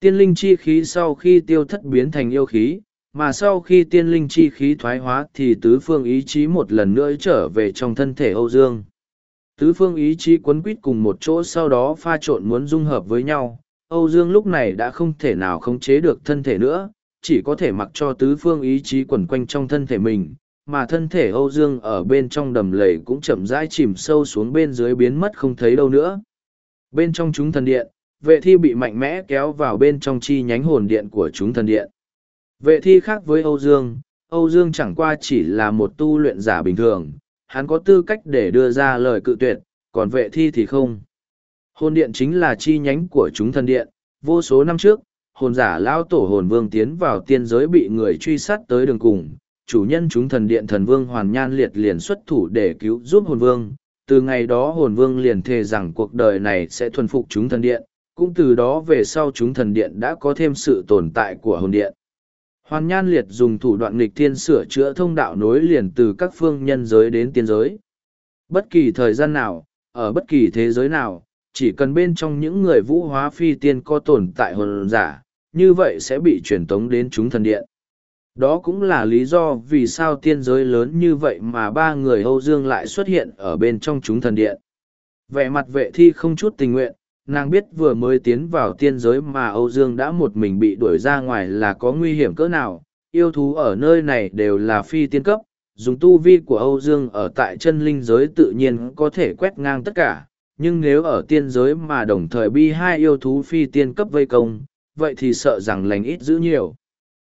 [SPEAKER 1] Tiên linh chi khí sau khi tiêu thất biến thành yêu khí, mà sau khi tiên linh chi khí thoái hóa thì tứ phương ý chí một lần nữa trở về trong thân thể Âu Dương. Tứ phương ý chí quấn quýt cùng một chỗ sau đó pha trộn muốn dung hợp với nhau. Âu Dương lúc này đã không thể nào khống chế được thân thể nữa, chỉ có thể mặc cho tứ phương ý chí quẩn quanh trong thân thể mình, mà thân thể Âu Dương ở bên trong đầm lầy cũng chậm rãi chìm sâu xuống bên dưới biến mất không thấy đâu nữa. Bên trong chúng thần điện, vệ thi bị mạnh mẽ kéo vào bên trong chi nhánh hồn điện của chúng thần điện. Vệ thi khác với Âu Dương, Âu Dương chẳng qua chỉ là một tu luyện giả bình thường, hắn có tư cách để đưa ra lời cự tuyệt, còn vệ thi thì không. Hồn điện chính là chi nhánh của chúng thần điện, vô số năm trước, hồn giả lao tổ hồn vương tiến vào tiên giới bị người truy sát tới đường cùng, chủ nhân chúng thần điện thần vương hoàn nhan liệt liền xuất thủ để cứu giúp hồn vương. Từ ngày đó hồn vương liền thề rằng cuộc đời này sẽ thuần phục chúng thần điện, cũng từ đó về sau chúng thần điện đã có thêm sự tồn tại của hồn điện. Hoàn Nhan Liệt dùng thủ đoạn nghịch thiên sửa chữa thông đạo nối liền từ các phương nhân giới đến tiên giới. Bất kỳ thời gian nào, ở bất kỳ thế giới nào, chỉ cần bên trong những người vũ hóa phi tiên có tồn tại hồn giả, như vậy sẽ bị truyền tống đến chúng thần điện. Đó cũng là lý do vì sao tiên giới lớn như vậy mà ba người Âu Dương lại xuất hiện ở bên trong chúng thần điện. Vẻ mặt vệ thi không chút tình nguyện, nàng biết vừa mới tiến vào tiên giới mà Âu Dương đã một mình bị đuổi ra ngoài là có nguy hiểm cỡ nào. Yêu thú ở nơi này đều là phi tiên cấp, dùng tu vi của Âu Dương ở tại chân linh giới tự nhiên có thể quét ngang tất cả. Nhưng nếu ở tiên giới mà đồng thời bi hai yêu thú phi tiên cấp vây công, vậy thì sợ rằng lành ít giữ nhiều.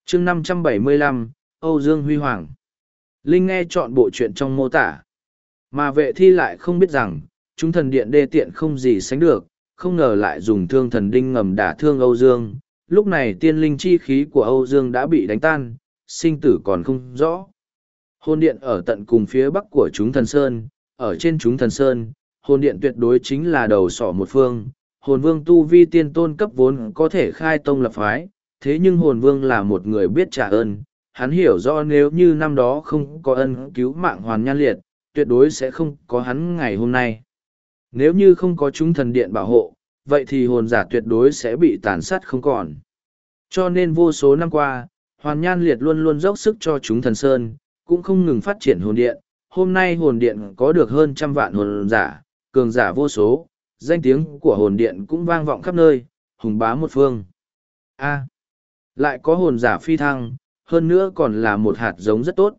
[SPEAKER 1] chương 575, Âu Dương Huy Hoàng Linh nghe chọn bộ chuyện trong mô tả. Mà vệ thi lại không biết rằng, chúng thần điện đê tiện không gì sánh được, không ngờ lại dùng thương thần đinh ngầm đả thương Âu Dương. Lúc này tiên linh chi khí của Âu Dương đã bị đánh tan, sinh tử còn không rõ. Hồn điện ở tận cùng phía bắc của chúng thần Sơn, ở trên chúng thần Sơn, hồn điện tuyệt đối chính là đầu sỏ một phương. Hồn vương tu vi tiên tôn cấp vốn có thể khai tông lập phái, thế nhưng hồn vương là một người biết trả ơn. Hắn hiểu rõ nếu như năm đó không có ân cứu mạng hoàn nhan liệt, tuyệt đối sẽ không có hắn ngày hôm nay. Nếu như không có chúng thần điện bảo hộ, vậy thì hồn giả tuyệt đối sẽ bị tàn sát không còn. Cho nên vô số năm qua, Hoàn Nhan Liệt luôn luôn dốc sức cho chúng thần Sơn, cũng không ngừng phát triển hồn điện. Hôm nay hồn điện có được hơn trăm vạn hồn giả, cường giả vô số, danh tiếng của hồn điện cũng vang vọng khắp nơi, hùng bá một phương. A, à, lại có hồn giả phi thăng, hơn nữa còn là một hạt giống rất tốt.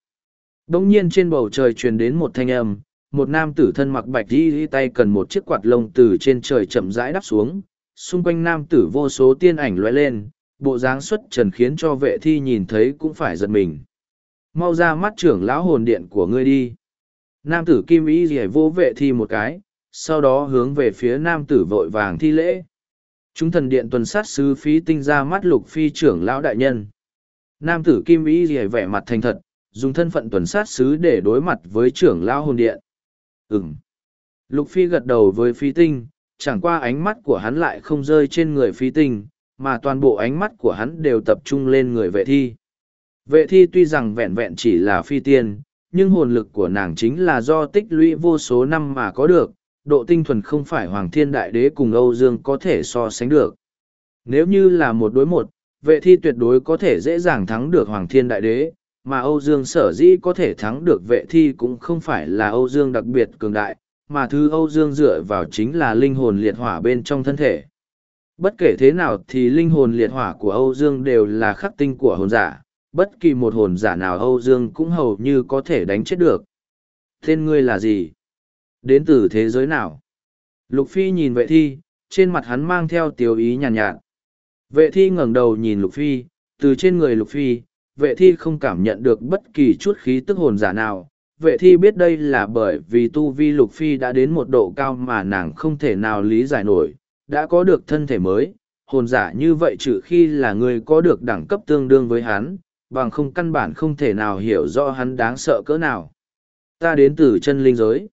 [SPEAKER 1] Đông nhiên trên bầu trời truyền đến một thanh âm, một nam tử thân mặc bạch đi tay cần một chiếc quạt lông từ trên trời chậm rãi đắp xuống, xung quanh nam tử vô số tiên ảnh lóe lên, bộ dáng xuất trần khiến cho vệ thi nhìn thấy cũng phải giật mình. Mau ra mắt trưởng lão hồn điện của ngươi đi. Nam tử kim ý rỉa vô vệ thi một cái, sau đó hướng về phía nam tử vội vàng thi lễ. Chúng thần điện tuần sát sứ phí tinh ra mắt lục phi trưởng lão đại nhân. Nam tử kim ý rìa vẻ mặt thành thật, dùng thân phận tuần sát sứ để đối mặt với trưởng lão hồn điện. Ừm. lục phi gật đầu với phi tinh, chẳng qua ánh mắt của hắn lại không rơi trên người phi tinh, mà toàn bộ ánh mắt của hắn đều tập trung lên người vệ thi vệ thi tuy rằng vẹn vẹn chỉ là phi tiên, nhưng hồn lực của nàng chính là do tích lũy vô số năm mà có được, độ tinh thuần không phải hoàng thiên đại đế cùng âu dương có thể so sánh được nếu như là một đối một, vệ thi tuyệt đối có thể dễ dàng thắng được hoàng thiên đại đế mà âu dương sở dĩ có thể thắng được vệ thi cũng không phải là âu dương đặc biệt cường đại mà thứ âu dương dựa vào chính là linh hồn liệt hỏa bên trong thân thể. Bất kể thế nào thì linh hồn liệt hỏa của âu dương đều là khắc tinh của hồn giả bất kỳ một hồn giả nào âu dương cũng hầu như có thể đánh chết được. Tên ngươi là gì? Đến từ thế giới nào? Lục phi nhìn vệ thi trên mặt hắn mang theo tiểu ý nhàn nhạt, nhạt vệ thi ngẩng đầu nhìn lục phi từ trên người lục phi vệ thi không cảm nhận được bất kỳ chút khí tức hồn giả nào. Vệ thi biết đây là bởi vì tu vi lục phi đã đến một độ cao mà nàng không thể nào lý giải nổi. Đã có được thân thể mới, hồn giả như vậy trừ khi là người có được đẳng cấp tương đương với hắn, bằng không căn bản không thể nào hiểu rõ hắn đáng sợ cỡ nào. Ta đến từ chân linh giới.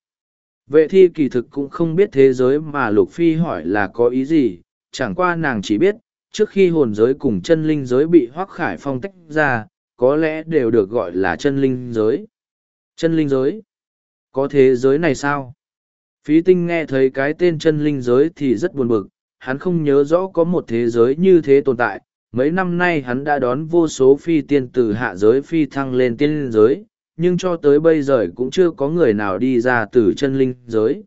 [SPEAKER 1] Vệ thi kỳ thực cũng không biết thế giới mà lục phi hỏi là có ý gì, chẳng qua nàng chỉ biết, trước khi hồn giới cùng chân linh giới bị hoác khải phong tách ra có lẽ đều được gọi là chân linh giới. Chân linh giới? Có thế giới này sao? Phí tinh nghe thấy cái tên chân linh giới thì rất buồn bực. Hắn không nhớ rõ có một thế giới như thế tồn tại. Mấy năm nay hắn đã đón vô số phi tiên từ hạ giới phi thăng lên tiên linh giới, nhưng cho tới bây giờ cũng chưa có người nào đi ra từ chân linh giới.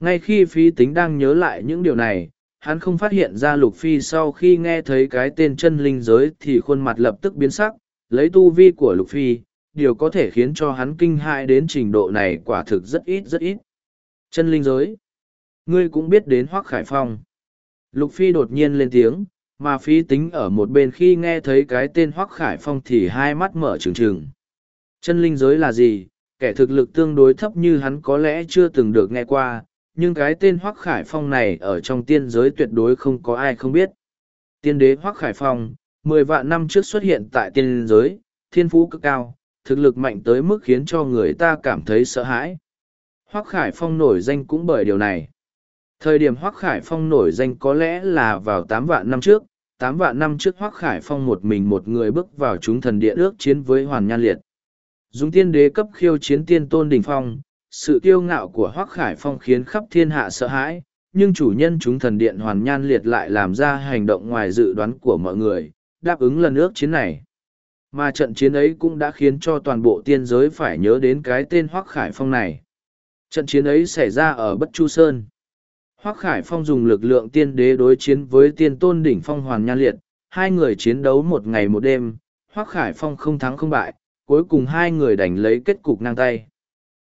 [SPEAKER 1] Ngay khi phi tính đang nhớ lại những điều này, hắn không phát hiện ra lục phi sau khi nghe thấy cái tên chân linh giới thì khuôn mặt lập tức biến sắc lấy tu vi của lục phi, điều có thể khiến cho hắn kinh hại đến trình độ này quả thực rất ít rất ít. Chân linh giới, ngươi cũng biết đến hoác khải phong. Lục phi đột nhiên lên tiếng, mà phi tính ở một bên khi nghe thấy cái tên hoác khải phong thì hai mắt mở trừng trừng. Chân linh giới là gì? Kẻ thực lực tương đối thấp như hắn có lẽ chưa từng được nghe qua, nhưng cái tên hoác khải phong này ở trong tiên giới tuyệt đối không có ai không biết. Tiên đế hoác khải phong mười vạn năm trước xuất hiện tại tiên giới, thiên phú cực cao, thực lực mạnh tới mức khiến cho người ta cảm thấy sợ hãi. Hoác khải phong nổi danh cũng bởi điều này. Thời điểm hoác khải phong nổi danh có lẽ là vào tám vạn năm trước, tám vạn năm trước hoác khải phong một mình một người bước vào chúng thần địa ước chiến với hoàn nhan liệt. Dùng tiên đế cấp khiêu chiến tiên tôn đình phong, sự kiêu ngạo của hoác khải phong khiến khắp thiên hạ sợ hãi, nhưng chủ nhân chúng thần điện hoàn nhan liệt lại làm ra hành động ngoài dự đoán của mọi người đáp ứng lần ước chiến này. Mà trận chiến ấy cũng đã khiến cho toàn bộ tiên giới phải nhớ đến cái tên hoác khải phong này. Trận chiến ấy xảy ra ở bất chu sơn. Hoác khải phong dùng lực lượng tiên đế đối chiến với tiên tôn đỉnh phong Hoàng nhan liệt. Hai người chiến đấu một ngày một đêm hoác khải phong không thắng không bại cuối cùng hai người đành lấy kết cục ngang tay.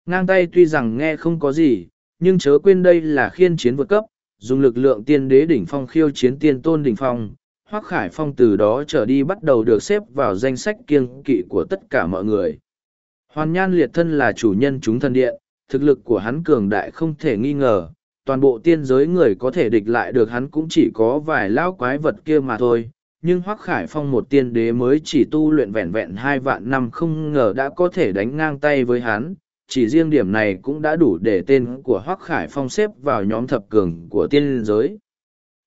[SPEAKER 1] Ngang tay tuy rằng nghe không có gì, nhưng chớ quên đây là khiên chiến vượt cấp, dùng lực lượng tiên đế đỉnh phong khiêu chiến tiên tôn đỉnh phong. Hoác Khải Phong từ đó trở đi bắt đầu được xếp vào danh sách kiêng kỵ của tất cả mọi người. Hoàn Nhan liệt thân là chủ nhân chúng thần điện, thực lực của hắn cường đại không thể nghi ngờ, toàn bộ tiên giới người có thể địch lại được hắn cũng chỉ có vài lão quái vật kia mà thôi. Nhưng Hoắc Khải Phong một tiên đế mới chỉ tu luyện vẹn vẹn hai vạn năm không ngờ đã có thể đánh ngang tay với hắn, chỉ riêng điểm này cũng đã đủ để tên của Hoắc Khải Phong xếp vào nhóm thập cường của tiên giới.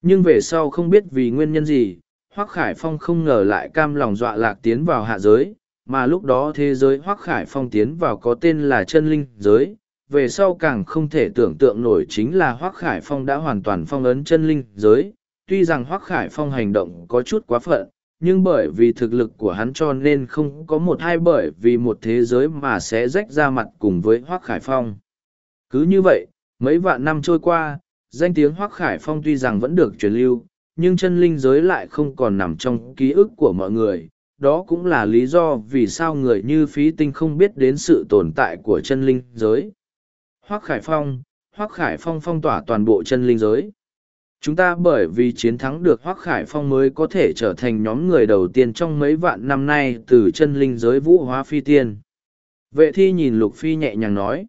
[SPEAKER 1] Nhưng về sau không biết vì nguyên nhân gì, Hoắc Khải Phong không ngờ lại cam lòng dọa lạc tiến vào hạ giới, mà lúc đó thế giới Hoắc Khải Phong tiến vào có tên là chân linh giới. Về sau càng không thể tưởng tượng nổi chính là Hoắc Khải Phong đã hoàn toàn phong ấn chân linh giới. Tuy rằng Hoắc Khải Phong hành động có chút quá phận, nhưng bởi vì thực lực của hắn cho nên không có một hai bởi vì một thế giới mà sẽ rách ra mặt cùng với Hoác Khải Phong. Cứ như vậy, mấy vạn năm trôi qua, danh tiếng Hoác Khải Phong tuy rằng vẫn được truyền lưu, nhưng chân linh giới lại không còn nằm trong ký ức của mọi người. Đó cũng là lý do vì sao người như phí tinh không biết đến sự tồn tại của chân linh giới. Hoác Khải Phong, Hoác Khải Phong phong tỏa toàn bộ chân linh giới. Chúng ta bởi vì chiến thắng được Hoác Khải Phong mới có thể trở thành nhóm người đầu tiên trong mấy vạn năm nay từ chân linh giới vũ hóa phi tiên. Vệ thi nhìn Lục Phi nhẹ nhàng nói.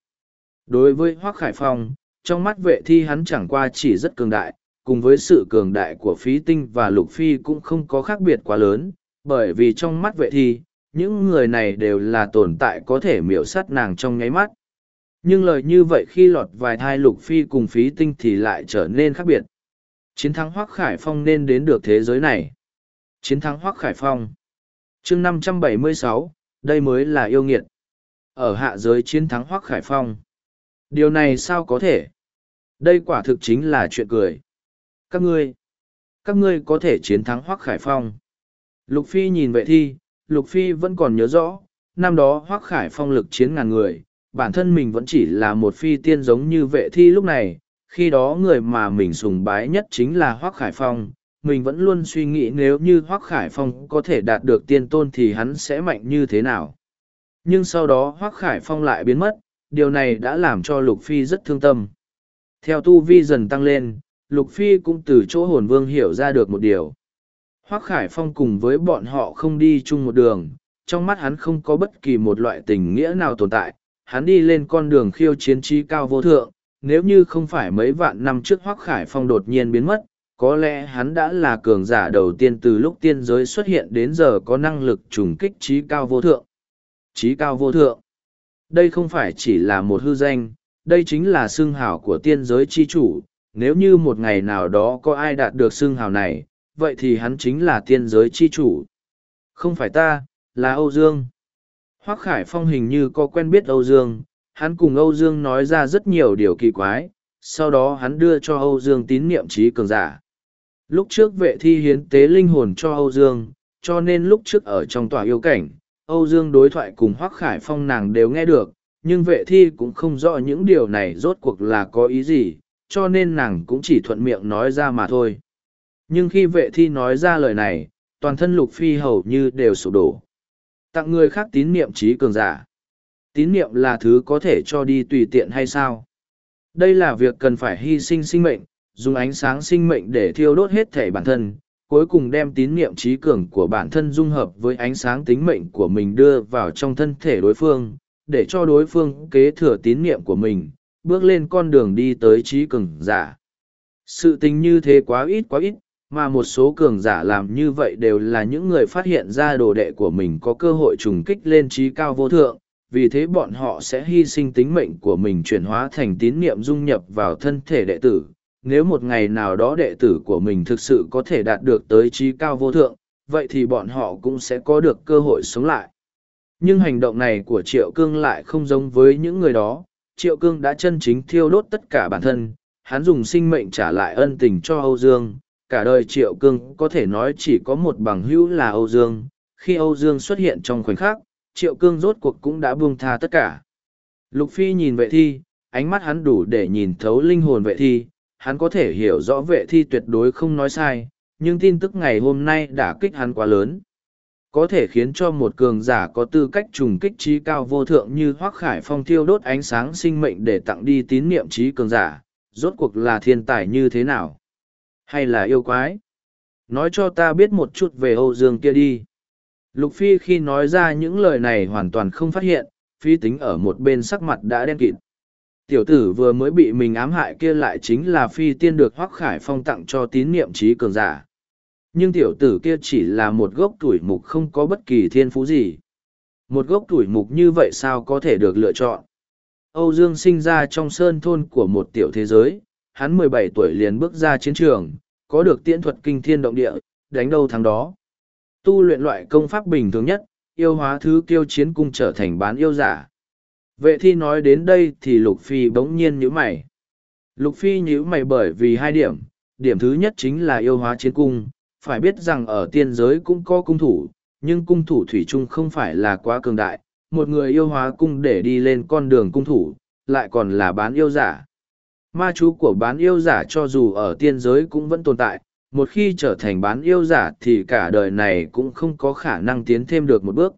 [SPEAKER 1] Đối với Hoác Khải Phong, trong mắt vệ thi hắn chẳng qua chỉ rất cường đại, cùng với sự cường đại của phí tinh và Lục Phi cũng không có khác biệt quá lớn, bởi vì trong mắt vệ thi, những người này đều là tồn tại có thể miểu sát nàng trong nháy mắt. Nhưng lời như vậy khi lọt vài thai lục phi cùng phí tinh thì lại trở nên khác biệt. Chiến thắng Hoác Khải Phong nên đến được thế giới này. Chiến thắng Hoác Khải Phong. chương năm trăm bảy mươi sáu đây mới là yêu nghiệt. Ở hạ giới chiến thắng Hoác Khải Phong. Điều này sao có thể? Đây quả thực chính là chuyện cười. Các ngươi, các ngươi có thể chiến thắng Hoác Khải Phong. Lục Phi nhìn vệ thi, Lục Phi vẫn còn nhớ rõ, năm đó Hoác Khải Phong lực chiến ngàn người, bản thân mình vẫn chỉ là một phi tiên giống như vệ thi lúc này, khi đó người mà mình sùng bái nhất chính là Hoác Khải Phong. Mình vẫn luôn suy nghĩ nếu như Hoác Khải Phong có thể đạt được tiên tôn thì hắn sẽ mạnh như thế nào. Nhưng sau đó Hoác Khải Phong lại biến mất, điều này đã làm cho Lục Phi rất thương tâm. Theo tu vi dần tăng lên, Lục Phi cũng từ chỗ hồn vương hiểu ra được một điều. Hoác Khải Phong cùng với bọn họ không đi chung một đường, trong mắt hắn không có bất kỳ một loại tình nghĩa nào tồn tại, hắn đi lên con đường khiêu chiến trí cao vô thượng, nếu như không phải mấy vạn năm trước Hoác Khải Phong đột nhiên biến mất, có lẽ hắn đã là cường giả đầu tiên từ lúc tiên giới xuất hiện đến giờ có năng lực trùng kích trí cao vô thượng. Trí cao vô thượng. Đây không phải chỉ là một hư danh, đây chính là xương hào của tiên giới chi chủ, nếu như một ngày nào đó có ai đạt được xương hào này, vậy thì hắn chính là tiên giới chi chủ. Không phải ta, là Âu Dương. Hoác Khải Phong hình như có quen biết Âu Dương, hắn cùng Âu Dương nói ra rất nhiều điều kỳ quái, sau đó hắn đưa cho Âu Dương tín niệm trí cường giả. Lúc trước vệ thi hiến tế linh hồn cho Âu Dương, cho nên lúc trước ở trong tòa yêu cảnh, Âu Dương đối thoại cùng Hoác Khải Phong nàng đều nghe được, nhưng vệ thi cũng không rõ những điều này rốt cuộc là có ý gì, cho nên nàng cũng chỉ thuận miệng nói ra mà thôi. Nhưng khi vệ thi nói ra lời này, toàn thân lục phi hầu như đều sụp đổ. Tặng người khác tín niệm trí cường giả. Tín niệm là thứ có thể cho đi tùy tiện hay sao? Đây là việc cần phải hy sinh sinh mệnh, dùng ánh sáng sinh mệnh để thiêu đốt hết thể bản thân, cuối cùng đem tín niệm trí cường của bản thân dung hợp với ánh sáng tính mệnh của mình đưa vào trong thân thể đối phương, để cho đối phương kế thừa tín niệm của mình, bước lên con đường đi tới trí cường giả. Sự tình như thế quá ít quá ít, mà một số cường giả làm như vậy đều là những người phát hiện ra đồ đệ của mình có cơ hội trùng kích lên trí cao vô thượng, vì thế bọn họ sẽ hy sinh tính mệnh của mình chuyển hóa thành tín niệm dung nhập vào thân thể đệ tử. Nếu một ngày nào đó đệ tử của mình thực sự có thể đạt được tới trí cao vô thượng, vậy thì bọn họ cũng sẽ có được cơ hội sống lại. Nhưng hành động này của Triệu Cương lại không giống với những người đó. Triệu Cương đã chân chính thiêu đốt tất cả bản thân, hắn dùng sinh mệnh trả lại ân tình cho Âu Dương, cả đời triệu cương có thể nói chỉ có một bằng hữu là âu dương. Khi âu dương xuất hiện trong khoảnh khắc triệu cương rốt cuộc cũng đã buông tha tất cả. Lục phi nhìn vệ thi ánh mắt hắn đủ để nhìn thấu linh hồn vệ thi. Hắn có thể hiểu rõ vệ thi tuyệt đối không nói sai nhưng tin tức ngày hôm nay đã kích hắn quá lớn có thể khiến cho một cường giả có tư cách trùng kích trí cao vô thượng như hoác khải phong thiêu đốt ánh sáng sinh mệnh để tặng đi tín niệm trí cường giả rốt cuộc là thiên tài như thế nào hay là yêu quái? Nói cho ta biết một chút về Âu Dương kia đi. Lục Phi khi nói ra những lời này hoàn toàn không phát hiện, phi tính ở một bên sắc mặt đã đen kịt. Tiểu tử vừa mới bị mình ám hại kia lại chính là phi tiên được Hoắc Khải Phong tặng cho tín niệm trí cường giả. Nhưng tiểu tử kia chỉ là một gốc tuổi mục không có bất kỳ thiên phú gì. Một gốc tuổi mục như vậy sao có thể được lựa chọn? Âu Dương sinh ra trong sơn thôn của một tiểu thế giới, hắn mười bảy tuổi liền bước ra chiến trường, có được tiễn thuật kinh thiên động địa, đánh đâu thắng đó. Tu luyện loại công pháp bình thường nhất, yêu hóa thứ kiêu chiến cung trở thành bán yêu giả. Vệ thi nói đến đây thì Lục Phi bỗng nhiên nhíu mày. Lục Phi nhíu mày bởi vì hai điểm, điểm thứ nhất chính là yêu hóa chiến cung, phải biết rằng ở tiên giới cũng có cung thủ, nhưng cung thủ thủy chung không phải là quá cường đại, một người yêu hóa cung để đi lên con đường cung thủ, lại còn là bán yêu giả. Ma chú của bán yêu giả cho dù ở tiên giới cũng vẫn tồn tại, một khi trở thành bán yêu giả thì cả đời này cũng không có khả năng tiến thêm được một bước.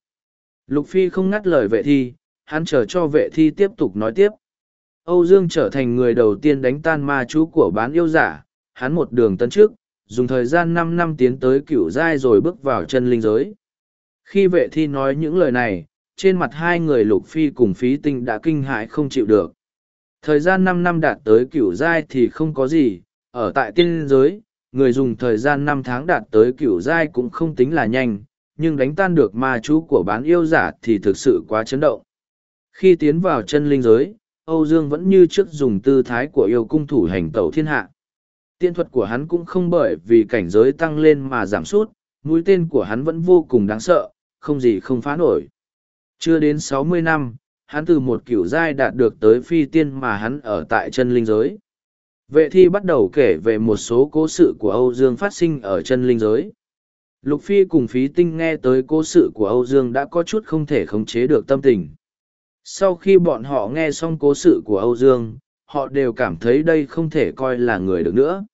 [SPEAKER 1] Lục Phi không ngắt lời vệ thi, hắn chờ cho vệ thi tiếp tục nói tiếp. Âu Dương trở thành người đầu tiên đánh tan ma chú của bán yêu giả, hắn một đường tấn trước, dùng thời gian năm năm tiến tới cửu giai rồi bước vào chân linh giới. Khi vệ thi nói những lời này, trên mặt hai người Lục Phi cùng phí tinh đã kinh hãi không chịu được. Thời gian năm năm đạt tới cửu giai thì không có gì, ở tại tiên giới, người dùng thời gian năm tháng đạt tới cửu giai cũng không tính là nhanh, nhưng đánh tan được ma chú của bán yêu giả thì thực sự quá chấn động. Khi tiến vào chân linh giới, Âu Dương vẫn như trước dùng tư thái của yêu cung thủ hành tẩu thiên hạ. Tiên thuật của hắn cũng không bởi vì cảnh giới tăng lên mà giảm sút, mũi tên của hắn vẫn vô cùng đáng sợ, không gì không phá nổi. Chưa đến sáu mươi năm, hắn từ một kiểu giai đạt được tới phi tiên mà hắn ở tại chân linh giới. Vệ thi bắt đầu kể về một số cố sự của Âu Dương phát sinh ở chân linh giới. Lục Phi cùng phí tinh nghe tới cố sự của Âu Dương đã có chút không thể khống chế được tâm tình. Sau khi bọn họ nghe xong cố sự của Âu Dương, họ đều cảm thấy đây không thể coi là người được nữa.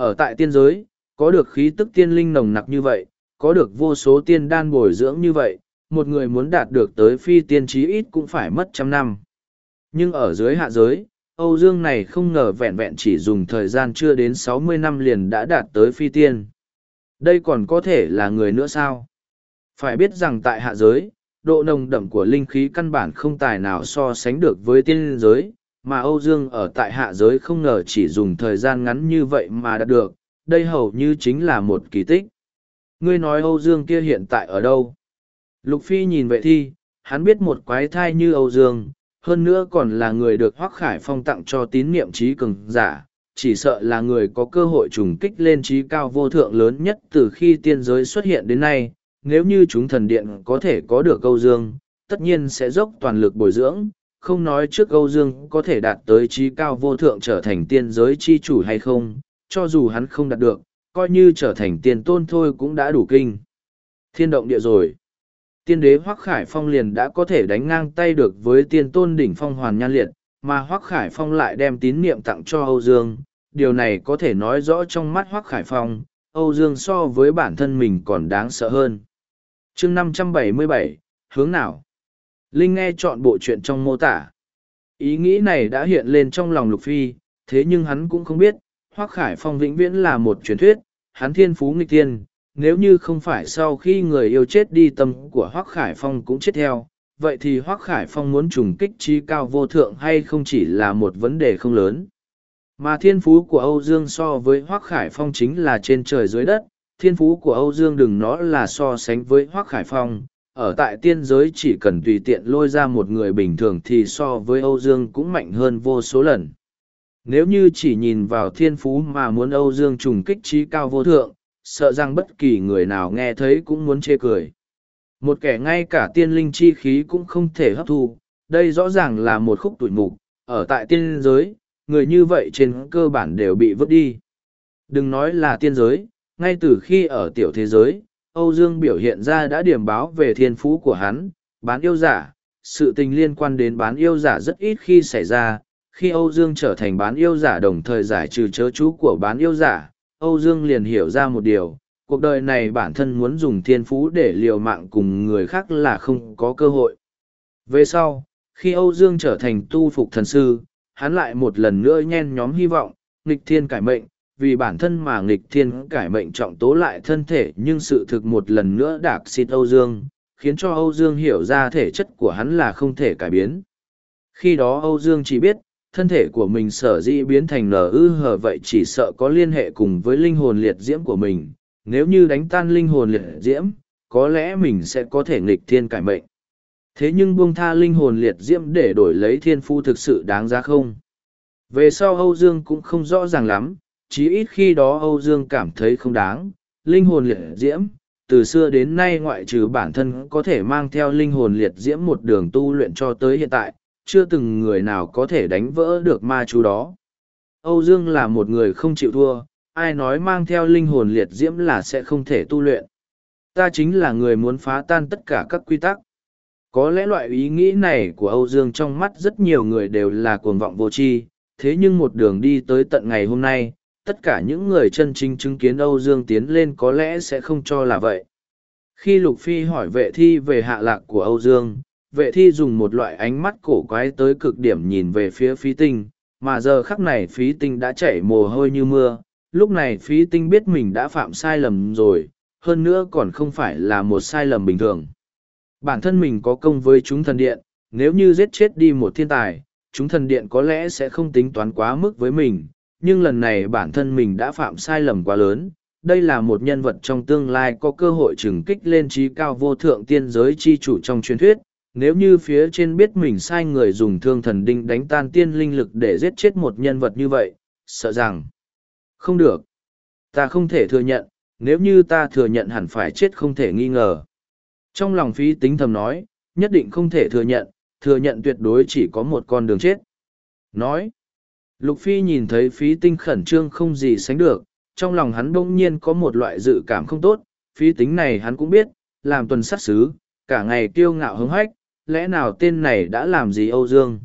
[SPEAKER 1] Ở tại tiên giới, có được khí tức tiên linh nồng nặc như vậy, có được vô số tiên đan bồi dưỡng như vậy, một người muốn đạt được tới phi tiên trí ít cũng phải mất trăm năm. Nhưng ở dưới hạ giới, Âu Dương này không ngờ vẹn vẹn chỉ dùng thời gian chưa đến sáu mươi năm liền đã đạt tới phi tiên. Đây còn có thể là người nữa sao? Phải biết rằng tại hạ giới, độ nồng đậm của linh khí căn bản không tài nào so sánh được với tiên giới, mà Âu Dương ở tại hạ giới không ngờ chỉ dùng thời gian ngắn như vậy mà đạt được, đây hầu như chính là một kỳ tích. Ngươi nói Âu Dương kia hiện tại ở đâu? Lục Phi nhìn vệ thi, hắn biết một quái thai như Âu Dương, hơn nữa còn là người được Hoác Khải Phong tặng cho tín niệm trí cường giả, chỉ sợ là người có cơ hội trùng kích lên trí cao vô thượng lớn nhất từ khi tiên giới xuất hiện đến nay. Nếu như chúng thần điện có thể có được Âu Dương, tất nhiên sẽ dốc toàn lực bồi dưỡng, không nói trước Âu Dương có thể đạt tới trí cao vô thượng trở thành tiên giới chi chủ hay không, cho dù hắn không đạt được, coi như trở thành tiên tôn thôi cũng đã đủ kinh. Thiên động địa rồi. Tiên đế Hoắc Khải Phong liền đã có thể đánh ngang tay được với tiên tôn đỉnh phong hoàn nhan liệt, mà Hoắc Khải Phong lại đem tín niệm tặng cho Âu Dương. Điều này có thể nói rõ trong mắt Hoắc Khải Phong, Âu Dương so với bản thân mình còn đáng sợ hơn. chương 577, hướng nào? Linh nghe chọn bộ chuyện trong mô tả. Ý nghĩ này đã hiện lên trong lòng Lục Phi, thế nhưng hắn cũng không biết, Hoắc Khải Phong vĩnh viễn là một truyền thuyết, hắn thiên phú nghịch tiên, nếu như không phải sau khi người yêu chết đi tâm của Hoắc Khải Phong cũng chết theo, vậy thì Hoắc Khải Phong muốn trùng kích trí cao vô thượng hay không chỉ là một vấn đề không lớn. Mà thiên phú của Âu Dương so với Hoắc Khải Phong chính là trên trời dưới đất, thiên phú của Âu Dương đừng nói là so sánh với Hoắc Khải Phong, ở tại tiên giới chỉ cần tùy tiện lôi ra một người bình thường thì so với Âu Dương cũng mạnh hơn vô số lần. Nếu như chỉ nhìn vào thiên phú mà muốn Âu Dương trùng kích trí cao vô thượng, sợ rằng bất kỳ người nào nghe thấy cũng muốn chê cười. Một kẻ ngay cả tiên linh chi khí cũng không thể hấp thu, đây rõ ràng là một khúc tuổi mục, ở tại tiên giới, người như vậy trên cơ bản đều bị vứt đi. Đừng nói là tiên giới, ngay từ khi ở tiểu thế giới, Âu Dương biểu hiện ra đã điểm báo về thiên phú của hắn, bán yêu giả, sự tình liên quan đến bán yêu giả rất ít khi xảy ra, khi Âu Dương trở thành bán yêu giả đồng thời giải trừ chớ chú của bán yêu giả, Âu Dương liền hiểu ra một điều, cuộc đời này bản thân muốn dùng thiên phú để liều mạng cùng người khác là không có cơ hội. Về sau, khi Âu Dương trở thành tu phục thần sư, hắn lại một lần nữa nhen nhóm hy vọng, nghịch thiên cải mệnh, vì bản thân mà nghịch thiên cải mệnh trọng tố lại thân thể nhưng sự thực một lần nữa đạc xịt Âu Dương, khiến cho Âu Dương hiểu ra thể chất của hắn là không thể cải biến. Khi đó Âu Dương chỉ biết, thân thể của mình sở dĩ biến thành nở ư hờ vậy chỉ sợ có liên hệ cùng với linh hồn liệt diễm của mình. Nếu như đánh tan linh hồn liệt diễm có lẽ mình sẽ có thể nghịch thiên cải mệnh. Thế nhưng buông tha linh hồn liệt diễm để đổi lấy thiên phu thực sự đáng giá không? Về sau âu dương cũng không rõ ràng lắm chí ít khi đó âu dương cảm thấy không đáng linh hồn liệt diễm từ xưa đến nay ngoại trừ bản thân có thể mang theo linh hồn liệt diễm một đường tu luyện cho tới hiện tại chưa từng người nào có thể đánh vỡ được ma chú đó. Âu Dương là một người không chịu thua, ai nói mang theo linh hồn liệt diễm là sẽ không thể tu luyện. Ta chính là người muốn phá tan tất cả các quy tắc. Có lẽ loại ý nghĩ này của Âu Dương trong mắt rất nhiều người đều là cuồng vọng vô tri, thế nhưng một đường đi tới tận ngày hôm nay, tất cả những người chân chính chứng kiến Âu Dương tiến lên có lẽ sẽ không cho là vậy. Khi Lục Phi hỏi vệ thi về hạ lạc của Âu Dương, vệ thi dùng một loại ánh mắt cổ quái tới cực điểm nhìn về phía phí tinh mà giờ khắc này phí tinh đã chảy mồ hôi như mưa lúc này phí tinh biết mình đã phạm sai lầm rồi hơn nữa còn không phải là một sai lầm bình thường bản thân mình có công với chúng thần điện nếu như giết chết đi một thiên tài chúng thần điện có lẽ sẽ không tính toán quá mức với mình nhưng lần này bản thân mình đã phạm sai lầm quá lớn đây là một nhân vật trong tương lai có cơ hội trừng kích lên trí cao vô thượng tiên giới chi chủ trong truyền thuyết. Nếu như phía trên biết mình sai người dùng thương thần đinh đánh tan tiên linh lực để giết chết một nhân vật như vậy, sợ rằng không được. Ta không thể thừa nhận, nếu như ta thừa nhận hẳn phải chết không thể nghi ngờ. Trong lòng phí tính thầm nói, nhất định không thể thừa nhận, thừa nhận tuyệt đối chỉ có một con đường chết. Nói, Lục Phi nhìn thấy phí tinh khẩn trương không gì sánh được, trong lòng hắn bỗng nhiên có một loại dự cảm không tốt, phí tính này hắn cũng biết, làm tuần sát xứ, cả ngày kiêu ngạo hứng hách, lẽ nào tên này đã làm gì Âu Dương?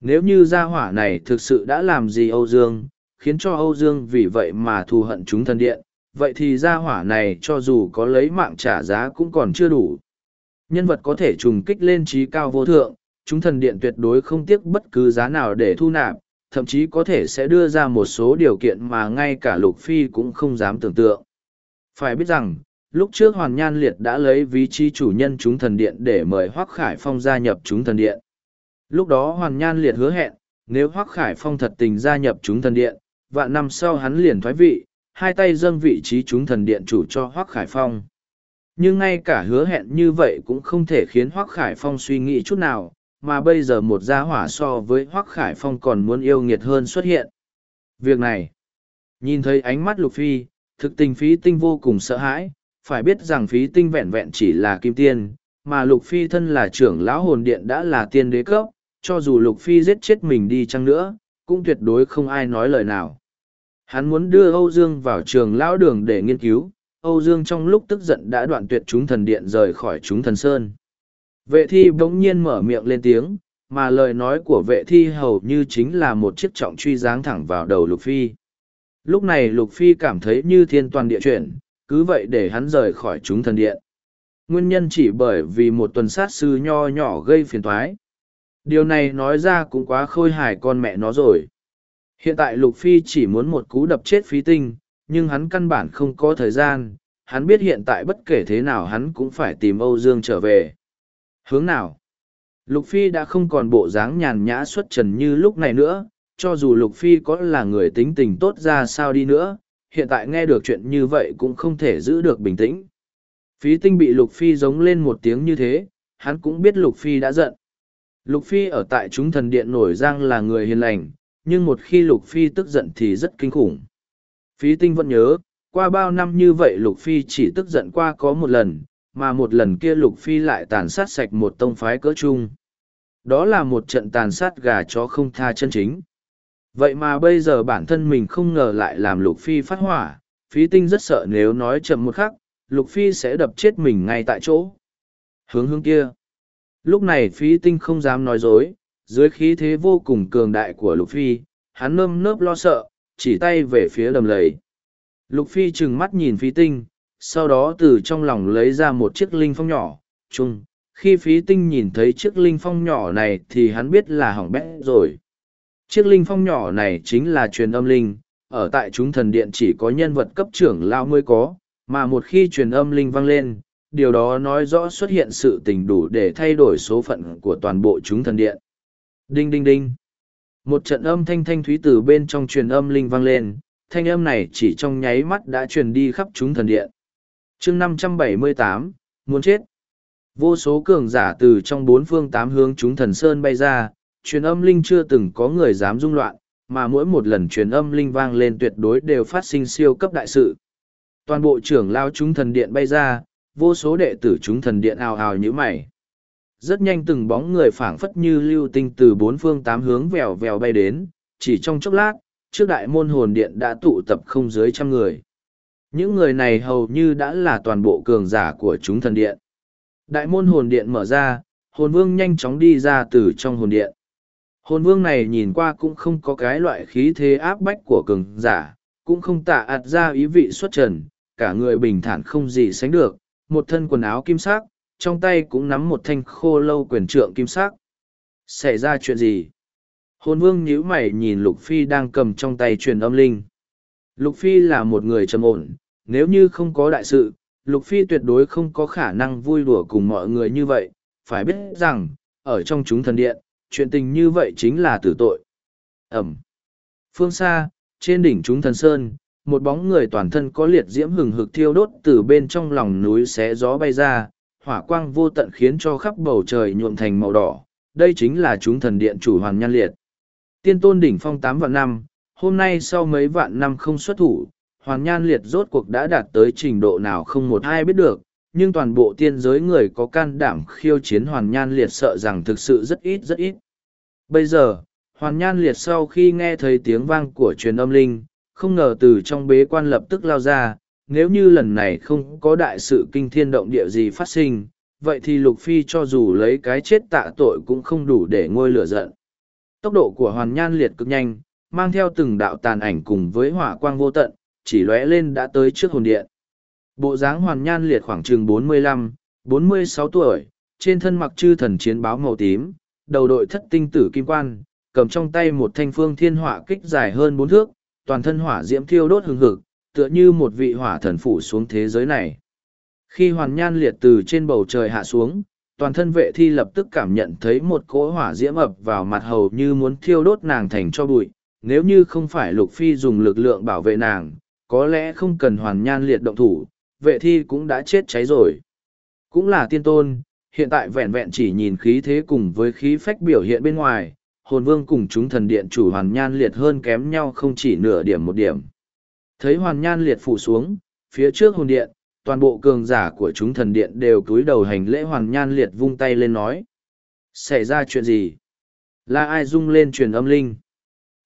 [SPEAKER 1] Nếu như gia hỏa này thực sự đã làm gì Âu Dương, khiến cho Âu Dương vì vậy mà thù hận chúng thần điện, vậy thì gia hỏa này cho dù có lấy mạng trả giá cũng còn chưa đủ. Nhân vật có thể trùng kích lên trí cao vô thượng, chúng thần điện tuyệt đối không tiếc bất cứ giá nào để thu nạp, thậm chí có thể sẽ đưa ra một số điều kiện mà ngay cả Lục Phi cũng không dám tưởng tượng. Phải biết rằng, lúc trước Hoàn Nhan Liệt đã lấy vị trí chủ nhân chúng thần điện để mời Hoác Khải Phong gia nhập chúng thần điện. Lúc đó Hoàn Nhan Liệt hứa hẹn, nếu Hoác Khải Phong thật tình gia nhập chúng thần điện, và năm sau hắn liền thoái vị, hai tay dâng vị trí chúng thần điện chủ cho Hoác Khải Phong. Nhưng ngay cả hứa hẹn như vậy cũng không thể khiến Hoác Khải Phong suy nghĩ chút nào, mà bây giờ một gia hỏa so với Hoác Khải Phong còn muốn yêu nghiệt hơn xuất hiện. Việc này, nhìn thấy ánh mắt Lục Phi, thực tình phí tinh vô cùng sợ hãi, phải biết rằng phí tinh vẹn vẹn chỉ là kim tiên, mà Lục Phi thân là trưởng lão hồn điện đã là tiên đế cấp, cho dù Lục Phi giết chết mình đi chăng nữa, cũng tuyệt đối không ai nói lời nào. Hắn muốn đưa Âu Dương vào trường lão đường để nghiên cứu, Âu Dương trong lúc tức giận đã đoạn tuyệt chúng thần điện rời khỏi chúng thần sơn. Vệ thi bỗng nhiên mở miệng lên tiếng, mà lời nói của vệ thi hầu như chính là một chiếc trọng truy giáng thẳng vào đầu Lục Phi. Lúc này Lục Phi cảm thấy như thiên toàn địa chuyển, cứ vậy để hắn rời khỏi chúng thần điện. Nguyên nhân chỉ bởi vì một tuần sát sư nho nhỏ gây phiền toái. Điều này nói ra cũng quá khôi hài con mẹ nó rồi. Hiện tại Lục Phi chỉ muốn một cú đập chết phí tinh, nhưng hắn căn bản không có thời gian, hắn biết hiện tại bất kể thế nào hắn cũng phải tìm Âu Dương trở về. Hướng nào? Lục Phi đã không còn bộ dáng nhàn nhã xuất trần như lúc này nữa, cho dù Lục Phi có là người tính tình tốt ra sao đi nữa, hiện tại nghe được chuyện như vậy cũng không thể giữ được bình tĩnh. Phí tinh bị Lục Phi giống lên một tiếng như thế, hắn cũng biết Lục Phi đã giận. Lục Phi ở tại chúng thần điện nổi giang là người hiền lành, nhưng một khi Lục Phi tức giận thì rất kinh khủng. Phí tinh vẫn nhớ, qua bao năm như vậy Lục Phi chỉ tức giận qua có một lần, mà một lần kia Lục Phi lại tàn sát sạch một tông phái cỡ chung. Đó là một trận tàn sát gà chó không tha chân chính. Vậy mà bây giờ bản thân mình không ngờ lại làm Lục Phi phát hỏa, phí tinh rất sợ nếu nói chậm một khắc, Lục Phi sẽ đập chết mình ngay tại chỗ. Hướng hướng kia. Lúc này phí tinh không dám nói dối, dưới khí thế vô cùng cường đại của Lục Phi, hắn nơm nớp lo sợ, chỉ tay về phía đầm lầy. Lục Phi trừng mắt nhìn phí tinh, sau đó từ trong lòng lấy ra một chiếc linh phong nhỏ, chung. Khi phí tinh nhìn thấy chiếc linh phong nhỏ này thì hắn biết là hỏng bét rồi. Chiếc linh phong nhỏ này chính là truyền âm linh, ở tại chúng thần điện chỉ có nhân vật cấp trưởng lao mới có, mà một khi truyền âm linh vang lên, điều đó nói rõ xuất hiện sự tình đủ để thay đổi số phận của toàn bộ chúng thần điện. Đinh đinh đinh. Một trận âm thanh thanh thúy từ bên trong truyền âm linh vang lên, thanh âm này chỉ trong nháy mắt đã truyền đi khắp chúng thần điện chương năm trăm bảy mươi tám muốn chết. Vô số cường giả từ trong bốn phương tám hướng chúng thần sơn bay ra, truyền âm linh chưa từng có người dám rung loạn, mà mỗi một lần truyền âm linh vang lên tuyệt đối đều phát sinh siêu cấp đại sự. Toàn bộ trưởng lao chúng thần điện bay ra, vô số đệ tử chúng thần điện ào ào như mày. Rất nhanh từng bóng người phảng phất như lưu tinh từ bốn phương tám hướng vèo vèo bay đến, chỉ trong chốc lát, trước đại môn hồn điện đã tụ tập không dưới trăm người. Những người này hầu như đã là toàn bộ cường giả của chúng thần điện. Đại môn hồn điện mở ra, hồn vương nhanh chóng đi ra từ trong hồn điện. Hồn vương này nhìn qua cũng không có cái loại khí thế áp bách của cường giả, cũng không tạ ạt ra ý vị xuất trần, cả người bình thản không gì sánh được, một thân quần áo kim sắc, trong tay cũng nắm một thanh khô lâu quyền trượng kim sắc. Xảy ra chuyện gì? Hồn vương nhíu mày nhìn Lục Phi đang cầm trong tay truyền âm linh. Lục Phi là một người trầm ổn, nếu như không có đại sự, Lục Phi tuyệt đối không có khả năng vui đùa cùng mọi người như vậy, phải biết rằng, ở trong chúng thần điện, chuyện tình như vậy chính là tử tội. Ẩm. Phương xa, trên đỉnh chúng thần sơn, một bóng người toàn thân có liệt diễm hừng hực thiêu đốt từ bên trong lòng núi xé gió bay ra, hỏa quang vô tận khiến cho khắp bầu trời nhuộm thành màu đỏ, đây chính là chúng thần điện chủ hoàn nhan liệt. Tiên tôn đỉnh phong tám vạn năm, hôm nay sau mấy vạn năm không xuất thủ, hoàn nhan liệt rốt cuộc đã đạt tới trình độ nào không một ai biết được, nhưng toàn bộ tiên giới người có can đảm khiêu chiến hoàn nhan liệt sợ rằng thực sự rất ít rất ít. Bây giờ, hoàn nhan liệt sau khi nghe thấy tiếng vang của truyền âm linh, không ngờ từ trong bế quan lập tức lao ra, nếu như lần này không có đại sự kinh thiên động địa gì phát sinh, vậy thì Lục Phi cho dù lấy cái chết tạ tội cũng không đủ để ngôi lửa giận. Tốc độ của hoàn nhan liệt cực nhanh, mang theo từng đạo tàn ảnh cùng với hỏa quang vô tận, chỉ lóe lên đã tới trước hồn điện. Bộ dáng hoàn nhan liệt khoảng chừng 45, 46 tuổi, trên thân mặc chư thần chiến báo màu tím, đầu đội thất tinh tử kim quan, cầm trong tay một thanh phương thiên hỏa kích dài hơn bốn thước, toàn thân hỏa diễm thiêu đốt hừng hực, tựa như một vị hỏa thần phủ xuống thế giới này. Khi hoàn nhan liệt từ trên bầu trời hạ xuống, toàn thân vệ thi lập tức cảm nhận thấy một cỗ hỏa diễm ập vào mặt hầu như muốn thiêu đốt nàng thành cho bụi. Nếu như không phải lục phi dùng lực lượng bảo vệ nàng, có lẽ không cần hoàn nhan liệt động thủ, vệ thi cũng đã chết cháy rồi. Cũng là tiên tôn, hiện tại vẹn vẹn chỉ nhìn khí thế cùng với khí phách biểu hiện bên ngoài, hồn vương cùng chúng thần điện chủ hoàn nhan liệt hơn kém nhau không chỉ nửa điểm một điểm. Thấy hoàn nhan liệt phủ xuống, phía trước hồn điện, toàn bộ cường giả của chúng thần điện đều cúi đầu hành lễ hoàn nhan liệt vung tay lên nói. Xảy ra chuyện gì? Là ai rung lên truyền âm linh?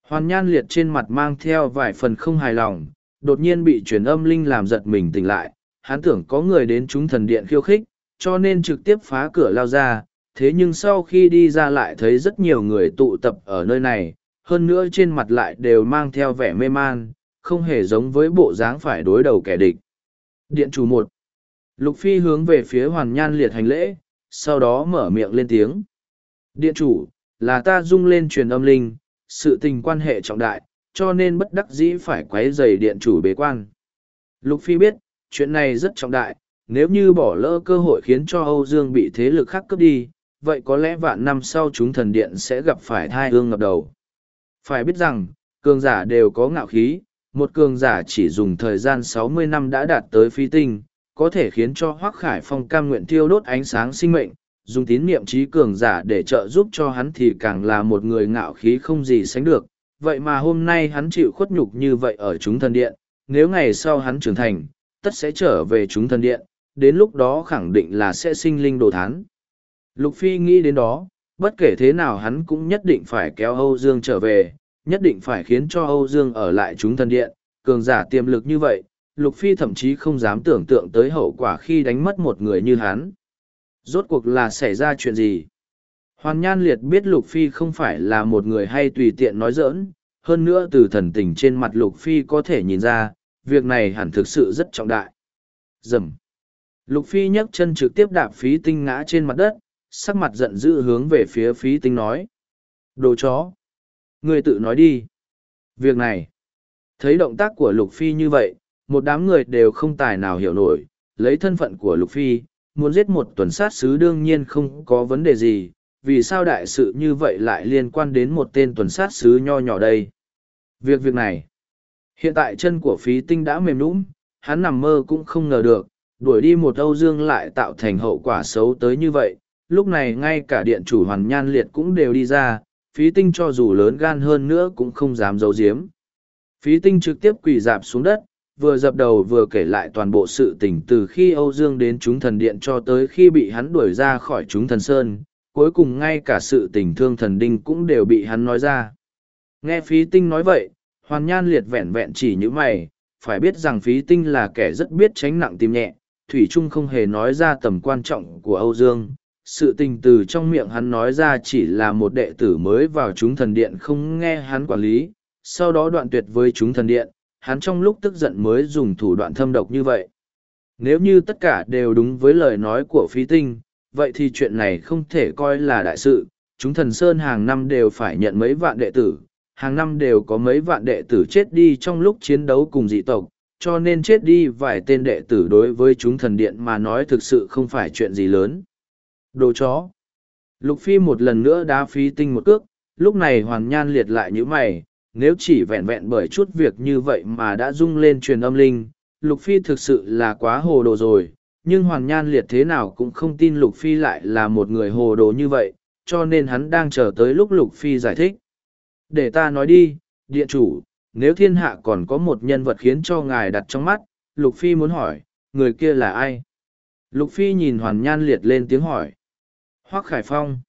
[SPEAKER 1] Hoàn nhan liệt trên mặt mang theo vài phần không hài lòng, đột nhiên bị truyền âm linh làm giật mình tỉnh lại, hắn tưởng có người đến chúng thần điện khiêu khích, cho nên trực tiếp phá cửa lao ra, thế nhưng sau khi đi ra lại thấy rất nhiều người tụ tập ở nơi này, hơn nữa trên mặt lại đều mang theo vẻ mê man, không hề giống với bộ dáng phải đối đầu kẻ địch. Điện chủ một. Lục Phi hướng về phía hoàn nhan liệt hành lễ, sau đó mở miệng lên tiếng. Điện chủ, là ta dung lên truyền âm linh, sự tình quan hệ trọng đại, cho nên bất đắc dĩ phải quấy dày điện chủ bế quan. Lục Phi biết, chuyện này rất trọng đại, nếu như bỏ lỡ cơ hội khiến cho Âu Dương bị thế lực khác cướp đi, vậy có lẽ vạn năm sau chúng thần điện sẽ gặp phải thai ương ngập đầu. Phải biết rằng, cường giả đều có ngạo khí, một cường giả chỉ dùng thời gian sáu mươi năm đã đạt tới phi tinh, có thể khiến cho Hoác Khải Phong cam nguyện thiêu đốt ánh sáng sinh mệnh, dùng tín niệm trí cường giả để trợ giúp cho hắn thì càng là một người ngạo khí không gì sánh được. Vậy mà hôm nay hắn chịu khuất nhục như vậy ở chúng thần điện, nếu ngày sau hắn trưởng thành, tất sẽ trở về chúng thần điện, đến lúc đó khẳng định là sẽ sinh linh đồ thán. Lục Phi nghĩ đến đó, bất kể thế nào hắn cũng nhất định phải kéo Âu Dương trở về, nhất định phải khiến cho Âu Dương ở lại chúng thần điện, cường giả tiềm lực như vậy, Lục Phi thậm chí không dám tưởng tượng tới hậu quả khi đánh mất một người như hắn. Rốt cuộc là xảy ra chuyện gì? Hoàn Nhan Liệt biết Lục Phi không phải là một người hay tùy tiện nói giỡn, hơn nữa từ thần tình trên mặt Lục Phi có thể nhìn ra, việc này hẳn thực sự rất trọng đại. Dầm. Lục Phi nhấc chân trực tiếp đạp phí tinh ngã trên mặt đất, sắc mặt giận dữ hướng về phía phí tinh nói. Đồ chó! Ngươi tự nói đi. Việc này, thấy động tác của Lục Phi như vậy, một đám người đều không tài nào hiểu nổi, lấy thân phận của Lục Phi, muốn giết một tuần sát sứ đương nhiên không có vấn đề gì, vì sao đại sự như vậy lại liên quan đến một tên tuần sát sứ nho nhỏ đây. Việc việc này, hiện tại chân của phí tinh đã mềm nũng, hắn nằm mơ cũng không ngờ được, đuổi đi một Âu Dương lại tạo thành hậu quả xấu tới như vậy, lúc này ngay cả điện chủ hoàn nhan liệt cũng đều đi ra, phí tinh cho dù lớn gan hơn nữa cũng không dám giấu giếm. Phí tinh trực tiếp quỳ dạp xuống đất, vừa dập đầu vừa kể lại toàn bộ sự tình từ khi Âu Dương đến chúng thần điện cho tới khi bị hắn đuổi ra khỏi chúng thần sơn, cuối cùng ngay cả sự tình thương thần đinh cũng đều bị hắn nói ra. Nghe phí tinh nói vậy, hoàn nhan liệt vẹn vẹn chỉ như mày, phải biết rằng phí tinh là kẻ rất biết tránh nặng tim nhẹ, Thủy Trung không hề nói ra tầm quan trọng của Âu Dương, sự tình từ trong miệng hắn nói ra chỉ là một đệ tử mới vào chúng thần điện không nghe hắn quản lý, sau đó đoạn tuyệt với chúng thần điện, hắn trong lúc tức giận mới dùng thủ đoạn thâm độc như vậy. Nếu như tất cả đều đúng với lời nói của phí tinh, vậy thì chuyện này không thể coi là đại sự, chúng thần sơn hàng năm đều phải nhận mấy vạn đệ tử, hàng năm đều có mấy vạn đệ tử chết đi trong lúc chiến đấu cùng dị tộc, cho nên chết đi vài tên đệ tử đối với chúng thần điện mà nói thực sự không phải chuyện gì lớn. Đồ chó. Lục Phi một lần nữa đá phí tinh một cước, lúc này hoàng nhan liệt lại như mày, nếu chỉ vẹn vẹn bởi chút việc như vậy mà đã rung lên truyền âm linh, Lục Phi thực sự là quá hồ đồ rồi, nhưng Hoàn Nhan Liệt thế nào cũng không tin Lục Phi lại là một người hồ đồ như vậy, cho nên hắn đang chờ tới lúc Lục Phi giải thích. Để ta nói đi, điện chủ, nếu thiên hạ còn có một nhân vật khiến cho ngài đặt trong mắt, Lục Phi muốn hỏi, người kia là ai? Lục Phi nhìn Hoàn Nhan Liệt lên tiếng hỏi. Hoác Khải Phong.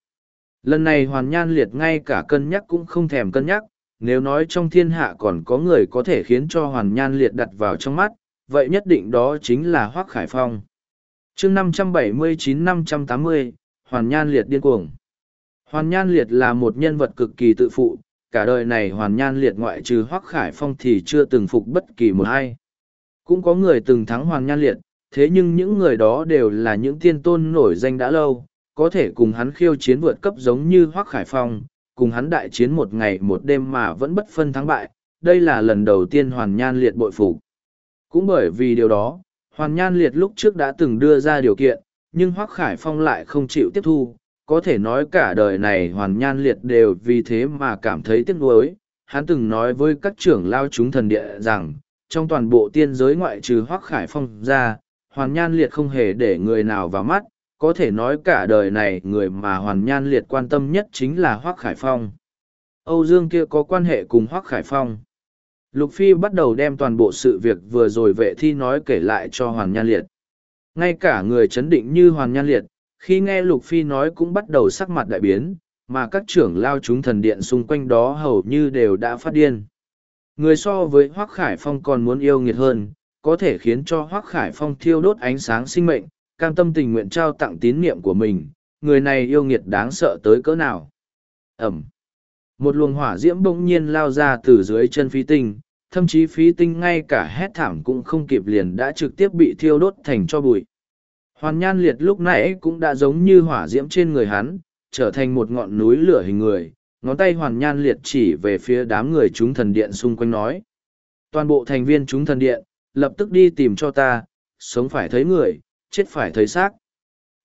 [SPEAKER 1] Lần này Hoàn Nhan Liệt ngay cả cân nhắc cũng không thèm cân nhắc, nếu nói trong thiên hạ còn có người có thể khiến cho Hoàn Nhan Liệt đặt vào trong mắt, vậy nhất định đó chính là Hoác Khải Phong chương 579-580, Hoàn Nhan Liệt điên cuồng. Hoàn Nhan Liệt là một nhân vật cực kỳ tự phụ, cả đời này Hoàn Nhan Liệt ngoại trừ Hoác Khải Phong thì chưa từng phục bất kỳ một ai. Cũng có người từng thắng Hoàn Nhan Liệt, thế nhưng những người đó đều là những tiên tôn nổi danh đã lâu, có thể cùng hắn khiêu chiến vượt cấp giống như Hoác Khải Phong, cùng hắn đại chiến một ngày một đêm mà vẫn bất phân thắng bại, đây là lần đầu tiên Hoàn Nhan Liệt bội phục. Cũng bởi vì điều đó, Hoàn Nhan Liệt lúc trước đã từng đưa ra điều kiện, nhưng Hoác Khải Phong lại không chịu tiếp thu, có thể nói cả đời này Hoàn Nhan Liệt đều vì thế mà cảm thấy tiếc nuối. Hắn từng nói với các trưởng lao chúng thần địa rằng, trong toàn bộ tiên giới ngoại trừ Hoác Khải Phong ra, Hoàn Nhan Liệt không hề để người nào vào mắt, có thể nói cả đời này người mà Hoàn Nhan Liệt quan tâm nhất chính là Hoác Khải Phong. Âu Dương kia có quan hệ cùng Hoác Khải Phong. Lục Phi bắt đầu đem toàn bộ sự việc vừa rồi vệ thi nói kể lại cho Hoàn Nhan Liệt. Ngay cả người chấn định như Hoàn Nhan Liệt, khi nghe Lục Phi nói cũng bắt đầu sắc mặt đại biến, mà các trưởng lao chúng thần điện xung quanh đó hầu như đều đã phát điên. Người so với Hoác Khải Phong còn muốn yêu nghiệt hơn, có thể khiến cho Hoác Khải Phong thiêu đốt ánh sáng sinh mệnh, cam tâm tình nguyện trao tặng tín niệm của mình, người này yêu nghiệt đáng sợ tới cỡ nào. Ẩm. Một luồng hỏa diễm bỗng nhiên lao ra từ dưới chân phí tinh, thậm chí phí tinh ngay cả hét thảm cũng không kịp liền đã trực tiếp bị thiêu đốt thành cho bụi. Hoàn nhan liệt lúc nãy cũng đã giống như hỏa diễm trên người hắn, trở thành một ngọn núi lửa hình người, ngón tay hoàn nhan liệt chỉ về phía đám người chúng thần điện xung quanh nói. Toàn bộ thành viên chúng thần điện, lập tức đi tìm cho ta, sống phải thấy người, chết phải thấy xác.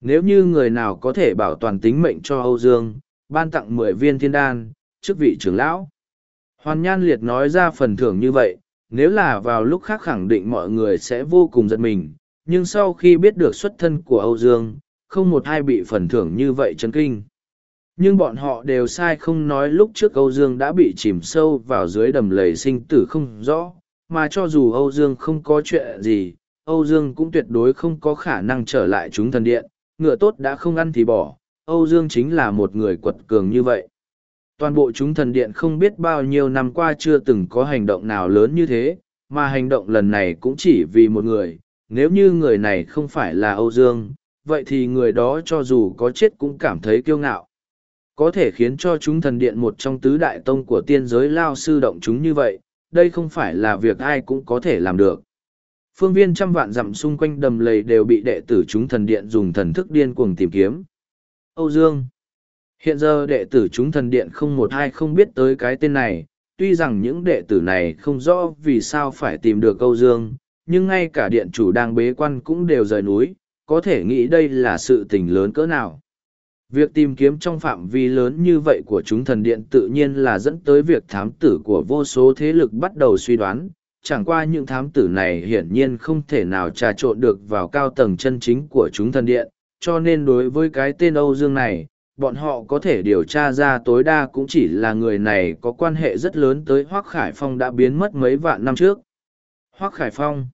[SPEAKER 1] Nếu như người nào có thể bảo toàn tính mệnh cho Âu Dương, ban tặng mười viên thiên đan, chức vị trưởng lão. Hoàn Nhan Liệt nói ra phần thưởng như vậy, nếu là vào lúc khác khẳng định mọi người sẽ vô cùng giật mình, nhưng sau khi biết được xuất thân của Âu Dương, không một ai bị phần thưởng như vậy chấn kinh. Nhưng bọn họ đều sai không nói lúc trước Âu Dương đã bị chìm sâu vào dưới đầm lầy sinh tử không rõ, mà cho dù Âu Dương không có chuyện gì, Âu Dương cũng tuyệt đối không có khả năng trở lại chúng thần điện, ngựa tốt đã không ăn thì bỏ, Âu Dương chính là một người quật cường như vậy. Toàn bộ chúng thần điện không biết bao nhiêu năm qua chưa từng có hành động nào lớn như thế, mà hành động lần này cũng chỉ vì một người, nếu như người này không phải là Âu Dương, vậy thì người đó cho dù có chết cũng cảm thấy kiêu ngạo. Có thể khiến cho chúng thần điện một trong tứ đại tông của tiên giới lao sư động chúng như vậy, đây không phải là việc ai cũng có thể làm được. Phương viên trăm vạn dặm xung quanh đầm lầy đều bị đệ tử chúng thần điện dùng thần thức điên cuồng tìm kiếm. Âu Dương Hiện giờ đệ tử chúng thần điện không một ai không biết tới cái tên này, tuy rằng những đệ tử này không rõ vì sao phải tìm được Âu Dương, nhưng ngay cả điện chủ đang bế quan cũng đều rời núi, có thể nghĩ đây là sự tình lớn cỡ nào. Việc tìm kiếm trong phạm vi lớn như vậy của chúng thần điện tự nhiên là dẫn tới việc thám tử của vô số thế lực bắt đầu suy đoán, chẳng qua những thám tử này hiển nhiên không thể nào trà trộn được vào cao tầng chân chính của chúng thần điện, cho nên đối với cái tên Âu Dương này, bọn họ có thể điều tra ra tối đa cũng chỉ là người này có quan hệ rất lớn tới Hoác Khải Phong đã biến mất mấy vạn năm trước. Hoác Khải Phong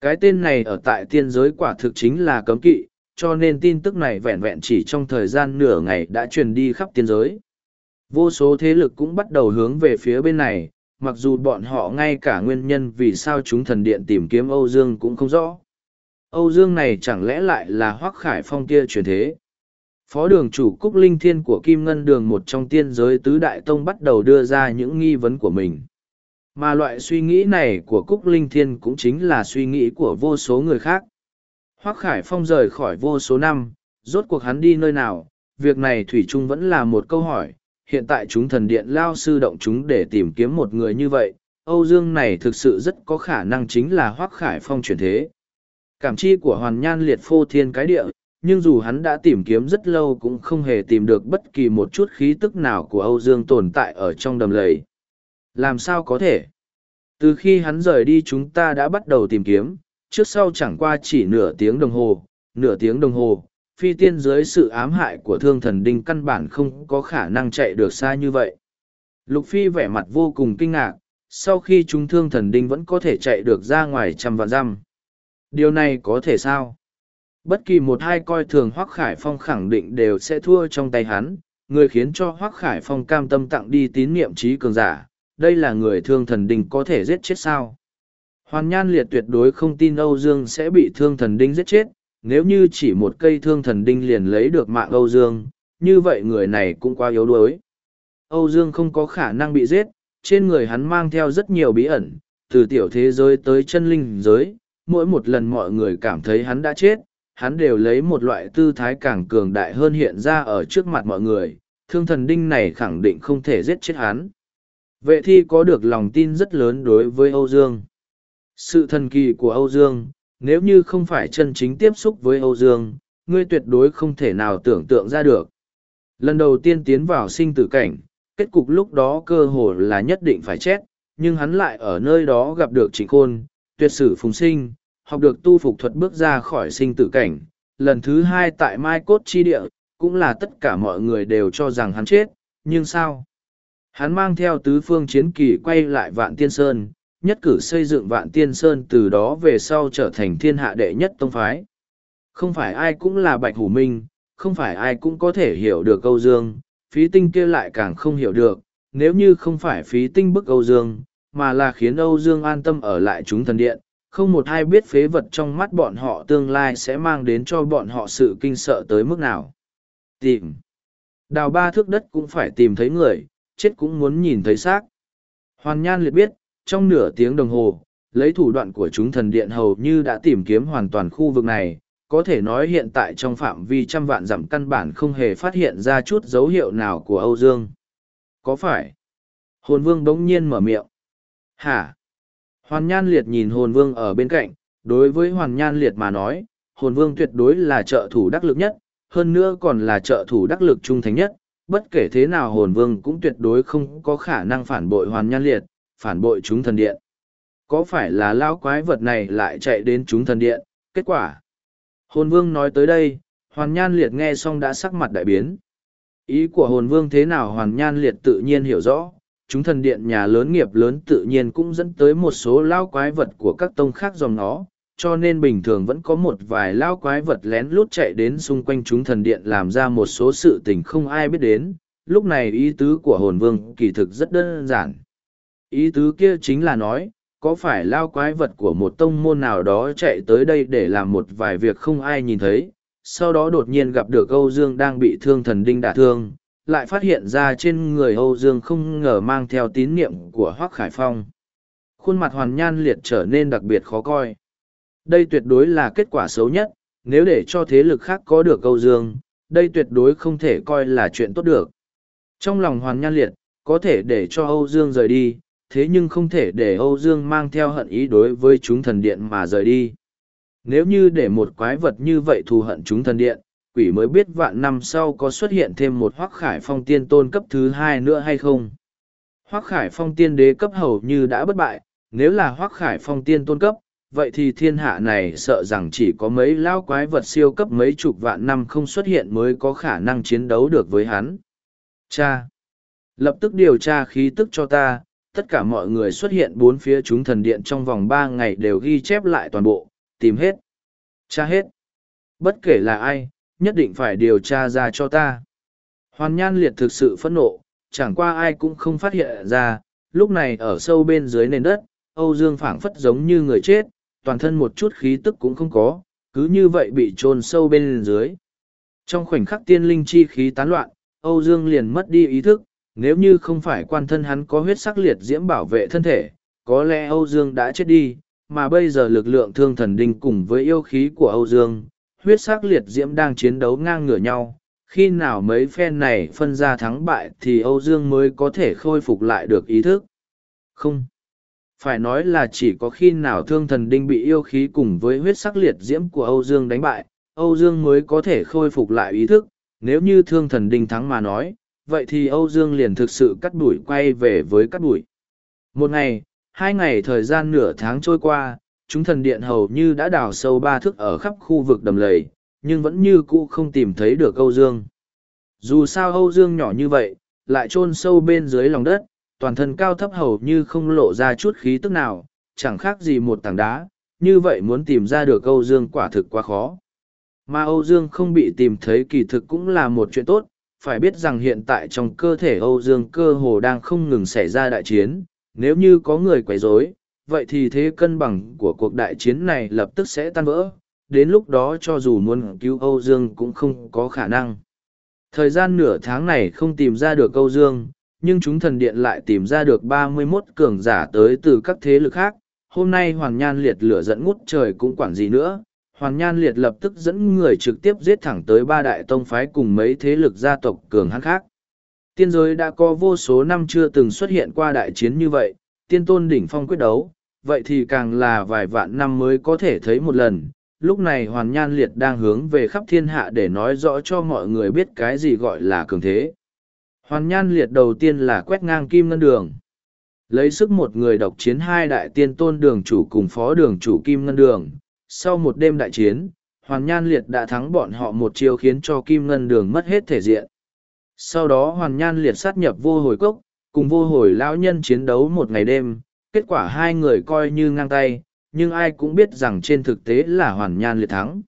[SPEAKER 1] Cái tên này ở tại tiên giới quả thực chính là cấm kỵ, cho nên tin tức này vẹn vẹn chỉ trong thời gian nửa ngày đã truyền đi khắp tiên giới. Vô số thế lực cũng bắt đầu hướng về phía bên này, mặc dù bọn họ ngay cả nguyên nhân vì sao chúng thần điện tìm kiếm Âu Dương cũng không rõ. Âu Dương này chẳng lẽ lại là Hoác Khải Phong kia truyền thế? Phó đường chủ Cúc Linh Thiên của Kim Ngân Đường một trong tiên giới tứ đại tông bắt đầu đưa ra những nghi vấn của mình. Mà loại suy nghĩ này của Cúc Linh Thiên cũng chính là suy nghĩ của vô số người khác. Hoác Khải Phong rời khỏi vô số năm, rốt cuộc hắn đi nơi nào, việc này Thủy Trung vẫn là một câu hỏi. Hiện tại chúng thần điện lao sư động chúng để tìm kiếm một người như vậy, Âu Dương này thực sự rất có khả năng chính là Hoác Khải Phong chuyển thế. Cảm chi của Hoàn Nhan liệt phô thiên cái địa, nhưng dù hắn đã tìm kiếm rất lâu cũng không hề tìm được bất kỳ một chút khí tức nào của Âu Dương tồn tại ở trong đầm lầy. Làm sao có thể? Từ khi hắn rời đi chúng ta đã bắt đầu tìm kiếm, trước sau chẳng qua chỉ nửa tiếng đồng hồ, nửa tiếng đồng hồ, phi tiên dưới sự ám hại của thương thần đinh căn bản không có khả năng chạy được xa như vậy. Lục Phi vẻ mặt vô cùng kinh ngạc, sau khi chúng thương thần đinh vẫn có thể chạy được ra ngoài trăm vạn dăm. Điều này có thể sao? Bất kỳ một hai coi thường Hoác Khải Phong khẳng định đều sẽ thua trong tay hắn, người khiến cho Hoác Khải Phong cam tâm tặng đi tín niệm trí cường giả, đây là người thương thần đinh có thể giết chết sao? Hoàn Nhan Liệt tuyệt đối không tin Âu Dương sẽ bị thương thần đinh giết chết, nếu như chỉ một cây thương thần đinh liền lấy được mạng Âu Dương, như vậy người này cũng quá yếu đuối. Âu Dương không có khả năng bị giết, trên người hắn mang theo rất nhiều bí ẩn, từ tiểu thế giới tới chân linh giới, mỗi một lần mọi người cảm thấy hắn đã chết, hắn đều lấy một loại tư thái càng cường đại hơn hiện ra ở trước mặt mọi người, thương thần đinh này khẳng định không thể giết chết hắn. Vệ thi có được lòng tin rất lớn đối với Âu Dương. Sự thần kỳ của Âu Dương, nếu như không phải chân chính tiếp xúc với Âu Dương, ngươi tuyệt đối không thể nào tưởng tượng ra được. Lần đầu tiên tiến vào sinh tử cảnh, kết cục lúc đó cơ hồ là nhất định phải chết, nhưng hắn lại ở nơi đó gặp được trịnh khôn, tuyệt sử phùng sinh, học được tu phục thuật bước ra khỏi sinh tử cảnh. Lần thứ hai tại Mai Cốt Chi Địa, cũng là tất cả mọi người đều cho rằng hắn chết, nhưng sao? Hắn mang theo tứ phương chiến kỳ quay lại Vạn Tiên Sơn, nhất cử xây dựng Vạn Tiên Sơn từ đó về sau trở thành thiên hạ đệ nhất tông phái. Không phải ai cũng là Bạch Hủ Minh, không phải ai cũng có thể hiểu được câu dương, phí tinh kia lại càng không hiểu được, nếu như không phải phí tinh bức Âu Dương, mà là khiến Âu Dương an tâm ở lại chúng thần điện, không một ai biết phế vật trong mắt bọn họ tương lai sẽ mang đến cho bọn họ sự kinh sợ tới mức nào. Tìm. Đào ba thước đất cũng phải tìm thấy người, chết cũng muốn nhìn thấy xác. Hoàn Nhan liệt biết, trong nửa tiếng đồng hồ, lấy thủ đoạn của chúng thần điện hầu như đã tìm kiếm hoàn toàn khu vực này, có thể nói hiện tại trong phạm vi trăm vạn dặm căn bản không hề phát hiện ra chút dấu hiệu nào của Âu Dương. Có phải? Hồn vương đống nhiên mở miệng. Hả? Hoàn Nhan Liệt nhìn hồn vương ở bên cạnh, đối với Hoàn Nhan Liệt mà nói, hồn vương tuyệt đối là trợ thủ đắc lực nhất, hơn nữa còn là trợ thủ đắc lực trung thành nhất, bất kể thế nào hồn vương cũng tuyệt đối không có khả năng phản bội Hoàn Nhan Liệt, phản bội chúng thần điện. Có phải là lão quái vật này lại chạy đến chúng thần điện, kết quả? Hồn vương nói tới đây, Hoàn Nhan Liệt nghe xong đã sắc mặt đại biến. Ý của hồn vương thế nào Hoàn Nhan Liệt tự nhiên hiểu rõ, chúng thần điện nhà lớn nghiệp lớn tự nhiên cũng dẫn tới một số lao quái vật của các tông khác dòng nó, cho nên bình thường vẫn có một vài lao quái vật lén lút chạy đến xung quanh chúng thần điện làm ra một số sự tình không ai biết đến. Lúc này ý tứ của hồn vương kỳ thực rất đơn giản. Ý tứ kia chính là nói, có phải lao quái vật của một tông môn nào đó chạy tới đây để làm một vài việc không ai nhìn thấy, sau đó đột nhiên gặp được Âu Dương đang bị thương thần đinh đả thương, lại phát hiện ra trên người Âu Dương không ngờ mang theo tín niệm của Hoác Khải Phong. Khuôn mặt hoàn nhan liệt trở nên đặc biệt khó coi. Đây tuyệt đối là kết quả xấu nhất, nếu để cho thế lực khác có được Âu Dương, đây tuyệt đối không thể coi là chuyện tốt được. Trong lòng hoàn nhan liệt, có thể để cho Âu Dương rời đi, thế nhưng không thể để Âu Dương mang theo hận ý đối với chúng thần điện mà rời đi. Nếu như để một quái vật như vậy thù hận chúng thần điện, quỷ mới biết vạn năm sau có xuất hiện thêm một hoác khải phong tiên tôn cấp thứ hai nữa hay không. Hoác khải phong tiên đế cấp hầu như đã bất bại, nếu là hoác khải phong tiên tôn cấp, vậy thì thiên hạ này sợ rằng chỉ có mấy lao quái vật siêu cấp mấy chục vạn năm không xuất hiện mới có khả năng chiến đấu được với hắn. Cha! Lập tức điều tra khí tức cho ta, tất cả mọi người xuất hiện bốn phía chúng thần điện trong vòng ba ngày đều ghi chép lại toàn bộ, tìm hết. Cha hết. Bất kể là ai, nhất định phải điều tra ra cho ta. Hoàn nhan liệt thực sự phẫn nộ, chẳng qua ai cũng không phát hiện ra, lúc này ở sâu bên dưới nền đất, Âu Dương phảng phất giống như người chết, toàn thân một chút khí tức cũng không có, cứ như vậy bị chôn sâu bên dưới. Trong khoảnh khắc tiên linh chi khí tán loạn, Âu Dương liền mất đi ý thức, nếu như không phải quan thân hắn có huyết sắc liệt diễm bảo vệ thân thể, có lẽ Âu Dương đã chết đi, mà bây giờ lực lượng thương thần đinh cùng với yêu khí của Âu Dương, huyết sắc liệt diễm đang chiến đấu ngang ngửa nhau. Khi nào mấy phen này phân ra thắng bại thì Âu Dương mới có thể khôi phục lại được ý thức. Không. Phải nói là chỉ có khi nào thương thần đinh bị yêu khí cùng với huyết sắc liệt diễm của Âu Dương đánh bại, Âu Dương mới có thể khôi phục lại ý thức. Nếu như thương thần đinh thắng mà nói, vậy thì Âu Dương liền thực sự cắt đuổi quay về với cắt đuổi. Một ngày, hai ngày thời gian nửa tháng trôi qua, chúng thần điện hầu như đã đào sâu ba thước ở khắp khu vực đầm lầy, nhưng vẫn như cũ không tìm thấy được Âu Dương. Dù sao Âu Dương nhỏ như vậy, lại chôn sâu bên dưới lòng đất, toàn thân cao thấp hầu như không lộ ra chút khí tức nào, chẳng khác gì một tảng đá, như vậy muốn tìm ra được Âu Dương quả thực quá khó. Mà Âu Dương không bị tìm thấy kỳ thực cũng là một chuyện tốt, phải biết rằng hiện tại trong cơ thể Âu Dương cơ hồ đang không ngừng xảy ra đại chiến, nếu như có người quấy rối, vậy thì thế cân bằng của cuộc đại chiến này lập tức sẽ tan vỡ, đến lúc đó cho dù muốn cứu Âu Dương cũng không có khả năng. Thời gian nửa tháng này không tìm ra được Âu Dương, nhưng chúng thần điện lại tìm ra được ba mươi 31 cường giả tới từ các thế lực khác. Hôm nay Hoàn Nhan Liệt lửa dẫn ngút trời cũng quản gì nữa. Hoàn Nhan Liệt lập tức dẫn người trực tiếp giết thẳng tới ba đại tông phái cùng mấy thế lực gia tộc cường hãn khác. Tiên giới đã có vô số năm chưa từng xuất hiện qua đại chiến như vậy, tiên tôn đỉnh phong quyết đấu, vậy thì càng là vài vạn năm mới có thể thấy một lần. Lúc này Hoàn Nhan Liệt đang hướng về khắp thiên hạ để nói rõ cho mọi người biết cái gì gọi là cường thế. Hoàn Nhan Liệt đầu tiên là quét ngang kim ngân đường. Lấy sức một người độc chiến hai đại tiên tôn đường chủ cùng phó đường chủ kim ngân đường. Sau một đêm đại chiến, Hoàn Nhan Liệt đã thắng bọn họ một chiêu khiến cho kim ngân đường mất hết thể diện. Sau đó Hoàn Nhan Liệt sát nhập vô hồi cốc, cùng vô hồi lão nhân chiến đấu một ngày đêm, kết quả hai người coi như ngang tay, nhưng ai cũng biết rằng trên thực tế là Hoàn Nhan Liệt thắng.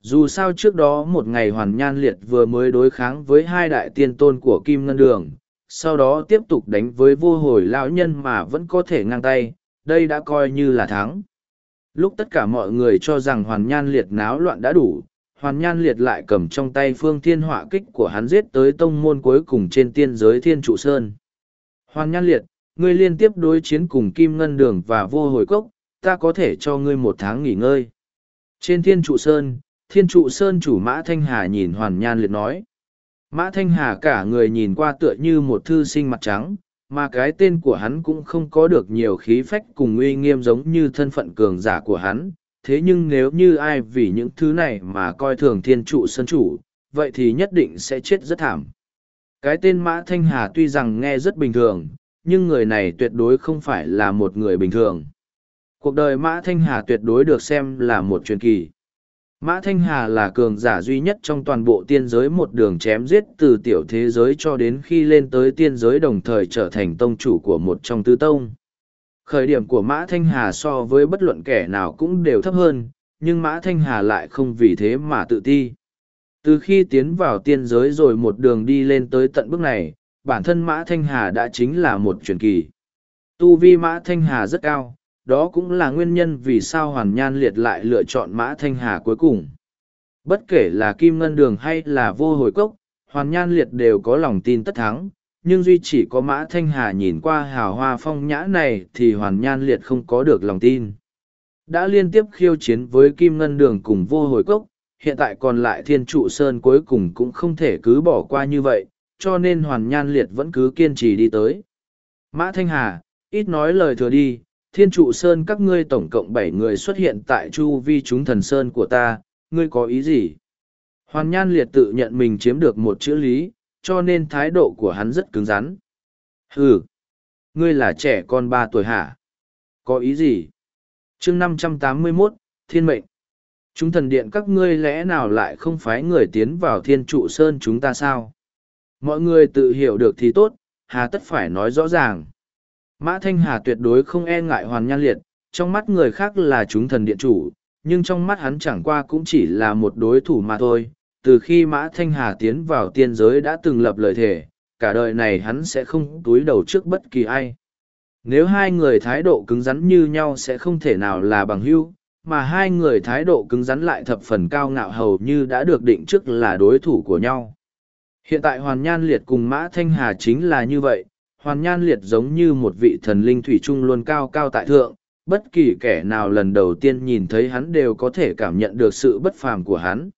[SPEAKER 1] Dù sao trước đó một ngày Hoàn Nhan Liệt vừa mới đối kháng với hai đại tiên tôn của Kim Ngân Đường, sau đó tiếp tục đánh với vô hồi lão nhân mà vẫn có thể ngang tay, đây đã coi như là thắng. Lúc tất cả mọi người cho rằng Hoàn Nhan Liệt náo loạn đã đủ, Hoàn Nhan Liệt lại cầm trong tay phương thiên họa kích của hắn giết tới tông môn cuối cùng trên tiên giới Thiên Trụ Sơn. Hoàn Nhan Liệt, ngươi liên tiếp đối chiến cùng Kim Ngân Đường và vô hồi cốc, ta có thể cho ngươi một tháng nghỉ ngơi. Trên Thiên Trụ Sơn, Thiên Trụ Sơn chủ Mã Thanh Hà nhìn Hoàn Nhan Liệt nói. Mã Thanh Hà cả người nhìn qua tựa như một thư sinh mặt trắng, mà cái tên của hắn cũng không có được nhiều khí phách cùng uy nghiêm giống như thân phận cường giả của hắn. Thế nhưng nếu như ai vì những thứ này mà coi thường thiên trụ sơn chủ, vậy thì nhất định sẽ chết rất thảm. Cái tên Mã Thanh Hà tuy rằng nghe rất bình thường, nhưng người này tuyệt đối không phải là một người bình thường. Cuộc đời Mã Thanh Hà tuyệt đối được xem là một truyền kỳ. Mã Thanh Hà là cường giả duy nhất trong toàn bộ tiên giới một đường chém giết từ tiểu thế giới cho đến khi lên tới tiên giới đồng thời trở thành tông chủ của một trong tứ tông. Khởi điểm của Mã Thanh Hà so với bất luận kẻ nào cũng đều thấp hơn, nhưng Mã Thanh Hà lại không vì thế mà tự ti. Từ khi tiến vào tiên giới rồi một đường đi lên tới tận bước này, bản thân Mã Thanh Hà đã chính là một truyền kỳ. Tu vi Mã Thanh Hà rất cao, đó cũng là nguyên nhân vì sao Hoàn Nhan Liệt lại lựa chọn Mã Thanh Hà cuối cùng. Bất kể là Kim Ngân Đường hay là vô hồi cốc, Hoàn Nhan Liệt đều có lòng tin tất thắng, nhưng duy chỉ có Mã Thanh Hà nhìn qua hào hoa phong nhã này thì Hoàn Nhan Liệt không có được lòng tin. Đã liên tiếp khiêu chiến với Kim Ngân Đường cùng vô hồi cốc, hiện tại còn lại Thiên Trụ Sơn cuối cùng cũng không thể cứ bỏ qua như vậy, cho nên Hoàn Nhan Liệt vẫn cứ kiên trì đi tới. Mã Thanh Hà, ít nói lời thừa đi, thiên trụ sơn các ngươi tổng cộng bảy người xuất hiện tại chu vi chúng thần sơn của ta, ngươi có ý gì? Hoàn Nhan liệt tự nhận mình chiếm được một chữ lý, cho nên thái độ của hắn rất cứng rắn. Hừ, ngươi là trẻ con ba tuổi hả? Có ý gì? chương năm trăm tám mươi 581, Thiên mệnh. Chúng thần điện các ngươi lẽ nào lại không phái người tiến vào thiên trụ sơn chúng ta sao? Mọi người tự hiểu được thì tốt, hà tất phải nói rõ ràng. Mã Thanh Hà tuyệt đối không e ngại hoàn nhan liệt, trong mắt người khác là chúng thần điện chủ, nhưng trong mắt hắn chẳng qua cũng chỉ là một đối thủ mà thôi. Từ khi Mã Thanh Hà tiến vào tiên giới đã từng lập lời thề, cả đời này hắn sẽ không túi đầu trước bất kỳ ai. Nếu hai người thái độ cứng rắn như nhau sẽ không thể nào là bằng hữu, mà hai người thái độ cứng rắn lại thập phần cao ngạo hầu như đã được định trước là đối thủ của nhau. Hiện tại Hoàn Nhan Liệt cùng Mã Thanh Hà chính là như vậy, hoàn nhan liệt giống như một vị thần linh thủy trung luôn cao cao tại thượng, bất kỳ kẻ nào lần đầu tiên nhìn thấy hắn đều có thể cảm nhận được sự bất phàm của hắn.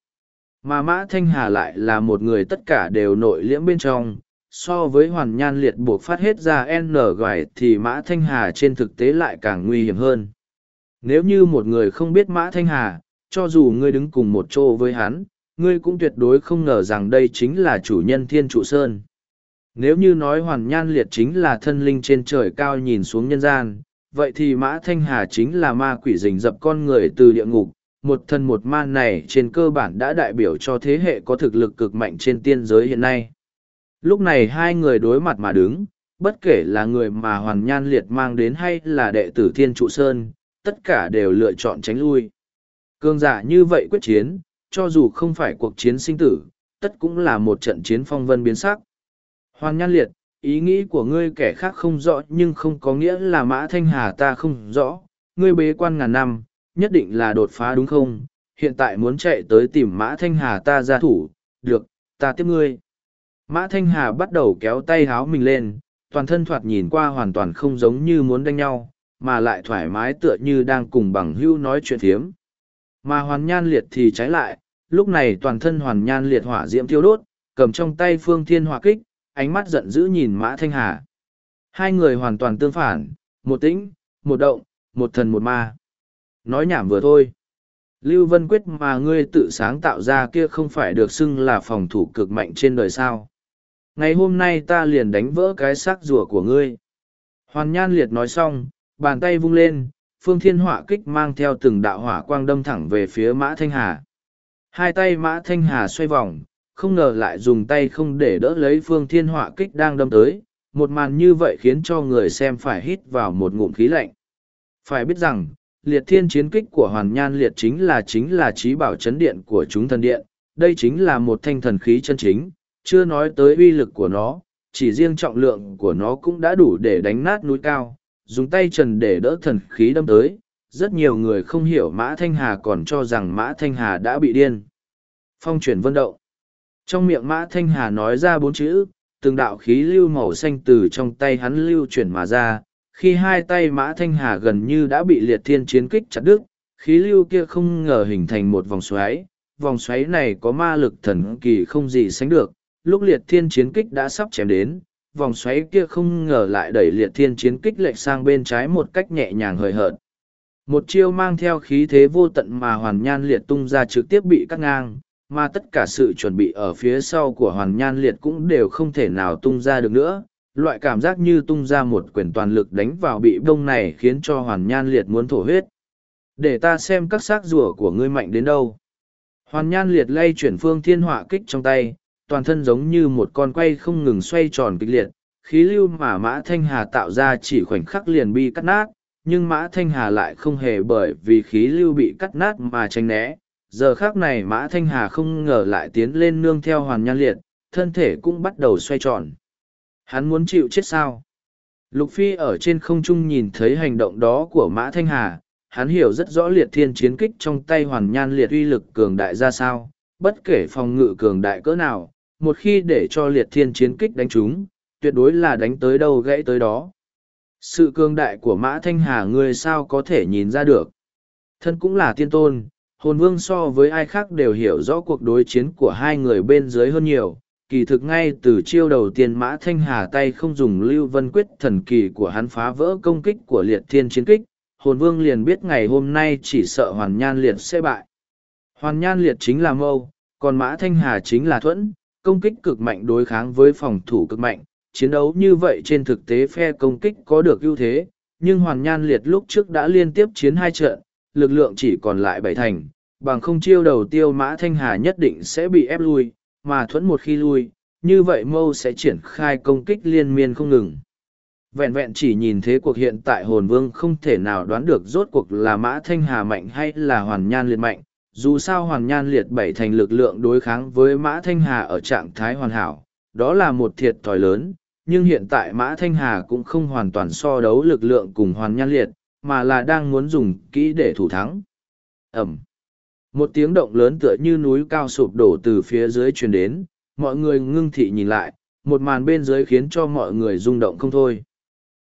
[SPEAKER 1] Mà Mã Thanh Hà lại là một người tất cả đều nội liễm bên trong, so với hoàn nhan liệt buộc phát hết ra N gọi thì Mã Thanh Hà trên thực tế lại càng nguy hiểm hơn. Nếu như một người không biết Mã Thanh Hà, cho dù ngươi đứng cùng một chỗ với hắn, ngươi cũng tuyệt đối không ngờ rằng đây chính là chủ nhân Thiên Trụ Sơn. Nếu như nói hoàn nhan liệt chính là thân linh trên trời cao nhìn xuống nhân gian, vậy thì mã thanh hà chính là ma quỷ rình dập con người từ địa ngục. Một thân một ma này trên cơ bản đã đại biểu cho thế hệ có thực lực cực mạnh trên tiên giới hiện nay. Lúc này hai người đối mặt mà đứng, bất kể là người mà hoàn nhan liệt mang đến hay là đệ tử thiên trụ sơn, tất cả đều lựa chọn tránh lui. Cương giả như vậy quyết chiến, cho dù không phải cuộc chiến sinh tử, tất cũng là một trận chiến phong vân biến sắc. Hoàn nhan liệt, ý nghĩ của ngươi kẻ khác không rõ nhưng không có nghĩa là mã thanh hà ta không rõ, ngươi bế quan ngàn năm, nhất định là đột phá đúng không? Hiện tại muốn chạy tới tìm mã thanh hà ta ra thủ, được, ta tiếp ngươi. Mã thanh hà bắt đầu kéo tay háo mình lên, toàn thân thoạt nhìn qua hoàn toàn không giống như muốn đánh nhau, mà lại thoải mái tựa như đang cùng bằng hưu nói chuyện thiếm. Mà hoàn nhan liệt thì trái lại, lúc này toàn thân hoàn nhan liệt hỏa diễm thiêu đốt, cầm trong tay phương thiên hỏa kích, ánh mắt giận dữ nhìn mã thanh hà. Hai người hoàn toàn tương phản, một tĩnh, một động, một thần một ma. Nói nhảm vừa thôi. Lưu Vân Quyết mà ngươi tự sáng tạo ra kia không phải được xưng là phòng thủ cực mạnh trên đời sao. Ngày hôm nay ta liền đánh vỡ cái xác rùa của ngươi. Hoàn Nhan Liệt nói xong, bàn tay vung lên, phương thiên hỏa kích mang theo từng đạo hỏa quang đâm thẳng về phía Mã Thanh Hà. Hai tay Mã Thanh Hà xoay vòng, không ngờ lại dùng tay không để đỡ lấy phương thiên hỏa kích đang đâm tới. Một màn như vậy khiến cho người xem phải hít vào một ngụm khí lạnh. Phải biết rằng, liệt thiên chiến kích của hoàn nhan liệt chính là chính là trí bảo chấn điện của chúng thần điện. Đây chính là một thanh thần khí chân chính, chưa nói tới uy lực của nó, chỉ riêng trọng lượng của nó cũng đã đủ để đánh nát núi cao, dùng tay trần để đỡ thần khí đâm tới. Rất nhiều người không hiểu Mã Thanh Hà còn cho rằng Mã Thanh Hà đã bị điên. Phong chuyển vân động. Trong miệng Mã Thanh Hà nói ra bốn chữ, từng đạo khí lưu màu xanh từ trong tay hắn lưu chuyển mà ra, khi hai tay Mã Thanh Hà gần như đã bị liệt thiên chiến kích chặt đứt, khí lưu kia không ngờ hình thành một vòng xoáy, vòng xoáy này có ma lực thần kỳ không gì sánh được, lúc liệt thiên chiến kích đã sắp chém đến, vòng xoáy kia không ngờ lại đẩy liệt thiên chiến kích lệch sang bên trái một cách nhẹ nhàng hời hợt. Một chiêu mang theo khí thế vô tận mà hoàn nhan liệt tung ra trực tiếp bị cắt ngang, mà tất cả sự chuẩn bị ở phía sau của hoàn nhan liệt cũng đều không thể nào tung ra được nữa. Loại cảm giác như tung ra một quyền toàn lực đánh vào bị bông này khiến cho hoàn nhan liệt muốn thổ huyết. Để ta xem các xác rùa của ngươi mạnh đến đâu. Hoàn nhan liệt lay chuyển phương thiên họa kích trong tay, toàn thân giống như một con quay không ngừng xoay tròn kịch liệt, khí lưu mà Mã Thanh Hà tạo ra chỉ khoảnh khắc liền bị cắt nát, nhưng Mã Thanh Hà lại không hề bởi vì khí lưu bị cắt nát mà tránh né. Giờ khác này Mã Thanh Hà không ngờ lại tiến lên nương theo hoàn nhan liệt, thân thể cũng bắt đầu xoay tròn. Hắn muốn chịu chết sao? Lục Phi ở trên không trung nhìn thấy hành động đó của Mã Thanh Hà, hắn hiểu rất rõ liệt thiên chiến kích trong tay hoàn nhan liệt uy lực cường đại ra sao, bất kể phòng ngự cường đại cỡ nào, một khi để cho liệt thiên chiến kích đánh chúng, tuyệt đối là đánh tới đâu gãy tới đó. Sự cường đại của Mã Thanh Hà ngươi sao có thể nhìn ra được. Thân cũng là tiên tôn, hồn vương so với ai khác đều hiểu rõ cuộc đối chiến của hai người bên dưới hơn nhiều. Kỳ thực ngay từ chiêu đầu tiên Mã Thanh Hà tay không dùng lưu vân quyết thần kỳ của hắn phá vỡ công kích của liệt thiên chiến kích, hồn vương liền biết ngày hôm nay chỉ sợ hoàn nhan liệt sẽ bại. Hoàn nhan liệt chính là mâu, còn Mã Thanh Hà chính là thuẫn, công kích cực mạnh đối kháng với phòng thủ cực mạnh, chiến đấu như vậy trên thực tế phe công kích có được ưu thế, nhưng Hoàn Nhan Liệt lúc trước đã liên tiếp chiến hai trận, lực lượng chỉ còn lại bảy thành, bằng không chiêu đầu tiêu mã thanh hà nhất định sẽ bị ép lui, mà thuẫn một khi lui, như vậy mâu sẽ triển khai công kích liên miên không ngừng. Vẹn vẹn chỉ nhìn thế cuộc hiện tại hồn vương không thể nào đoán được rốt cuộc là mã thanh hà mạnh hay là hoàn nhan liệt mạnh, dù sao hoàn nhan liệt bảy thành lực lượng đối kháng với mã thanh hà ở trạng thái hoàn hảo đó là một thiệt thòi lớn nhưng hiện tại mã thanh hà cũng không hoàn toàn so đấu lực lượng cùng hoàn nhan liệt mà là đang muốn dùng kỹ để thủ thắng. Ẩm. Một tiếng động lớn tựa như núi cao sụp đổ từ phía dưới truyền đến mọi người ngưng thị nhìn lại một màn bên dưới khiến cho mọi người rung động không thôi.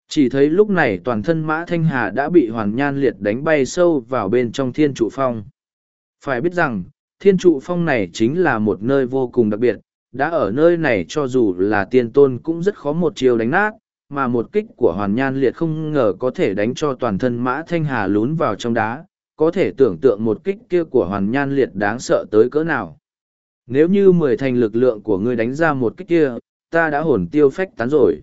[SPEAKER 1] Chỉ thấy lúc này toàn thân mã thanh hà đã bị hoàn nhan liệt đánh bay sâu vào bên trong thiên trụ phong. Phải biết rằng, thiên trụ phong này chính là một nơi vô cùng đặc biệt, đã ở nơi này cho dù là tiên tôn cũng rất khó một chiều đánh nát, mà một kích của hoàn nhan liệt không ngờ có thể đánh cho toàn thân mã thanh hà lún vào trong đá, có thể tưởng tượng một kích kia của hoàn nhan liệt đáng sợ tới cỡ nào. Nếu như mười thành lực lượng của ngươi đánh ra một kích kia, ta đã hồn tiêu phách tán rồi.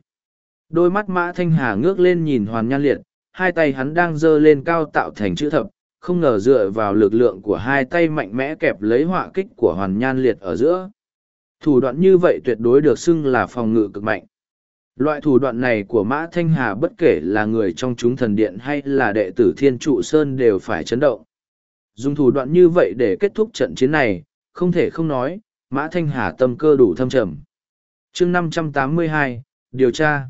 [SPEAKER 1] Đôi mắt mã thanh hà ngước lên nhìn hoàn nhan liệt, hai tay hắn đang giơ lên cao tạo thành chữ thập, không ngờ dựa vào lực lượng của hai tay mạnh mẽ kẹp lấy họa kích của hoàn nhan liệt ở giữa. Thủ đoạn như vậy tuyệt đối được xưng là phòng ngự cực mạnh. Loại thủ đoạn này của Mã Thanh Hà bất kể là người trong chúng thần điện hay là đệ tử Thiên Trụ Sơn đều phải chấn động. Dùng thủ đoạn như vậy để kết thúc trận chiến này, không thể không nói, Mã Thanh Hà tâm cơ đủ thâm trầm. chương 582, điều tra.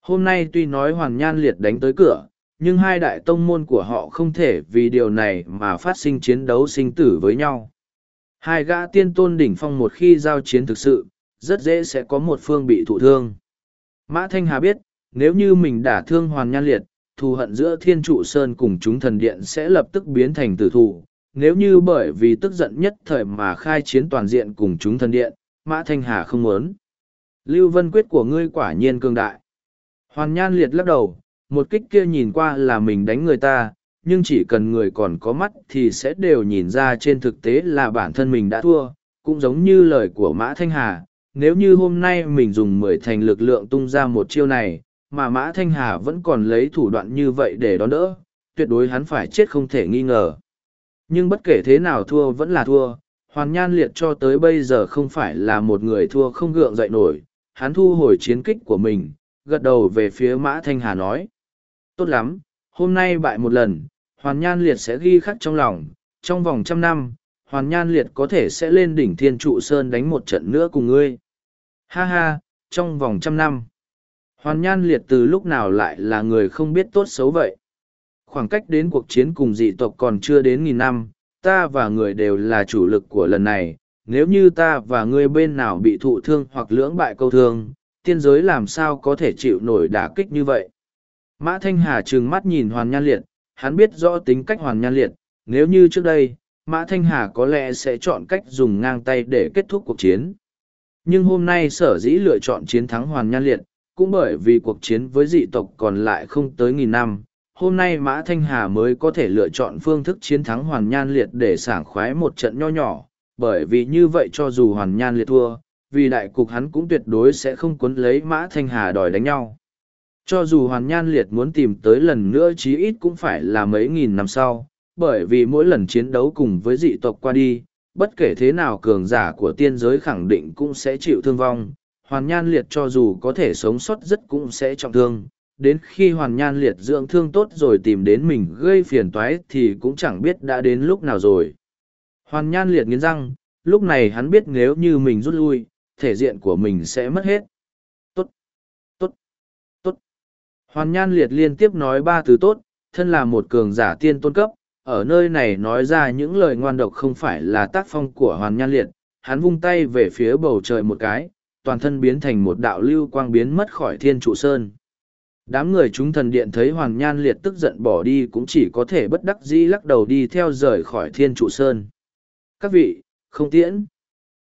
[SPEAKER 1] Hôm nay tuy nói Hoàng Nhan Liệt đánh tới cửa, nhưng hai đại tông môn của họ không thể vì điều này mà phát sinh chiến đấu sinh tử với nhau. Hai gã tiên tôn đỉnh phong một khi giao chiến thực sự, rất dễ sẽ có một phương bị thụ thương. Mã Thanh Hà biết, nếu như mình đả thương Hoàn Nhan Liệt, thù hận giữa Thiên Trụ Sơn cùng chúng thần điện sẽ lập tức biến thành tử thù. Nếu như bởi vì tức giận nhất thời mà khai chiến toàn diện cùng chúng thần điện, Mã Thanh Hà không muốn. Lưu Vân Quyết của ngươi quả nhiên cường đại. Hoàn Nhan Liệt lắc đầu, một kích kia nhìn qua là mình đánh người ta, nhưng chỉ cần người còn có mắt thì sẽ đều nhìn ra trên thực tế là bản thân mình đã thua, cũng giống như lời của Mã Thanh Hà, nếu như hôm nay mình dùng mười thành lực lượng tung ra một chiêu này, mà Mã Thanh Hà vẫn còn lấy thủ đoạn như vậy để đón đỡ, tuyệt đối hắn phải chết không thể nghi ngờ. Nhưng bất kể thế nào thua vẫn là thua, Hoàn Nhan Liệt cho tới bây giờ không phải là một người thua không gượng dậy nổi, hắn thu hồi chiến kích của mình, gật đầu về phía Mã Thanh Hà nói. Tốt lắm, hôm nay bại một lần, Hoàn Nhan Liệt sẽ ghi khắc trong lòng, trong vòng trăm năm, Hoàn Nhan Liệt có thể sẽ lên đỉnh Thiên Trụ Sơn đánh một trận nữa cùng ngươi. Ha ha, trong vòng trăm năm. Hoàn Nhan Liệt từ lúc nào lại là người không biết tốt xấu vậy? Khoảng cách đến cuộc chiến cùng dị tộc còn chưa đến nghìn năm, ta và người đều là chủ lực của lần này. Nếu như ta và ngươi bên nào bị thụ thương hoặc lưỡng bại câu thương, tiên giới làm sao có thể chịu nổi đả kích như vậy? Mã Thanh Hà trừng mắt nhìn Hoàn Nhan Liệt, hắn biết rõ tính cách Hoàn Nhan Liệt, nếu như trước đây, Mã Thanh Hà có lẽ sẽ chọn cách dùng ngang tay để kết thúc cuộc chiến. Nhưng hôm nay sở dĩ lựa chọn chiến thắng Hoàn Nhan Liệt, cũng bởi vì cuộc chiến với dị tộc còn lại không tới nghìn năm. Hôm nay Mã Thanh Hà mới có thể lựa chọn phương thức chiến thắng Hoàn Nhan Liệt để sảng khoái một trận nho nhỏ, bởi vì như vậy cho dù Hoàn Nhan Liệt thua, vì đại cục hắn cũng tuyệt đối sẽ không cuốn lấy Mã Thanh Hà đòi đánh nhau. Cho dù Hoàn Nhan Liệt muốn tìm tới lần nữa chí ít cũng phải là mấy nghìn năm sau, bởi vì mỗi lần chiến đấu cùng với dị tộc qua đi, bất kể thế nào cường giả của tiên giới khẳng định cũng sẽ chịu thương vong. Hoàn Nhan Liệt cho dù có thể sống sót rất cũng sẽ trọng thương. Đến khi Hoàn Nhan Liệt dưỡng thương tốt rồi tìm đến mình gây phiền toái thì cũng chẳng biết đã đến lúc nào rồi. Hoàn Nhan Liệt nghiến răng, lúc này hắn biết nếu như mình rút lui, thể diện của mình sẽ mất hết. Hoàn Nhan Liệt liên tiếp nói ba từ tốt, thân là một cường giả tiên tôn cấp, ở nơi này nói ra những lời ngoan độc không phải là tác phong của Hoàn Nhan Liệt, hắn vung tay về phía bầu trời một cái, toàn thân biến thành một đạo lưu quang biến mất khỏi thiên trụ sơn. Đám người chúng thần điện thấy Hoàn Nhan Liệt tức giận bỏ đi cũng chỉ có thể bất đắc dĩ lắc đầu đi theo rời khỏi thiên trụ sơn. Các vị, không tiễn.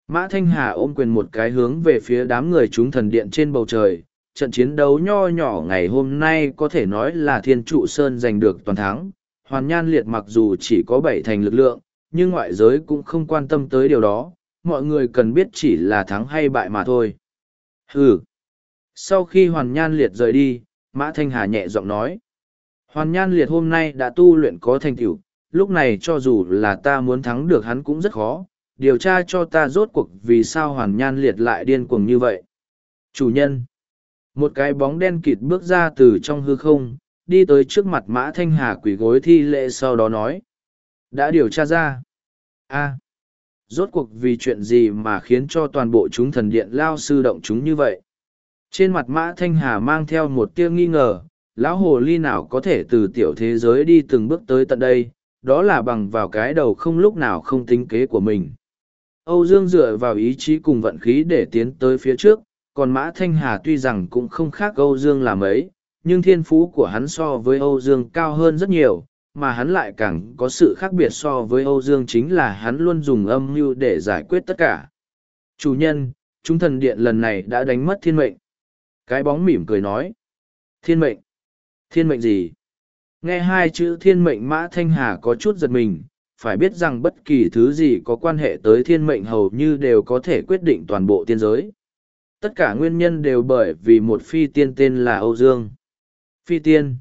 [SPEAKER 1] Mã Thanh Hà ôm quyền một cái hướng về phía đám người chúng thần điện trên bầu trời. Trận chiến đấu nho nhỏ ngày hôm nay có thể nói là thiên trụ sơn giành được toàn thắng. Hoàn Nhan Liệt mặc dù chỉ có bảy thành lực lượng, nhưng ngoại giới cũng không quan tâm tới điều đó. Mọi người cần biết chỉ là thắng hay bại mà thôi. Ừ. Sau khi Hoàn Nhan Liệt rời đi, Mã Thanh Hà nhẹ giọng nói. Hoàn Nhan Liệt hôm nay đã tu luyện có thành tựu, lúc này cho dù là ta muốn thắng được hắn cũng rất khó, điều tra cho ta rốt cuộc vì sao hoàn nhan liệt lại điên cuồng như vậy. Chủ nhân. Một cái bóng đen kịt bước ra từ trong hư không, đi tới trước mặt mã thanh hà quỳ gối thi lệ sau đó nói. Đã điều tra ra. a Rốt cuộc vì chuyện gì mà khiến cho toàn bộ chúng thần điện lao sư động chúng như vậy? Trên mặt mã thanh hà mang theo một tia nghi ngờ, lão hồ ly nào có thể từ tiểu thế giới đi từng bước tới tận đây, đó là bằng vào cái đầu không lúc nào không tính kế của mình. Âu Dương dựa vào ý chí cùng vận khí để tiến tới phía trước, còn Mã Thanh Hà tuy rằng cũng không khác Âu Dương là mấy, nhưng thiên phú của hắn so với Âu Dương cao hơn rất nhiều, mà hắn lại càng có sự khác biệt so với Âu Dương chính là hắn luôn dùng âm mưu để giải quyết tất cả. Chủ nhân, chúng thần điện lần này đã đánh mất thiên mệnh. Cái bóng mỉm cười nói. Thiên mệnh? Thiên mệnh gì? Nghe hai chữ thiên mệnh Mã Thanh Hà có chút giật mình, phải biết rằng bất kỳ thứ gì có quan hệ tới thiên mệnh hầu như đều có thể quyết định toàn bộ tiên giới. Tất cả nguyên nhân đều bởi vì một phi tiên tên là Âu Dương. Phi tiên.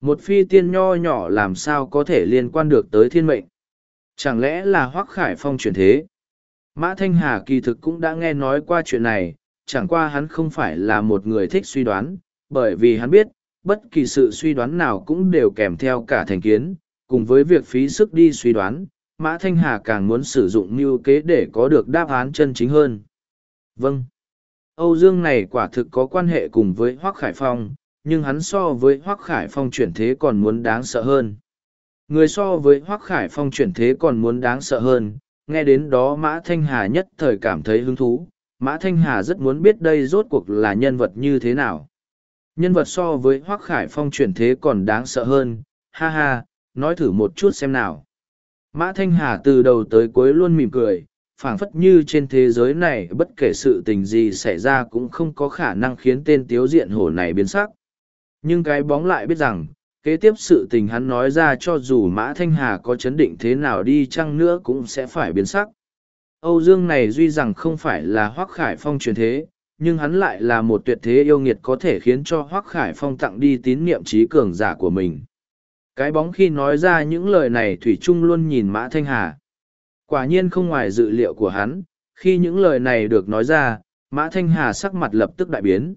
[SPEAKER 1] Một phi tiên nho nhỏ làm sao có thể liên quan được tới thiên mệnh. Chẳng lẽ là Hoác Khải Phong chuyển thế? Mã Thanh Hà kỳ thực cũng đã nghe nói qua chuyện này, chẳng qua hắn không phải là một người thích suy đoán, bởi vì hắn biết, bất kỳ sự suy đoán nào cũng đều kèm theo cả thành kiến, cùng với việc phí sức đi suy đoán, Mã Thanh Hà càng muốn sử dụng mưu kế để có được đáp án chân chính hơn. Vâng. Âu Dương này quả thực có quan hệ cùng với Hoác Khải Phong, nhưng hắn so với Hoác Khải Phong chuyển thế còn muốn đáng sợ hơn. Người so với Hoác Khải Phong chuyển thế còn muốn đáng sợ hơn, nghe đến đó Mã Thanh Hà nhất thời cảm thấy hứng thú. Mã Thanh Hà rất muốn biết đây rốt cuộc là nhân vật như thế nào. Nhân vật so với Hoác Khải Phong chuyển thế còn đáng sợ hơn, ha ha, nói thử một chút xem nào. Mã Thanh Hà từ đầu tới cuối luôn mỉm cười, phảng phất như trên thế giới này bất kể sự tình gì xảy ra cũng không có khả năng khiến tên tiếu diện hổ này biến sắc. Nhưng cái bóng lại biết rằng, kế tiếp sự tình hắn nói ra cho dù Mã Thanh Hà có chấn định thế nào đi chăng nữa cũng sẽ phải biến sắc. Âu Dương này duy rằng không phải là Hoác Khải Phong truyền thế, nhưng hắn lại là một tuyệt thế yêu nghiệt có thể khiến cho Hoác Khải Phong tặng đi tín niệm trí cường giả của mình. Cái bóng khi nói ra những lời này Thủy Trung luôn nhìn Mã Thanh Hà. Quả nhiên không ngoài dự liệu của hắn, khi những lời này được nói ra, Mã Thanh Hà sắc mặt lập tức đại biến.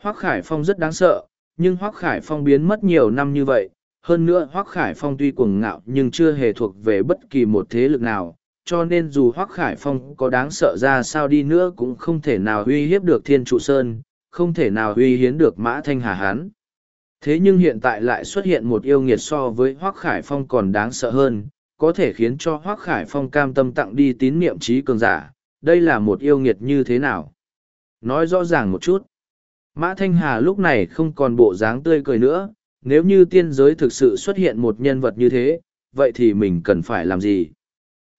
[SPEAKER 1] Hoác Khải Phong rất đáng sợ, nhưng Hoác Khải Phong biến mất nhiều năm như vậy. Hơn nữa Hoác Khải Phong tuy cuồng ngạo nhưng chưa hề thuộc về bất kỳ một thế lực nào, cho nên dù Hoác Khải Phong có đáng sợ ra sao đi nữa cũng không thể nào uy hiếp được Thiên Trụ Sơn, không thể nào uy hiến được Mã Thanh Hà Hán. Thế nhưng hiện tại lại xuất hiện một yêu nghiệt so với Hoác Khải Phong còn đáng sợ hơn, có thể khiến cho Hoác Khải Phong cam tâm tặng đi tín niệm trí cường giả. Đây là một yêu nghiệt như thế nào? Nói rõ ràng một chút. Mã Thanh Hà lúc này không còn bộ dáng tươi cười nữa, nếu như tiên giới thực sự xuất hiện một nhân vật như thế, vậy thì mình cần phải làm gì?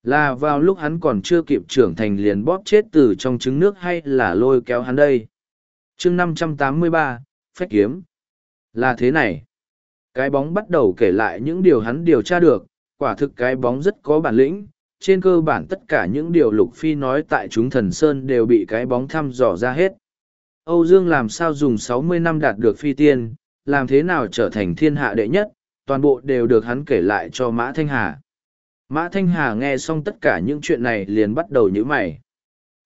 [SPEAKER 1] Là vào lúc hắn còn chưa kịp trưởng thành liền bóp chết từ trong trứng nước hay là lôi kéo hắn đây? chương năm trăm tám mươi ba Phách Kiếm Là thế này. Cái bóng bắt đầu kể lại những điều hắn điều tra được, quả thực cái bóng rất có bản lĩnh. Trên cơ bản tất cả những điều Lục Phi nói tại chúng thần Sơn đều bị cái bóng thăm dò ra hết. Âu Dương làm sao dùng sáu mươi năm đạt được phi tiên, làm thế nào trở thành thiên hạ đệ nhất, toàn bộ đều được hắn kể lại cho Mã Thanh Hà. Mã Thanh Hà nghe xong tất cả những chuyện này liền bắt đầu nhíu mày.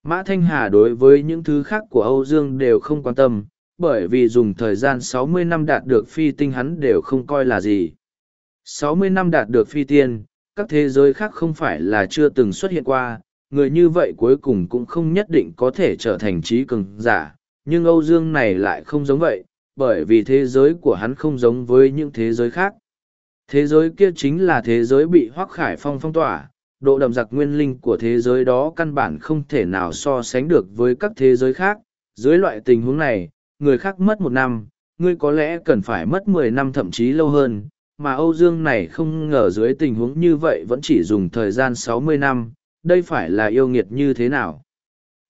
[SPEAKER 1] Mã Thanh Hà đối với những thứ khác của Âu Dương đều không quan tâm, bởi vì dùng thời gian sáu mươi năm đạt được phi tinh hắn đều không coi là gì. Sáu mươi năm đạt được phi tiên, các thế giới khác không phải là chưa từng xuất hiện qua, người như vậy cuối cùng cũng không nhất định có thể trở thành trí cường giả, nhưng Âu Dương này lại không giống vậy, bởi vì thế giới của hắn không giống với những thế giới khác. Thế giới kia chính là thế giới bị Hoác Khải Phong phong tỏa, độ đậm giặc nguyên linh của thế giới đó căn bản không thể nào so sánh được với các thế giới khác. Dưới loại tình huống này, người khác mất một năm, ngươi có lẽ cần phải mất mười năm thậm chí lâu hơn, mà Âu Dương này không ngờ dưới tình huống như vậy vẫn chỉ dùng thời gian sáu mươi năm, đây phải là yêu nghiệt như thế nào.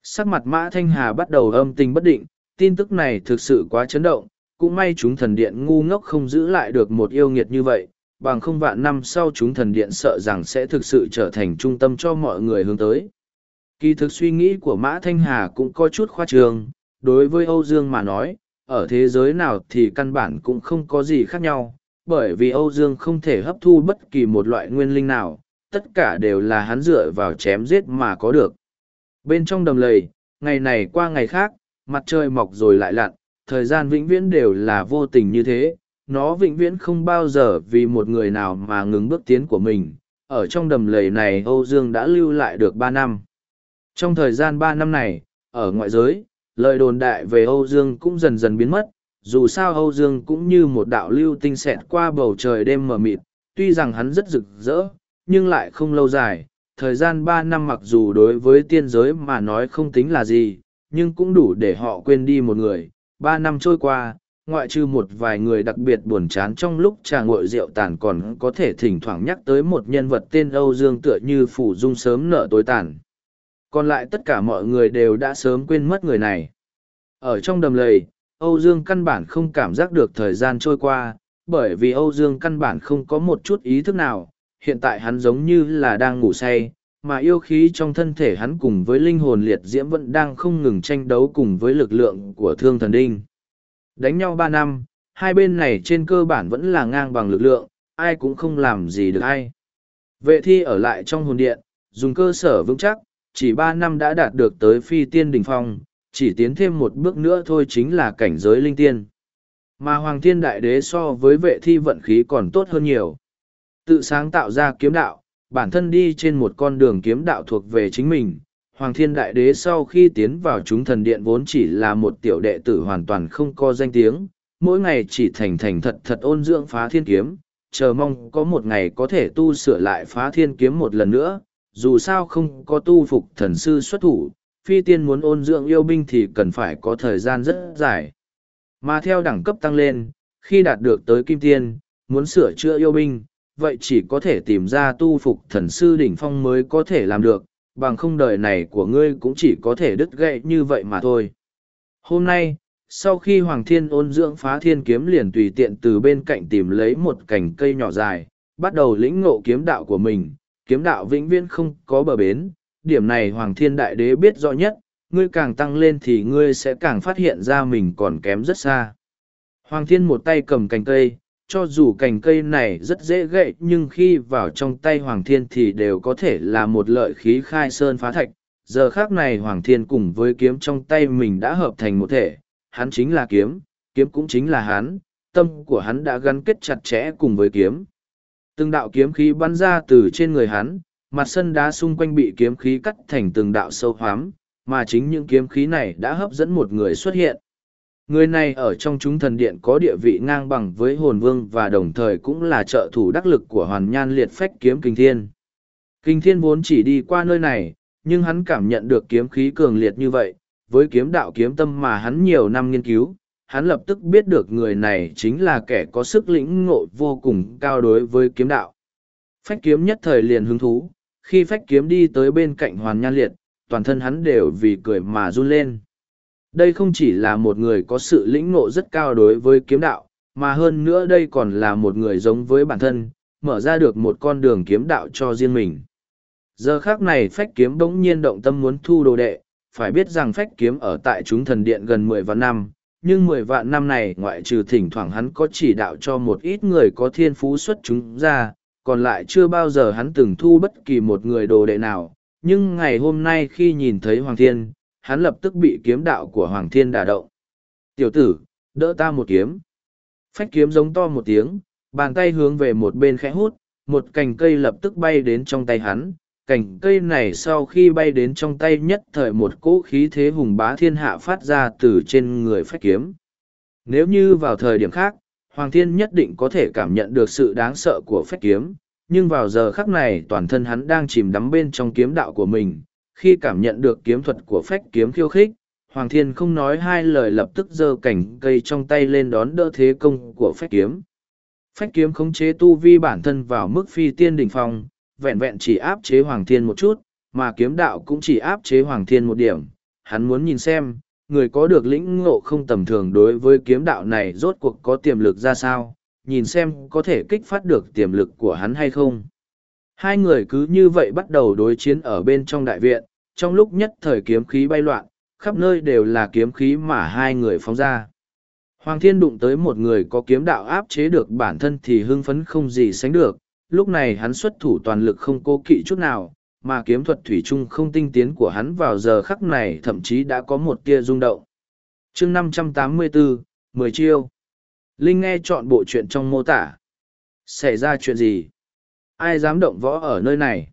[SPEAKER 1] Sắc mặt Mã Thanh Hà bắt đầu âm tình bất định, tin tức này thực sự quá chấn động, cũng may chúng thần điện ngu ngốc không giữ lại được một yêu nghiệt như vậy, bằng không vạn năm sau chúng thần điện sợ rằng sẽ thực sự trở thành trung tâm cho mọi người hướng tới. Kỳ thực suy nghĩ của Mã Thanh Hà cũng có chút khoa trương, đối với Âu Dương mà nói, ở thế giới nào thì căn bản cũng không có gì khác nhau, bởi vì Âu Dương không thể hấp thu bất kỳ một loại nguyên linh nào, tất cả đều là hắn dựa vào chém giết mà có được. Bên trong đầm lầy, ngày này qua ngày khác, mặt trời mọc rồi lại lặn, thời gian vĩnh viễn đều là vô tình như thế, nó vĩnh viễn không bao giờ vì một người nào mà ngừng bước tiến của mình. Ở trong đầm lầy này Âu Dương đã lưu lại được ba năm. Trong thời gian ba năm này, ở ngoại giới, lời đồn đại về Âu Dương cũng dần dần biến mất, dù sao Âu Dương cũng như một đạo lưu tinh xẹt qua bầu trời đêm mờ mịt, tuy rằng hắn rất rực rỡ, nhưng lại không lâu dài. Thời gian ba năm mặc dù đối với tiên giới mà nói không tính là gì, nhưng cũng đủ để họ quên đi một người. Ba năm trôi qua, ngoại trừ một vài người đặc biệt buồn chán trong lúc trà ngội rượu tàn còn có thể thỉnh thoảng nhắc tới một nhân vật tên Âu Dương tựa như phủ dung sớm nở tối tàn. Còn lại tất cả mọi người đều đã sớm quên mất người này. Ở trong đầm lầy, Âu Dương căn bản không cảm giác được thời gian trôi qua, bởi vì Âu Dương căn bản không có một chút ý thức nào, hiện tại hắn giống như là đang ngủ say, mà yêu khí trong thân thể hắn cùng với linh hồn liệt diễm vẫn đang không ngừng tranh đấu cùng với lực lượng của thương thần đinh. Đánh nhau ba năm, hai bên này trên cơ bản vẫn là ngang bằng lực lượng, ai cũng không làm gì được ai. Vệ thi ở lại trong hồn điện, dùng cơ sở vững chắc, chỉ ba năm đã đạt được tới phi tiên đỉnh phong, chỉ tiến thêm một bước nữa thôi chính là cảnh giới linh tiên. Mà Hoàng Thiên Đại Đế so với vệ thi vận khí còn tốt hơn nhiều. Tự sáng tạo ra kiếm đạo, bản thân đi trên một con đường kiếm đạo thuộc về chính mình. Hoàng Thiên Đại Đế sau khi tiến vào chúng thần điện vốn chỉ là một tiểu đệ tử hoàn toàn không có danh tiếng, mỗi ngày chỉ thành thành thật thật ôn dưỡng phá thiên kiếm, chờ mong có một ngày có thể tu sửa lại phá thiên kiếm một lần nữa, dù sao không có tu phục thần sư xuất thủ, phi tiên muốn ôn dưỡng yêu binh thì cần phải có thời gian rất dài. Mà theo đẳng cấp tăng lên, khi đạt được tới kim tiên, muốn sửa chữa yêu binh, vậy chỉ có thể tìm ra tu phục thần sư đỉnh phong mới có thể làm được, bằng không đời này của ngươi cũng chỉ có thể đứt gãy như vậy mà thôi. Hôm nay, sau khi Hoàng Thiên ôn dưỡng phá thiên kiếm liền tùy tiện từ bên cạnh tìm lấy một cành cây nhỏ dài, bắt đầu lĩnh ngộ kiếm đạo của mình, kiếm đạo vĩnh viễn không có bờ bến, điểm này Hoàng Thiên Đại Đế biết rõ nhất, ngươi càng tăng lên thì ngươi sẽ càng phát hiện ra mình còn kém rất xa. Hoàng Thiên một tay cầm cành cây, cho dù cành cây này rất dễ gậy nhưng khi vào trong tay Hoàng Thiên thì đều có thể là một lợi khí khai sơn phá thạch. Giờ khác này Hoàng Thiên cùng với kiếm trong tay mình đã hợp thành một thể, hắn chính là kiếm, kiếm cũng chính là hắn, tâm của hắn đã gắn kết chặt chẽ cùng với kiếm. Từng đạo kiếm khí bắn ra từ trên người hắn, mặt sân đá xung quanh bị kiếm khí cắt thành từng đạo sâu hoám, mà chính những kiếm khí này đã hấp dẫn một người xuất hiện. Người này ở trong chúng thần điện có địa vị ngang bằng với hồn vương và đồng thời cũng là trợ thủ đắc lực của hoàn nhan liệt phách kiếm kinh thiên. Kinh thiên vốn chỉ đi qua nơi này, nhưng hắn cảm nhận được kiếm khí cường liệt như vậy, với kiếm đạo kiếm tâm mà hắn nhiều năm nghiên cứu, hắn lập tức biết được người này chính là kẻ có sức lĩnh ngộ vô cùng cao đối với kiếm đạo. Phách kiếm nhất thời liền hứng thú, khi phách kiếm đi tới bên cạnh hoàn nhan liệt, toàn thân hắn đều vì cười mà run lên. Đây không chỉ là một người có sự lĩnh ngộ rất cao đối với kiếm đạo, mà hơn nữa đây còn là một người giống với bản thân, mở ra được một con đường kiếm đạo cho riêng mình. Giờ khác này phách kiếm bỗng nhiên động tâm muốn thu đồ đệ, phải biết rằng phách kiếm ở tại chúng thần điện gần mười vạn năm, nhưng mười vạn năm này ngoại trừ thỉnh thoảng hắn có chỉ đạo cho một ít người có thiên phú xuất chúng ra, còn lại chưa bao giờ hắn từng thu bất kỳ một người đồ đệ nào. Nhưng ngày hôm nay khi nhìn thấy Hoàng Thiên, hắn lập tức bị kiếm đạo của Hoàng Thiên đả động. Tiểu tử, đỡ ta một kiếm. Phách kiếm giống to một tiếng, bàn tay hướng về một bên khẽ hút, một cành cây lập tức bay đến trong tay hắn. Cành cây này sau khi bay đến trong tay nhất thời một cỗ khí thế hùng bá thiên hạ phát ra từ trên người phách kiếm. Nếu như vào thời điểm khác, Hoàng Thiên nhất định có thể cảm nhận được sự đáng sợ của phách kiếm, nhưng vào giờ khắc này toàn thân hắn đang chìm đắm bên trong kiếm đạo của mình, khi cảm nhận được kiếm thuật của phách kiếm khiêu khích hoàng thiên không nói hai lời lập tức giơ cảnh cây trong tay lên đón đỡ thế công của phách kiếm. Phách kiếm khống chế tu vi bản thân vào mức phi tiên đỉnh phong vẹn vẹn chỉ áp chế hoàng thiên một chút mà kiếm đạo cũng chỉ áp chế hoàng thiên một điểm. Hắn muốn nhìn xem người có được lĩnh ngộ không tầm thường đối với kiếm đạo này rốt cuộc có tiềm lực ra sao nhìn xem có thể kích phát được tiềm lực của hắn hay không hai người cứ như vậy bắt đầu đối chiến ở bên trong đại viện trong lúc nhất thời kiếm khí bay loạn, khắp nơi đều là kiếm khí mà hai người phóng ra. Hoàng thiên đụng tới một người có kiếm đạo áp chế được bản thân thì hưng phấn không gì sánh được, lúc này hắn xuất thủ toàn lực không cố kỵ chút nào, mà kiếm thuật thủy chung không tinh tiến của hắn vào giờ khắc này thậm chí đã có một tia rung động. chương 584, 10 chiêu. Linh nghe chọn bộ chuyện trong mô tả. Xảy ra chuyện gì? Ai dám động võ ở nơi này?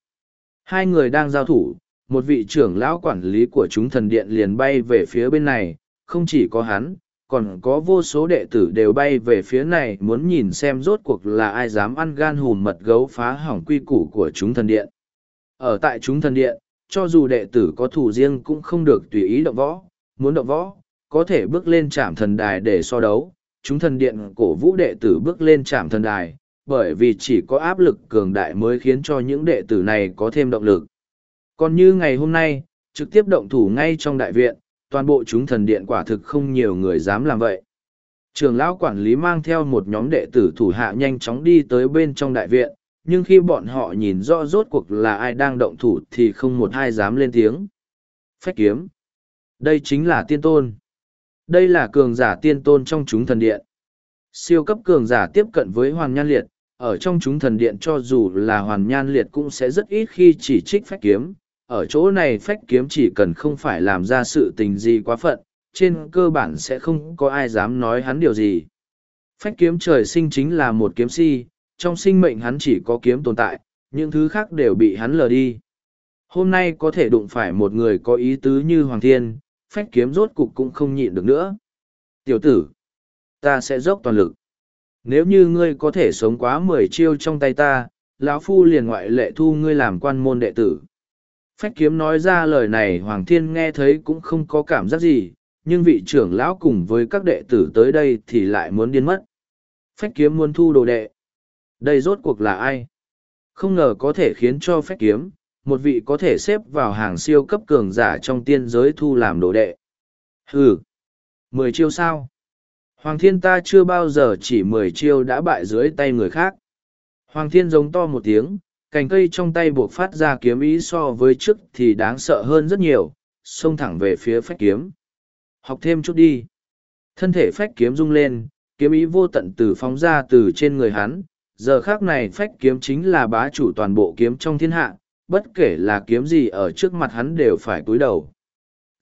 [SPEAKER 1] Hai người đang giao thủ, một vị trưởng lão quản lý của chúng thần điện liền bay về phía bên này, không chỉ có hắn, còn có vô số đệ tử đều bay về phía này muốn nhìn xem rốt cuộc là ai dám ăn gan hùm mật gấu phá hỏng quy củ của chúng thần điện. Ở tại chúng thần điện, cho dù đệ tử có thủ riêng cũng không được tùy ý động võ, muốn động võ, có thể bước lên trạm thần đài để so đấu. Chúng thần điện cổ vũ đệ tử bước lên trạm thần đài, bởi vì chỉ có áp lực cường đại mới khiến cho những đệ tử này có thêm động lực. Còn như ngày hôm nay, trực tiếp động thủ ngay trong đại viện, toàn bộ chúng thần điện quả thực không nhiều người dám làm vậy. Trường lão quản lý mang theo một nhóm đệ tử thủ hạ nhanh chóng đi tới bên trong đại viện, nhưng khi bọn họ nhìn rõ rốt cuộc là ai đang động thủ thì không một ai dám lên tiếng. Phách kiếm. Đây chính là tiên tôn. Đây là cường giả tiên tôn trong chúng thần điện. Siêu cấp cường giả tiếp cận với Hoàn Nhan Liệt, ở trong chúng thần điện cho dù là Hoàn Nhan Liệt cũng sẽ rất ít khi chỉ trích phách kiếm. Ở chỗ này phách kiếm chỉ cần không phải làm ra sự tình gì quá phận, trên cơ bản sẽ không có ai dám nói hắn điều gì. Phách kiếm trời sinh chính là một kiếm si, trong sinh mệnh hắn chỉ có kiếm tồn tại, những thứ khác đều bị hắn lờ đi. Hôm nay có thể đụng phải một người có ý tứ như Hoàng Thiên, phách kiếm rốt cục cũng không nhịn được nữa. Tiểu tử, ta sẽ dốc toàn lực. Nếu như ngươi có thể sống quá mười chiêu trong tay ta, lão phu liền ngoại lệ thu ngươi làm quan môn đệ tử. Phách kiếm nói ra lời này Hoàng Thiên nghe thấy cũng không có cảm giác gì, nhưng vị trưởng lão cùng với các đệ tử tới đây thì lại muốn điên mất. Phách kiếm muốn thu đồ đệ. Đây rốt cuộc là ai? Không ngờ có thể khiến cho phách kiếm, một vị có thể xếp vào hàng siêu cấp cường giả trong tiên giới thu làm đồ đệ. Hừ! Mười chiêu sao? Hoàng thiên ta chưa bao giờ chỉ mười chiêu đã bại dưới tay người khác. Hoàng thiên giống to một tiếng, cành cây trong tay buộc phát ra kiếm ý so với trước thì đáng sợ hơn rất nhiều, xông thẳng về phía phách kiếm. Học thêm chút đi. Thân thể phách kiếm rung lên, kiếm ý vô tận từ phóng ra từ trên người hắn. Giờ khác này phách kiếm chính là bá chủ toàn bộ kiếm trong thiên hạ, bất kể là kiếm gì ở trước mặt hắn đều phải cúi đầu.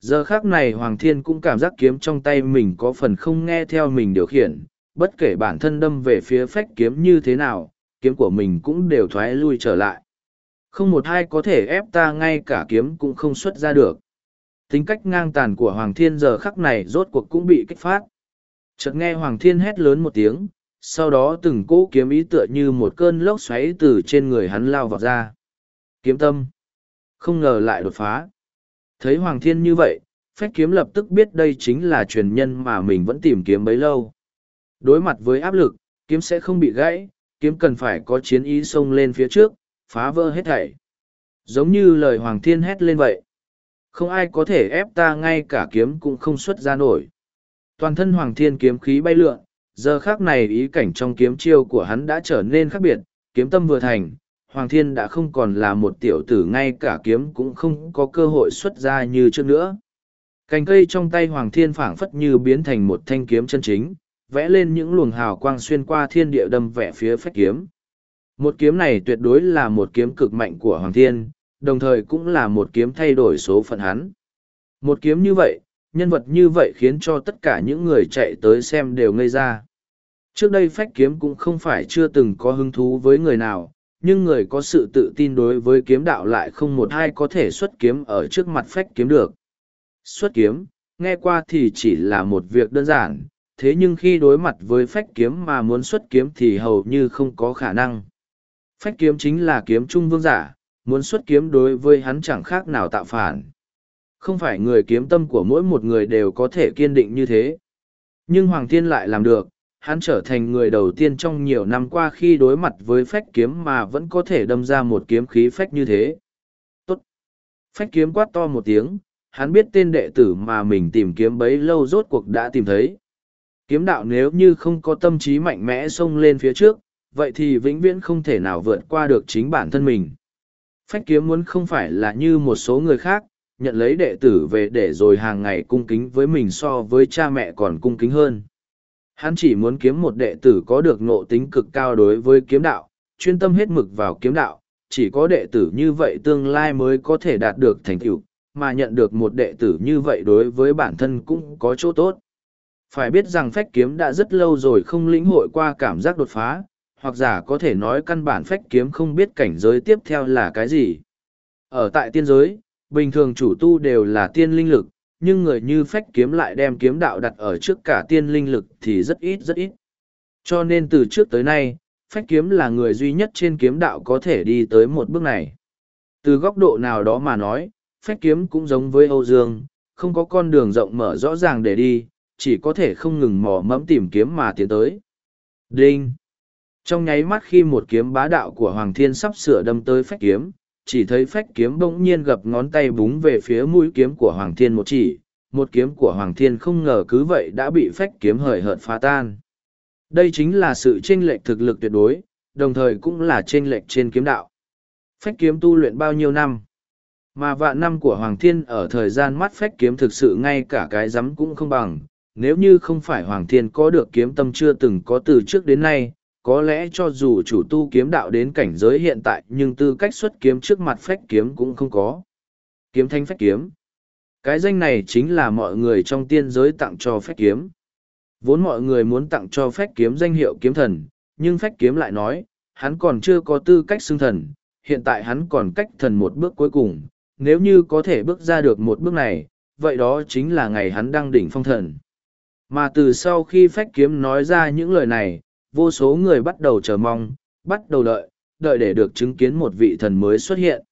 [SPEAKER 1] Giờ khác này Hoàng Thiên cũng cảm giác kiếm trong tay mình có phần không nghe theo mình điều khiển, bất kể bản thân đâm về phía phách kiếm như thế nào, kiếm của mình cũng đều thoái lui trở lại. Không một ai có thể ép ta ngay cả kiếm cũng không xuất ra được. Tính cách ngang tàn của Hoàng Thiên giờ khắc này rốt cuộc cũng bị kích phát. Chợt nghe Hoàng Thiên hét lớn một tiếng, sau đó từng cỗ kiếm ý tựa như một cơn lốc xoáy từ trên người hắn lao vào ra. Kiếm tâm. Không ngờ lại đột phá. Thấy Hoàng Thiên như vậy, phách kiếm lập tức biết đây chính là truyền nhân mà mình vẫn tìm kiếm bấy lâu. Đối mặt với áp lực, kiếm sẽ không bị gãy, kiếm cần phải có chiến ý xông lên phía trước, phá vỡ hết thảy. Giống như lời Hoàng Thiên hét lên vậy. Không ai có thể ép ta ngay cả kiếm cũng không xuất ra nổi. Toàn thân Hoàng Thiên kiếm khí bay lượn, giờ khác này ý cảnh trong kiếm chiêu của hắn đã trở nên khác biệt, kiếm tâm vừa thành, Hoàng Thiên đã không còn là một tiểu tử ngay cả kiếm cũng không có cơ hội xuất ra như trước nữa. Cành cây trong tay Hoàng Thiên phảng phất như biến thành một thanh kiếm chân chính, vẽ lên những luồng hào quang xuyên qua thiên địa đâm vẽ phía phách kiếm. Một kiếm này tuyệt đối là một kiếm cực mạnh của Hoàng Thiên, đồng thời cũng là một kiếm thay đổi số phận hắn. Một kiếm như vậy, nhân vật như vậy khiến cho tất cả những người chạy tới xem đều ngây ra. Trước đây phách kiếm cũng không phải chưa từng có hứng thú với người nào, nhưng người có sự tự tin đối với kiếm đạo lại không một ai có thể xuất kiếm ở trước mặt phách kiếm được. Xuất kiếm, nghe qua thì chỉ là một việc đơn giản, thế nhưng khi đối mặt với phách kiếm mà muốn xuất kiếm thì hầu như không có khả năng. Phách kiếm chính là kiếm trung vương giả, muốn xuất kiếm đối với hắn chẳng khác nào tạo phản. Không phải người kiếm tâm của mỗi một người đều có thể kiên định như thế. Nhưng Hoàng Thiên lại làm được, hắn trở thành người đầu tiên trong nhiều năm qua khi đối mặt với phách kiếm mà vẫn có thể đâm ra một kiếm khí phách như thế. Tốt! Phách kiếm quát to một tiếng, hắn biết tên đệ tử mà mình tìm kiếm bấy lâu rốt cuộc đã tìm thấy. Kiếm đạo nếu như không có tâm trí mạnh mẽ xông lên phía trước, vậy thì vĩnh viễn không thể nào vượt qua được chính bản thân mình. Phách kiếm muốn không phải là như một số người khác, nhận lấy đệ tử về để rồi hàng ngày cung kính với mình so với cha mẹ còn cung kính hơn. Hắn chỉ muốn kiếm một đệ tử có được ngộ tính cực cao đối với kiếm đạo, chuyên tâm hết mực vào kiếm đạo, chỉ có đệ tử như vậy tương lai mới có thể đạt được thành tựu, mà nhận được một đệ tử như vậy đối với bản thân cũng có chỗ tốt. Phải biết rằng phách kiếm đã rất lâu rồi không lĩnh hội qua cảm giác đột phá, hoặc giả có thể nói căn bản phách kiếm không biết cảnh giới tiếp theo là cái gì. Ở tại tiên giới, bình thường chủ tu đều là tiên linh lực, nhưng người như phách kiếm lại đem kiếm đạo đặt ở trước cả tiên linh lực thì rất ít rất ít. Cho nên từ trước tới nay, phách kiếm là người duy nhất trên kiếm đạo có thể đi tới một bước này. Từ góc độ nào đó mà nói, phách kiếm cũng giống với Âu Dương, không có con đường rộng mở rõ ràng để đi, chỉ có thể không ngừng mò mẫm tìm kiếm mà tiến tới. Đinh! Trong nháy mắt khi một kiếm bá đạo của Hoàng Thiên sắp sửa đâm tới phách kiếm, chỉ thấy phách kiếm bỗng nhiên gập ngón tay búng về phía mũi kiếm của Hoàng Thiên một chỉ, một kiếm của Hoàng Thiên không ngờ cứ vậy đã bị phách kiếm hời hợt phá tan. Đây chính là sự chênh lệch thực lực tuyệt đối, đồng thời cũng là chênh lệch trên kiếm đạo. Phách kiếm tu luyện bao nhiêu năm? Mà vạn năm của Hoàng Thiên ở thời gian mắt phách kiếm thực sự ngay cả cái rắm cũng không bằng. Nếu như không phải Hoàng Thiên có được kiếm tâm chưa từng có từ trước đến nay, có lẽ cho dù chủ tu kiếm đạo đến cảnh giới hiện tại nhưng tư cách xuất kiếm trước mặt phách kiếm cũng không có. Kiếm thanh phách kiếm. Cái danh này chính là mọi người trong tiên giới tặng cho phách kiếm. Vốn mọi người muốn tặng cho phách kiếm danh hiệu kiếm thần, nhưng phách kiếm lại nói, hắn còn chưa có tư cách xưng thần, hiện tại hắn còn cách thần một bước cuối cùng, nếu như có thể bước ra được một bước này, vậy đó chính là ngày hắn đăng đỉnh phong thần. Mà từ sau khi phách kiếm nói ra những lời này, vô số người bắt đầu chờ mong, bắt đầu đợi, đợi để được chứng kiến một vị thần mới xuất hiện.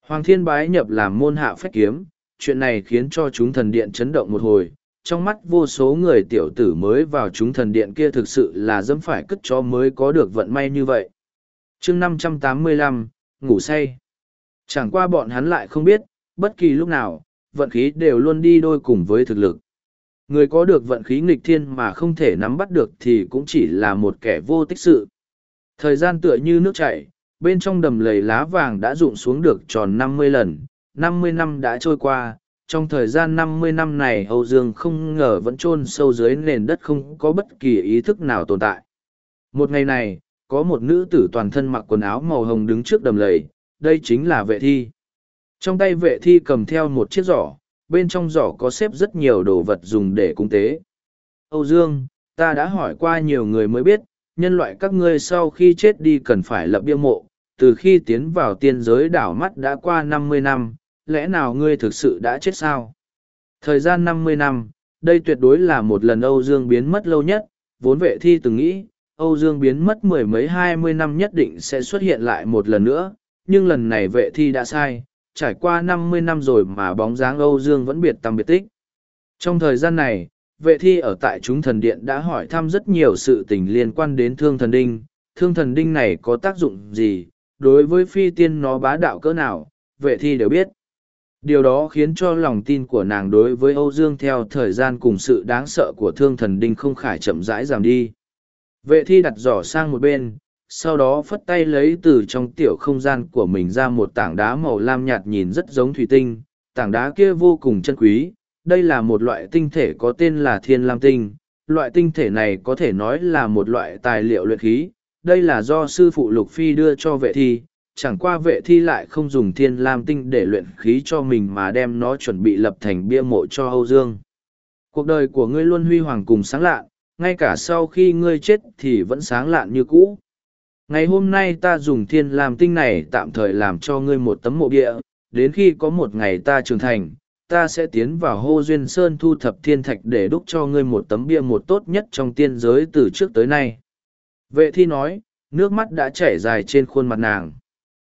[SPEAKER 1] Hoàng thiên bái nhập làm môn hạ phách kiếm, chuyện này khiến cho chúng thần điện chấn động một hồi. Trong mắt vô số người tiểu tử mới vào chúng thần điện kia thực sự là dẫm phải cất cho mới có được vận may như vậy. chương năm trăm tám mươi lăm ngủ say. Chẳng qua bọn hắn lại không biết, bất kỳ lúc nào, vận khí đều luôn đi đôi cùng với thực lực. Người có được vận khí nghịch thiên mà không thể nắm bắt được thì cũng chỉ là một kẻ vô tích sự. Thời gian tựa như nước chảy, bên trong đầm lầy lá vàng đã rụng xuống được tròn năm mươi lần, năm mươi năm đã trôi qua. Trong thời gian năm mươi năm này Âu Dương không ngờ vẫn chôn sâu dưới nền đất không có bất kỳ ý thức nào tồn tại. Một ngày này, có một nữ tử toàn thân mặc quần áo màu hồng đứng trước đầm lầy, đây chính là vệ thi. Trong tay vệ thi cầm theo một chiếc giỏ, bên trong giỏ có xếp rất nhiều đồ vật dùng để cung tế. Âu Dương, ta đã hỏi qua nhiều người mới biết, nhân loại các ngươi sau khi chết đi cần phải lập bia mộ, từ khi tiến vào tiên giới đảo mắt đã qua năm mươi năm, lẽ nào ngươi thực sự đã chết sao? Thời gian năm mươi năm, đây tuyệt đối là một lần Âu Dương biến mất lâu nhất, vốn vệ thi từng nghĩ, Âu Dương biến mất mười mấy hai mươi năm nhất định sẽ xuất hiện lại một lần nữa, nhưng lần này vệ thi đã sai, trải qua năm mươi năm rồi mà bóng dáng Âu Dương vẫn biệt tăm biệt tích. Trong thời gian này, vệ thi ở tại chúng thần điện đã hỏi thăm rất nhiều sự tình liên quan đến thương thần đinh. Thương thần đinh này có tác dụng gì, đối với phi tiên nó bá đạo cỡ nào, vệ thi đều biết. Điều đó khiến cho lòng tin của nàng đối với Âu Dương theo thời gian cùng sự đáng sợ của thương thần đinh không khải chậm rãi giảm đi. Vệ thi đặt giỏ sang một bên, sau đó phất tay lấy từ trong tiểu không gian của mình ra một tảng đá màu lam nhạt nhìn rất giống thủy tinh. Tảng đá kia vô cùng chân quý. Đây là một loại tinh thể có tên là thiên lam tinh. Loại tinh thể này có thể nói là một loại tài liệu luyện khí. Đây là do sư phụ lục phi đưa cho vệ thi. Chẳng qua vệ thi lại không dùng thiên lam tinh để luyện khí cho mình mà đem nó chuẩn bị lập thành bia mộ cho âu dương. Cuộc đời của ngươi luôn huy hoàng cùng sáng lạ ngay cả sau khi ngươi chết thì vẫn sáng lạn như cũ ngày hôm nay ta dùng thiên làm tinh này tạm thời làm cho ngươi một tấm mộ địa đến khi có một ngày ta trưởng thành, ta sẽ tiến vào hô duyên sơn thu thập thiên thạch để đúc cho ngươi một tấm bia một tốt nhất trong tiên giới từ trước tới nay. Vệ thi nói, nước mắt đã chảy dài trên khuôn mặt nàng.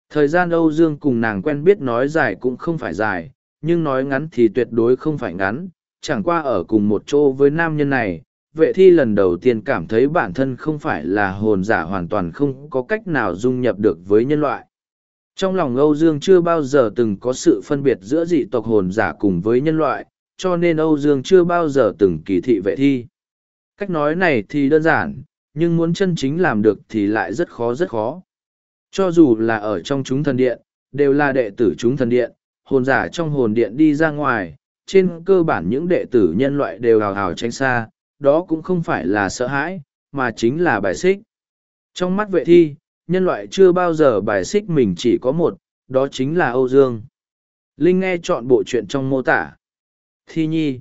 [SPEAKER 1] Thời gian âu dương cùng nàng quen biết nói dài cũng không phải dài, nhưng nói ngắn thì tuyệt đối không phải ngắn, chẳng qua ở cùng một chỗ với nam nhân này vệ thi lần đầu tiên cảm thấy bản thân không phải là hồn giả hoàn toàn không có cách nào dung nhập được với nhân loại. Trong lòng Âu Dương chưa bao giờ từng có sự phân biệt giữa dị tộc hồn giả cùng với nhân loại, cho nên Âu Dương chưa bao giờ từng kỳ thị vệ thi. Cách nói này thì đơn giản, nhưng muốn chân chính làm được thì lại rất khó rất khó. Cho dù là ở trong chúng thần điện, đều là đệ tử chúng thần điện, hồn giả trong hồn điện đi ra ngoài, trên cơ bản những đệ tử nhân loại đều hào hào tránh xa, đó cũng không phải là sợ hãi, mà chính là bài xích. Trong mắt vệ thi, nhân loại chưa bao giờ bài xích mình chỉ có một, đó chính là Âu Dương. Linh nghe chọn bộ chuyện trong mô tả. Thi nhi.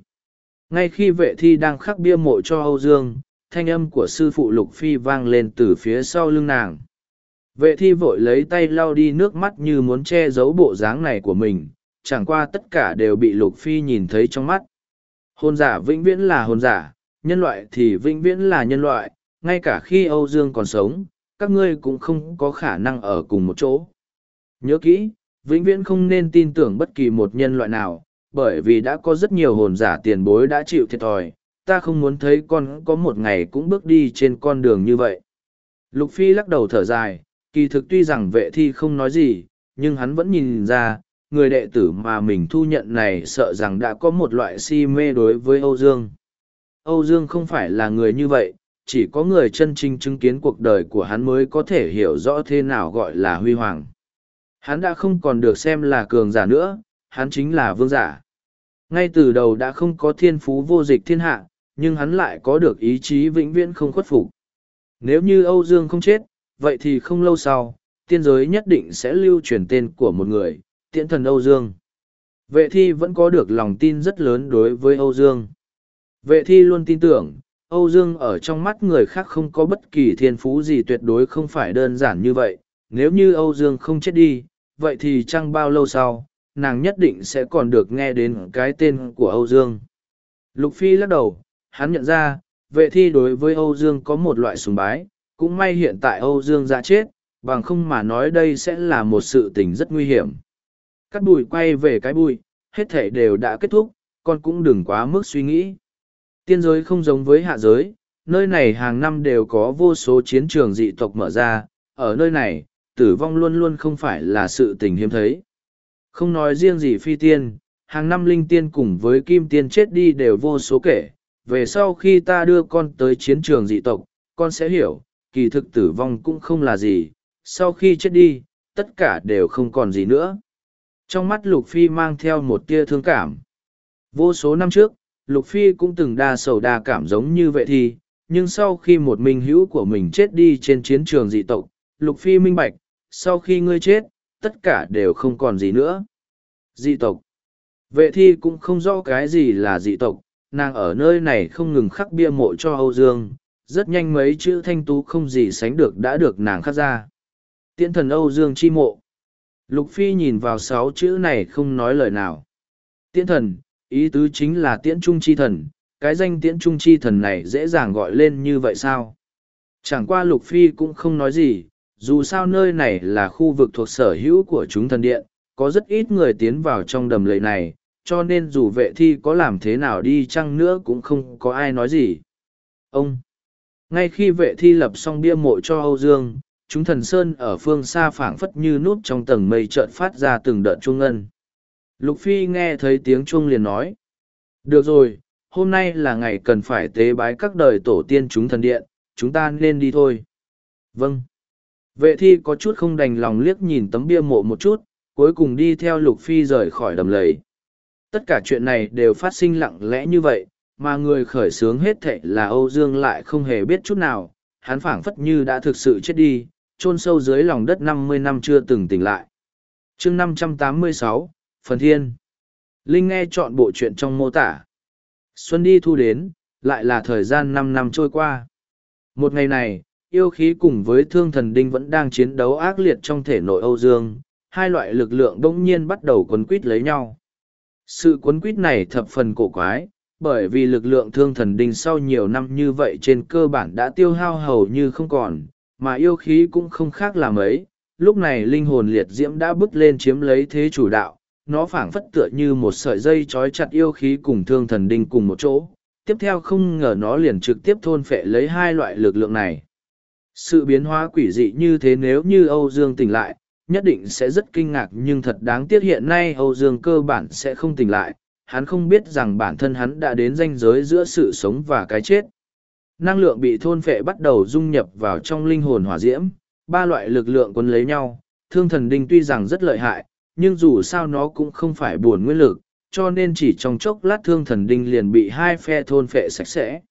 [SPEAKER 1] Ngay khi vệ thi đang khắc bia mộ cho Âu Dương, thanh âm của sư phụ Lục Phi vang lên từ phía sau lưng nàng. Vệ thi vội lấy tay lau đi nước mắt như muốn che giấu bộ dáng này của mình, chẳng qua tất cả đều bị Lục Phi nhìn thấy trong mắt. Hồn giả vĩnh viễn là hồn giả, nhân loại thì vĩnh viễn là nhân loại, ngay cả khi Âu Dương còn sống, các ngươi cũng không có khả năng ở cùng một chỗ. Nhớ kỹ, vĩnh viễn không nên tin tưởng bất kỳ một nhân loại nào, bởi vì đã có rất nhiều hồn giả tiền bối đã chịu thiệt thòi, ta không muốn thấy con có một ngày cũng bước đi trên con đường như vậy. Lục Phi lắc đầu thở dài, kỳ thực tuy rằng vệ thi không nói gì, nhưng hắn vẫn nhìn ra, người đệ tử mà mình thu nhận này sợ rằng đã có một loại si mê đối với Âu Dương. Âu Dương không phải là người như vậy, chỉ có người chân chính chứng kiến cuộc đời của hắn mới có thể hiểu rõ thế nào gọi là huy hoàng. Hắn đã không còn được xem là cường giả nữa, hắn chính là vương giả. Ngay từ đầu đã không có thiên phú vô dịch thiên hạ, nhưng hắn lại có được ý chí vĩnh viễn không khuất phục. Nếu như Âu Dương không chết, vậy thì không lâu sau, tiên giới nhất định sẽ lưu truyền tên của một người, tiễn thần Âu Dương. Vệ thi vẫn có được lòng tin rất lớn đối với Âu Dương. Vệ thi luôn tin tưởng, Âu Dương ở trong mắt người khác không có bất kỳ thiên phú gì tuyệt đối không phải đơn giản như vậy. Nếu như Âu Dương không chết đi, vậy thì chẳng bao lâu sau, nàng nhất định sẽ còn được nghe đến cái tên của Âu Dương. Lục Phi lắc đầu, hắn nhận ra, vệ thi đối với Âu Dương có một loại sùng bái, cũng may hiện tại Âu Dương đã chết, bằng không mà nói đây sẽ là một sự tình rất nguy hiểm. Cắt bụi quay về cái bụi, hết thể đều đã kết thúc, con cũng đừng quá mức suy nghĩ. Tiên giới không giống với hạ giới, nơi này hàng năm đều có vô số chiến trường dị tộc mở ra, ở nơi này, tử vong luôn luôn không phải là sự tình hiếm thấy. Không nói riêng gì phi tiên, hàng năm linh tiên cùng với kim tiên chết đi đều vô số kể. Về sau khi ta đưa con tới chiến trường dị tộc, con sẽ hiểu, kỳ thực tử vong cũng không là gì, sau khi chết đi, tất cả đều không còn gì nữa. Trong mắt Lục Phi mang theo một tia thương cảm. Vô số năm trước, Lục Phi cũng từng đa sầu đa cảm giống như vậy thì, nhưng sau khi một minh hữu của mình chết đi trên chiến trường dị tộc, Lục Phi minh bạch, sau khi ngươi chết, tất cả đều không còn gì nữa. Dị tộc. Vệ thi cũng không rõ cái gì là dị tộc, nàng ở nơi này không ngừng khắc bia mộ cho Âu Dương, rất nhanh mấy chữ thanh tú không gì sánh được đã được nàng khắc ra. Tiễn thần Âu Dương chi mộ. Lục Phi nhìn vào sáu chữ này không nói lời nào. Tiễn thần, ý tứ chính là tiễn trung chi thần, cái danh tiễn trung chi thần này dễ dàng gọi lên như vậy sao? Chẳng qua Lục Phi cũng không nói gì, dù sao nơi này là khu vực thuộc sở hữu của chúng thần điện, có rất ít người tiến vào trong đầm lầy này, cho nên dù vệ thi có làm thế nào đi chăng nữa cũng không có ai nói gì. Ông! Ngay khi vệ thi lập xong bia mộ cho Âu Dương, chúng thần sơn ở phương xa phảng phất như núp trong tầng mây trợn phát ra từng đợt chuông ngân. Lục Phi nghe thấy tiếng chuông liền nói. Được rồi, hôm nay là ngày cần phải tế bái các đời tổ tiên chúng thần điện, chúng ta nên đi thôi. Vâng. Vệ thi có chút không đành lòng liếc nhìn tấm bia mộ một chút, cuối cùng đi theo Lục Phi rời khỏi đầm lầy. Tất cả chuyện này đều phát sinh lặng lẽ như vậy, mà người khởi sướng hết thệ là Âu Dương lại không hề biết chút nào, hắn phảng phất như đã thực sự chết đi, chôn sâu dưới lòng đất năm mươi năm chưa từng tỉnh lại. chương năm trăm tám mươi sáu Phần Thiên Linh nghe chọn bộ chuyện trong mô tả. Xuân đi thu đến, lại là thời gian năm năm trôi qua. Một ngày này, yêu khí cùng với thương thần đinh vẫn đang chiến đấu ác liệt trong thể nội Âu Dương, hai loại lực lượng bỗng nhiên bắt đầu quấn quít lấy nhau. Sự quấn quít này thập phần cổ quái, bởi vì lực lượng thương thần đinh sau nhiều năm như vậy trên cơ bản đã tiêu hao hầu như không còn, mà yêu khí cũng không khác là mấy. Lúc này linh hồn liệt diễm đã bước lên chiếm lấy thế chủ đạo, nó phảng phất tựa như một sợi dây trói chặt yêu khí cùng thương thần đinh cùng một chỗ. Tiếp theo không ngờ nó liền trực tiếp thôn phệ lấy hai loại lực lượng này. Sự biến hóa quỷ dị như thế nếu như Âu Dương tỉnh lại, nhất định sẽ rất kinh ngạc nhưng thật đáng tiếc hiện nay Âu Dương cơ bản sẽ không tỉnh lại, hắn không biết rằng bản thân hắn đã đến ranh giới giữa sự sống và cái chết. Năng lượng bị thôn phệ bắt đầu dung nhập vào trong linh hồn hỏa diễm, ba loại lực lượng quấn lấy nhau, thương thần đinh tuy rằng rất lợi hại, nhưng dù sao nó cũng không phải buồn nguyên lực, cho nên chỉ trong chốc lát thương thần đinh liền bị hai phe thôn phệ sạch sẽ.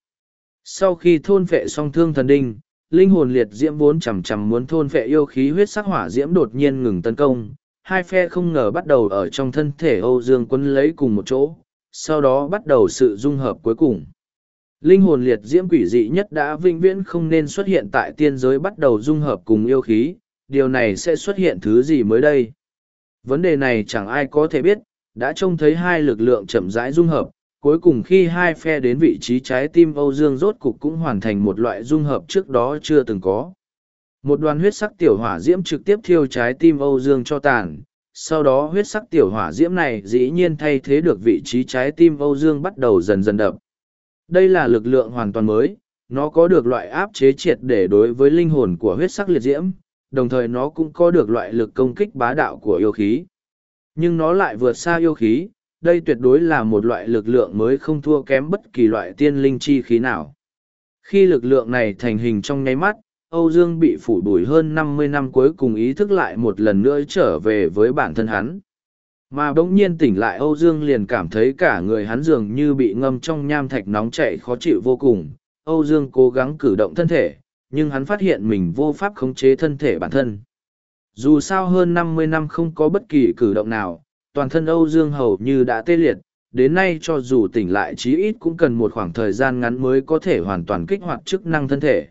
[SPEAKER 1] Sau khi thôn phệ xong thương thần đinh, linh hồn liệt diễm vốn chằm chằm muốn thôn phệ yêu khí huyết sắc hỏa diễm đột nhiên ngừng tấn công, hai phe không ngờ bắt đầu ở trong thân thể Âu Dương Quân lấy cùng một chỗ, sau đó bắt đầu sự dung hợp cuối cùng. Linh hồn liệt diễm quỷ dị nhất đã vinh viễn không nên xuất hiện tại tiên giới bắt đầu dung hợp cùng yêu khí, điều này sẽ xuất hiện thứ gì mới đây? Vấn đề này chẳng ai có thể biết, đã trông thấy hai lực lượng chậm rãi dung hợp, cuối cùng khi hai phe đến vị trí trái tim Âu Dương rốt cục cũng hoàn thành một loại dung hợp trước đó chưa từng có. Một đoàn huyết sắc tiểu hỏa diễm trực tiếp thiêu trái tim Âu Dương cho tàn, sau đó huyết sắc tiểu hỏa diễm này dĩ nhiên thay thế được vị trí trái tim Âu Dương bắt đầu dần dần đập. Đây là lực lượng hoàn toàn mới, nó có được loại áp chế triệt để đối với linh hồn của huyết sắc liệt diễm, đồng thời nó cũng có được loại lực công kích bá đạo của yêu khí. Nhưng nó lại vượt xa yêu khí, đây tuyệt đối là một loại lực lượng mới không thua kém bất kỳ loại tiên linh chi khí nào. Khi lực lượng này thành hình trong nháy mắt, Âu Dương bị phủ bùi hơn năm mươi năm cuối cùng ý thức lại một lần nữa trở về với bản thân hắn. Mà bỗng nhiên tỉnh lại Âu Dương liền cảm thấy cả người hắn dường như bị ngâm trong nham thạch nóng chảy khó chịu vô cùng. Âu Dương cố gắng cử động thân thể, nhưng hắn phát hiện mình vô pháp khống chế thân thể bản thân. Dù sao hơn năm mươi năm không có bất kỳ cử động nào, toàn thân Âu Dương hầu như đã tê liệt, đến nay cho dù tỉnh lại chí ít cũng cần một khoảng thời gian ngắn mới có thể hoàn toàn kích hoạt chức năng thân thể.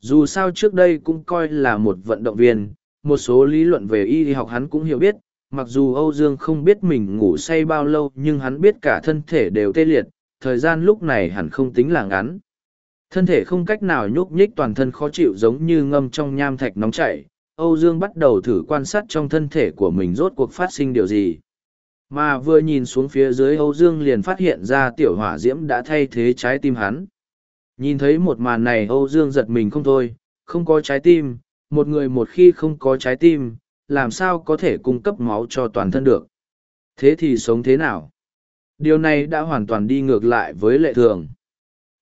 [SPEAKER 1] Dù sao trước đây cũng coi là một vận động viên, một số lý luận về y học hắn cũng hiểu biết, mặc dù Âu Dương không biết mình ngủ say bao lâu nhưng hắn biết cả thân thể đều tê liệt, thời gian lúc này hẳn không tính là ngắn. Thân thể không cách nào nhúc nhích toàn thân khó chịu giống như ngâm trong nham thạch nóng chảy, Âu Dương bắt đầu thử quan sát trong thân thể của mình rốt cuộc phát sinh điều gì. Mà vừa nhìn xuống phía dưới Âu Dương liền phát hiện ra tiểu hỏa diễm đã thay thế trái tim hắn. Nhìn thấy một màn này Âu Dương giật mình không thôi, không có trái tim, một người một khi không có trái tim, làm sao có thể cung cấp máu cho toàn thân được. Thế thì sống thế nào? Điều này đã hoàn toàn đi ngược lại với lệ thường.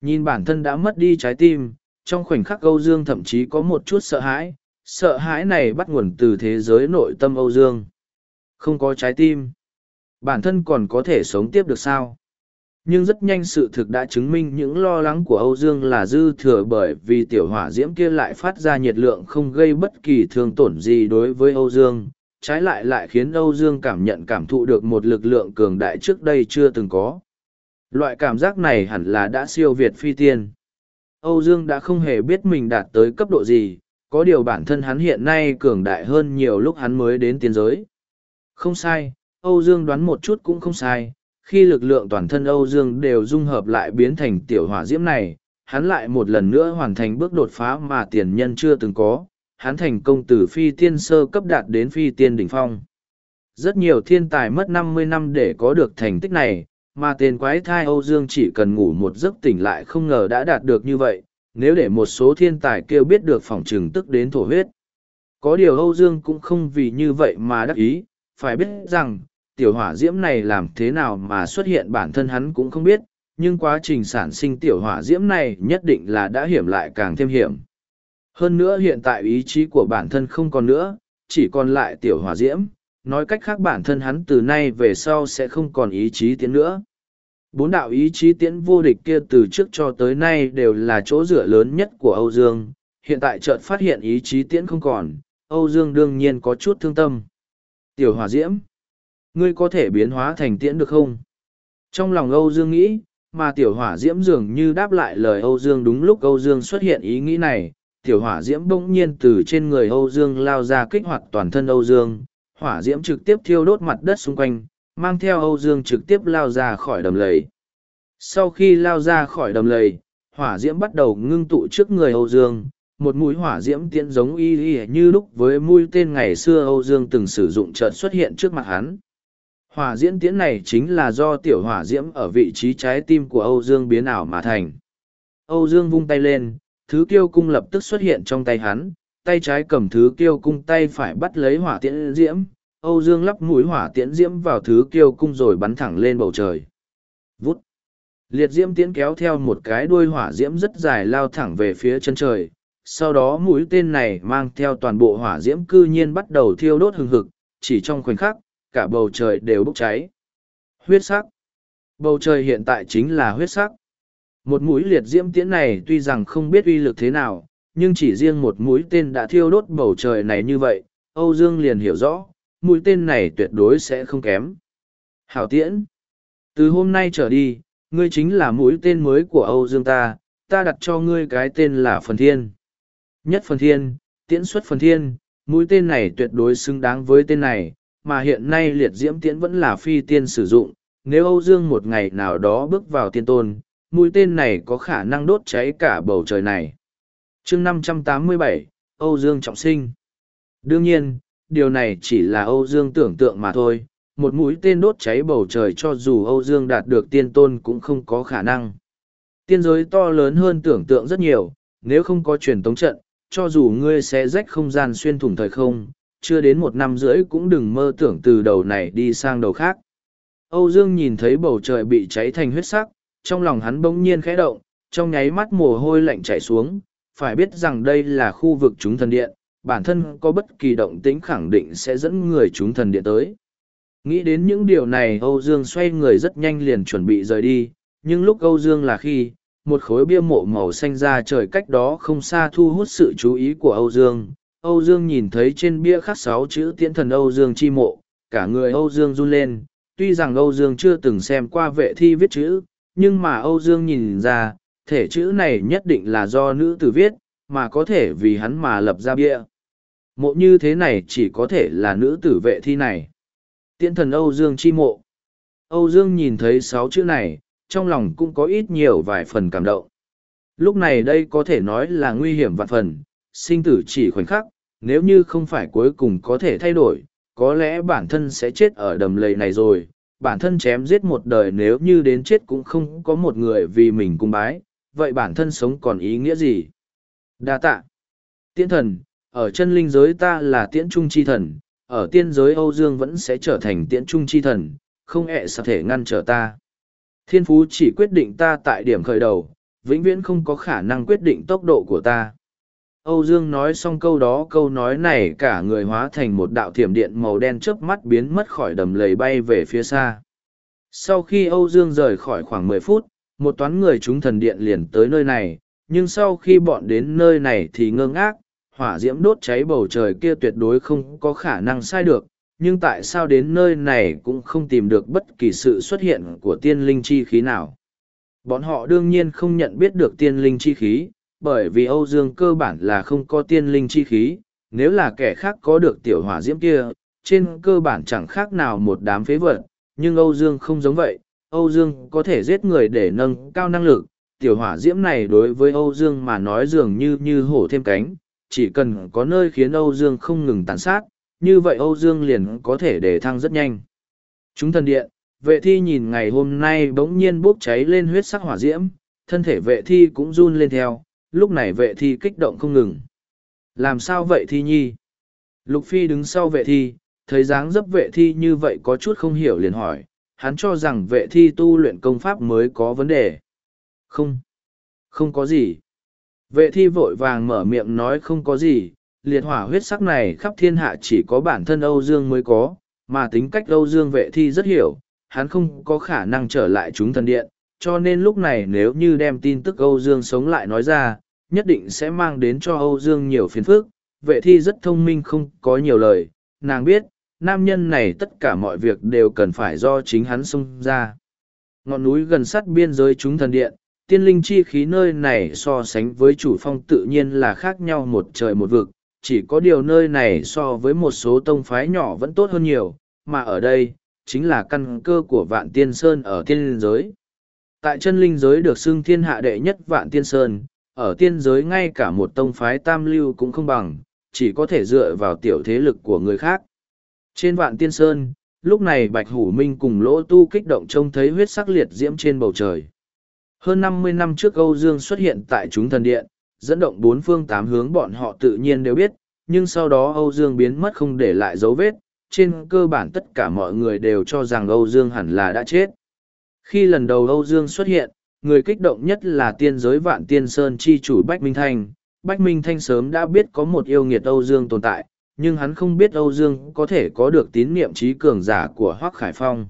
[SPEAKER 1] Nhìn bản thân đã mất đi trái tim, trong khoảnh khắc Âu Dương thậm chí có một chút sợ hãi, sợ hãi này bắt nguồn từ thế giới nội tâm Âu Dương. Không có trái tim. Bản thân còn có thể sống tiếp được sao? Nhưng rất nhanh sự thực đã chứng minh những lo lắng của Âu Dương là dư thừa bởi vì tiểu hỏa diễm kia lại phát ra nhiệt lượng không gây bất kỳ thương tổn gì đối với Âu Dương, trái lại lại khiến Âu Dương cảm nhận cảm thụ được một lực lượng cường đại trước đây chưa từng có. Loại cảm giác này hẳn là đã siêu việt phi tiên. Âu Dương đã không hề biết mình đạt tới cấp độ gì, có điều bản thân hắn hiện nay cường đại hơn nhiều lúc hắn mới đến tiên giới. Không sai, Âu Dương đoán một chút cũng không sai, khi lực lượng toàn thân Âu Dương đều dung hợp lại biến thành tiểu hỏa diễm này, hắn lại một lần nữa hoàn thành bước đột phá mà tiền nhân chưa từng có, hắn thành công từ phi tiên sơ cấp đạt đến phi tiên đỉnh phong. Rất nhiều thiên tài mất năm mươi năm để có được thành tích này, mà tên quái thai Âu Dương chỉ cần ngủ một giấc tỉnh lại không ngờ đã đạt được như vậy, nếu để một số thiên tài kêu biết được phòng trừng tức đến thổ huyết. Có điều Âu Dương cũng không vì như vậy mà đắc ý, phải biết rằng, tiểu hỏa diễm này làm thế nào mà xuất hiện bản thân hắn cũng không biết, nhưng quá trình sản sinh tiểu hỏa diễm này nhất định là đã hiểm lại càng thêm hiểm. Hơn nữa hiện tại ý chí của bản thân không còn nữa, chỉ còn lại tiểu hỏa diễm, nói cách khác bản thân hắn từ nay về sau sẽ không còn ý chí tiến nữa. Bốn đạo ý chí tiễn vô địch kia từ trước cho tới nay đều là chỗ dựa lớn nhất của Âu Dương, hiện tại chợt phát hiện ý chí tiễn không còn, Âu Dương đương nhiên có chút thương tâm. Tiểu hỏa diễm, ngươi có thể biến hóa thành tiễn được không? Trong lòng Âu Dương nghĩ, mà tiểu hỏa diễm dường như đáp lại lời Âu Dương đúng lúc Âu Dương xuất hiện ý nghĩ này, tiểu hỏa diễm bỗng nhiên từ trên người Âu Dương lao ra kích hoạt toàn thân Âu Dương, hỏa diễm trực tiếp thiêu đốt mặt đất xung quanh, mang theo Âu Dương trực tiếp lao ra khỏi đầm lầy. Sau khi lao ra khỏi đầm lầy, hỏa diễm bắt đầu ngưng tụ trước người Âu Dương, một mũi hỏa diễm tiễn giống y y như lúc với mũi tên ngày xưa Âu Dương từng sử dụng chợt xuất hiện trước mặt hắn. Hỏa diễm tiễn này chính là do tiểu hỏa diễm ở vị trí trái tim của Âu Dương biến ảo mà thành. Âu Dương vung tay lên, thứ kiêu cung lập tức xuất hiện trong tay hắn, tay trái cầm thứ kiêu cung tay phải bắt lấy hỏa tiễn diễm, Âu Dương lắp mũi hỏa tiễn diễm vào thứ kiêu cung rồi bắn thẳng lên bầu trời. Vút! Liệt diễm tiễn kéo theo một cái đuôi hỏa diễm rất dài lao thẳng về phía chân trời. Sau đó mũi tên này mang theo toàn bộ hỏa diễm cư nhiên bắt đầu thiêu đốt hừng hực, chỉ trong khoảnh khắc, cả bầu trời đều bốc cháy. Huyết sắc! Bầu trời hiện tại chính là huyết sắc. Một mũi liệt diễm tiễn này tuy rằng không biết uy lực thế nào, nhưng chỉ riêng một mũi tên đã thiêu đốt bầu trời này như vậy, Âu Dương liền hiểu rõ, mũi tên này tuyệt đối sẽ không kém. Hảo tiễn! Từ hôm nay trở đi, ngươi chính là mũi tên mới của Âu Dương ta, ta đặt cho ngươi cái tên là Phần Thiên. Nhất Phần Thiên, tiễn xuất Phần Thiên, mũi tên này tuyệt đối xứng đáng với tên này, mà hiện nay liệt diễm tiễn vẫn là phi tiên sử dụng. Nếu Âu Dương một ngày nào đó bước vào tiên tôn, mũi tên này có khả năng đốt cháy cả bầu trời này. chương 587, Âu Dương trọng sinh. Đương nhiên, điều này chỉ là Âu Dương tưởng tượng mà thôi, một mũi tên đốt cháy bầu trời cho dù Âu Dương đạt được tiên tôn cũng không có khả năng. Tiên giới to lớn hơn tưởng tượng rất nhiều, nếu không có truyền tống trận, cho dù ngươi sẽ rách không gian xuyên thủng thời không, chưa đến một năm rưỡi cũng đừng mơ tưởng từ đầu này đi sang đầu khác. Âu Dương nhìn thấy bầu trời bị cháy thành huyết sắc, trong lòng hắn bỗng nhiên khẽ động, trong nháy mắt mồ hôi lạnh chảy xuống, phải biết rằng đây là khu vực chúng thần điện, bản thân có bất kỳ động tĩnh khẳng định sẽ dẫn người chúng thần điện tới. Nghĩ đến những điều này Âu Dương xoay người rất nhanh liền chuẩn bị rời đi, nhưng lúc Âu Dương là khi, một khối bia mộ màu xanh ra trời cách đó không xa thu hút sự chú ý của Âu Dương. Âu Dương nhìn thấy trên bia khắc sáu chữ tiễn thần Âu Dương chi mộ, cả người Âu Dương run lên, tuy rằng Âu Dương chưa từng xem qua vệ thi viết chữ, nhưng mà Âu Dương nhìn ra, thể chữ này nhất định là do nữ tử viết, mà có thể vì hắn mà lập ra bia. Mộ như thế này chỉ có thể là nữ tử vệ thi này. Tiễn thần Âu Dương chi mộ. Âu Dương nhìn thấy sáu chữ này, trong lòng cũng có ít nhiều vài phần cảm động. Lúc này đây có thể nói là nguy hiểm vạn phần, sinh tử chỉ khoảnh khắc, nếu như không phải cuối cùng có thể thay đổi, có lẽ bản thân sẽ chết ở đầm lầy này rồi. Bản thân chém giết một đời nếu như đến chết cũng không có một người vì mình cung bái, vậy bản thân sống còn ý nghĩa gì? Đa tạ. Tiễn thần, ở chân linh giới ta là tiễn trung chi thần, ở tiên giới Âu Dương vẫn sẽ trở thành tiễn trung chi thần, không ẹ sạc thể ngăn trở ta. Thiên phú chỉ quyết định ta tại điểm khởi đầu, vĩnh viễn không có khả năng quyết định tốc độ của ta. Âu Dương nói xong câu đó câu nói này cả người hóa thành một đạo thiểm điện màu đen chớp mắt biến mất khỏi đầm lầy bay về phía xa. Sau khi Âu Dương rời khỏi khoảng mười phút, một toán người chúng thần điện liền tới nơi này, nhưng sau khi bọn đến nơi này thì ngơ ngác, hỏa diễm đốt cháy bầu trời kia tuyệt đối không có khả năng sai được, nhưng tại sao đến nơi này cũng không tìm được bất kỳ sự xuất hiện của tiên linh chi khí nào. Bọn họ đương nhiên không nhận biết được tiên linh chi khí, bởi vì Âu Dương cơ bản là không có tiên linh chi khí, nếu là kẻ khác có được tiểu hỏa diễm kia, trên cơ bản chẳng khác nào một đám phế vật, nhưng Âu Dương không giống vậy, Âu Dương có thể giết người để nâng cao năng lực, tiểu hỏa diễm này đối với Âu Dương mà nói dường như như hổ thêm cánh, chỉ cần có nơi khiến Âu Dương không ngừng tàn sát, như vậy Âu Dương liền có thể để thăng rất nhanh. Chúng thần điện, vệ thi nhìn ngày hôm nay bỗng nhiên bốc cháy lên huyết sắc hỏa diễm, thân thể vệ thi cũng run lên theo, lúc này vệ thi kích động không ngừng. Làm sao vậy thi nhi? Lục Phi đứng sau vệ thi, thấy dáng dấp vệ thi như vậy có chút không hiểu liền hỏi, hắn cho rằng vệ thi tu luyện công pháp mới có vấn đề. Không, không có gì. Vệ thi vội vàng mở miệng nói không có gì, liệt hỏa huyết sắc này khắp thiên hạ chỉ có bản thân Âu Dương mới có, mà tính cách Âu Dương vệ thi rất hiểu, hắn không có khả năng trở lại chúng thần điện, cho nên lúc này nếu như đem tin tức Âu Dương sống lại nói ra, nhất định sẽ mang đến cho Âu Dương nhiều phiền phức. Vệ thi rất thông minh không có nhiều lời, nàng biết, nam nhân này tất cả mọi việc đều cần phải do chính hắn xông ra. Ngọn núi gần sát biên giới chúng thần điện, tiên linh chi khí nơi này so sánh với chủ phong tự nhiên là khác nhau một trời một vực, chỉ có điều nơi này so với một số tông phái nhỏ vẫn tốt hơn nhiều, mà ở đây, chính là căn cơ của vạn tiên sơn ở tiên linh giới. Tại chân linh giới được xưng thiên hạ đệ nhất vạn tiên sơn, ở tiên giới ngay cả một tông phái tam lưu cũng không bằng, chỉ có thể dựa vào tiểu thế lực của người khác. Trên vạn tiên sơn, lúc này Bạch Hủ Minh cùng Lỗ Tu kích động trông thấy huyết sắc liệt diễm trên bầu trời. Hơn năm mươi năm trước Âu Dương xuất hiện tại chúng thần điện, dẫn động bốn phương tám hướng bọn họ tự nhiên đều biết, nhưng sau đó Âu Dương biến mất không để lại dấu vết, trên cơ bản tất cả mọi người đều cho rằng Âu Dương hẳn là đã chết. Khi lần đầu Âu Dương xuất hiện, người kích động nhất là tiên giới vạn tiên sơn chi chủ Bách Minh Thanh. Bách Minh Thanh sớm đã biết có một yêu nghiệt Âu Dương tồn tại, nhưng hắn không biết Âu Dương có thể có được tín niệm trí cường giả của Hoác Khải Phong.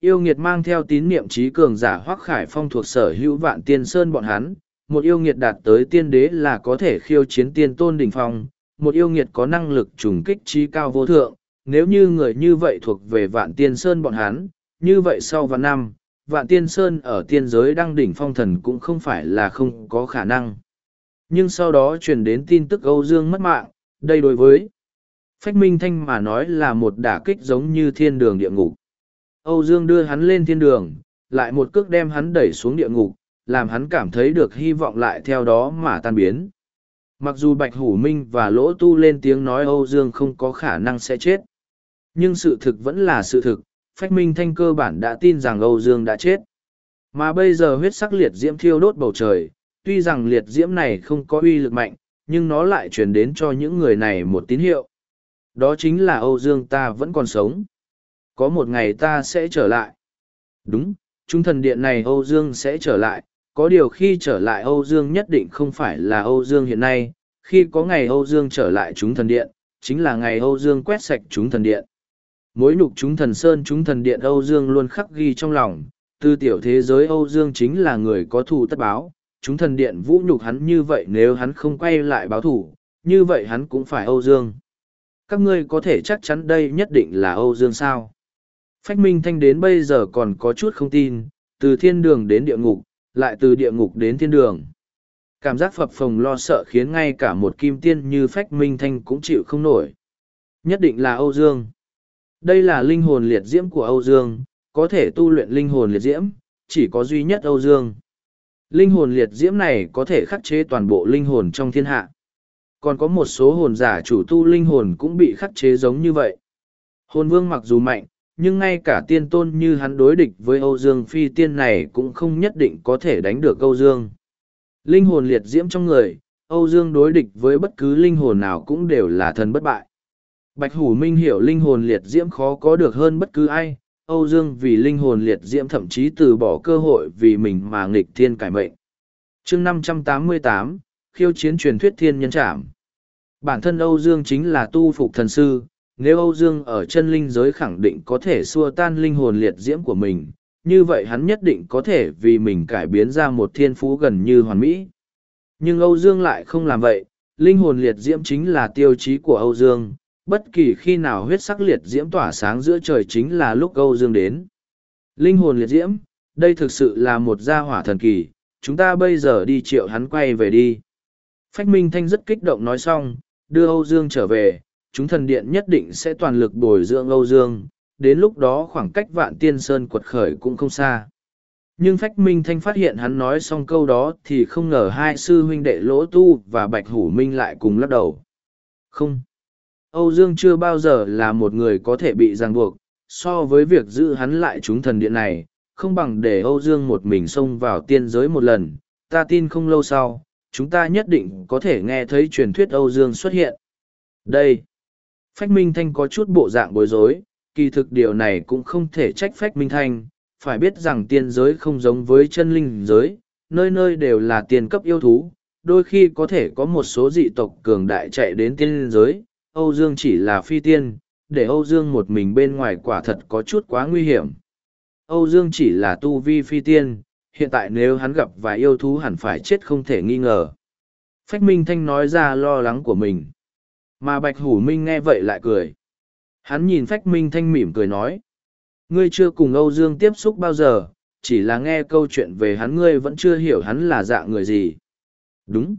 [SPEAKER 1] Yêu nghiệt mang theo tín niệm trí cường giả Hoác Khải Phong thuộc sở hữu vạn tiên sơn bọn hắn, một yêu nghiệt đạt tới tiên đế là có thể khiêu chiến tiên tôn đỉnh phong, một yêu nghiệt có năng lực trùng kích trí cao vô thượng, nếu như người như vậy thuộc về vạn tiên sơn bọn hắn, như vậy sau vạn năm, vạn tiên sơn ở tiên giới đăng đỉnh phong thần cũng không phải là không có khả năng. Nhưng sau đó truyền đến tin tức Âu Dương mất mạng, đây đối với Phách Minh Thanh mà nói là một đả kích giống như thiên đường địa ngục. Âu Dương đưa hắn lên thiên đường, lại một cước đem hắn đẩy xuống địa ngục, làm hắn cảm thấy được hy vọng lại theo đó mà tan biến. Mặc dù Bạch Hủ Minh và Lỗ Tu lên tiếng nói Âu Dương không có khả năng sẽ chết. Nhưng sự thực vẫn là sự thực, Phách Minh Thanh cơ bản đã tin rằng Âu Dương đã chết. Mà bây giờ huyết sắc liệt diễm thiêu đốt bầu trời, tuy rằng liệt diễm này không có uy lực mạnh, nhưng nó lại truyền đến cho những người này một tín hiệu. Đó chính là Âu Dương ta vẫn còn sống. Có một ngày ta sẽ trở lại. Đúng, chúng thần điện này Âu Dương sẽ trở lại, có điều khi trở lại Âu Dương nhất định không phải là Âu Dương hiện nay, khi có ngày Âu Dương trở lại chúng thần điện, chính là ngày Âu Dương quét sạch chúng thần điện. Mối nhục chúng thần sơn chúng thần điện Âu Dương luôn khắc ghi trong lòng, từ tiểu thế giới Âu Dương chính là người có thù tất báo, chúng thần điện vũ nhục hắn như vậy nếu hắn không quay lại báo thù, như vậy hắn cũng phải Âu Dương. Các ngươi có thể chắc chắn đây nhất định là Âu Dương sao? Phách Minh Thanh đến bây giờ còn có chút không tin, từ thiên đường đến địa ngục, lại từ địa ngục đến thiên đường. Cảm giác phập phồng lo sợ khiến ngay cả một kim tiên như Phách Minh Thanh cũng chịu không nổi. Nhất định là Âu Dương. Đây là linh hồn liệt diễm của Âu Dương, có thể tu luyện linh hồn liệt diễm, chỉ có duy nhất Âu Dương. Linh hồn liệt diễm này có thể khắc chế toàn bộ linh hồn trong thiên hạ. Còn có một số hồn giả chủ tu linh hồn cũng bị khắc chế giống như vậy. Hồn vương mặc dù mạnh, nhưng ngay cả tiên tôn như hắn đối địch với Âu Dương Phi tiên này cũng không nhất định có thể đánh được Âu Dương. Linh hồn liệt diễm trong người, Âu Dương đối địch với bất cứ linh hồn nào cũng đều là thần bất bại. Bạch Hủ Minh hiểu linh hồn liệt diễm khó có được hơn bất cứ ai, Âu Dương vì linh hồn liệt diễm thậm chí từ bỏ cơ hội vì mình mà nghịch thiên cải mệnh. chương 588, khiêu chiến truyền thuyết thiên nhân trảm. Bản thân Âu Dương chính là tu phục thần sư, nếu Âu Dương ở chân linh giới khẳng định có thể xua tan linh hồn liệt diễm của mình, như vậy hắn nhất định có thể vì mình cải biến ra một thiên phú gần như hoàn mỹ. Nhưng Âu Dương lại không làm vậy, linh hồn liệt diễm chính là tiêu chí của Âu Dương, bất kỳ khi nào huyết sắc liệt diễm tỏa sáng giữa trời chính là lúc Âu Dương đến. Linh hồn liệt diễm, đây thực sự là một gia hỏa thần kỳ, chúng ta bây giờ đi triệu hắn quay về đi. Phách Minh Thanh rất kích động nói xong, đưa Âu Dương trở về, chúng thần điện nhất định sẽ toàn lực bồi dưỡng Âu Dương, đến lúc đó khoảng cách vạn tiên sơn quật khởi cũng không xa. Nhưng Phách Minh Thanh phát hiện hắn nói xong câu đó thì không ngờ hai sư huynh đệ Lỗ Tu và Bạch Hủ Minh lại cùng lắc đầu. Không. Âu Dương chưa bao giờ là một người có thể bị ràng buộc, so với việc giữ hắn lại chúng thần điện này, không bằng để Âu Dương một mình xông vào tiên giới một lần, ta tin không lâu sau, chúng ta nhất định có thể nghe thấy truyền thuyết Âu Dương xuất hiện. Đây, Phách Minh Thanh có chút bộ dạng bối rối, kỳ thực điều này cũng không thể trách Phách Minh Thanh, phải biết rằng tiên giới không giống với chân linh giới, nơi nơi đều là tiền cấp yêu thú, đôi khi có thể có một số dị tộc cường đại chạy đến tiên giới, Âu Dương chỉ là phi tiên, để Âu Dương một mình bên ngoài quả thật có chút quá nguy hiểm. Âu Dương chỉ là tu vi phi tiên, hiện tại nếu hắn gặp vài yêu thú hẳn phải chết không thể nghi ngờ. Phách Minh Thanh nói ra lo lắng của mình. Mà Bạch Hủ Minh nghe vậy lại cười. Hắn nhìn Phách Minh Thanh mỉm cười nói. Ngươi chưa cùng Âu Dương tiếp xúc bao giờ, chỉ là nghe câu chuyện về hắn ngươi vẫn chưa hiểu hắn là dạng người gì. Đúng.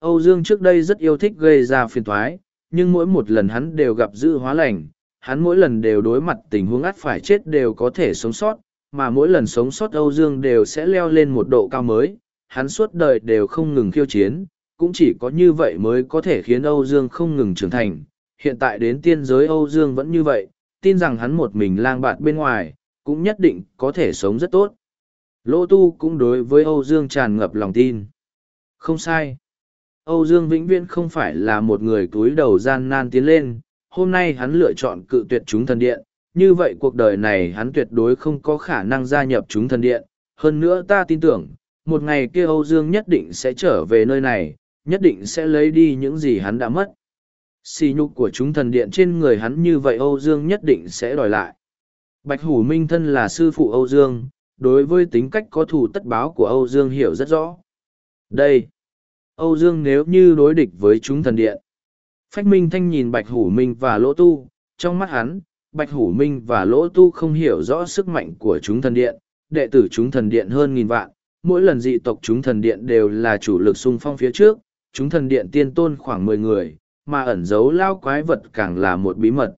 [SPEAKER 1] Âu Dương trước đây rất yêu thích gây ra phiền thoái, nhưng mỗi một lần hắn đều gặp dữ hóa lành, hắn mỗi lần đều đối mặt tình huống ắt phải chết đều có thể sống sót, mà mỗi lần sống sót Âu Dương đều sẽ leo lên một độ cao mới, hắn suốt đời đều không ngừng khiêu chiến, cũng chỉ có như vậy mới có thể khiến Âu Dương không ngừng trưởng thành. Hiện tại đến tiên giới Âu Dương vẫn như vậy, tin rằng hắn một mình lang bạt bên ngoài, cũng nhất định có thể sống rất tốt. Lỗ Tu cũng đối với Âu Dương tràn ngập lòng tin. Không sai. Âu Dương Vĩnh Viễn không phải là một người túi đầu gian nan tiến lên, hôm nay hắn lựa chọn cự tuyệt chúng thần điện, như vậy cuộc đời này hắn tuyệt đối không có khả năng gia nhập chúng thần điện. Hơn nữa ta tin tưởng, một ngày kia Âu Dương nhất định sẽ trở về nơi này, nhất định sẽ lấy đi những gì hắn đã mất. Xì nhục của chúng thần điện trên người hắn như vậy Âu Dương nhất định sẽ đòi lại. Bạch Hủ Minh thân là sư phụ Âu Dương, đối với tính cách có thù tất báo của Âu Dương hiểu rất rõ. Đây, Âu Dương nếu như đối địch với chúng thần điện. Phách Minh Thanh nhìn Bạch Hủ Minh và Lỗ Tu, trong mắt hắn, Bạch Hủ Minh và Lỗ Tu không hiểu rõ sức mạnh của chúng thần điện, đệ tử chúng thần điện hơn nghìn vạn, mỗi lần dị tộc chúng thần điện đều là chủ lực xung phong phía trước, chúng thần điện tiên tôn khoảng mười người, mà ẩn giấu lao quái vật càng là một bí mật.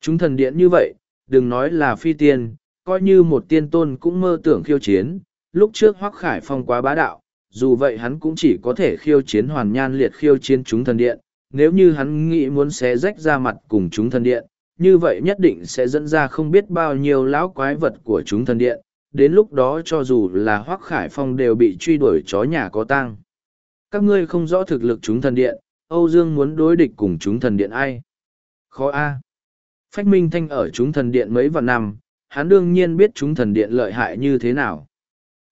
[SPEAKER 1] Chúng thần điện như vậy, đừng nói là phi tiên, coi như một tiên tôn cũng mơ tưởng khiêu chiến, lúc trước Hoắc Khải Phong quá bá đạo, dù vậy hắn cũng chỉ có thể khiêu chiến hoàn nhan liệt khiêu chiến chúng thần điện, nếu như hắn nghĩ muốn xé rách ra mặt cùng chúng thần điện, như vậy nhất định sẽ dẫn ra không biết bao nhiêu lão quái vật của chúng thần điện, đến lúc đó cho dù là Hoắc Khải Phong đều bị truy đuổi chó nhà có tang. Các ngươi không rõ thực lực chúng thần điện, Âu Dương muốn đối địch cùng chúng thần điện ai? Khó A. Phách Minh Thanh ở chúng thần điện mấy vạn năm, hắn đương nhiên biết chúng thần điện lợi hại như thế nào.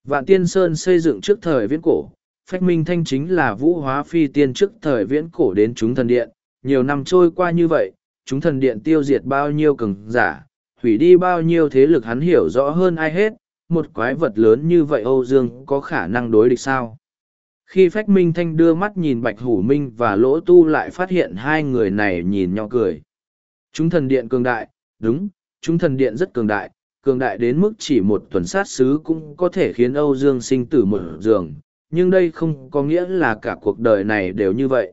[SPEAKER 1] Vạn Tiên Sơn xây dựng trước thời viễn cổ, Phách Minh Thanh chính là vũ hóa phi tiên trước thời viễn cổ đến chúng thần điện. Nhiều năm trôi qua như vậy, chúng thần điện tiêu diệt bao nhiêu cường giả, hủy đi bao nhiêu thế lực hắn hiểu rõ hơn ai hết, một quái vật lớn như vậy Âu Dương có khả năng đối địch sao? Khi Phách Minh Thanh đưa mắt nhìn Bạch Hủ Minh và Lỗ Tu lại phát hiện hai người này nhìn nhau cười. Chúng thần điện cường đại, đúng, chúng thần điện rất cường đại, cường đại đến mức chỉ một tuần sát sứ cũng có thể khiến Âu Dương sinh tử một giường, nhưng đây không có nghĩa là cả cuộc đời này đều như vậy.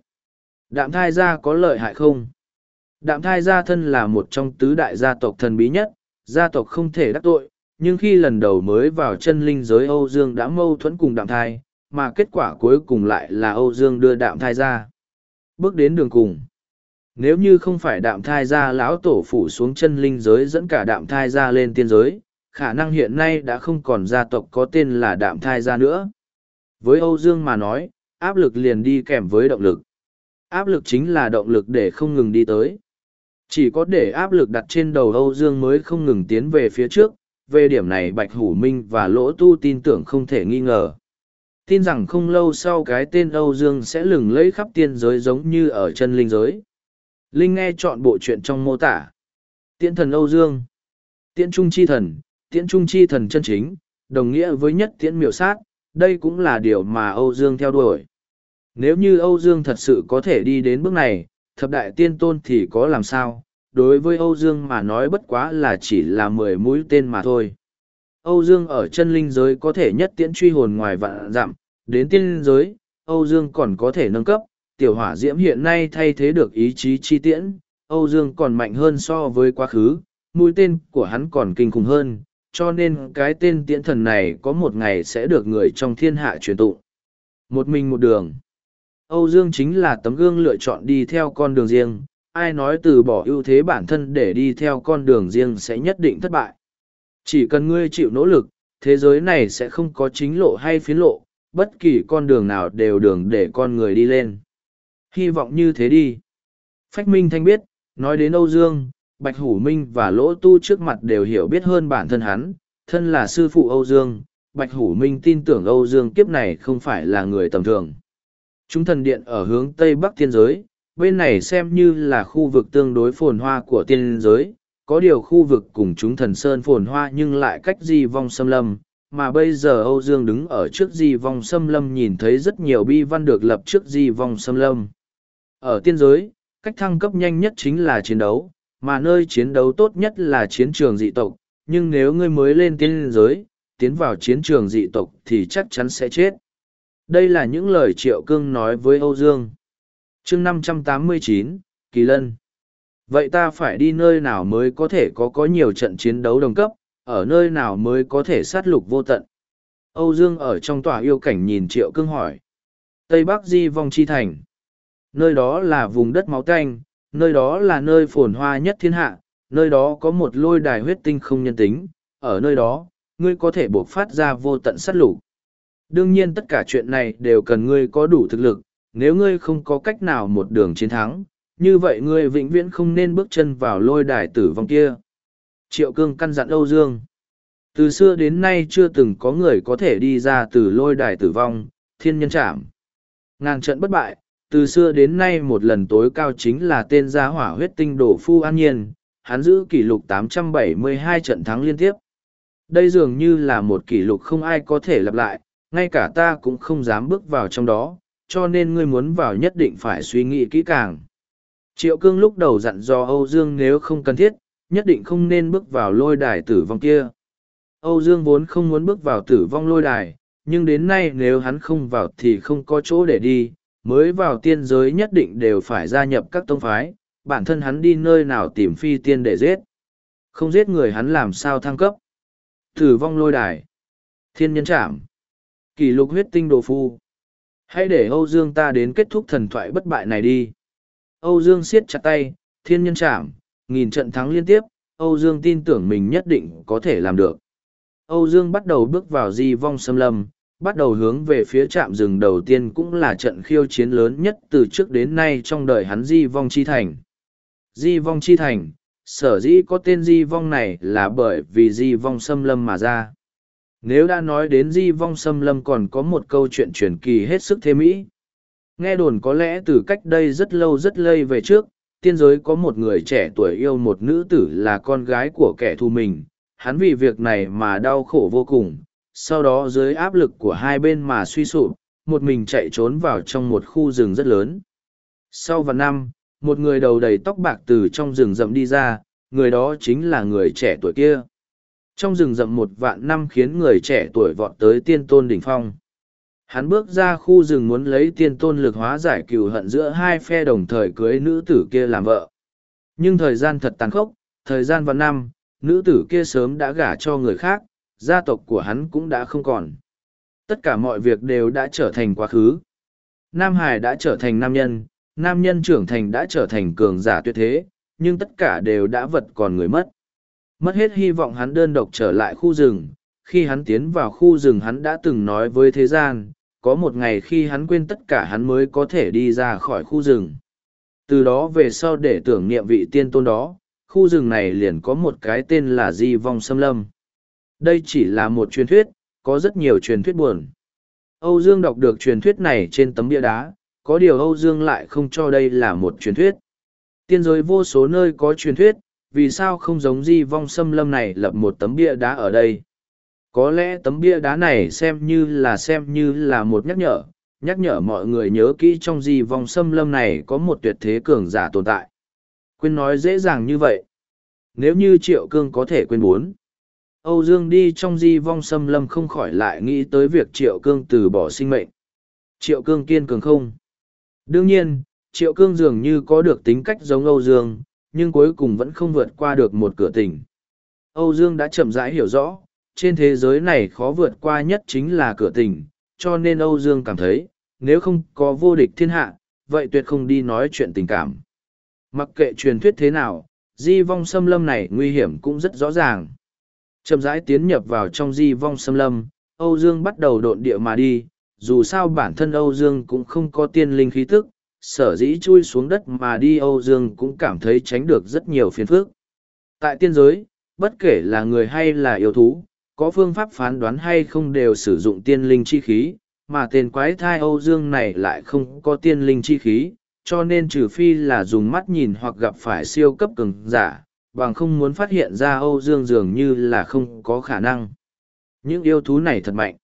[SPEAKER 1] Đạm thai gia có lợi hại không? Đạm thai gia thân là một trong tứ đại gia tộc thần bí nhất, gia tộc không thể đắc tội, nhưng khi lần đầu mới vào chân linh giới Âu Dương đã mâu thuẫn cùng đạm thai, mà kết quả cuối cùng lại là Âu Dương đưa đạm thai ra. Bước đến đường cùng. Nếu như không phải đạm thai ra lão tổ phủ xuống chân linh giới dẫn cả đạm thai ra lên tiên giới, khả năng hiện nay đã không còn gia tộc có tên là đạm thai ra nữa. Với Âu Dương mà nói, áp lực liền đi kèm với động lực. Áp lực chính là động lực để không ngừng đi tới. Chỉ có để áp lực đặt trên đầu Âu Dương mới không ngừng tiến về phía trước, về điểm này Bạch Hủ Minh và Lỗ Tu tin tưởng không thể nghi ngờ. Tin rằng không lâu sau cái tên Âu Dương sẽ lừng lẫy khắp tiên giới giống như ở chân linh giới. Linh nghe chọn bộ chuyện trong mô tả. Tiễn thần Âu Dương. Tiễn trung chi thần, tiễn trung chi thần chân chính, đồng nghĩa với nhất tiễn miểu sát, đây cũng là điều mà Âu Dương theo đuổi. Nếu như Âu Dương thật sự có thể đi đến bước này, thập đại tiên tôn thì có làm sao? Đối với Âu Dương mà nói bất quá là chỉ là mười mũi tên mà thôi. Âu Dương ở chân linh giới có thể nhất tiễn truy hồn ngoài vạn dặm, đến tiên giới, Âu Dương còn có thể nâng cấp, tiểu hỏa diễm hiện nay thay thế được ý chí chi tiễn, Âu Dương còn mạnh hơn so với quá khứ, mũi tên của hắn còn kinh khủng hơn, cho nên cái tên tiễn thần này có một ngày sẽ được người trong thiên hạ truyền tụ. Một mình một đường. Âu Dương chính là tấm gương lựa chọn đi theo con đường riêng, ai nói từ bỏ ưu thế bản thân để đi theo con đường riêng sẽ nhất định thất bại. Chỉ cần ngươi chịu nỗ lực, thế giới này sẽ không có chính lộ hay phiến lộ, bất kỳ con đường nào đều đường để con người đi lên. Hy vọng như thế đi. Phách Minh Thanh biết, nói đến Âu Dương, Bạch Hủ Minh và Lỗ Tu trước mặt đều hiểu biết hơn bản thân hắn, thân là sư phụ Âu Dương, Bạch Hủ Minh tin tưởng Âu Dương kiếp này không phải là người tầm thường. Chúng thần điện ở hướng Tây Bắc tiên giới, bên này xem như là khu vực tương đối phồn hoa của tiên giới, có điều khu vực cùng chúng thần sơn phồn hoa nhưng lại cách di vong xâm lâm, mà bây giờ Âu Dương đứng ở trước di vong xâm lâm nhìn thấy rất nhiều bi văn được lập trước di vong xâm lâm. Ở tiên giới, cách thăng cấp nhanh nhất chính là chiến đấu, mà nơi chiến đấu tốt nhất là chiến trường dị tộc, nhưng nếu ngươi mới lên tiên giới, tiến vào chiến trường dị tộc thì chắc chắn sẽ chết. Đây là những lời Triệu Cương nói với Âu Dương. chương 589, Kỳ Lân. Vậy ta phải đi nơi nào mới có thể có có nhiều trận chiến đấu đồng cấp, ở nơi nào mới có thể sát lục vô tận? Âu Dương ở trong tòa yêu cảnh nhìn Triệu Cương hỏi. Tây Bắc Di Vong Chi Thành. Nơi đó là vùng đất máu tanh, nơi đó là nơi phồn hoa nhất thiên hạ, nơi đó có một lôi đài huyết tinh không nhân tính, ở nơi đó, ngươi có thể buộc phát ra vô tận sát lục. Đương nhiên tất cả chuyện này đều cần ngươi có đủ thực lực, nếu ngươi không có cách nào một đường chiến thắng, như vậy ngươi vĩnh viễn không nên bước chân vào lôi đài tử vong kia. Triệu cương căn dặn Âu Dương. Từ xưa đến nay chưa từng có người có thể đi ra từ lôi đài tử vong, thiên nhân trảm. Ngàn trận bất bại, từ xưa đến nay một lần tối cao chính là tên gia hỏa huyết tinh đổ phu an nhiên, hắn giữ kỷ lục 872 trận thắng liên tiếp. Đây dường như là một kỷ lục không ai có thể lặp lại, ngay cả ta cũng không dám bước vào trong đó, cho nên ngươi muốn vào nhất định phải suy nghĩ kỹ càng. Triệu cương lúc đầu dặn dò Âu Dương nếu không cần thiết, nhất định không nên bước vào lôi đài tử vong kia. Âu Dương vốn không muốn bước vào tử vong lôi đài, nhưng đến nay nếu hắn không vào thì không có chỗ để đi, mới vào tiên giới nhất định đều phải gia nhập các tông phái, bản thân hắn đi nơi nào tìm phi tiên để giết. Không giết người hắn làm sao thăng cấp. Tử vong lôi đài. Thiên nhân trảm. Kỷ lục huyết tinh đồ phu. Hãy để Âu Dương ta đến kết thúc thần thoại bất bại này đi. Âu Dương siết chặt tay, thiên nhân chạm, nghìn trận thắng liên tiếp, Âu Dương tin tưởng mình nhất định có thể làm được. Âu Dương bắt đầu bước vào di vong xâm lâm, bắt đầu hướng về phía trạm rừng đầu tiên cũng là trận khiêu chiến lớn nhất từ trước đến nay trong đời hắn di vong chi thành. Di vong chi thành, sở dĩ có tên di vong này là bởi vì di vong xâm lâm mà ra. Nếu đã nói đến di vong xâm lâm còn có một câu chuyện truyền kỳ hết sức thế mỹ. Nghe đồn có lẽ từ cách đây rất lâu rất lây về trước, tiên giới có một người trẻ tuổi yêu một nữ tử là con gái của kẻ thù mình. Hắn vì việc này mà đau khổ vô cùng, sau đó dưới áp lực của hai bên mà suy sụp, một mình chạy trốn vào trong một khu rừng rất lớn. Sau vài năm, một người đầu đầy tóc bạc từ trong rừng rậm đi ra, người đó chính là người trẻ tuổi kia. Trong rừng rậm một vạn năm khiến người trẻ tuổi vọt tới tiên tôn đỉnh phong. Hắn bước ra khu rừng muốn lấy tiên tôn lực hóa giải cừu hận giữa hai phe đồng thời cưới nữ tử kia làm vợ. Nhưng thời gian thật tàn khốc, thời gian vạn năm, nữ tử kia sớm đã gả cho người khác, gia tộc của hắn cũng đã không còn. Tất cả mọi việc đều đã trở thành quá khứ. Nam Hải đã trở thành nam nhân, nam nhân trưởng thành đã trở thành cường giả tuyệt thế, nhưng tất cả đều đã vật còn người mất. Mất hết hy vọng hắn đơn độc trở lại khu rừng, khi hắn tiến vào khu rừng hắn đã từng nói với thế gian, có một ngày khi hắn quên tất cả hắn mới có thể đi ra khỏi khu rừng. Từ đó về sau để tưởng niệm vị tiên tôn đó, khu rừng này liền có một cái tên là Di Vong Sâm Lâm. Đây chỉ là một truyền thuyết, có rất nhiều truyền thuyết buồn. Âu Dương đọc được truyền thuyết này trên tấm bia đá, có điều Âu Dương lại không cho đây là một truyền thuyết. Tiên giới vô số nơi có truyền thuyết, vì sao không giống di vong xâm lâm này lập một tấm bia đá ở đây? Có lẽ tấm bia đá này xem như là xem như là một nhắc nhở, nhắc nhở mọi người nhớ kỹ trong di vong xâm lâm này có một tuyệt thế cường giả tồn tại. Quên nói dễ dàng như vậy. Nếu như Triệu Cương có thể quên bốn. Âu Dương đi trong di vong xâm lâm không khỏi lại nghĩ tới việc Triệu Cương từ bỏ sinh mệnh. Triệu Cương kiên cường không? Đương nhiên, Triệu Cương dường như có được tính cách giống Âu Dương, nhưng cuối cùng vẫn không vượt qua được một cửa tỉnh. Âu Dương đã chậm rãi hiểu rõ, trên thế giới này khó vượt qua nhất chính là cửa tình, cho nên Âu Dương cảm thấy, nếu không có vô địch thiên hạ, vậy tuyệt không đi nói chuyện tình cảm. Mặc kệ truyền thuyết thế nào, di vong xâm lâm này nguy hiểm cũng rất rõ ràng. Chậm rãi tiến nhập vào trong di vong xâm lâm, Âu Dương bắt đầu độn địa mà đi, dù sao bản thân Âu Dương cũng không có tiên linh khí tức, sở dĩ chui xuống đất mà đi Âu Dương cũng cảm thấy tránh được rất nhiều phiền phức. Tại tiên giới, bất kể là người hay là yêu thú, có phương pháp phán đoán hay không đều sử dụng tiên linh chi khí, mà tên quái thai Âu Dương này lại không có tiên linh chi khí, cho nên trừ phi là dùng mắt nhìn hoặc gặp phải siêu cấp cường giả, bằng không muốn phát hiện ra Âu Dương dường như là không có khả năng. Những yêu thú này thật mạnh.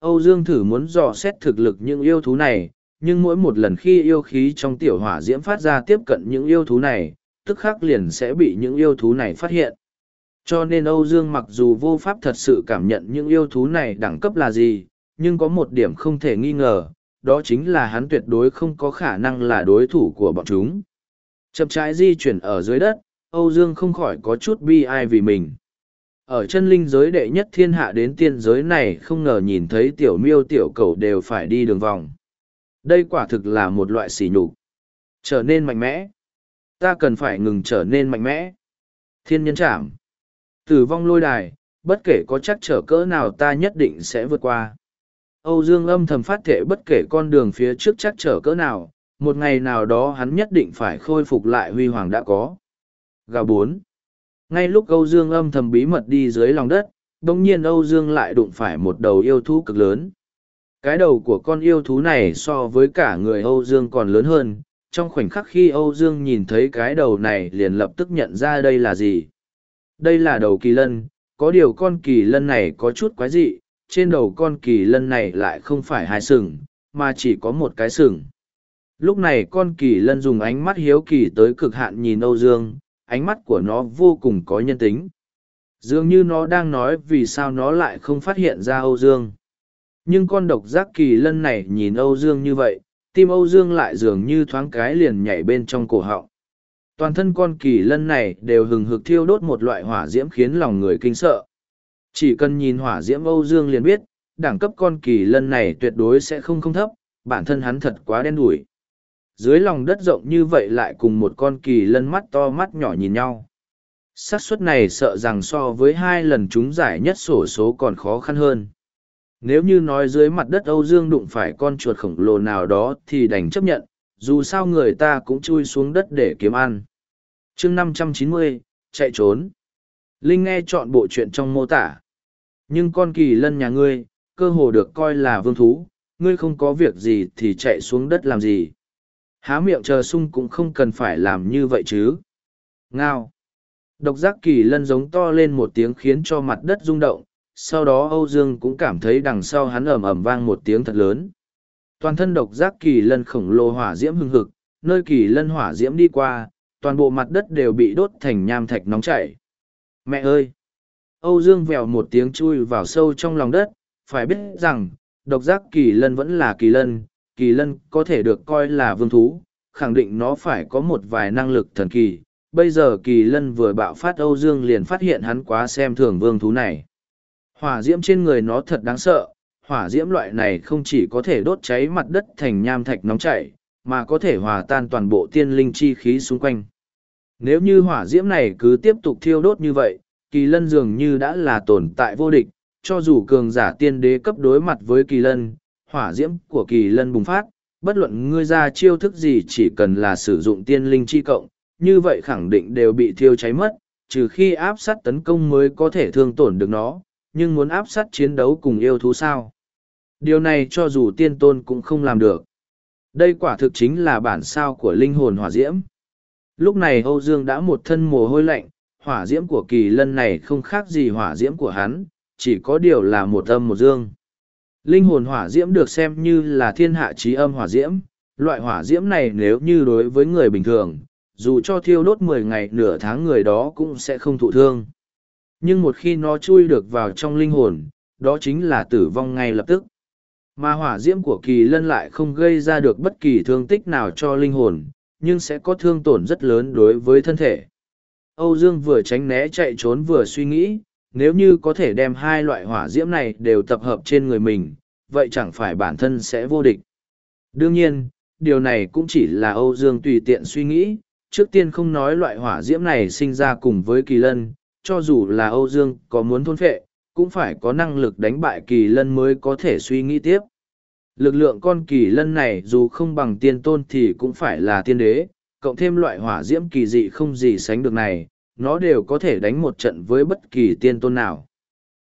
[SPEAKER 1] Âu Dương thử muốn dò xét thực lực những yêu thú này, nhưng mỗi một lần khi yêu khí trong tiểu hỏa diễm phát ra tiếp cận những yêu thú này, tức khắc liền sẽ bị những yêu thú này phát hiện. Cho nên Âu Dương mặc dù vô pháp thật sự cảm nhận những yêu thú này đẳng cấp là gì, nhưng có một điểm không thể nghi ngờ, đó chính là hắn tuyệt đối không có khả năng là đối thủ của bọn chúng. Chậm trái di chuyển ở dưới đất, Âu Dương không khỏi có chút bi ai vì mình. Ở chân linh giới đệ nhất thiên hạ đến tiên giới này không ngờ nhìn thấy tiểu miêu tiểu cầu đều phải đi đường vòng. Đây quả thực là một loại sỉ nhục. Trở nên mạnh mẽ. Ta cần phải ngừng trở nên mạnh mẽ. Thiên nhân trảm. Tử vong lôi đài, bất kể có chắc trở cỡ nào ta nhất định sẽ vượt qua. Âu Dương âm thầm phát thể bất kể con đường phía trước chắc trở cỡ nào, một ngày nào đó hắn nhất định phải khôi phục lại huy hoàng đã có. Gào bốn. Ngay lúc Âu Dương âm thầm bí mật đi dưới lòng đất, đồng nhiên Âu Dương lại đụng phải một đầu yêu thú cực lớn. Cái đầu của con yêu thú này so với cả người Âu Dương còn lớn hơn, trong khoảnh khắc khi Âu Dương nhìn thấy cái đầu này liền lập tức nhận ra đây là gì. Đây là đầu kỳ lân, có điều con kỳ lân này có chút quái dị, trên đầu con kỳ lân này lại không phải hai sừng, mà chỉ có một cái sừng. Lúc này con kỳ lân dùng ánh mắt hiếu kỳ tới cực hạn nhìn Âu Dương, ánh mắt của nó vô cùng có nhân tính. Dường như nó đang nói vì sao nó lại không phát hiện ra Âu Dương nhưng con độc giác kỳ lân này nhìn âu dương như vậy tim âu dương lại dường như thoáng cái liền nhảy bên trong cổ họng toàn thân con kỳ lân này đều hừng hực thiêu đốt một loại hỏa diễm khiến lòng người kinh sợ. Chỉ cần nhìn hỏa diễm âu dương liền biết đẳng cấp con kỳ lân này tuyệt đối sẽ không không thấp bản thân hắn thật quá đen đủi. Dưới lòng đất rộng như vậy lại cùng một con kỳ lân mắt to mắt nhỏ nhìn nhau. Xác suất này sợ rằng so với hai lần chúng giải nhất sổ số còn khó khăn hơn. Nếu như nói dưới mặt đất Âu Dương đụng phải con chuột khổng lồ nào đó thì đành chấp nhận, dù sao người ta cũng chui xuống đất để kiếm ăn chương 590, chạy trốn. Linh nghe chọn bộ chuyện trong mô tả. Nhưng con kỳ lân nhà ngươi, cơ hồ được coi là vương thú, ngươi không có việc gì thì chạy xuống đất làm gì. Há miệng chờ sung cũng không cần phải làm như vậy chứ. Ngao. Độc giác kỳ lân giống to lên một tiếng khiến cho mặt đất rung động, sau đó Âu Dương cũng cảm thấy đằng sau hắn ầm ầm vang một tiếng thật lớn. Toàn thân độc giác kỳ lân khổng lồ hỏa diễm hưng hực, nơi kỳ lân hỏa diễm đi qua, toàn bộ mặt đất đều bị đốt thành nham thạch nóng chảy. Mẹ ơi! Âu Dương vèo một tiếng chui vào sâu trong lòng đất, phải biết rằng, độc giác kỳ lân vẫn là kỳ lân, kỳ lân có thể được coi là vương thú, khẳng định nó phải có một vài năng lực thần kỳ. Bây giờ kỳ lân vừa bạo phát Âu Dương liền phát hiện hắn quá xem thường vương thú này. Hỏa diễm trên người nó thật đáng sợ, hỏa diễm loại này không chỉ có thể đốt cháy mặt đất thành nham thạch nóng chảy, mà có thể hòa tan toàn bộ tiên linh chi khí xung quanh. Nếu như hỏa diễm này cứ tiếp tục thiêu đốt như vậy, kỳ lân dường như đã là tồn tại vô địch, cho dù cường giả tiên đế cấp đối mặt với kỳ lân, hỏa diễm của kỳ lân bùng phát, bất luận ngươi ra chiêu thức gì chỉ cần là sử dụng tiên linh chi cộng, như vậy khẳng định đều bị thiêu cháy mất, trừ khi áp sát tấn công mới có thể thương tổn được nó, nhưng muốn áp sát chiến đấu cùng yêu thú sao. Điều này cho dù tiên tôn cũng không làm được. Đây quả thực chính là bản sao của linh hồn hỏa diễm. Lúc này Âu Dương đã một thân mồ hôi lạnh, hỏa diễm của kỳ lân này không khác gì hỏa diễm của hắn, chỉ có điều là một âm một dương. Linh hồn hỏa diễm được xem như là thiên hạ trí âm hỏa diễm, loại hỏa diễm này nếu như đối với người bình thường, dù cho thiêu đốt mười ngày nửa tháng người đó cũng sẽ không thụ thương. Nhưng một khi nó chui được vào trong linh hồn, đó chính là tử vong ngay lập tức. Mà hỏa diễm của kỳ lân lại không gây ra được bất kỳ thương tích nào cho linh hồn, nhưng sẽ có thương tổn rất lớn đối với thân thể. Âu Dương vừa tránh né chạy trốn vừa suy nghĩ, nếu như có thể đem hai loại hỏa diễm này đều tập hợp trên người mình, vậy chẳng phải bản thân sẽ vô địch. Đương nhiên, điều này cũng chỉ là Âu Dương tùy tiện suy nghĩ, trước tiên không nói loại hỏa diễm này sinh ra cùng với kỳ lân, cho dù là Âu Dương có muốn thôn phệ, cũng phải có năng lực đánh bại kỳ lân mới có thể suy nghĩ tiếp. Lực lượng con kỳ lân này dù không bằng tiên tôn thì cũng phải là tiên đế, cộng thêm loại hỏa diễm kỳ dị không gì sánh được này, nó đều có thể đánh một trận với bất kỳ tiên tôn nào.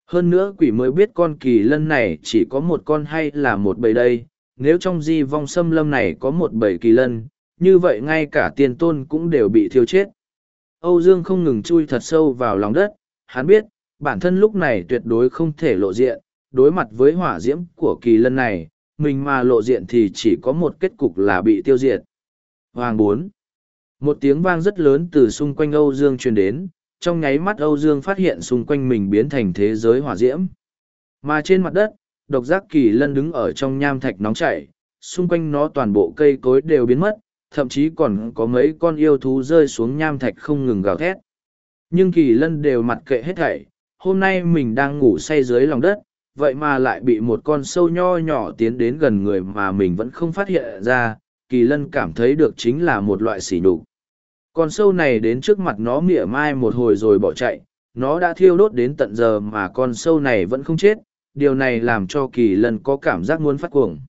[SPEAKER 1] Hơn nữa quỷ mới biết con kỳ lân này chỉ có một con hay là một bầy đây, nếu trong di vong xâm lâm này có một bầy kỳ lân, như vậy ngay cả tiên tôn cũng đều bị thiêu chết. Âu Dương không ngừng chui thật sâu vào lòng đất, hắn biết, bản thân lúc này tuyệt đối không thể lộ diện, đối mặt với hỏa diễm của kỳ lân này, mình mà lộ diện thì chỉ có một kết cục là bị tiêu diệt. Hoàng bốn Một tiếng vang rất lớn từ xung quanh Âu Dương truyền đến, trong nháy mắt Âu Dương phát hiện xung quanh mình biến thành thế giới hỏa diễm. Mà trên mặt đất, độc giác kỳ lân đứng ở trong nham thạch nóng chảy, xung quanh nó toàn bộ cây cối đều biến mất, thậm chí còn có mấy con yêu thú rơi xuống nham thạch không ngừng gào thét. Nhưng kỳ lân đều mặt kệ hết thảy, hôm nay mình đang ngủ say dưới lòng đất, vậy mà lại bị một con sâu nho nhỏ tiến đến gần người mà mình vẫn không phát hiện ra, kỳ lân cảm thấy được chính là một loại sỉ nhục. Con sâu này đến trước mặt nó mỉa mai một hồi rồi bỏ chạy, nó đã thiêu đốt đến tận giờ mà con sâu này vẫn không chết, điều này làm cho kỳ lân có cảm giác muốn phát cuồng.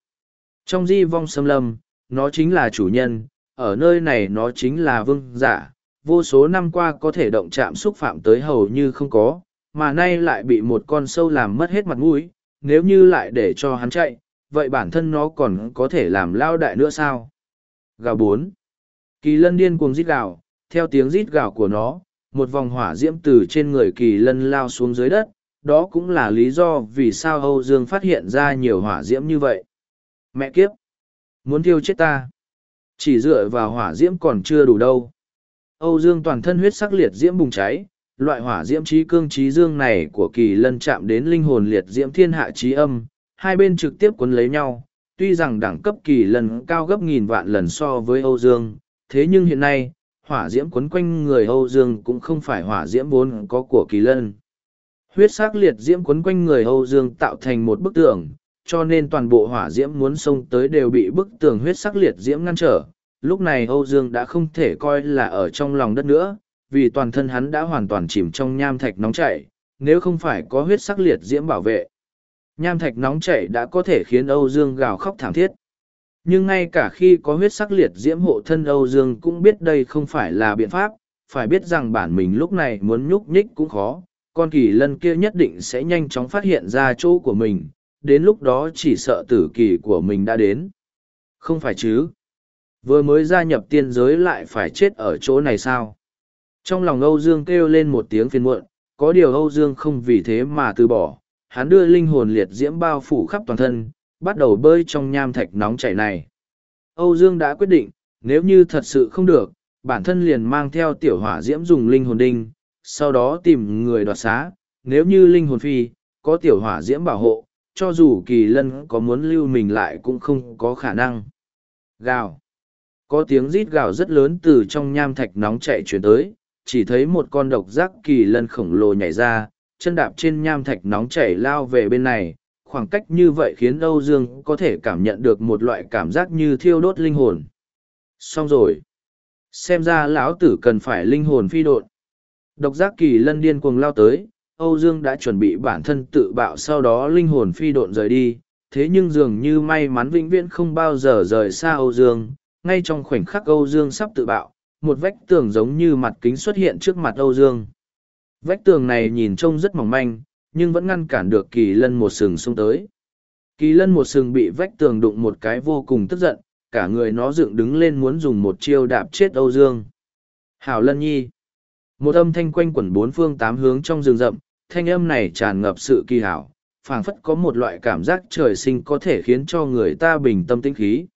[SPEAKER 1] Trong di vong xâm lâm, nó chính là chủ nhân, ở nơi này nó chính là vương giả, vô số năm qua có thể động chạm xúc phạm tới hầu như không có, mà nay lại bị một con sâu làm mất hết mặt mũi, nếu như lại để cho hắn chạy, vậy bản thân nó còn có thể làm lao đại nữa sao? Gào bốn. Kỳ lân điên cuồng rít gào, theo tiếng rít gào của nó, một vòng hỏa diễm từ trên người kỳ lân lao xuống dưới đất, đó cũng là lý do vì sao Âu Dương phát hiện ra nhiều hỏa diễm như vậy. Mẹ kiếp! Muốn thiêu chết ta! Chỉ dựa vào hỏa diễm còn chưa đủ đâu. Âu Dương toàn thân huyết sắc liệt diễm bùng cháy, loại hỏa diễm trí cương trí dương này của kỳ lân chạm đến linh hồn liệt diễm thiên hạ trí âm, hai bên trực tiếp quấn lấy nhau. Tuy rằng đẳng cấp kỳ lân cao gấp nghìn vạn lần so với Âu Dương, thế nhưng hiện nay, hỏa diễm quấn quanh người Âu Dương cũng không phải hỏa diễm vốn có của kỳ lân. Huyết sắc liệt diễm quấn quanh người Âu Dương tạo thành một bức tường, cho nên toàn bộ hỏa diễm muốn xông tới đều bị bức tường huyết sắc liệt diễm ngăn trở. Lúc này Âu Dương đã không thể coi là ở trong lòng đất nữa, vì toàn thân hắn đã hoàn toàn chìm trong nham thạch nóng chảy, nếu không phải có huyết sắc liệt diễm bảo vệ. Nham thạch nóng chảy đã có thể khiến Âu Dương gào khóc thảm thiết. Nhưng ngay cả khi có huyết sắc liệt diễm hộ thân Âu Dương cũng biết đây không phải là biện pháp, phải biết rằng bản mình lúc này muốn nhúc nhích cũng khó, con kỳ lân kia nhất định sẽ nhanh chóng phát hiện ra chỗ của mình, đến lúc đó chỉ sợ tử kỳ của mình đã đến. Không phải chứ? Vừa mới gia nhập tiên giới lại phải chết ở chỗ này sao? Trong lòng Âu Dương kêu lên một tiếng phiền muộn, có điều Âu Dương không vì thế mà từ bỏ, hắn đưa linh hồn liệt diễm bao phủ khắp toàn thân, bắt đầu bơi trong nham thạch nóng chảy này. Âu Dương đã quyết định, nếu như thật sự không được, bản thân liền mang theo tiểu hỏa diễm dùng linh hồn đinh, sau đó tìm người đoạt xá, nếu như linh hồn phi, có tiểu hỏa diễm bảo hộ, cho dù kỳ lân có muốn lưu mình lại cũng không có khả năng. Gào. Có tiếng rít gào rất lớn từ trong nham thạch nóng chạy chuyển tới, chỉ thấy một con độc giác kỳ lân khổng lồ nhảy ra, chân đạp trên nham thạch nóng chảy lao về bên này, khoảng cách như vậy khiến Âu Dương có thể cảm nhận được một loại cảm giác như thiêu đốt linh hồn. Xong rồi. Xem ra lão tử cần phải linh hồn phi độn. Độc giác kỳ lân điên cuồng lao tới, Âu Dương đã chuẩn bị bản thân tự bạo sau đó linh hồn phi độn rời đi, thế nhưng dường như may mắn vĩnh viễn không bao giờ rời xa Âu Dương, ngay trong khoảnh khắc Âu Dương sắp tự bạo, một vách tường giống như mặt kính xuất hiện trước mặt Âu Dương. Vách tường này nhìn trông rất mỏng manh, nhưng vẫn ngăn cản được kỳ lân một sừng xông tới. Kỳ lân một sừng bị vách tường đụng một cái vô cùng tức giận, cả người nó dựng đứng lên muốn dùng một chiêu đạp chết Âu Dương. Hảo lân nhi. Một âm thanh quanh quẩn bốn phương tám hướng trong rừng rậm, thanh âm này tràn ngập sự kỳ hảo, phảng phất có một loại cảm giác trời sinh có thể khiến cho người ta bình tâm tĩnh khí.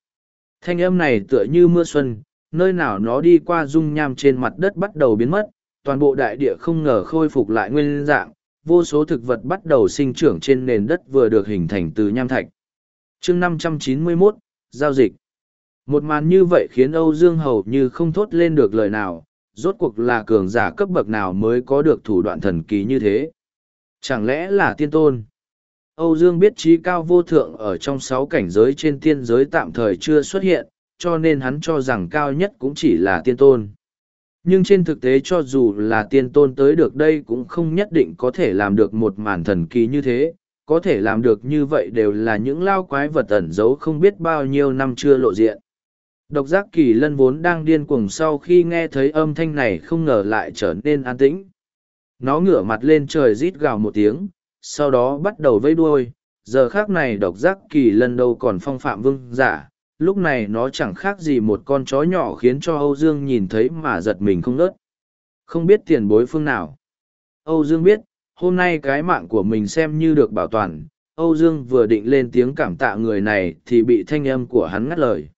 [SPEAKER 1] Thanh âm này tựa như mưa xuân, nơi nào nó đi qua dung nham trên mặt đất bắt đầu biến mất, toàn bộ đại địa không ngờ khôi phục lại nguyên dạng, vô số thực vật bắt đầu sinh trưởng trên nền đất vừa được hình thành từ nham thạch. chương 591, Giao dịch Một màn như vậy khiến Âu Dương hầu như không thốt lên được lời nào, rốt cuộc là cường giả cấp bậc nào mới có được thủ đoạn thần kỳ như thế. Chẳng lẽ là tiên tôn? Âu Dương biết trí cao vô thượng ở trong sáu cảnh giới trên tiên giới tạm thời chưa xuất hiện, cho nên hắn cho rằng cao nhất cũng chỉ là tiên tôn. Nhưng trên thực tế cho dù là tiên tôn tới được đây cũng không nhất định có thể làm được một màn thần kỳ như thế, có thể làm được như vậy đều là những lao quái vật ẩn giấu không biết bao nhiêu năm chưa lộ diện. Độc giác kỳ lân vốn đang điên cuồng sau khi nghe thấy âm thanh này không ngờ lại trở nên an tĩnh. Nó ngửa mặt lên trời rít gào một tiếng, sau đó bắt đầu vây đuôi. Giờ khác này độc giác kỳ lân đâu còn phong phạm vương giả, lúc này nó chẳng khác gì một con chó nhỏ khiến cho Âu Dương nhìn thấy mà giật mình không ngớt. Không biết tiền bối phương nào. Âu Dương biết, hôm nay cái mạng của mình xem như được bảo toàn. Âu Dương vừa định lên tiếng cảm tạ người này thì bị thanh âm của hắn ngắt lời.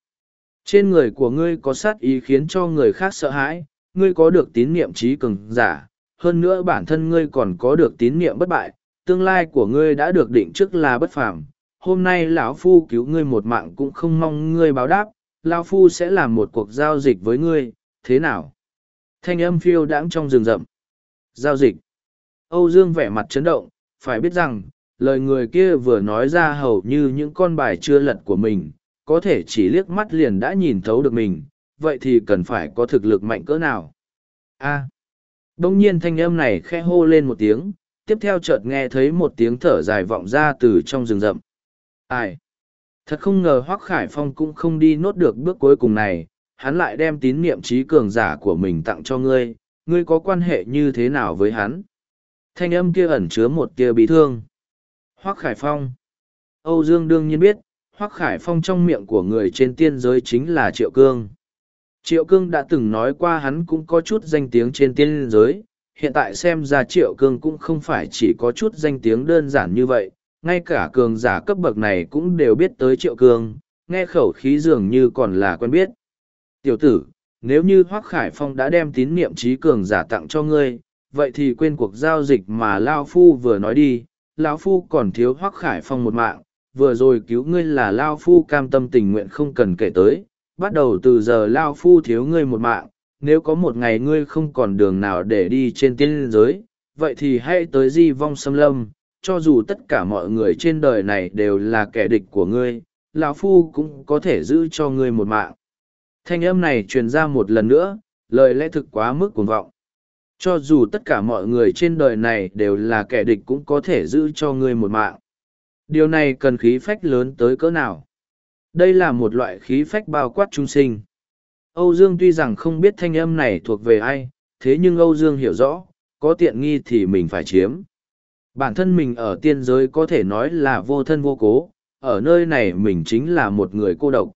[SPEAKER 1] Trên người của ngươi có sát ý khiến cho người khác sợ hãi, ngươi có được tín niệm trí cường giả, hơn nữa bản thân ngươi còn có được tín niệm bất bại, tương lai của ngươi đã được định trước là bất phàm. Hôm nay lão phu cứu ngươi một mạng cũng không mong ngươi báo đáp, lão phu sẽ làm một cuộc giao dịch với ngươi, thế nào? Thanh âm phiêu đãng trong rừng rậm. Giao dịch. Âu Dương vẻ mặt chấn động, phải biết rằng, lời người kia vừa nói ra hầu như những con bài chưa lật của mình, có thể chỉ liếc mắt liền đã nhìn thấu được mình, vậy thì cần phải có thực lực mạnh cỡ nào. A. À. Đông nhiên thanh âm này khe hô lên một tiếng, tiếp theo chợt nghe thấy một tiếng thở dài vọng ra từ trong rừng rậm. Ai? Thật không ngờ Hoác Khải Phong cũng không đi nốt được bước cuối cùng này, hắn lại đem tín niệm trí cường giả của mình tặng cho ngươi, ngươi có quan hệ như thế nào với hắn? Thanh âm kia ẩn chứa một tia bí thương. Hoác Khải Phong. Âu Dương đương nhiên biết, Hoắc Khải Phong trong miệng của người trên tiên giới chính là Triệu Cương. Triệu Cương đã từng nói qua hắn cũng có chút danh tiếng trên tiên giới, hiện tại xem ra Triệu Cương cũng không phải chỉ có chút danh tiếng đơn giản như vậy, ngay cả cường giả cấp bậc này cũng đều biết tới Triệu Cương, nghe khẩu khí dường như còn là quen biết. Tiểu tử, nếu như Hoắc Khải Phong đã đem tín niệm trí cường giả tặng cho ngươi, vậy thì quên cuộc giao dịch mà Lao Phu vừa nói đi, lão Phu còn thiếu Hoắc Khải Phong một mạng, vừa rồi cứu ngươi là Lao Phu cam tâm tình nguyện không cần kể tới, bắt đầu từ giờ Lao Phu thiếu ngươi một mạng, nếu có một ngày ngươi không còn đường nào để đi trên tiên giới, vậy thì hãy tới di vong xâm lâm, cho dù tất cả mọi người trên đời này đều là kẻ địch của ngươi, lão Phu cũng có thể giữ cho ngươi một mạng. Thanh âm này truyền ra một lần nữa, lời lẽ thực quá mức cuồng vọng. Cho dù tất cả mọi người trên đời này đều là kẻ địch cũng có thể giữ cho ngươi một mạng. Điều này cần khí phách lớn tới cỡ nào? Đây là một loại khí phách bao quát trung sinh. Âu Dương tuy rằng không biết thanh âm này thuộc về ai, thế nhưng Âu Dương hiểu rõ, có tiện nghi thì mình phải chiếm. Bản thân mình ở tiên giới có thể nói là vô thân vô cố, ở nơi này mình chính là một người cô độc.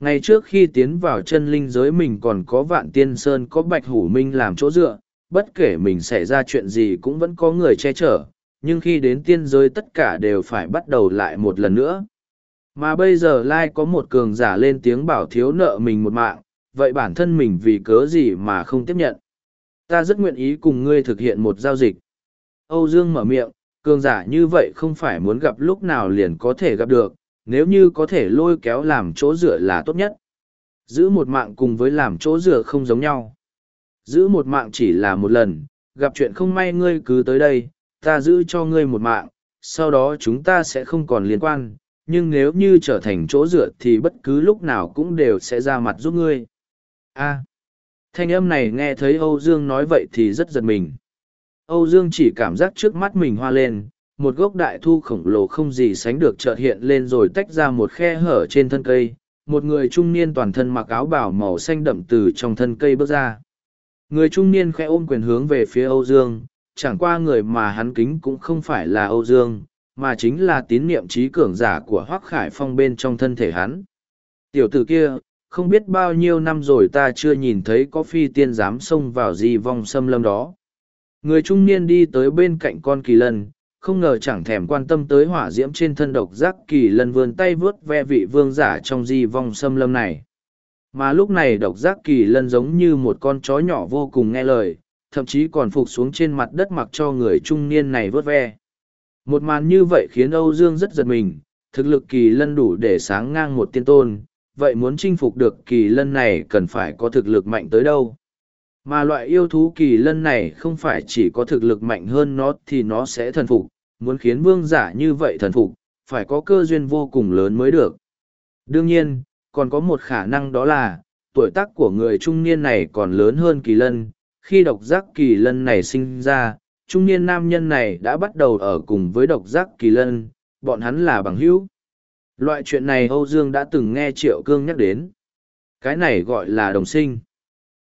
[SPEAKER 1] Ngày trước khi tiến vào chân linh giới mình còn có vạn tiên sơn có bạch hủ minh làm chỗ dựa, bất kể mình xảy ra chuyện gì cũng vẫn có người che chở, nhưng khi đến tiên giới tất cả đều phải bắt đầu lại một lần nữa. Mà bây giờ Lai có một cường giả lên tiếng bảo thiếu nợ mình một mạng, vậy bản thân mình vì cớ gì mà không tiếp nhận. Ta rất nguyện ý cùng ngươi thực hiện một giao dịch. Âu Dương mở miệng, cường giả như vậy không phải muốn gặp lúc nào liền có thể gặp được, nếu như có thể lôi kéo làm chỗ dựa là tốt nhất. Giữ một mạng cùng với làm chỗ dựa không giống nhau. Giữ một mạng chỉ là một lần, gặp chuyện không may ngươi cứ tới đây, ta giữ cho ngươi một mạng, sau đó chúng ta sẽ không còn liên quan, nhưng nếu như trở thành chỗ dựa thì bất cứ lúc nào cũng đều sẽ ra mặt giúp ngươi. A. thanh âm này nghe thấy Âu Dương nói vậy thì rất giật mình. Âu Dương chỉ cảm giác trước mắt mình hoa lên, một gốc đại thu khổng lồ không gì sánh được chợt hiện lên rồi tách ra một khe hở trên thân cây. Một người trung niên toàn thân mặc áo bảo màu xanh đậm từ trong thân cây bước ra. Người trung niên khẽ ôm quyền hướng về phía Âu Dương, chẳng qua người mà hắn kính cũng không phải là Âu Dương, mà chính là tín niệm trí cường giả của Hoác Khải Phong bên trong thân thể hắn. Tiểu tử kia, không biết bao nhiêu năm rồi ta chưa nhìn thấy có phi tiên dám xông vào di vong xâm lâm đó. Người trung niên đi tới bên cạnh con kỳ lân, không ngờ chẳng thèm quan tâm tới hỏa diễm trên thân độc giác kỳ lân vươn tay vớt ve vị vương giả trong di vong xâm lâm này. Mà lúc này độc giác kỳ lân giống như một con chó nhỏ vô cùng nghe lời, thậm chí còn phục xuống trên mặt đất mặc cho người trung niên này vớt ve. Một màn như vậy khiến Âu Dương rất giật mình, thực lực kỳ lân đủ để sáng ngang một tiên tôn, vậy muốn chinh phục được kỳ lân này cần phải có thực lực mạnh tới đâu. Mà loại yêu thú kỳ lân này không phải chỉ có thực lực mạnh hơn nó thì nó sẽ thần phục, muốn khiến vương giả như vậy thần phục, phải có cơ duyên vô cùng lớn mới được. Đương nhiên, còn có một khả năng đó là, tuổi tác của người trung niên này còn lớn hơn kỳ lân, khi độc giác kỳ lân này sinh ra, trung niên nam nhân này đã bắt đầu ở cùng với độc giác kỳ lân, bọn hắn là bằng hữu. Loại chuyện này Âu Dương đã từng nghe Triệu Cương nhắc đến. Cái này gọi là đồng sinh.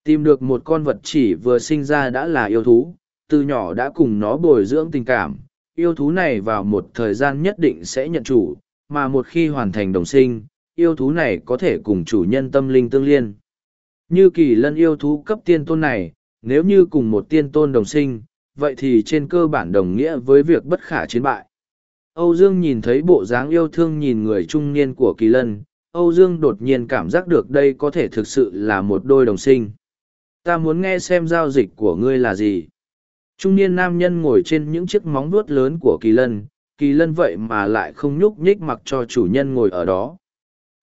[SPEAKER 1] Tìm được một con vật chỉ vừa sinh ra đã là yêu thú, từ nhỏ đã cùng nó bồi dưỡng tình cảm. Yêu thú này vào một thời gian nhất định sẽ nhận chủ, mà một khi hoàn thành đồng sinh, yêu thú này có thể cùng chủ nhân tâm linh tương liên. Như kỳ lân yêu thú cấp tiên tôn này, nếu như cùng một tiên tôn đồng sinh, vậy thì trên cơ bản đồng nghĩa với việc bất khả chiến bại. Âu Dương nhìn thấy bộ dáng yêu thương nhìn người trung niên của kỳ lân, Âu Dương đột nhiên cảm giác được đây có thể thực sự là một đôi đồng sinh. Ta muốn nghe xem giao dịch của ngươi là gì. Trung niên nam nhân ngồi trên những chiếc móng vuốt lớn của kỳ lân, kỳ lân vậy mà lại không nhúc nhích mặc cho chủ nhân ngồi ở đó.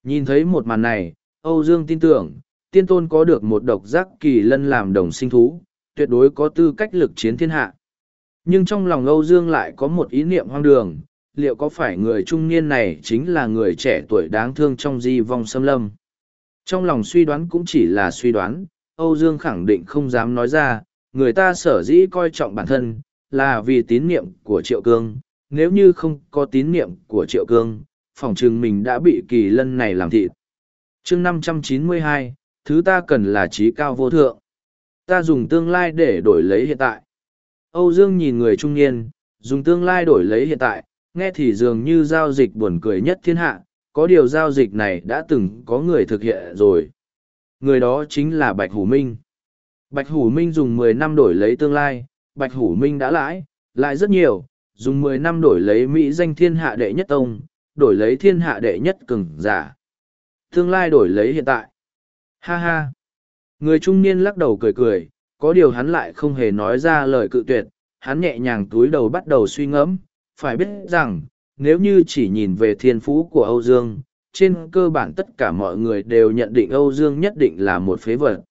[SPEAKER 1] Nhìn thấy một màn này, Âu Dương tin tưởng, tiên tôn có được một độc giác kỳ lân làm đồng sinh thú, tuyệt đối có tư cách lực chiến thiên hạ. Nhưng trong lòng Âu Dương lại có một ý niệm hoang đường, liệu có phải người trung niên này chính là người trẻ tuổi đáng thương trong di vong xâm lâm? Trong lòng suy đoán cũng chỉ là suy đoán, Âu Dương khẳng định không dám nói ra, người ta sở dĩ coi trọng bản thân, là vì tín niệm của Triệu Cương. Nếu như không có tín niệm của Triệu Cương, phòng trừng mình đã bị kỳ lân này làm thịt. chương 592, thứ ta cần là trí cao vô thượng. Ta dùng tương lai để đổi lấy hiện tại. Âu Dương nhìn người trung niên, dùng tương lai đổi lấy hiện tại, nghe thì dường như giao dịch buồn cười nhất thiên hạ, có điều giao dịch này đã từng có người thực hiện rồi. Người đó chính là Bạch Hủ Minh. Bạch Hủ Minh dùng mười năm đổi lấy tương lai, Bạch Hủ Minh đã lãi, lãi rất nhiều, dùng mười năm đổi lấy Mỹ danh thiên hạ đệ nhất tông, đổi lấy thiên hạ đệ nhất cường giả. Tương lai đổi lấy hiện tại. Ha ha. Người trung niên lắc đầu cười cười, có điều hắn lại không hề nói ra lời cự tuyệt, hắn nhẹ nhàng túi đầu bắt đầu suy ngẫm, phải biết rằng, nếu như chỉ nhìn về thiên phú của Âu Dương, trên cơ bản tất cả mọi người đều nhận định Âu Dương nhất định là một phế vật.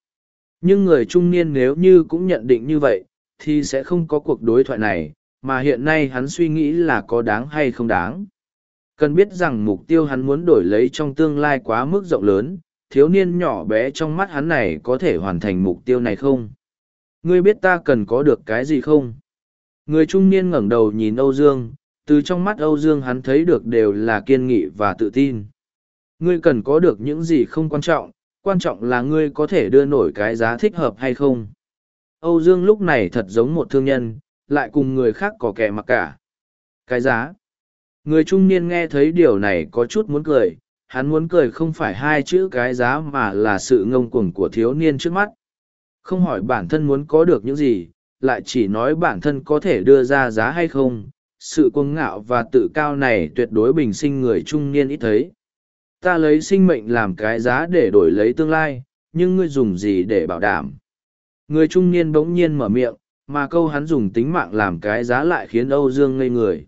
[SPEAKER 1] Nhưng người trung niên nếu như cũng nhận định như vậy, thì sẽ không có cuộc đối thoại này, mà hiện nay hắn suy nghĩ là có đáng hay không đáng. Cần biết rằng mục tiêu hắn muốn đổi lấy trong tương lai quá mức rộng lớn, thiếu niên nhỏ bé trong mắt hắn này có thể hoàn thành mục tiêu này không? Ngươi biết ta cần có được cái gì không? Người trung niên ngẩng đầu nhìn Âu Dương, từ trong mắt Âu Dương hắn thấy được đều là kiên nghị và tự tin. Ngươi cần có được những gì không quan trọng, quan trọng là ngươi có thể đưa nổi cái giá thích hợp hay không. Âu Dương lúc này thật giống một thương nhân, lại cùng người khác có kẻ mặc cả. Cái giá. Người trung niên nghe thấy điều này có chút muốn cười, hắn muốn cười không phải hai chữ cái giá mà là sự ngông cuồng của thiếu niên trước mắt. Không hỏi bản thân muốn có được những gì, lại chỉ nói bản thân có thể đưa ra giá hay không. Sự cuồng ngạo và tự cao này tuyệt đối bình sinh người trung niên ít thấy. Ta lấy sinh mệnh làm cái giá để đổi lấy tương lai, nhưng ngươi dùng gì để bảo đảm? Người trung niên bỗng nhiên mở miệng, mà câu hắn dùng tính mạng làm cái giá lại khiến Âu Dương ngây người.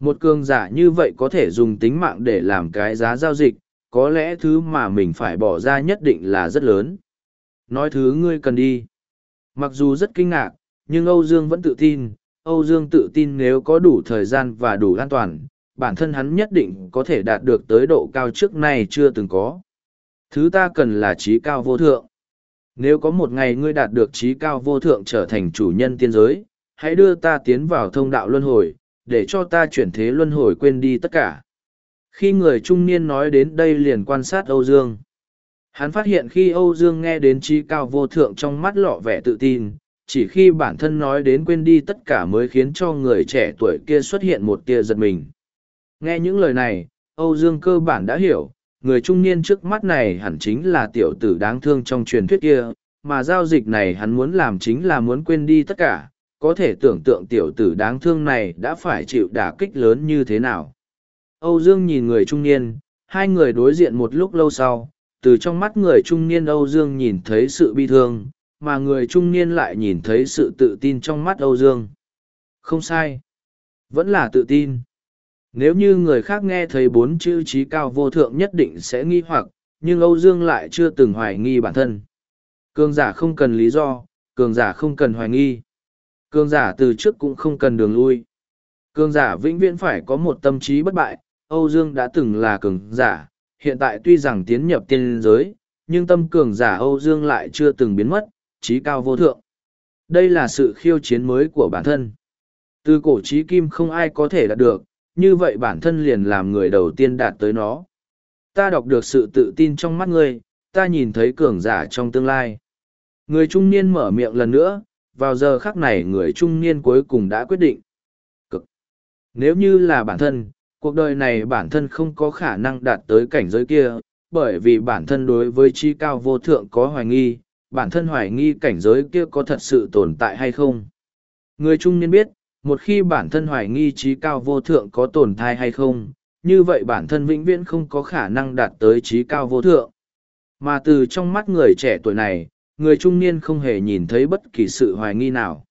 [SPEAKER 1] Một cường giả như vậy có thể dùng tính mạng để làm cái giá giao dịch, có lẽ thứ mà mình phải bỏ ra nhất định là rất lớn. Nói thứ ngươi cần đi. Mặc dù rất kinh ngạc, nhưng Âu Dương vẫn tự tin. Âu Dương tự tin nếu có đủ thời gian và đủ an toàn, bản thân hắn nhất định có thể đạt được tới độ cao trước nay chưa từng có. Thứ ta cần là trí cao vô thượng. Nếu có một ngày ngươi đạt được trí cao vô thượng trở thành chủ nhân tiên giới, hãy đưa ta tiến vào thông đạo luân hồi, để cho ta chuyển thế luân hồi quên đi tất cả. Khi người trung niên nói đến đây liền quan sát Âu Dương. Hắn phát hiện khi Âu Dương nghe đến trí cao vô thượng trong mắt lọ vẻ tự tin, chỉ khi bản thân nói đến quên đi tất cả mới khiến cho người trẻ tuổi kia xuất hiện một tia giật mình. Nghe những lời này, Âu Dương cơ bản đã hiểu, người trung niên trước mắt này hẳn chính là tiểu tử đáng thương trong truyền thuyết kia, mà giao dịch này hắn muốn làm chính là muốn quên đi tất cả, có thể tưởng tượng tiểu tử đáng thương này đã phải chịu đả kích lớn như thế nào. Âu Dương nhìn người trung niên, hai người đối diện một lúc lâu sau, từ trong mắt người trung niên Âu Dương nhìn thấy sự bi thương, mà người trung niên lại nhìn thấy sự tự tin trong mắt Âu Dương. Không sai. Vẫn là tự tin. Nếu như người khác nghe thấy bốn chữ trí cao vô thượng nhất định sẽ nghi hoặc, nhưng Âu Dương lại chưa từng hoài nghi bản thân. Cường giả không cần lý do, cường giả không cần hoài nghi. Cường giả từ trước cũng không cần đường lui. Cường giả vĩnh viễn phải có một tâm trí bất bại, Âu Dương đã từng là cường giả, hiện tại tuy rằng tiến nhập tiên giới, nhưng tâm cường giả Âu Dương lại chưa từng biến mất, trí cao vô thượng. Đây là sự khiêu chiến mới của bản thân. Từ cổ trí kim không ai có thể đạt được, như vậy bản thân liền làm người đầu tiên đạt tới nó. Ta đọc được sự tự tin trong mắt ngươi, ta nhìn thấy cường giả trong tương lai. Người trung niên mở miệng lần nữa, vào giờ khắc này người trung niên cuối cùng đã quyết định. Cực. Nếu như là bản thân, cuộc đời này bản thân không có khả năng đạt tới cảnh giới kia, bởi vì bản thân đối với trí cao vô thượng có hoài nghi, bản thân hoài nghi cảnh giới kia có thật sự tồn tại hay không. Người trung niên biết, một khi bản thân hoài nghi trí cao vô thượng có tồn tại hay không, như vậy bản thân vĩnh viễn không có khả năng đạt tới trí cao vô thượng. Mà từ trong mắt người trẻ tuổi này, người trung niên không hề nhìn thấy bất kỳ sự hoài nghi nào.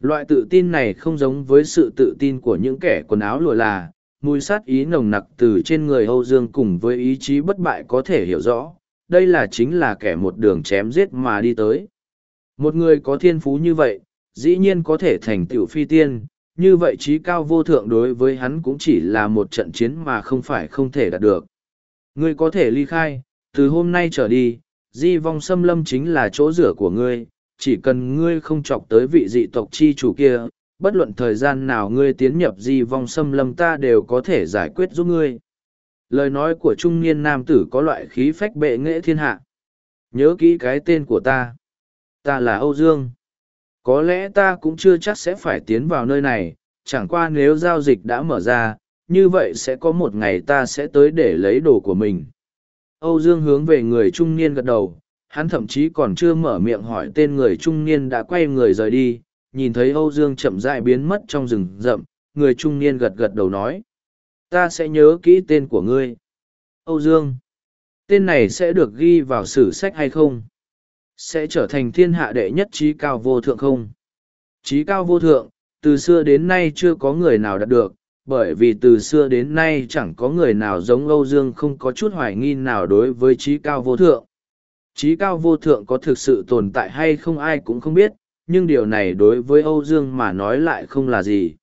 [SPEAKER 1] Loại tự tin này không giống với sự tự tin của những kẻ quần áo lụa là, mùi sát ý nồng nặc từ trên người Âu Dương cùng với ý chí bất bại có thể hiểu rõ, đây là chính là kẻ một đường chém giết mà đi tới. Một người có thiên phú như vậy, dĩ nhiên có thể thành tựu phi tiên, như vậy trí cao vô thượng đối với hắn cũng chỉ là một trận chiến mà không phải không thể đạt được. Ngươi có thể ly khai, từ hôm nay trở đi, di vong xâm lâm chính là chỗ rửa của ngươi, chỉ cần ngươi không chọc tới vị dị tộc chi chủ kia, bất luận thời gian nào ngươi tiến nhập di vong xâm lâm ta đều có thể giải quyết giúp ngươi. Lời nói của trung niên nam tử có loại khí phách bệ nghệ thiên hạ. Nhớ kỹ cái tên của ta. Ta là Âu Dương. Có lẽ ta cũng chưa chắc sẽ phải tiến vào nơi này, chẳng qua nếu giao dịch đã mở ra, như vậy sẽ có một ngày ta sẽ tới để lấy đồ của mình. Âu Dương hướng về người trung niên gật đầu, hắn thậm chí còn chưa mở miệng hỏi tên người trung niên đã quay người rời đi, nhìn thấy Âu Dương chậm rãi biến mất trong rừng rậm, người trung niên gật gật đầu nói. Ta sẽ nhớ kỹ tên của ngươi. Âu Dương. Tên này sẽ được ghi vào sử sách hay không? Sẽ trở thành thiên hạ đệ nhất trí cao vô thượng không? Trí cao vô thượng, từ xưa đến nay chưa có người nào đạt được, bởi vì từ xưa đến nay chẳng có người nào giống Âu Dương không có chút hoài nghi nào đối với trí cao vô thượng. Trí cao vô thượng có thực sự tồn tại hay không ai cũng không biết, nhưng điều này đối với Âu Dương mà nói lại không là gì.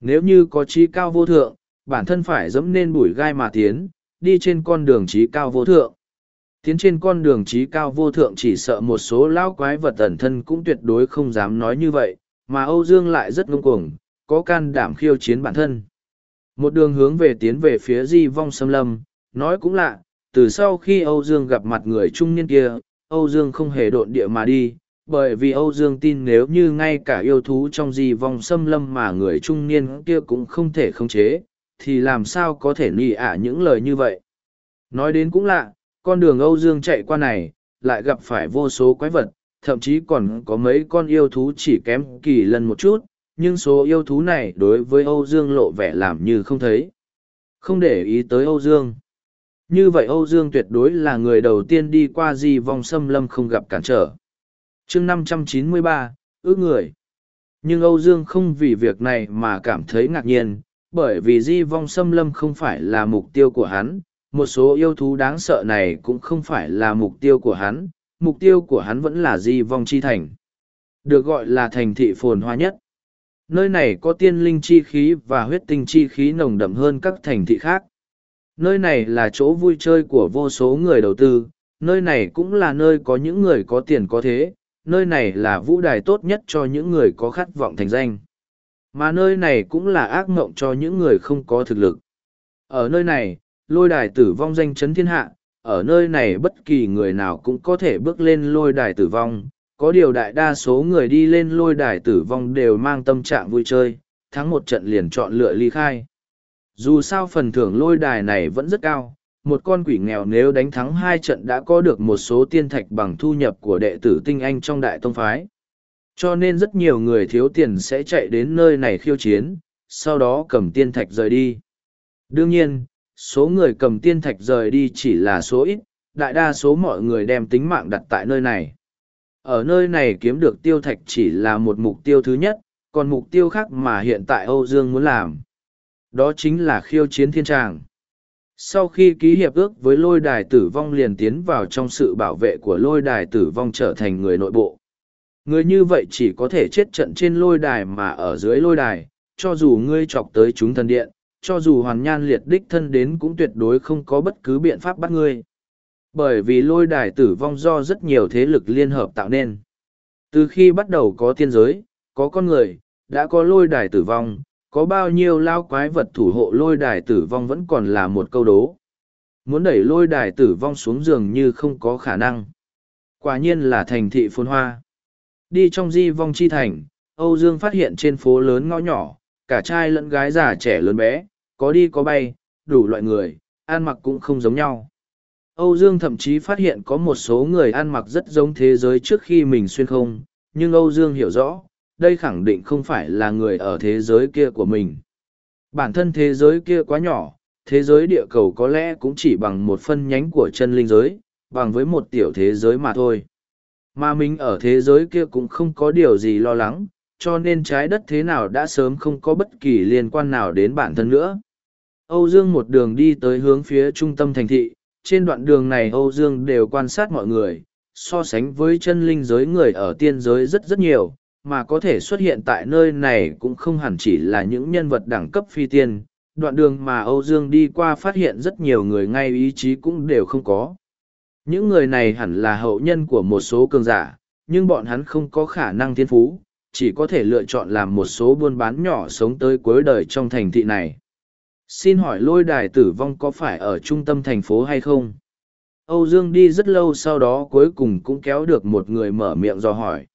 [SPEAKER 1] Nếu như có trí cao vô thượng, bản thân phải dẫm nên bụi gai mà tiến, đi trên con đường trí cao vô thượng. Tiến trên con đường trí cao vô thượng chỉ sợ một số lão quái vật ẩn thân cũng tuyệt đối không dám nói như vậy, mà Âu Dương lại rất ngông cuồng, có can đảm khiêu chiến bản thân. Một đường hướng về tiến về phía di vong xâm lâm, nói cũng lạ, từ sau khi Âu Dương gặp mặt người trung niên kia, Âu Dương không hề độn địa mà đi, bởi vì Âu Dương tin nếu như ngay cả yêu thú trong di vong xâm lâm mà người trung niên kia cũng không thể khống chế, thì làm sao có thể nị ả những lời như vậy. Nói đến cũng lạ, con đường Âu Dương chạy qua này, lại gặp phải vô số quái vật, thậm chí còn có mấy con yêu thú chỉ kém kỳ lần một chút, nhưng số yêu thú này đối với Âu Dương lộ vẻ làm như không thấy. Không để ý tới Âu Dương. Như vậy Âu Dương tuyệt đối là người đầu tiên đi qua di vong xâm lâm không gặp cản trở. chương 593, ước người. Nhưng Âu Dương không vì việc này mà cảm thấy ngạc nhiên, bởi vì di vong xâm lâm không phải là mục tiêu của hắn, một số yêu thú đáng sợ này cũng không phải là mục tiêu của hắn, mục tiêu của hắn vẫn là di vong chi thành. Được gọi là thành thị phồn hoa nhất. Nơi này có tiên linh chi khí và huyết tinh chi khí nồng đậm hơn các thành thị khác. Nơi này là chỗ vui chơi của vô số người đầu tư, nơi này cũng là nơi có những người có tiền có thế, nơi này là vũ đài tốt nhất cho những người có khát vọng thành danh. Mà nơi này cũng là ác mộng cho những người không có thực lực. Ở nơi này, lôi đài tử vong danh chấn thiên hạ, ở nơi này bất kỳ người nào cũng có thể bước lên lôi đài tử vong. Có điều đại đa số người đi lên lôi đài tử vong đều mang tâm trạng vui chơi, thắng một trận liền chọn lựa ly khai. Dù sao phần thưởng lôi đài này vẫn rất cao, một con quỷ nghèo nếu đánh thắng hai trận đã có được một số tiên thạch bằng thu nhập của đệ tử tinh anh trong đại tông phái. Cho nên rất nhiều người thiếu tiền sẽ chạy đến nơi này khiêu chiến, sau đó cầm tiên thạch rời đi. Đương nhiên, số người cầm tiên thạch rời đi chỉ là số ít, đại đa số mọi người đem tính mạng đặt tại nơi này. Ở nơi này kiếm được tiêu thạch chỉ là một mục tiêu thứ nhất, còn mục tiêu khác mà hiện tại Âu Dương muốn làm. Đó chính là khiêu chiến thiên tràng. Sau khi ký hiệp ước với lôi đài tử vong liền tiến vào trong sự bảo vệ của lôi đài tử vong trở thành người nội bộ. Người như vậy chỉ có thể chết trận trên lôi đài mà ở dưới lôi đài, cho dù ngươi chọc tới chúng thần điện, cho dù hoàn nhan liệt đích thân đến cũng tuyệt đối không có bất cứ biện pháp bắt ngươi. Bởi vì lôi đài tử vong do rất nhiều thế lực liên hợp tạo nên. Từ khi bắt đầu có tiên giới, có con người, đã có lôi đài tử vong, có bao nhiêu lao quái vật thủ hộ lôi đài tử vong vẫn còn là một câu đố. Muốn đẩy lôi đài tử vong xuống giường như không có khả năng. Quả nhiên là thành thị phồn hoa. Đi trong di vong chi thành, Âu Dương phát hiện trên phố lớn ngõ nhỏ, cả trai lẫn gái già trẻ lớn bé, có đi có bay, đủ loại người, ăn mặc cũng không giống nhau. Âu Dương thậm chí phát hiện có một số người ăn mặc rất giống thế giới trước khi mình xuyên không, nhưng Âu Dương hiểu rõ, đây khẳng định không phải là người ở thế giới kia của mình. Bản thân thế giới kia quá nhỏ, thế giới địa cầu có lẽ cũng chỉ bằng một phân nhánh của chân linh giới, bằng với một tiểu thế giới mà thôi. Mà mình ở thế giới kia cũng không có điều gì lo lắng, cho nên trái đất thế nào đã sớm không có bất kỳ liên quan nào đến bản thân nữa. Âu Dương một đường đi tới hướng phía trung tâm thành thị, trên đoạn đường này Âu Dương đều quan sát mọi người, so sánh với chân linh giới người ở tiên giới rất rất nhiều, mà có thể xuất hiện tại nơi này cũng không hẳn chỉ là những nhân vật đẳng cấp phi tiên. Đoạn đường mà Âu Dương đi qua phát hiện rất nhiều người ngay ý chí cũng đều không có. Những người này hẳn là hậu nhân của một số cường giả, nhưng bọn hắn không có khả năng thiên phú, chỉ có thể lựa chọn làm một số buôn bán nhỏ sống tới cuối đời trong thành thị này. Xin hỏi lôi đài tử vong có phải ở trung tâm thành phố hay không? Âu Dương đi rất lâu sau đó cuối cùng cũng kéo được một người mở miệng dò hỏi.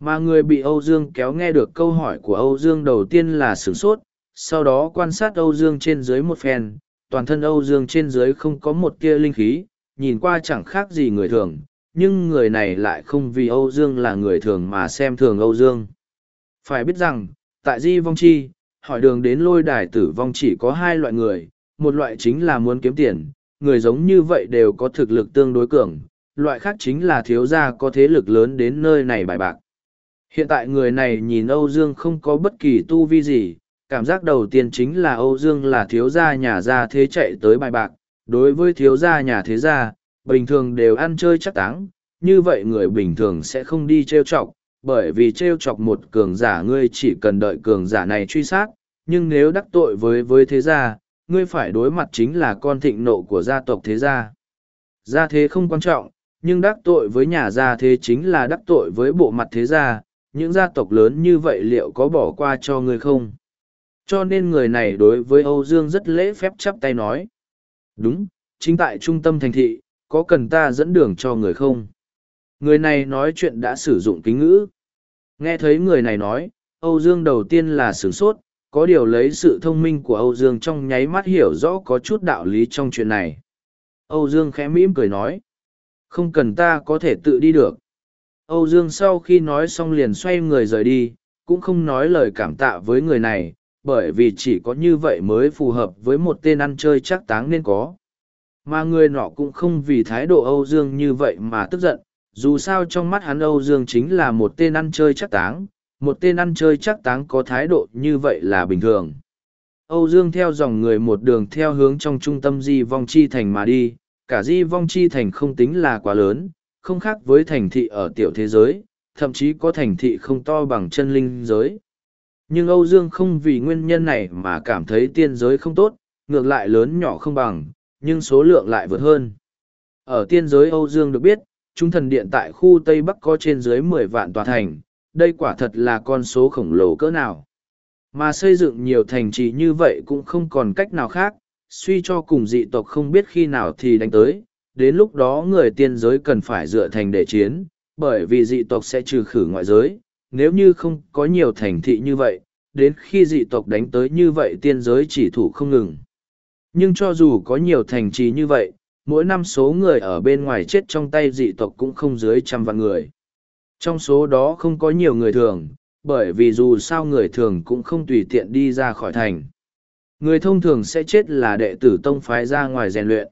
[SPEAKER 1] Mà người bị Âu Dương kéo nghe được câu hỏi của Âu Dương đầu tiên là sửng sốt, sau đó quan sát Âu Dương trên dưới một phen, toàn thân Âu Dương trên dưới không có một tia linh khí, nhìn qua chẳng khác gì người thường, nhưng người này lại không vì Âu Dương là người thường mà xem thường Âu Dương. Phải biết rằng, tại Di Vong Chi, hỏi đường đến lôi đài tử vong chỉ có hai loại người, một loại chính là muốn kiếm tiền, người giống như vậy đều có thực lực tương đối cường, loại khác chính là thiếu gia có thế lực lớn đến nơi này bài bạc. Hiện tại người này nhìn Âu Dương không có bất kỳ tu vi gì, cảm giác đầu tiên chính là Âu Dương là thiếu gia nhà gia thế chạy tới bài bạc. Đối với thiếu gia nhà thế gia, bình thường đều ăn chơi chắc táng, như vậy người bình thường sẽ không đi trêu chọc, bởi vì trêu chọc một cường giả ngươi chỉ cần đợi cường giả này truy sát, nhưng nếu đắc tội với với thế gia, ngươi phải đối mặt chính là con thịnh nộ của gia tộc thế gia. Gia thế không quan trọng, nhưng đắc tội với nhà gia thế chính là đắc tội với bộ mặt thế gia, những gia tộc lớn như vậy liệu có bỏ qua cho ngươi không? Cho nên người này đối với Âu Dương rất lễ phép chắp tay nói. Đúng, chính tại trung tâm thành thị, có cần ta dẫn đường cho người không? Người này nói chuyện đã sử dụng kính ngữ. Nghe thấy người này nói, Âu Dương đầu tiên là sửng sốt, có điều lấy sự thông minh của Âu Dương trong nháy mắt hiểu rõ có chút đạo lý trong chuyện này. Âu Dương khẽ mỉm cười nói, không cần ta có thể tự đi được. Âu Dương sau khi nói xong liền xoay người rời đi, cũng không nói lời cảm tạ với người này, bởi vì chỉ có như vậy mới phù hợp với một tên ăn chơi chắc táng nên có. Mà người nọ cũng không vì thái độ Âu Dương như vậy mà tức giận, dù sao trong mắt hắn Âu Dương chính là một tên ăn chơi chắc táng, một tên ăn chơi chắc táng có thái độ như vậy là bình thường. Âu Dương theo dòng người một đường theo hướng trong trung tâm di vong chi thành mà đi, cả di vong chi thành không tính là quá lớn, không khác với thành thị ở tiểu thế giới, thậm chí có thành thị không to bằng chân linh giới. Nhưng Âu Dương không vì nguyên nhân này mà cảm thấy tiên giới không tốt, ngược lại lớn nhỏ không bằng, nhưng số lượng lại vượt hơn. Ở tiên giới Âu Dương được biết, trung thần điện tại khu Tây Bắc có trên dưới mười vạn tòa thành, đây quả thật là con số khổng lồ cỡ nào. Mà xây dựng nhiều thành trì như vậy cũng không còn cách nào khác, suy cho cùng dị tộc không biết khi nào thì đánh tới, đến lúc đó người tiên giới cần phải dựa thành để chiến, bởi vì dị tộc sẽ trừ khử ngoại giới, nếu như không có nhiều thành thị như vậy, đến khi dị tộc đánh tới như vậy tiên giới chỉ thủ không ngừng. Nhưng cho dù có nhiều thành trì như vậy, mỗi năm số người ở bên ngoài chết trong tay dị tộc cũng không dưới trăm vạn người. Trong số đó không có nhiều người thường, bởi vì dù sao người thường cũng không tùy tiện đi ra khỏi thành. Người thông thường sẽ chết là đệ tử tông phái ra ngoài rèn luyện.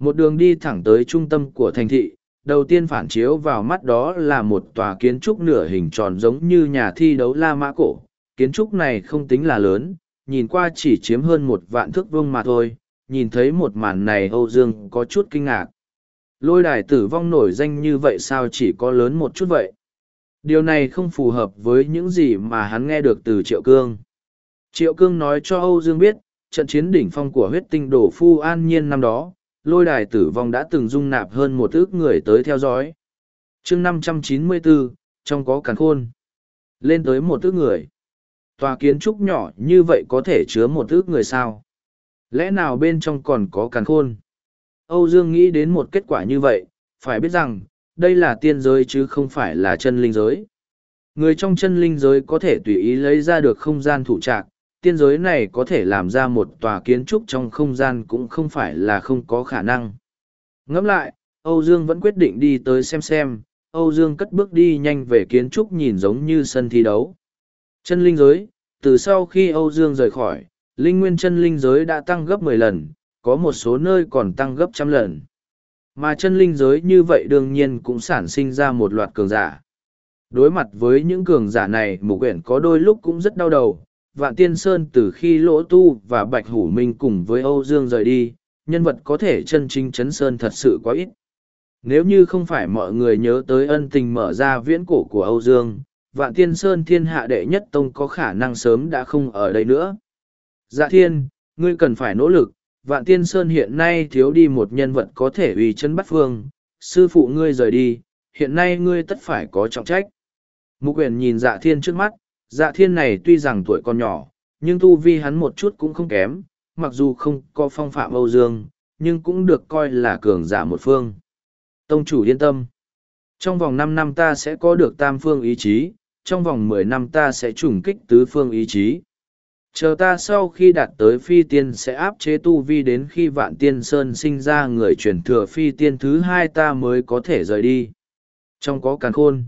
[SPEAKER 1] Một đường đi thẳng tới trung tâm của thành thị, đầu tiên phản chiếu vào mắt đó là một tòa kiến trúc nửa hình tròn giống như nhà thi đấu La Mã Cổ. Kiến trúc này không tính là lớn, nhìn qua chỉ chiếm hơn một vạn thước vuông mà thôi, nhìn thấy một màn này Âu Dương có chút kinh ngạc. Lôi đài tử vong nổi danh như vậy sao chỉ có lớn một chút vậy? Điều này không phù hợp với những gì mà hắn nghe được từ Triệu Cương. Triệu Cương nói cho Âu Dương biết, trận chiến đỉnh phong của huyết tinh đổ phu an nhiên năm đó, lôi đài tử vong đã từng dung nạp hơn một ước người tới theo dõi. chương 594, trong có càn khôn. Lên tới một ước người. Tòa kiến trúc nhỏ như vậy có thể chứa một ước người sao? Lẽ nào bên trong còn có càn khôn? Âu Dương nghĩ đến một kết quả như vậy, phải biết rằng, đây là tiên giới chứ không phải là chân linh giới. Người trong chân linh giới có thể tùy ý lấy ra được không gian thủ trạc, tiên giới này có thể làm ra một tòa kiến trúc trong không gian cũng không phải là không có khả năng. Ngẫm lại, Âu Dương vẫn quyết định đi tới xem xem, Âu Dương cất bước đi nhanh về kiến trúc nhìn giống như sân thi đấu. Chân linh giới, từ sau khi Âu Dương rời khỏi, linh nguyên chân linh giới đã tăng gấp mười lần, có một số nơi còn tăng gấp trăm lần. Mà chân linh giới như vậy đương nhiên cũng sản sinh ra một loạt cường giả. Đối mặt với những cường giả này mục quyển có đôi lúc cũng rất đau đầu. Vạn Tiên Sơn từ khi Lỗ Tu và Bạch Hủ Minh cùng với Âu Dương rời đi, nhân vật có thể chân chính chấn Sơn thật sự quá ít. Nếu như không phải mọi người nhớ tới ân tình mở ra viễn cổ của Âu Dương, Vạn Tiên Sơn thiên hạ đệ nhất tông có khả năng sớm đã không ở đây nữa. Dạ thiên, ngươi cần phải nỗ lực, Vạn Tiên Sơn hiện nay thiếu đi một nhân vật có thể uy chân bắt phương, sư phụ ngươi rời đi, hiện nay ngươi tất phải có trọng trách. Mục quyền nhìn dạ thiên trước mắt, dạ thiên này tuy rằng tuổi còn nhỏ, nhưng tu vi hắn một chút cũng không kém, mặc dù không có phong phạm Âu Dương, nhưng cũng được coi là cường giả một phương. Tông chủ yên tâm. Trong vòng năm năm ta sẽ có được tam phương ý chí, trong vòng mười năm ta sẽ trùng kích tứ phương ý chí. Chờ ta sau khi đạt tới phi tiên sẽ áp chế tu vi đến khi vạn tiên sơn sinh ra người truyền thừa phi tiên thứ hai ta mới có thể rời đi. Trong có càn khôn.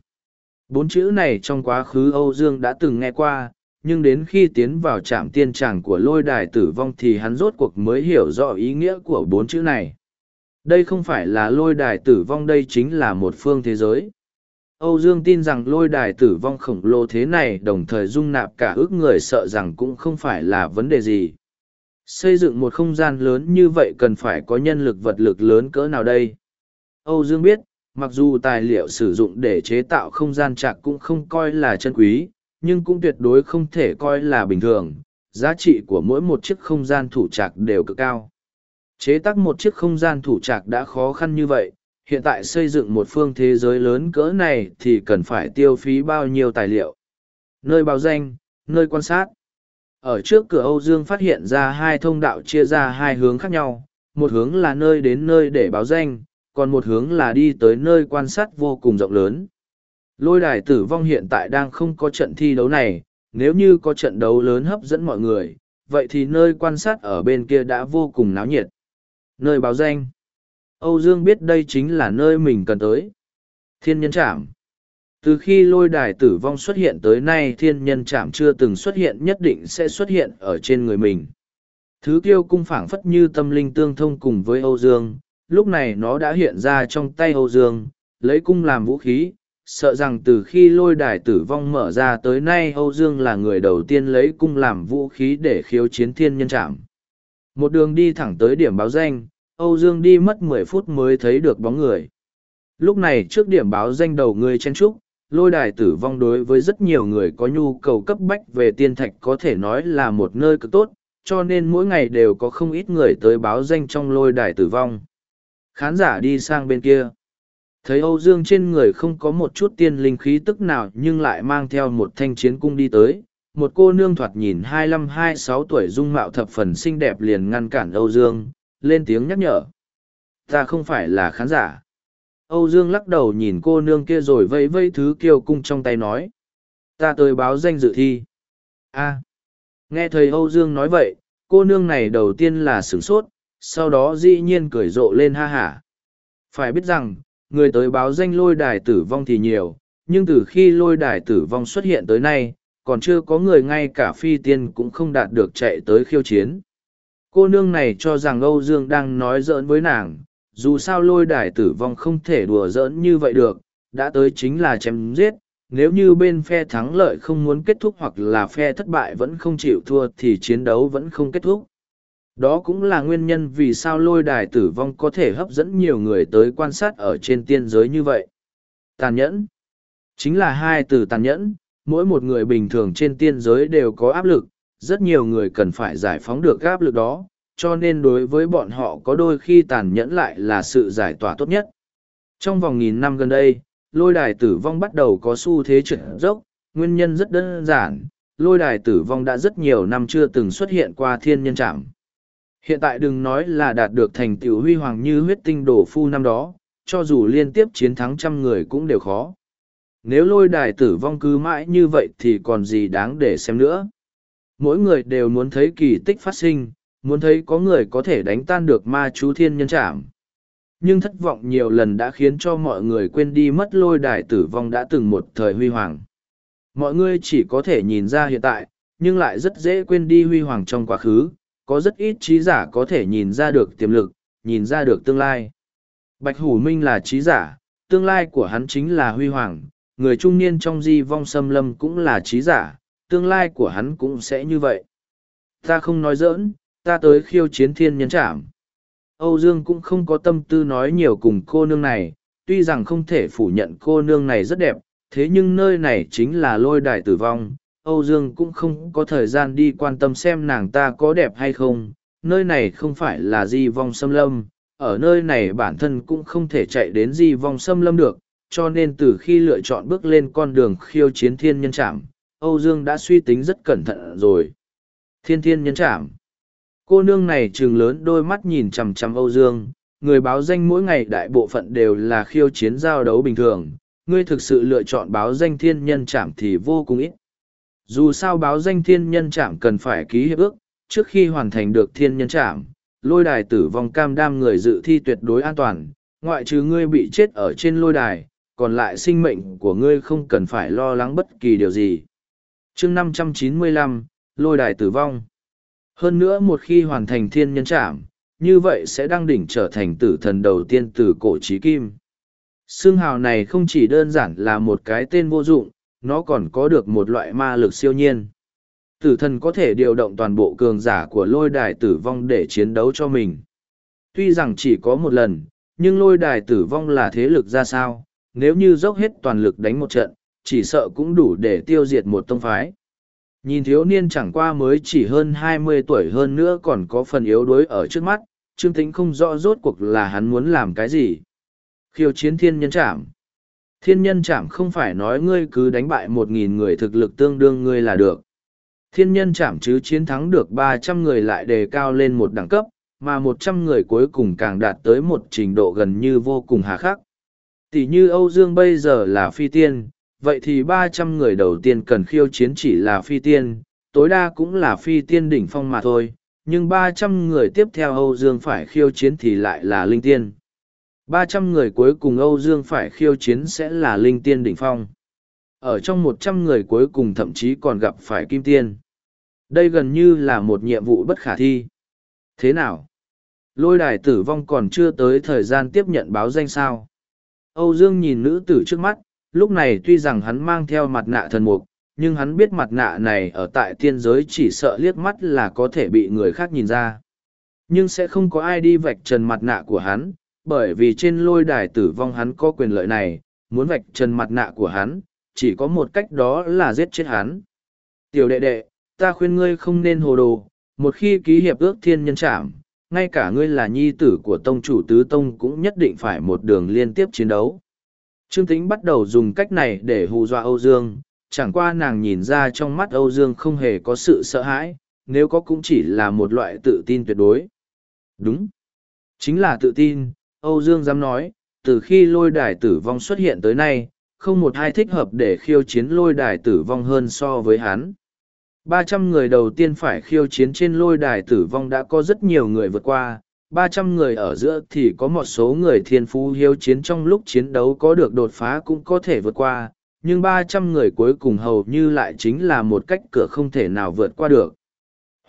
[SPEAKER 1] Bốn chữ này trong quá khứ Âu Dương đã từng nghe qua, nhưng đến khi tiến vào trạm tiên tràng của lôi đài tử vong thì hắn rốt cuộc mới hiểu rõ ý nghĩa của bốn chữ này. Đây không phải là lôi đài tử vong đây chính là một phương thế giới. Âu Dương tin rằng lôi đài tử vong khổng lồ thế này đồng thời dung nạp cả ước người sợ rằng cũng không phải là vấn đề gì. Xây dựng một không gian lớn như vậy cần phải có nhân lực vật lực lớn cỡ nào đây? Âu Dương biết, mặc dù tài liệu sử dụng để chế tạo không gian trạc cũng không coi là chân quý, nhưng cũng tuyệt đối không thể coi là bình thường. Giá trị của mỗi một chiếc không gian thủ trạc đều cực cao. Chế tác một chiếc không gian thủ trạc đã khó khăn như vậy, hiện tại xây dựng một phương thế giới lớn cỡ này thì cần phải tiêu phí bao nhiêu tài liệu. Nơi báo danh, nơi quan sát. Ở trước cửa Âu Dương phát hiện ra hai thông đạo chia ra hai hướng khác nhau, một hướng là nơi đến nơi để báo danh, còn một hướng là đi tới nơi quan sát vô cùng rộng lớn. Lôi đài tử vong hiện tại đang không có trận thi đấu này, nếu như có trận đấu lớn hấp dẫn mọi người, vậy thì nơi quan sát ở bên kia đã vô cùng náo nhiệt. Nơi báo danh. Âu Dương biết đây chính là nơi mình cần tới. Thiên nhân trạm. Từ khi lôi đài tử vong xuất hiện tới nay thiên nhân trạm chưa từng xuất hiện nhất định sẽ xuất hiện ở trên người mình. Thứ kiêu cung phảng phất như tâm linh tương thông cùng với Âu Dương, lúc này nó đã hiện ra trong tay Âu Dương, lấy cung làm vũ khí, sợ rằng từ khi lôi đài tử vong mở ra tới nay Âu Dương là người đầu tiên lấy cung làm vũ khí để khiếu chiến thiên nhân trạm. Một đường đi thẳng tới điểm báo danh, Âu Dương đi mất mười phút mới thấy được bóng người. Lúc này trước điểm báo danh đầu người chen trúc, lôi đài tử vong đối với rất nhiều người có nhu cầu cấp bách về tiên thạch có thể nói là một nơi cực tốt, cho nên mỗi ngày đều có không ít người tới báo danh trong lôi đài tử vong. Khán giả đi sang bên kia. Thấy Âu Dương trên người không có một chút tiên linh khí tức nào nhưng lại mang theo một thanh chiến cung đi tới. Một cô nương thoạt nhìn hai mươi hai sáu tuổi dung mạo thập phần xinh đẹp liền ngăn cản Âu Dương, lên tiếng nhắc nhở. Ta không phải là khán giả. Âu Dương lắc đầu nhìn cô nương kia rồi vây vây thứ kiêu cung trong tay nói. Ta tới báo danh dự thi. a nghe thầy Âu Dương nói vậy, cô nương này đầu tiên là sửng sốt, sau đó dĩ nhiên cười rộ lên ha hả. Phải biết rằng, người tới báo danh lôi đài tử vong thì nhiều, nhưng từ khi lôi đài tử vong xuất hiện tới nay, còn chưa có người ngay cả phi tiên cũng không đạt được chạy tới khiêu chiến. Cô nương này cho rằng Âu Dương đang nói giỡn với nàng, dù sao lôi đài tử vong không thể đùa giỡn như vậy được, đã tới chính là chém giết, nếu như bên phe thắng lợi không muốn kết thúc hoặc là phe thất bại vẫn không chịu thua thì chiến đấu vẫn không kết thúc. Đó cũng là nguyên nhân vì sao lôi đài tử vong có thể hấp dẫn nhiều người tới quan sát ở trên tiên giới như vậy. Tàn nhẫn. Chính là hai từ tàn nhẫn, mỗi một người bình thường trên tiên giới đều có áp lực, rất nhiều người cần phải giải phóng được áp lực đó, cho nên đối với bọn họ có đôi khi tàn nhẫn lại là sự giải tỏa tốt nhất. Trong vòng nghìn năm gần đây, lôi đài tử vong bắt đầu có xu thế trượt dốc, nguyên nhân rất đơn giản, lôi đài tử vong đã rất nhiều năm chưa từng xuất hiện qua thiên nhân trạm. Hiện tại đừng nói là đạt được thành tựu huy hoàng như huyết tinh đổ phu năm đó, cho dù liên tiếp chiến thắng trăm người cũng đều khó. Nếu lôi đài tử vong cứ mãi như vậy thì còn gì đáng để xem nữa. Mỗi người đều muốn thấy kỳ tích phát sinh, muốn thấy có người có thể đánh tan được ma chú thiên nhân trảm. Nhưng thất vọng nhiều lần đã khiến cho mọi người quên đi mất lôi đài tử vong đã từng một thời huy hoàng. Mọi người chỉ có thể nhìn ra hiện tại, nhưng lại rất dễ quên đi huy hoàng trong quá khứ, có rất ít trí giả có thể nhìn ra được tiềm lực, nhìn ra được tương lai. Bạch Hủ Minh là trí giả, tương lai của hắn chính là huy hoàng, người trung niên trong di vong xâm lâm cũng là trí giả, tương lai của hắn cũng sẽ như vậy. Ta không nói giỡn, ta tới khiêu chiến thiên nhân trảm. Âu Dương cũng không có tâm tư nói nhiều cùng cô nương này, tuy rằng không thể phủ nhận cô nương này rất đẹp, thế nhưng nơi này chính là lôi đài tử vong, Âu Dương cũng không có thời gian đi quan tâm xem nàng ta có đẹp hay không, nơi này không phải là di vong xâm lâm, ở nơi này bản thân cũng không thể chạy đến di vong xâm lâm được, cho nên từ khi lựa chọn bước lên con đường khiêu chiến thiên nhân trạm, Âu Dương đã suy tính rất cẩn thận rồi. Thiên thiên nhân trạm. Cô nương này trừng lớn đôi mắt nhìn chằm chằm Âu Dương, người báo danh mỗi ngày đại bộ phận đều là khiêu chiến giao đấu bình thường, ngươi thực sự lựa chọn báo danh thiên nhân trạm thì vô cùng ít. Dù sao báo danh thiên nhân trạm cần phải ký hiệp ước, trước khi hoàn thành được thiên nhân trạm, lôi đài tử vong cam đam người dự thi tuyệt đối an toàn, ngoại trừ ngươi bị chết ở trên lôi đài, còn lại sinh mệnh của ngươi không cần phải lo lắng bất kỳ điều gì chương 595, lôi đài tử vong. Hơn nữa một khi hoàn thành thiên nhân trảm như vậy sẽ đăng đỉnh trở thành tử thần đầu tiên từ cổ trí kim. Xương hào này không chỉ đơn giản là một cái tên vô dụng, nó còn có được một loại ma lực siêu nhiên. Tử thần có thể điều động toàn bộ cường giả của lôi đài tử vong để chiến đấu cho mình. Tuy rằng chỉ có một lần, nhưng lôi đài tử vong là thế lực ra sao, nếu như dốc hết toàn lực đánh một trận, chỉ sợ cũng đủ để tiêu diệt một tông phái. Nhìn thiếu niên chẳng qua mới chỉ hơn hai mươi tuổi hơn nữa còn có phần yếu đuối ở trước mắt, Trương Tĩnh không rõ rốt cuộc là hắn muốn làm cái gì. Khiêu chiến thiên nhân trảm. Thiên nhân chạm không phải nói ngươi cứ đánh bại một nghìn người thực lực tương đương ngươi là được. Thiên nhân chạm chứ chiến thắng được ba trăm người lại đề cao lên một đẳng cấp, mà một trăm người cuối cùng càng đạt tới một trình độ gần như vô cùng hà khắc. Tỷ như Âu Dương bây giờ là phi tiên, vậy thì ba trăm người đầu tiên cần khiêu chiến chỉ là phi tiên, tối đa cũng là phi tiên đỉnh phong mà thôi, nhưng ba trăm người tiếp theo Âu Dương phải khiêu chiến thì lại là linh tiên. ba trăm người cuối cùng Âu Dương phải khiêu chiến sẽ là linh tiên đỉnh phong. Ở trong một trăm người cuối cùng thậm chí còn gặp phải kim tiên. Đây gần như là một nhiệm vụ bất khả thi. Thế nào? Lôi đài tử vong còn chưa tới thời gian tiếp nhận báo danh sao. Âu Dương nhìn nữ tử trước mắt, lúc này tuy rằng hắn mang theo mặt nạ thần mục, nhưng hắn biết mặt nạ này ở tại tiên giới chỉ sợ liếc mắt là có thể bị người khác nhìn ra. Nhưng sẽ không có ai đi vạch trần mặt nạ của hắn, bởi vì trên lôi đài tử vong hắn có quyền lợi này, muốn vạch trần mặt nạ của hắn, chỉ có một cách đó là giết chết hắn. Tiểu đệ đệ, ta khuyên ngươi không nên hồ đồ, một khi ký hiệp ước thiên nhân trảm, ngay cả ngươi là nhi tử của tông chủ tứ tông cũng nhất định phải một đường liên tiếp chiến đấu. Trương Tĩnh bắt đầu dùng cách này để hù dọa Âu Dương, chẳng qua nàng nhìn ra trong mắt Âu Dương không hề có sự sợ hãi, nếu có cũng chỉ là một loại tự tin tuyệt đối. Đúng. Chính là tự tin, Âu Dương dám nói, từ khi lôi đài tử vong xuất hiện tới nay, không một ai thích hợp để khiêu chiến lôi đài tử vong hơn so với hắn. Ba trăm người đầu tiên phải khiêu chiến trên lôi đài tử vong đã có rất nhiều người vượt qua, ba trăm người ở giữa thì có một số người thiên phú hiếu chiến trong lúc chiến đấu có được đột phá cũng có thể vượt qua, nhưng ba trăm người cuối cùng hầu như lại chính là một cách cửa không thể nào vượt qua được.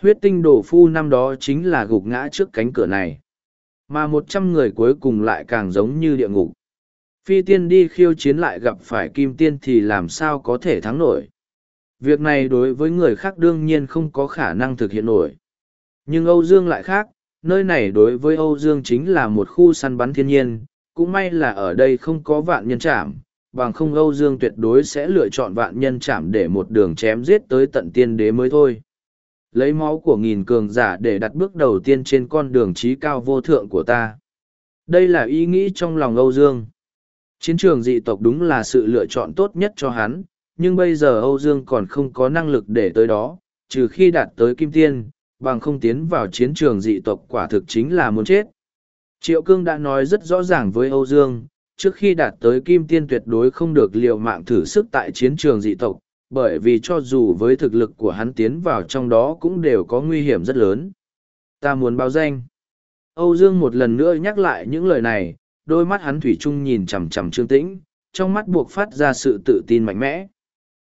[SPEAKER 1] Huyết tinh đổ phu năm đó chính là gục ngã trước cánh cửa này. Mà một trăm người cuối cùng lại càng giống như địa ngục. Phi tiên đi khiêu chiến lại gặp phải kim tiên thì làm sao có thể thắng nổi. Việc này đối với người khác đương nhiên không có khả năng thực hiện nổi. Nhưng Âu Dương lại khác, nơi này đối với Âu Dương chính là một khu săn bắn thiên nhiên, cũng may là ở đây không có vạn nhân trảm, bằng không Âu Dương tuyệt đối sẽ lựa chọn vạn nhân trảm để một đường chém giết tới tận tiên đế mới thôi. Lấy máu của nghìn cường giả để đặt bước đầu tiên trên con đường trí cao vô thượng của ta. Đây là ý nghĩ trong lòng Âu Dương. Chiến trường dị tộc đúng là sự lựa chọn tốt nhất cho hắn, nhưng bây giờ Âu Dương còn không có năng lực để tới đó, trừ khi đạt tới kim tiên, bằng không tiến vào chiến trường dị tộc quả thực chính là muốn chết. Triệu Cương đã nói rất rõ ràng với Âu Dương, trước khi đạt tới kim tiên tuyệt đối không được liều mạng thử sức tại chiến trường dị tộc, bởi vì cho dù với thực lực của hắn tiến vào trong đó cũng đều có nguy hiểm rất lớn. Ta muốn báo danh. Âu Dương một lần nữa nhắc lại những lời này, đôi mắt hắn thủy chung nhìn chằm chằm Trương Tĩnh, trong mắt buộc phát ra sự tự tin mạnh mẽ.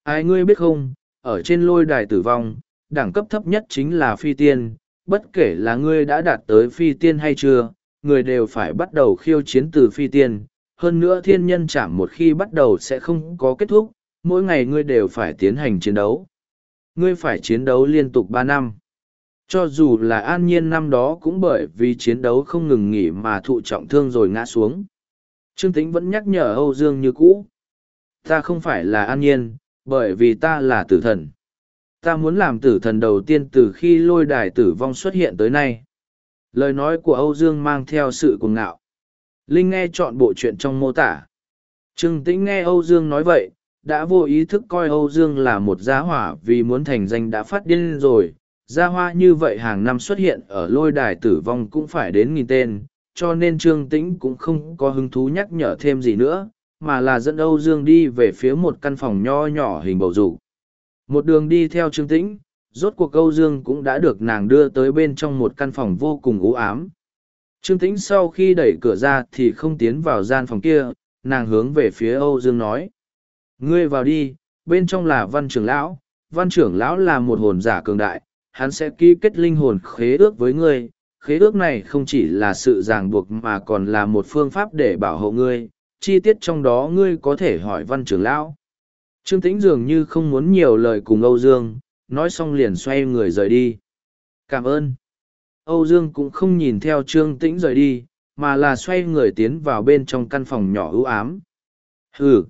[SPEAKER 1] Ai ngươi biết không, ở trên lôi đài tử vong, đẳng cấp thấp nhất chính là phi tiên, bất kể là ngươi đã đạt tới phi tiên hay chưa, người đều phải bắt đầu khiêu chiến từ phi tiên, hơn nữa thiên nhân chạm một khi bắt đầu sẽ không có kết thúc, mỗi ngày ngươi đều phải tiến hành chiến đấu. Ngươi phải chiến đấu liên tục ba năm. Cho dù là an nhiên năm đó cũng bởi vì chiến đấu không ngừng nghỉ mà thụ trọng thương rồi ngã xuống. Trương Tĩnh vẫn nhắc nhở Âu Dương như cũ. Ta không phải là an nhiên, bởi vì ta là tử thần. Ta muốn làm tử thần đầu tiên từ khi lôi đài tử vong xuất hiện tới nay. Lời nói của Âu Dương mang theo sự cuồng ngạo. Linh nghe chọn bộ chuyện trong mô tả. Trương Tĩnh nghe Âu Dương nói vậy, đã vô ý thức coi Âu Dương là một gia hỏa vì muốn thành danh đã phát điên rồi. Gia hoa như vậy hàng năm xuất hiện ở lôi đài tử vong cũng phải đến nghìn tên, cho nên Trương Tĩnh cũng không có hứng thú nhắc nhở thêm gì nữa, mà là dẫn Âu Dương đi về phía một căn phòng nho nhỏ hình bầu dục. Một đường đi theo Trương Tĩnh, rốt cuộc Âu Dương cũng đã được nàng đưa tới bên trong một căn phòng vô cùng u ám, Trương Tĩnh sau khi đẩy cửa ra thì không tiến vào gian phòng kia, nàng hướng về phía Âu Dương nói. Ngươi vào đi, bên trong là văn trưởng lão, văn trưởng lão là một hồn giả cường đại, hắn sẽ ký kết linh hồn khế ước với ngươi. Khế ước này không chỉ là sự ràng buộc mà còn là một phương pháp để bảo hộ ngươi, chi tiết trong đó ngươi có thể hỏi văn trưởng lão. Trương Tĩnh dường như không muốn nhiều lời cùng Âu Dương, nói xong liền xoay người rời đi. Cảm ơn. Âu Dương cũng không nhìn theo Trương Tĩnh rời đi, mà là xoay người tiến vào bên trong căn phòng nhỏ ưu ám. Hừ,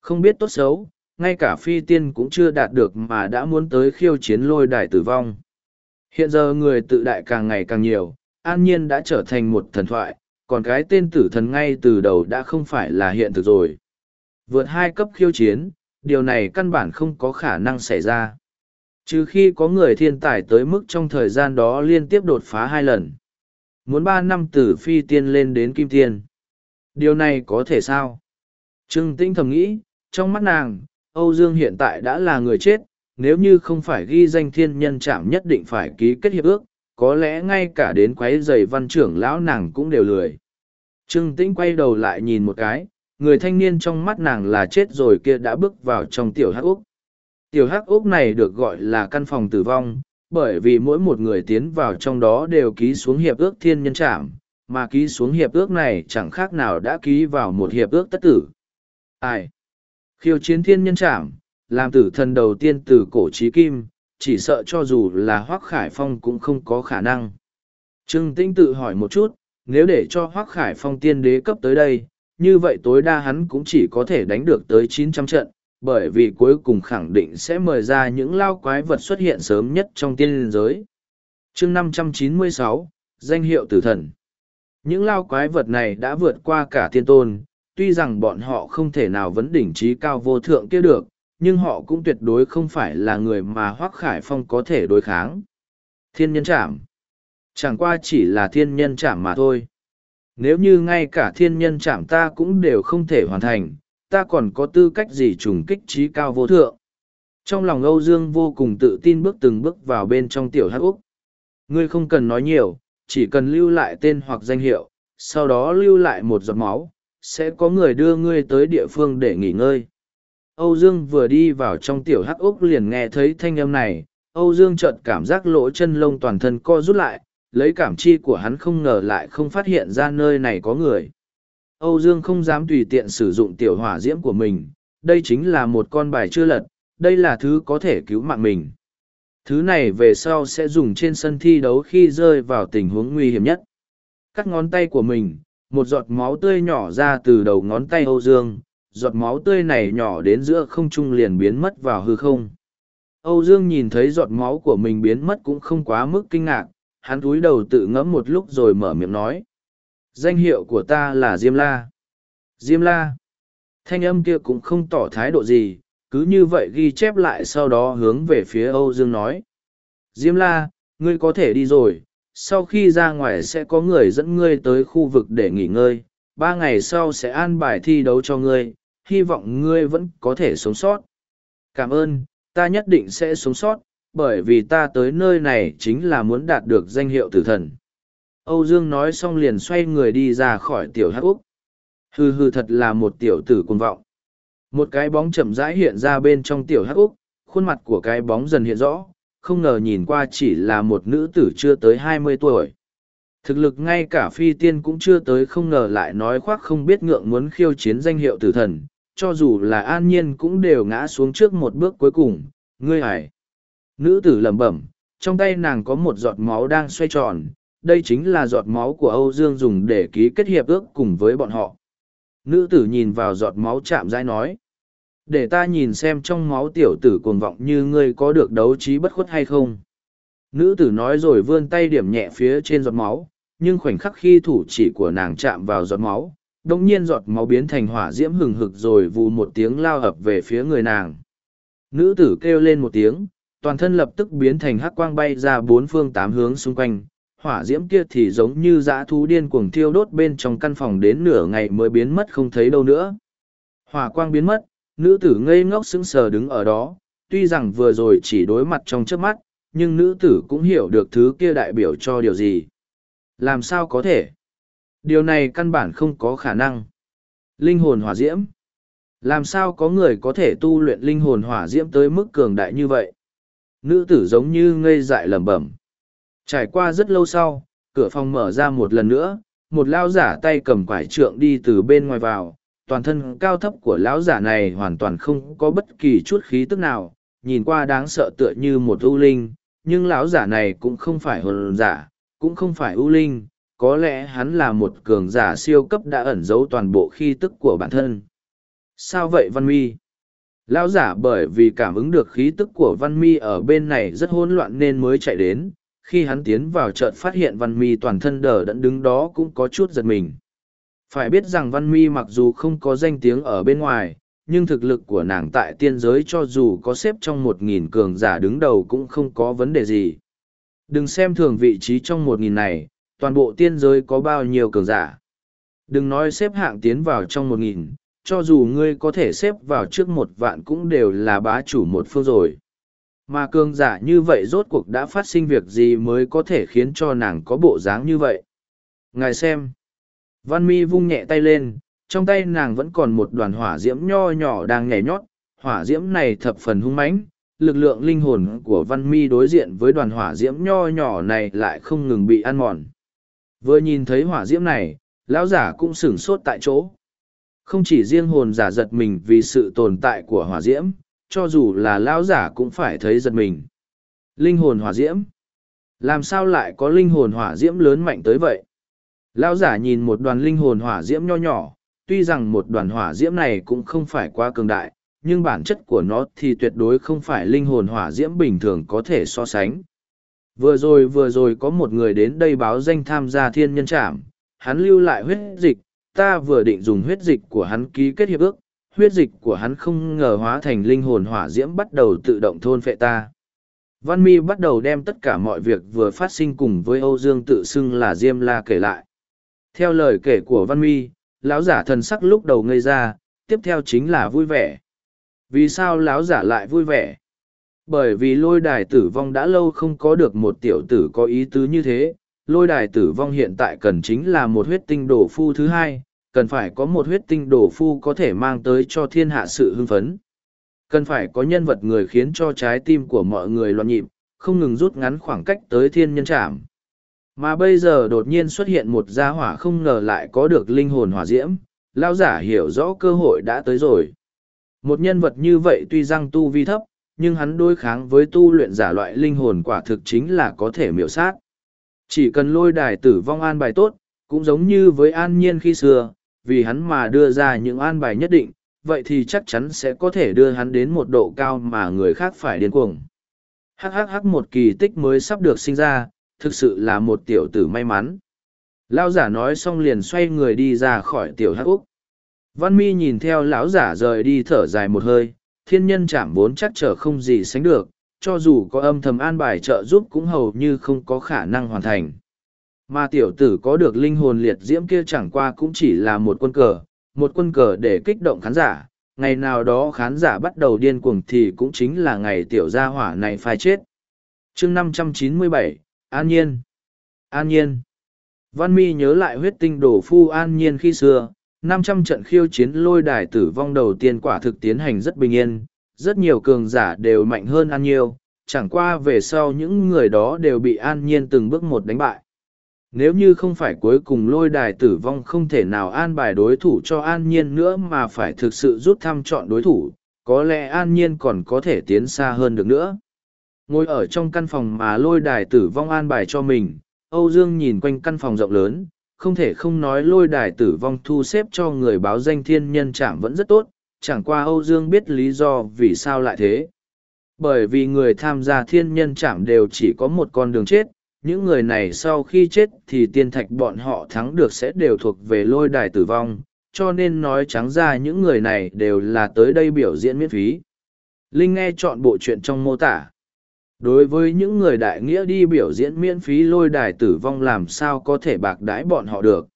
[SPEAKER 1] không biết tốt xấu, ngay cả phi tiên cũng chưa đạt được mà đã muốn tới khiêu chiến lôi đài tử vong. Hiện giờ người tự đại càng ngày càng nhiều, an nhiên đã trở thành một thần thoại, còn cái tên tử thần ngay từ đầu đã không phải là hiện thực rồi. Vượt hai cấp khiêu chiến, điều này căn bản không có khả năng xảy ra. Trừ khi có người thiên tài tới mức trong thời gian đó liên tiếp đột phá hai lần. muốn ba năm từ phi tiên lên đến kim tiên. Điều này có thể sao? Trương Tĩnh thầm nghĩ, trong mắt nàng, Âu Dương hiện tại đã là người chết, nếu như không phải ghi danh thiên nhân chạm nhất định phải ký kết hiệp ước, có lẽ ngay cả đến quấy giày văn trưởng lão nàng cũng đều lười. Trương Tĩnh quay đầu lại nhìn một cái, người thanh niên trong mắt nàng là chết rồi kia đã bước vào trong tiểu hắc úc. Tiểu hắc úc này được gọi là căn phòng tử vong, bởi vì mỗi một người tiến vào trong đó đều ký xuống hiệp ước thiên nhân trảm, mà ký xuống hiệp ước này chẳng khác nào đã ký vào một hiệp ước tất tử. Ai? Khiêu chiến thiên nhân trảm, làm tử thần đầu tiên từ cổ trí kim, chỉ sợ cho dù là Hoác Khải Phong cũng không có khả năng. Trương Tinh tự hỏi một chút, nếu để cho Hoác Khải Phong tiên đế cấp tới đây, như vậy tối đa hắn cũng chỉ có thể đánh được tới chín trăm trận, bởi vì cuối cùng khẳng định sẽ mời ra những lao quái vật xuất hiện sớm nhất trong tiên liên giới. chương năm trăm chín mươi sáu danh hiệu tử thần. Những lao quái vật này đã vượt qua cả thiên tôn, tuy rằng bọn họ không thể nào vấn đỉnh trí cao vô thượng kia được, nhưng họ cũng tuyệt đối không phải là người mà Hoác Khải Phong có thể đối kháng. Thiên nhân chạm. Chẳng qua chỉ là thiên nhân chạm mà thôi. Nếu như ngay cả thiên nhân chạm ta cũng đều không thể hoàn thành, ta còn có tư cách gì trùng kích trí cao vô thượng. Trong lòng Âu Dương vô cùng tự tin bước từng bước vào bên trong tiểu hát Úc. Ngươi không cần nói nhiều, chỉ cần lưu lại tên hoặc danh hiệu, sau đó lưu lại một giọt máu, sẽ có người đưa ngươi tới địa phương để nghỉ ngơi. Âu Dương vừa đi vào trong tiểu hắc úc liền nghe thấy thanh âm này, Âu Dương chợt cảm giác lỗ chân lông toàn thân co rút lại, lấy cảm chi của hắn không ngờ lại không phát hiện ra nơi này có người. Âu Dương không dám tùy tiện sử dụng tiểu hỏa diễm của mình, đây chính là một con bài chưa lật, đây là thứ có thể cứu mạng mình. Thứ này về sau sẽ dùng trên sân thi đấu khi rơi vào tình huống nguy hiểm nhất. Cắt ngón tay của mình, một giọt máu tươi nhỏ ra từ đầu ngón tay Âu Dương, giọt máu tươi này nhỏ đến giữa không trung liền biến mất vào hư không. Âu Dương nhìn thấy giọt máu của mình biến mất cũng không quá mức kinh ngạc, hắn cúi đầu tự ngẫm một lúc rồi mở miệng nói. Danh hiệu của ta là Diêm La. Diêm La. Thanh âm kia cũng không tỏ thái độ gì, cứ như vậy ghi chép lại sau đó hướng về phía Âu Dương nói. Diêm La, ngươi có thể đi rồi, sau khi ra ngoài sẽ có người dẫn ngươi tới khu vực để nghỉ ngơi, ba ngày sau sẽ an bài thi đấu cho ngươi, hy vọng ngươi vẫn có thể sống sót. Cảm ơn, ta nhất định sẽ sống sót, bởi vì ta tới nơi này chính là muốn đạt được danh hiệu tử thần. Âu Dương nói xong liền xoay người đi ra khỏi tiểu hắc úc. Hừ hừ thật là một tiểu tử cuồng vọng. Một cái bóng chậm rãi hiện ra bên trong tiểu hắc úc, khuôn mặt của cái bóng dần hiện rõ, không ngờ nhìn qua chỉ là một nữ tử chưa tới hai mươi tuổi. Thực lực ngay cả phi tiên cũng chưa tới không ngờ lại nói khoác không biết ngượng muốn khiêu chiến danh hiệu tử thần, cho dù là an nhiên cũng đều ngã xuống trước một bước cuối cùng, ngươi hải. Nữ tử lẩm bẩm, trong tay nàng có một giọt máu đang xoay tròn, đây chính là giọt máu của Âu Dương dùng để ký kết hiệp ước cùng với bọn họ. Nữ tử nhìn vào giọt máu chạm rãi nói. Để ta nhìn xem trong máu tiểu tử cuồng vọng như ngươi có được đấu trí bất khuất hay không. Nữ tử nói rồi vươn tay điểm nhẹ phía trên giọt máu, nhưng khoảnh khắc khi thủ chỉ của nàng chạm vào giọt máu, đông nhiên giọt máu biến thành hỏa diễm hừng hực rồi vù một tiếng lao ập về phía người nàng. Nữ tử kêu lên một tiếng, toàn thân lập tức biến thành hắc quang bay ra bốn phương tám hướng xung quanh. Hỏa diễm kia thì giống như dã thú điên cuồng thiêu đốt bên trong căn phòng đến nửa ngày mới biến mất không thấy đâu nữa. Hỏa quang biến mất, nữ tử ngây ngốc sững sờ đứng ở đó, tuy rằng vừa rồi chỉ đối mặt trong chớp mắt, nhưng nữ tử cũng hiểu được thứ kia đại biểu cho điều gì. Làm sao có thể? Điều này căn bản không có khả năng. Linh hồn hỏa diễm. Làm sao có người có thể tu luyện linh hồn hỏa diễm tới mức cường đại như vậy? Nữ tử giống như ngây dại lẩm bẩm. Trải qua rất lâu sau, cửa phòng mở ra một lần nữa, một lão giả tay cầm quải trượng đi từ bên ngoài vào. Toàn thân cao thấp của lão giả này hoàn toàn không có bất kỳ chút khí tức nào, nhìn qua đáng sợ tựa như một ưu linh, nhưng lão giả này cũng không phải hồn giả, cũng không phải ưu linh, có lẽ hắn là một cường giả siêu cấp đã ẩn giấu toàn bộ khí tức của bản thân. Sao vậy Văn Mi? Lão giả bởi vì cảm ứng được khí tức của Văn Mi ở bên này rất hỗn loạn nên mới chạy đến, khi hắn tiến vào chợt phát hiện Văn Mi toàn thân đờ đẫn đứng đó cũng có chút giật mình. Phải biết rằng Văn Mi mặc dù không có danh tiếng ở bên ngoài, nhưng thực lực của nàng tại tiên giới cho dù có xếp trong một nghìn cường giả đứng đầu cũng không có vấn đề gì. Đừng xem thường vị trí trong một nghìn này, toàn bộ tiên giới có bao nhiêu cường giả. Đừng nói xếp hạng tiến vào trong một nghìn, cho dù ngươi có thể xếp vào trước một vạn cũng đều là bá chủ một phương rồi. Mà cường giả như vậy rốt cuộc đã phát sinh việc gì mới có thể khiến cho nàng có bộ dáng như vậy. Ngài xem. Văn mi vung nhẹ tay lên, trong tay nàng vẫn còn một đoàn hỏa diễm nho nhỏ đang nhảy nhót. Hỏa diễm này thập phần hung mãnh, lực lượng linh hồn của văn mi đối diện với đoàn hỏa diễm nho nhỏ này lại không ngừng bị ăn mòn. Vừa nhìn thấy hỏa diễm này, lão giả cũng sửng sốt tại chỗ. Không chỉ riêng hồn giả giật mình vì sự tồn tại của hỏa diễm, cho dù là lão giả cũng phải thấy giật mình. Linh hồn hỏa diễm. Làm sao lại có linh hồn hỏa diễm lớn mạnh tới vậy? Lão giả nhìn một đoàn linh hồn hỏa diễm nho nhỏ, tuy rằng một đoàn hỏa diễm này cũng không phải quá cường đại, nhưng bản chất của nó thì tuyệt đối không phải linh hồn hỏa diễm bình thường có thể so sánh. Vừa rồi vừa rồi có một người đến đây báo danh tham gia thiên nhân trảm, hắn lưu lại huyết dịch, ta vừa định dùng huyết dịch của hắn ký kết hiệp ước, huyết dịch của hắn không ngờ hóa thành linh hồn hỏa diễm bắt đầu tự động thôn phệ ta. Văn Mi bắt đầu đem tất cả mọi việc vừa phát sinh cùng với Âu Dương tự xưng là Diêm La kể lại. Theo lời kể của Văn Mi, lão giả thần sắc lúc đầu ngây ra, tiếp theo chính là vui vẻ. Vì sao lão giả lại vui vẻ? Bởi vì lôi đài tử vong đã lâu không có được một tiểu tử có ý tứ như thế, lôi đài tử vong hiện tại cần chính là một huyết tinh đổ phu thứ hai, cần phải có một huyết tinh đổ phu có thể mang tới cho thiên hạ sự hưng phấn. Cần phải có nhân vật người khiến cho trái tim của mọi người loạn nhịp, không ngừng rút ngắn khoảng cách tới thiên nhân trảm. Mà bây giờ đột nhiên xuất hiện một gia hỏa không ngờ lại có được linh hồn hỏa diễm, lao giả hiểu rõ cơ hội đã tới rồi. Một nhân vật như vậy tuy răng tu vi thấp, nhưng hắn đối kháng với tu luyện giả loại linh hồn quả thực chính là có thể miểu sát. Chỉ cần lôi đài tử vong an bài tốt, cũng giống như với an nhiên khi xưa, vì hắn mà đưa ra những an bài nhất định, vậy thì chắc chắn sẽ có thể đưa hắn đến một độ cao mà người khác phải điên cuồng. Hắc hắc hắc một kỳ tích mới sắp được sinh ra, thực sự là một tiểu tử may mắn. Lao giả nói xong liền xoay người đi ra khỏi tiểu hắc úc. Văn mi nhìn theo lão giả rời đi thở dài một hơi, thiên nhân chạm vốn chắc trở không gì sánh được, cho dù có âm thầm an bài trợ giúp cũng hầu như không có khả năng hoàn thành. Mà tiểu tử có được linh hồn liệt diễm kia chẳng qua cũng chỉ là một quân cờ, một quân cờ để kích động khán giả. Ngày nào đó khán giả bắt đầu điên cuồng thì cũng chính là ngày tiểu gia hỏa này phải chết. chương 597, An Nhiên. An Nhiên. Văn Mi nhớ lại huyết tinh đổ phu An Nhiên khi xưa, 500 trận khiêu chiến lôi đài tử vong đầu tiên quả thực tiến hành rất bình yên, rất nhiều cường giả đều mạnh hơn An Nhiêu, chẳng qua về sau những người đó đều bị An Nhiên từng bước một đánh bại. Nếu như không phải cuối cùng lôi đài tử vong không thể nào an bài đối thủ cho An Nhiên nữa mà phải thực sự rút thăm chọn đối thủ, có lẽ An Nhiên còn có thể tiến xa hơn được nữa. Ngồi ở trong căn phòng mà lôi đài tử vong an bài cho mình, Âu Dương nhìn quanh căn phòng rộng lớn, không thể không nói lôi đài tử vong thu xếp cho người báo danh thiên nhân trạm vẫn rất tốt, chẳng qua Âu Dương biết lý do vì sao lại thế. Bởi vì người tham gia thiên nhân chạm đều chỉ có một con đường chết, những người này sau khi chết thì tiên thạch bọn họ thắng được sẽ đều thuộc về lôi đài tử vong, cho nên nói trắng ra những người này đều là tới đây biểu diễn miễn phí. Linh nghe chọn bộ chuyện trong mô tả. Đối với những người đại nghĩa đi biểu diễn miễn phí lôi đài tử vong làm sao có thể bạc đãi bọn họ được.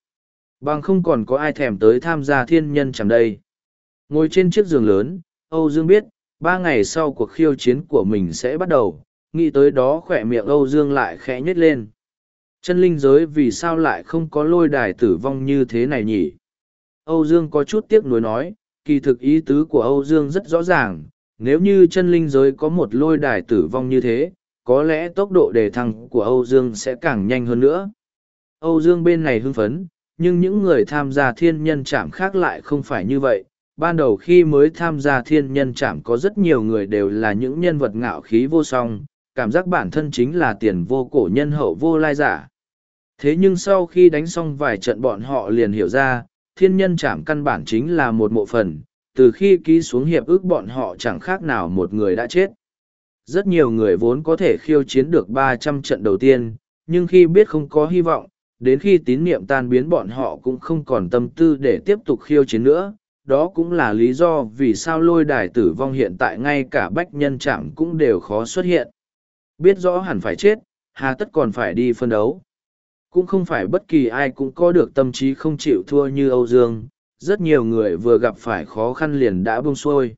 [SPEAKER 1] Bằng không còn có ai thèm tới tham gia thiên nhân chẳng đây. Ngồi trên chiếc giường lớn, Âu Dương biết, ba ngày sau cuộc khiêu chiến của mình sẽ bắt đầu, nghĩ tới đó khỏe miệng Âu Dương lại khẽ nhếch lên. Chân linh giới vì sao lại không có lôi đài tử vong như thế này nhỉ? Âu Dương có chút tiếc nuối nói, kỳ thực ý tứ của Âu Dương rất rõ ràng, nếu như chân linh giới có một lôi đài tử vong như thế, có lẽ tốc độ đề thăng của Âu Dương sẽ càng nhanh hơn nữa. Âu Dương bên này hưng phấn, nhưng những người tham gia thiên nhân chạm khác lại không phải như vậy. Ban đầu khi mới tham gia thiên nhân chạm có rất nhiều người đều là những nhân vật ngạo khí vô song, cảm giác bản thân chính là tiền vô cổ nhân hậu vô lai giả. Thế nhưng sau khi đánh xong vài trận bọn họ liền hiểu ra, thiên nhân chạm căn bản chính là một mộ phần, từ khi ký xuống hiệp ước bọn họ chẳng khác nào một người đã chết. Rất nhiều người vốn có thể khiêu chiến được ba trăm trận đầu tiên, nhưng khi biết không có hy vọng, đến khi tín niệm tan biến bọn họ cũng không còn tâm tư để tiếp tục khiêu chiến nữa. Đó cũng là lý do vì sao lôi đài tử vong hiện tại ngay cả bách nhân chạm cũng đều khó xuất hiện. Biết rõ hẳn phải chết, hà tất còn phải đi phân đấu. Cũng không phải bất kỳ ai cũng có được tâm trí không chịu thua như Âu Dương, rất nhiều người vừa gặp phải khó khăn liền đã bông xuôi.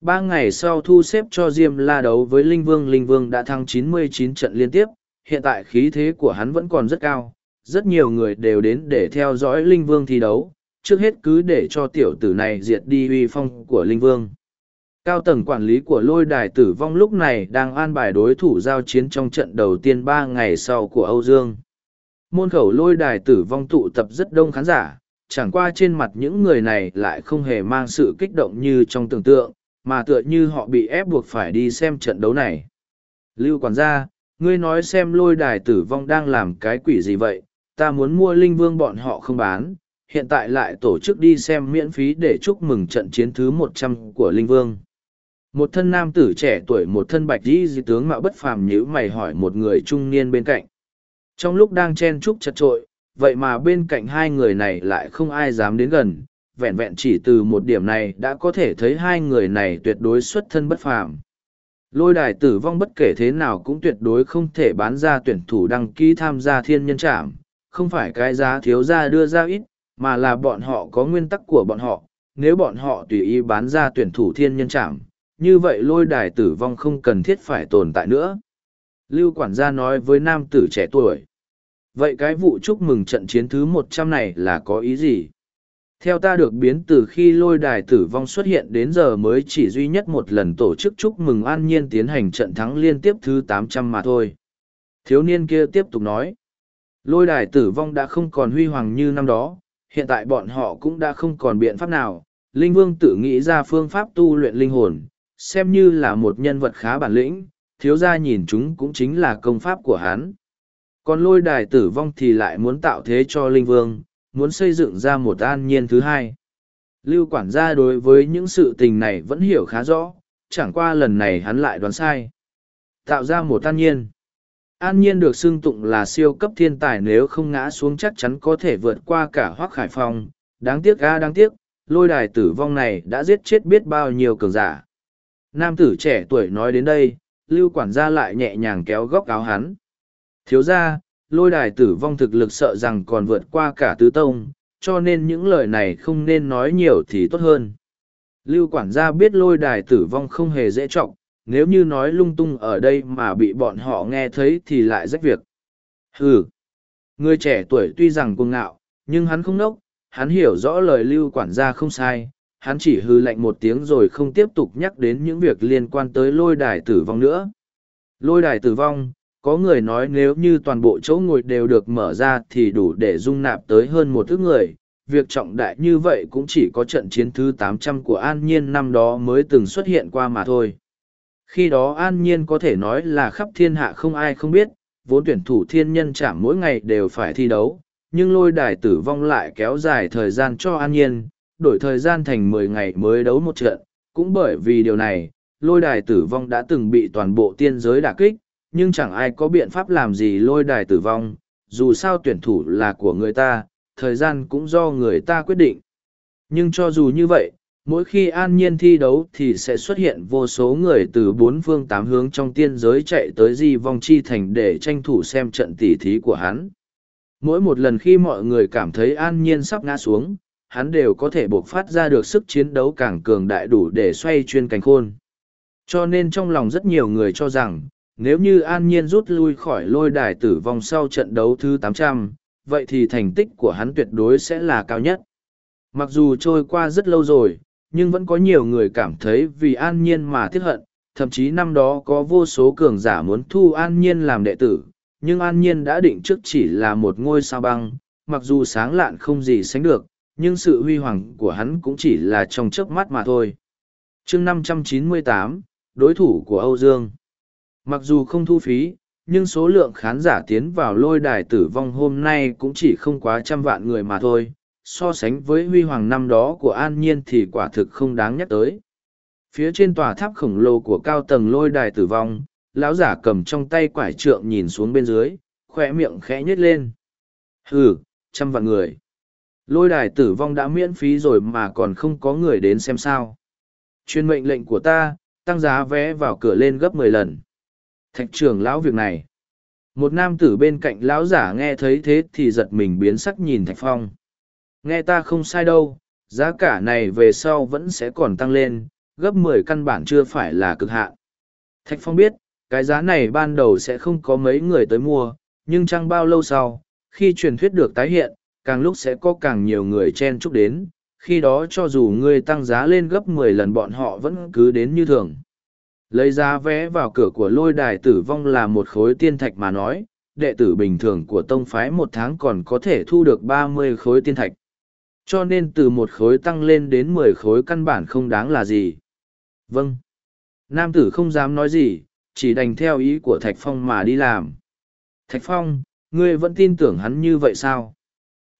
[SPEAKER 1] Ba ngày sau thu xếp cho Diêm La đấu với Linh Vương Linh Vương đã thắng 99 trận liên tiếp, hiện tại khí thế của hắn vẫn còn rất cao, rất nhiều người đều đến để theo dõi Linh Vương thi đấu, trước hết cứ để cho tiểu tử này diệt đi uy phong của Linh Vương. Cao tầng quản lý của lôi đài tử vong lúc này đang an bài đối thủ giao chiến trong trận đầu tiên ba ngày sau của Âu Dương. Môn khẩu lôi đài tử vong tụ tập rất đông khán giả, chẳng qua trên mặt những người này lại không hề mang sự kích động như trong tưởng tượng, mà tựa như họ bị ép buộc phải đi xem trận đấu này. Lưu quản gia, ngươi nói xem lôi đài tử vong đang làm cái quỷ gì vậy, ta muốn mua linh vương bọn họ không bán, hiện tại lại tổ chức đi xem miễn phí để chúc mừng trận chiến thứ một trăm của linh vương. Một thân nam tử trẻ tuổi một thân bạch đi di tướng mạo bất phàm nhữ mày hỏi một người trung niên bên cạnh. Trong lúc đang chen chúc chật trội, vậy mà bên cạnh hai người này lại không ai dám đến gần, vẹn vẹn chỉ từ một điểm này đã có thể thấy hai người này tuyệt đối xuất thân bất phàm. Lôi đài tử vong bất kể thế nào cũng tuyệt đối không thể bán ra tuyển thủ đăng ký tham gia thiên nhân trạm, không phải cái giá thiếu ra đưa ra ít, mà là bọn họ có nguyên tắc của bọn họ, nếu bọn họ tùy ý bán ra tuyển thủ thiên nhân trảm, như vậy lôi đài tử vong không cần thiết phải tồn tại nữa. Lưu quản gia nói với nam tử trẻ tuổi. Vậy cái vụ chúc mừng trận chiến thứ một trăm này là có ý gì? Theo ta được biến từ khi lôi đài tử vong xuất hiện đến giờ mới chỉ duy nhất một lần tổ chức chúc mừng an nhiên tiến hành trận thắng liên tiếp thứ tám trăm mà thôi. Thiếu niên kia tiếp tục nói. Lôi đài tử vong đã không còn huy hoàng như năm đó, hiện tại bọn họ cũng đã không còn biện pháp nào. Linh Vương tự nghĩ ra phương pháp tu luyện linh hồn, xem như là một nhân vật khá bản lĩnh, thiếu gia nhìn chúng cũng chính là công pháp của hắn. Còn lôi đài tử vong thì lại muốn tạo thế cho Linh Vương, muốn xây dựng ra một an nhiên thứ hai. Lưu quản gia đối với những sự tình này vẫn hiểu khá rõ, chẳng qua lần này hắn lại đoán sai. Tạo ra một an nhiên. An nhiên được xưng tụng là siêu cấp thiên tài nếu không ngã xuống chắc chắn có thể vượt qua cả hoác khải phong. Đáng tiếc ga đáng tiếc, lôi đài tử vong này đã giết chết biết bao nhiêu cường giả. Nam tử trẻ tuổi nói đến đây, lưu quản gia lại nhẹ nhàng kéo góc áo hắn. Thiếu ra, lôi đài tử vong thực lực sợ rằng còn vượt qua cả tứ tông, cho nên những lời này không nên nói nhiều thì tốt hơn. Lưu quản gia biết lôi đài tử vong không hề dễ trọng, nếu như nói lung tung ở đây mà bị bọn họ nghe thấy thì lại rách việc. Hừ! Người trẻ tuổi tuy rằng cuồng ngạo, nhưng hắn không nốc, hắn hiểu rõ lời lưu quản gia không sai, hắn chỉ hư lạnh một tiếng rồi không tiếp tục nhắc đến những việc liên quan tới lôi đài tử vong nữa. Lôi đài tử vong, có người nói nếu như toàn bộ chỗ ngồi đều được mở ra thì đủ để dung nạp tới hơn một thước người. Việc trọng đại như vậy cũng chỉ có trận chiến thứ 800 của An Nhiên năm đó mới từng xuất hiện qua mà thôi. Khi đó An Nhiên có thể nói là khắp thiên hạ không ai không biết, vốn tuyển thủ thiên nhân chạm mỗi ngày đều phải thi đấu, nhưng lôi đài tử vong lại kéo dài thời gian cho An Nhiên, đổi thời gian thành mười ngày mới đấu một trận. Cũng bởi vì điều này, lôi đài tử vong đã từng bị toàn bộ tiên giới đả kích, nhưng chẳng ai có biện pháp làm gì lôi đài tử vong, dù sao tuyển thủ là của người ta, thời gian cũng do người ta quyết định. Nhưng cho dù như vậy, mỗi khi an nhiên thi đấu thì sẽ xuất hiện vô số người từ bốn phương tám hướng trong tiên giới chạy tới di vong chi thành để tranh thủ xem trận tỉ thí của hắn. Mỗi một lần khi mọi người cảm thấy an nhiên sắp ngã xuống, hắn đều có thể buộc phát ra được sức chiến đấu càng cường đại đủ để xoay chuyên cành khôn. Cho nên trong lòng rất nhiều người cho rằng, nếu như an nhiên rút lui khỏi lôi đài tử vong sau trận đấu thứ 800, vậy thì thành tích của hắn tuyệt đối sẽ là cao nhất. Mặc dù trôi qua rất lâu rồi, nhưng vẫn có nhiều người cảm thấy vì an nhiên mà tiếc hận, thậm chí năm đó có vô số cường giả muốn thu an nhiên làm đệ tử, nhưng an nhiên đã định trước chỉ là một ngôi sao băng, mặc dù sáng lạn không gì sánh được, nhưng sự huy hoàng của hắn cũng chỉ là trong chớp mắt mà thôi. chương 598, đối thủ của Âu Dương Mặc dù không thu phí, nhưng số lượng khán giả tiến vào lôi đài tử vong hôm nay cũng chỉ không quá trăm vạn người mà thôi. So sánh với huy hoàng năm đó của An Nhiên thì quả thực không đáng nhắc tới. Phía trên tòa tháp khổng lồ của cao tầng lôi đài tử vong, lão giả cầm trong tay quải trượng nhìn xuống bên dưới, khoe miệng khẽ nhếch lên. Hừ, trăm vạn người. Lôi đài tử vong đã miễn phí rồi mà còn không có người đến xem sao. Chuyên mệnh lệnh của ta, tăng giá vé vào cửa lên gấp mười lần thạch trưởng lão việc này một nam tử bên cạnh lão giả nghe thấy thế thì giật mình biến sắc nhìn thạch phong nghe ta không sai đâu, giá cả này về sau vẫn sẽ còn tăng lên, gấp mười căn bản chưa phải là cực hạn. Thạch phong biết, cái giá này ban đầu sẽ không có mấy người tới mua, nhưng chẳng bao lâu sau, khi truyền thuyết được tái hiện, càng lúc sẽ có càng nhiều người chen chúc đến, khi đó cho dù ngươi tăng giá lên gấp mười lần bọn họ vẫn cứ đến như thường. Lấy giá vé vào cửa của lôi đài tử vong là một khối tiên thạch mà nói, đệ tử bình thường của tông phái một tháng còn có thể thu được ba mươi khối tiên thạch cho nên từ một khối tăng lên đến mười khối căn bản không đáng là gì. Vâng. Nam tử không dám nói gì, chỉ đành theo ý của thạch phong mà đi làm. Thạch phong, ngươi vẫn tin tưởng hắn như vậy sao?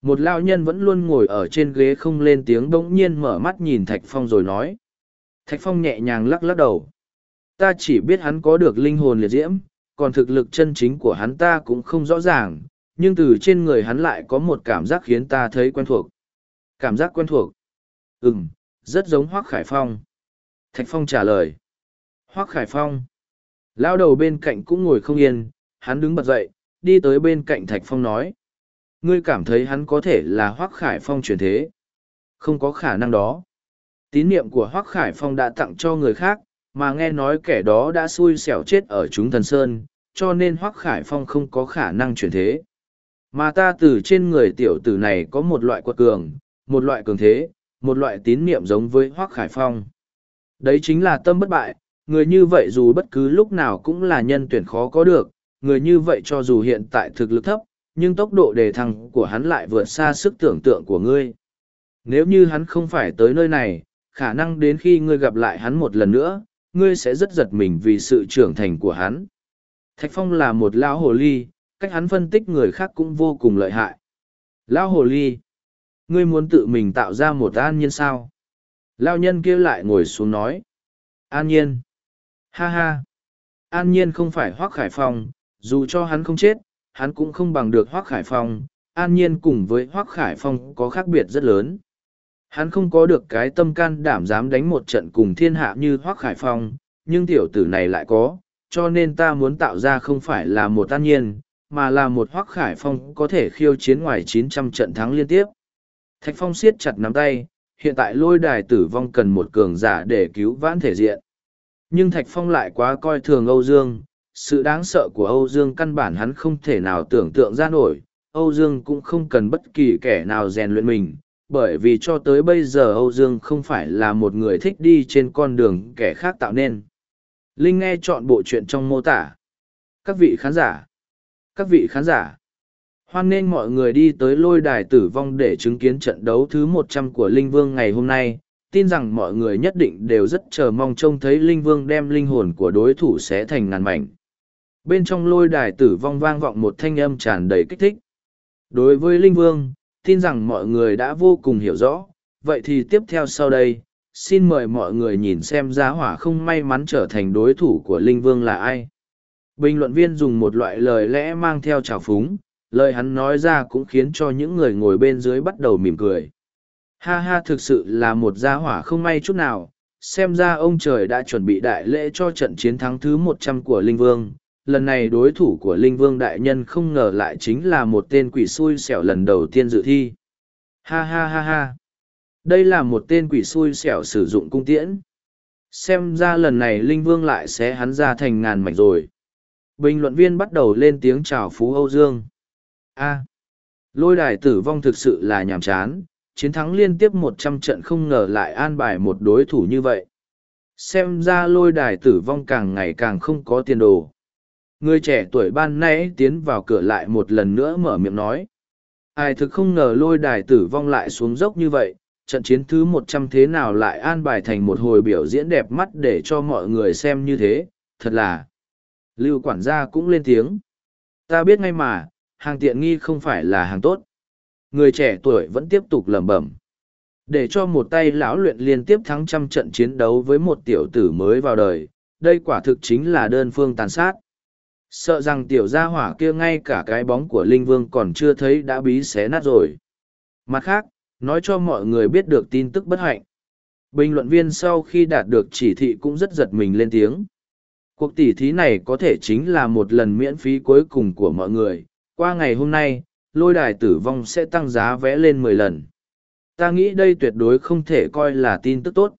[SPEAKER 1] Một lao nhân vẫn luôn ngồi ở trên ghế không lên tiếng bỗng nhiên mở mắt nhìn thạch phong rồi nói. Thạch phong nhẹ nhàng lắc lắc đầu. Ta chỉ biết hắn có được linh hồn liệt diễm, còn thực lực chân chính của hắn ta cũng không rõ ràng, nhưng từ trên người hắn lại có một cảm giác khiến ta thấy quen thuộc cảm giác quen thuộc. Ừ m rất giống hoác khải phong. Thạch phong trả lời. Hoác khải phong. Lao đầu bên cạnh cũng ngồi không yên, hắn đứng bật dậy, đi tới bên cạnh thạch phong nói. Ngươi cảm thấy hắn có thể là hoác khải phong truyền thế? Không có khả năng đó. Tín niệm của hoác khải phong đã tặng cho người khác, mà nghe nói kẻ đó đã xui xẻo chết ở chúng thần sơn, cho nên hoác khải phong không có khả năng chuyển thế. Mà ta từ trên người tiểu tử này có một loại quật cường một loại cường thế một loại tín niệm giống với hoác khải phong đấy chính là tâm bất bại người như vậy dù bất cứ lúc nào cũng là nhân tuyển khó có được người như vậy cho dù hiện tại thực lực thấp nhưng tốc độ đề thăng của hắn lại vượt xa sức tưởng tượng của ngươi nếu như hắn không phải tới nơi này khả năng đến khi ngươi gặp lại hắn một lần nữa ngươi sẽ rất giật mình vì sự trưởng thành của hắn. Thạch Phong là một lão hồ ly, cách hắn phân tích người khác cũng vô cùng lợi hại. Lão hồ ly, ngươi muốn tự mình tạo ra một an nhiên sao? Lão nhân kia lại ngồi xuống nói. An nhiên. Ha ha. An nhiên không phải Hoác Khải Phong, dù cho hắn không chết, hắn cũng không bằng được Hoác Khải Phong. An nhiên cùng với Hoác Khải Phong có khác biệt rất lớn. Hắn không có được cái tâm can đảm dám đánh một trận cùng thiên hạ như Hoác Khải Phong, nhưng tiểu tử này lại có, cho nên ta muốn tạo ra không phải là một an nhiên, mà là một Hoác Khải Phong có thể khiêu chiến ngoài chín trăm trận thắng liên tiếp. Thạch Phong siết chặt nắm tay, hiện tại lôi đài tử vong cần một cường giả để cứu vãn thể diện. Nhưng Thạch Phong lại quá coi thường Âu Dương, sự đáng sợ của Âu Dương căn bản hắn không thể nào tưởng tượng ra nổi, Âu Dương cũng không cần bất kỳ kẻ nào rèn luyện mình, bởi vì cho tới bây giờ Âu Dương không phải là một người thích đi trên con đường kẻ khác tạo nên. Linh nghe chọn bộ chuyện trong mô tả. Các vị khán giả, các vị khán giả, hoan nên mọi người đi tới lôi đài tử vong để chứng kiến trận đấu thứ một trăm của Linh Vương ngày hôm nay. Tin rằng mọi người nhất định đều rất chờ mong trông thấy Linh Vương đem linh hồn của đối thủ sẽ thành ngàn mảnh. Bên trong lôi đài tử vong vang vọng một thanh âm tràn đầy kích thích. Đối với Linh Vương, tin rằng mọi người đã vô cùng hiểu rõ vậy thì tiếp theo sau đây xin mời mọi người nhìn xem giá hỏa không may mắn trở thành đối thủ của linh vương là ai bình luận viên dùng một loại lời lẽ mang theo trào phúng lời hắn nói ra cũng khiến cho những người ngồi bên dưới bắt đầu mỉm cười. Ha ha, thực sự là một gia hỏa không may chút nào. Xem ra ông trời đã chuẩn bị đại lễ cho trận chiến thắng thứ một trăm của linh vương. Lần này đối thủ của linh vương đại nhân không ngờ lại chính là một tên quỷ xui xẻo lần đầu tiên dự thi. Ha ha ha ha. Đây là một tên quỷ xui xẻo sử dụng cung tiễn. Xem ra lần này linh vương lại sẽ hắn ra thành ngàn mảnh rồi. Bình luận viên bắt đầu lên tiếng chào phú âu dương a lôi đài tử vong thực sự là nhàm chán chiến thắng liên tiếp một trăm trận không ngờ lại an bài một đối thủ như vậy xem ra lôi đài tử vong càng ngày càng không có tiền đồ Người trẻ tuổi ban nãy tiến vào cửa lại một lần nữa mở miệng nói. Ai thực không ngờ lôi đài tử vong lại xuống dốc như vậy, trận chiến thứ một trăm thế nào lại an bài thành một hồi biểu diễn đẹp mắt để cho mọi người xem như thế, thật là. Lưu quản gia cũng lên tiếng. Ta biết ngay mà, hàng tiện nghi không phải là hàng tốt. Người trẻ tuổi vẫn tiếp tục lẩm bẩm. Để cho một tay lão luyện liên tiếp thắng trăm trận chiến đấu với một tiểu tử mới vào đời, đây quả thực chính là đơn phương tàn sát sợ rằng tiểu gia hỏa kia ngay cả cái bóng của linh vương còn chưa thấy đã bí xé nát rồi mặt khác nói cho mọi người biết được tin tức bất hạnh bình luận viên sau khi đạt được chỉ thị cũng rất giật mình lên tiếng Cuộc tỉ thí này có thể chính là một lần miễn phí cuối cùng của mọi người. Qua ngày hôm nay, lôi đài tử vong sẽ tăng giá vẽ lên mười lần. Ta nghĩ đây tuyệt đối không thể coi là tin tức tốt.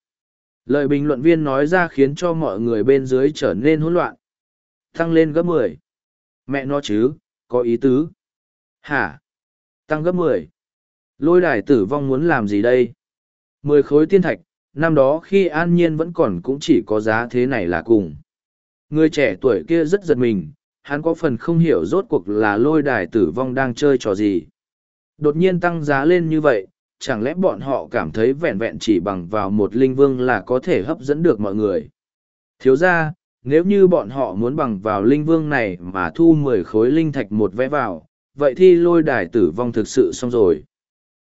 [SPEAKER 1] Lời bình luận viên nói ra khiến cho mọi người bên dưới trở nên hỗn loạn. Tăng lên gấp mười. Mẹ nó chứ, có ý tứ. Hả? Tăng gấp mười. Lôi đài tử vong muốn làm gì đây? Mười khối tiên thạch, năm đó khi an nhiên vẫn còn cũng chỉ có giá thế này là cùng. Người trẻ tuổi kia rất giật mình, hắn có phần không hiểu rốt cuộc là lôi đài tử vong đang chơi trò gì. Đột nhiên tăng giá lên như vậy, chẳng lẽ bọn họ cảm thấy vẹn vẹn chỉ bằng vào một linh vương là có thể hấp dẫn được mọi người. Thiếu ra, nếu như bọn họ muốn bằng vào linh vương này mà thu mười khối linh thạch một vé vào, vậy thì lôi đài tử vong thực sự xong rồi.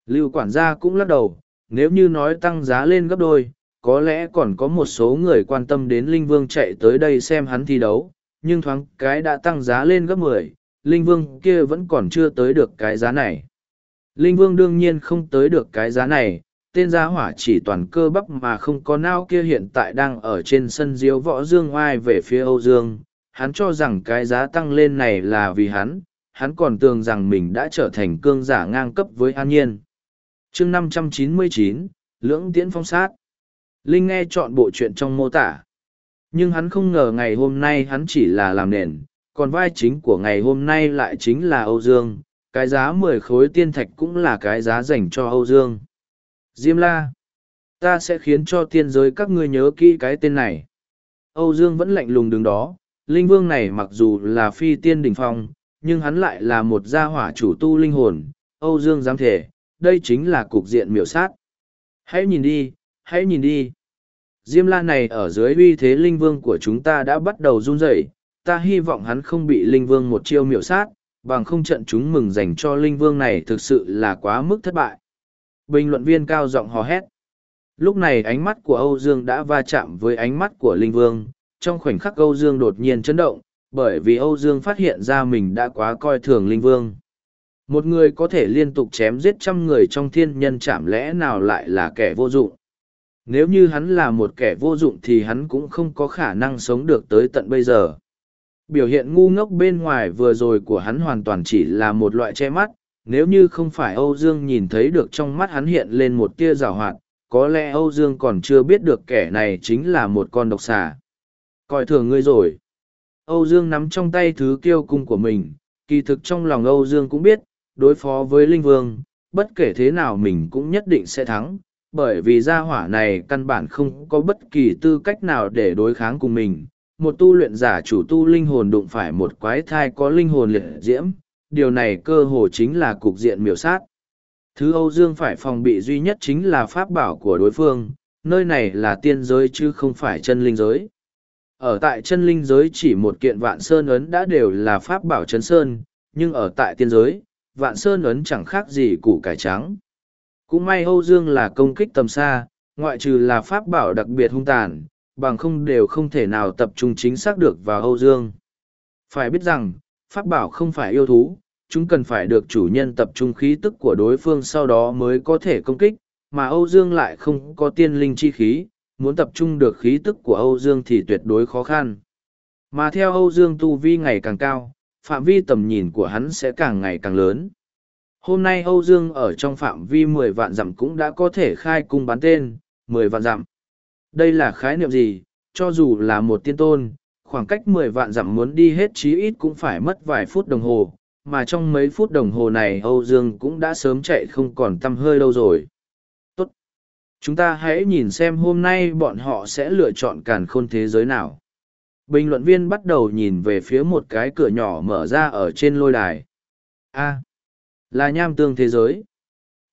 [SPEAKER 1] Lưu quản gia cũng lắc đầu, nếu như nói tăng giá lên gấp đôi, có lẽ còn có một số người quan tâm đến linh vương chạy tới đây xem hắn thi đấu, nhưng thoáng cái đã tăng giá lên gấp mười, linh vương kia vẫn còn chưa tới được cái giá này. Linh vương đương nhiên không tới được cái giá này, tên giá hỏa chỉ toàn cơ bắp mà không có nao kia hiện tại đang ở trên sân diếu võ dương oai về phía Âu Dương. Hắn cho rằng cái giá tăng lên này là vì hắn, hắn còn tưởng rằng mình đã trở thành cương giả ngang cấp với an nhiên. chương 599, Lưỡng Tiễn Phong Sát Linh nghe chọn bộ chuyện trong mô tả. Nhưng hắn không ngờ ngày hôm nay hắn chỉ là làm nền, còn vai chính của ngày hôm nay lại chính là Âu Dương, cái giá mười khối tiên thạch cũng là cái giá dành cho Âu Dương. Diêm la, ta sẽ khiến cho tiên giới các ngươi nhớ kỹ cái tên này. Âu Dương vẫn lạnh lùng đứng đó, linh vương này mặc dù là phi tiên đỉnh phong, nhưng hắn lại là một gia hỏa chủ tu linh hồn. Âu Dương dám thể, đây chính là cục diện miểu sát. Hãy nhìn đi, hãy nhìn đi. Diêm la này ở dưới uy thế linh vương của chúng ta đã bắt đầu run rẩy. ta hy vọng hắn không bị linh vương một chiêu miểu sát, bằng không trận chúng mừng dành cho linh vương này thực sự là quá mức thất bại. Bình luận viên cao giọng hò hét. Lúc này ánh mắt của Âu Dương đã va chạm với ánh mắt của linh vương, trong khoảnh khắc Âu Dương đột nhiên chấn động, bởi vì Âu Dương phát hiện ra mình đã quá coi thường linh vương. Một người có thể liên tục chém giết trăm người trong thiên nhân chạm lẽ nào lại là kẻ vô dụng. Nếu như hắn là một kẻ vô dụng thì hắn cũng không có khả năng sống được tới tận bây giờ. Biểu hiện ngu ngốc bên ngoài vừa rồi của hắn hoàn toàn chỉ là một loại che mắt, nếu như không phải âu dương nhìn thấy được trong mắt hắn hiện lên một tia rào hoạt, có lẽ âu dương còn chưa biết được kẻ này chính là một con độc xà. Coi thường ngươi rồi. Âu dương nắm trong tay thứ kiêu cung của mình, kỳ thực trong lòng âu dương cũng biết, đối phó với linh vương, bất kể thế nào mình cũng nhất định sẽ thắng bởi vì gia hỏa này căn bản không có bất kỳ tư cách nào để đối kháng cùng mình một tu luyện giả chủ tu linh hồn đụng phải một quái thai có linh hồn liệt diễm, điều này cơ hồ chính là cục diện miểu sát. Thứ Âu Dương phải phòng bị duy nhất chính là pháp bảo của đối phương, nơi này là tiên giới chứ không phải chân linh giới. Ở tại chân linh giới chỉ một kiện vạn sơn ấn đã đều là pháp bảo chân sơn, nhưng ở tại tiên giới, vạn sơn ấn chẳng khác gì củ cải trắng. Cũng may Âu Dương là công kích tầm xa, ngoại trừ là pháp bảo đặc biệt hung tàn, bằng không đều không thể nào tập trung chính xác được vào Âu Dương. Phải biết rằng, pháp bảo không phải yêu thú, chúng cần phải được chủ nhân tập trung khí tức của đối phương sau đó mới có thể công kích, mà Âu Dương lại không có tiên linh chi khí, muốn tập trung được khí tức của Âu Dương thì tuyệt đối khó khăn. Mà theo Âu Dương tu vi ngày càng cao, phạm vi tầm nhìn của hắn sẽ càng ngày càng lớn. Hôm nay Âu Dương ở trong phạm vi mười vạn dặm cũng đã có thể khai cung bán tên, mười vạn dặm. Đây là khái niệm gì, cho dù là một tiên tôn, khoảng cách mười vạn dặm muốn đi hết chí ít cũng phải mất vài phút đồng hồ, mà trong mấy phút đồng hồ này Âu Dương cũng đã sớm chạy không còn tăm hơi lâu rồi. Tốt! Chúng ta hãy nhìn xem hôm nay bọn họ sẽ lựa chọn càn khôn thế giới nào. Bình luận viên bắt đầu nhìn về phía một cái cửa nhỏ mở ra ở trên lôi đài. A là nham tương thế giới.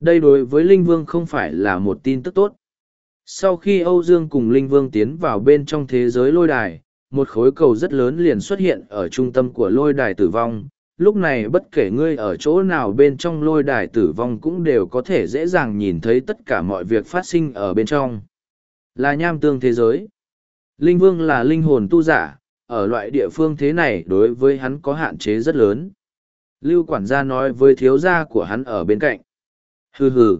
[SPEAKER 1] Đây đối với Linh Vương không phải là một tin tức tốt. Sau khi Âu Dương cùng Linh Vương tiến vào bên trong thế giới lôi đài, một khối cầu rất lớn liền xuất hiện ở trung tâm của lôi đài tử vong. Lúc này bất kể ngươi ở chỗ nào bên trong lôi đài tử vong cũng đều có thể dễ dàng nhìn thấy tất cả mọi việc phát sinh ở bên trong. Là nham tương thế giới. Linh Vương là linh hồn tu giả, ở loại địa phương thế này đối với hắn có hạn chế rất lớn. Lưu quản gia nói với thiếu gia của hắn ở bên cạnh. Hừ hừ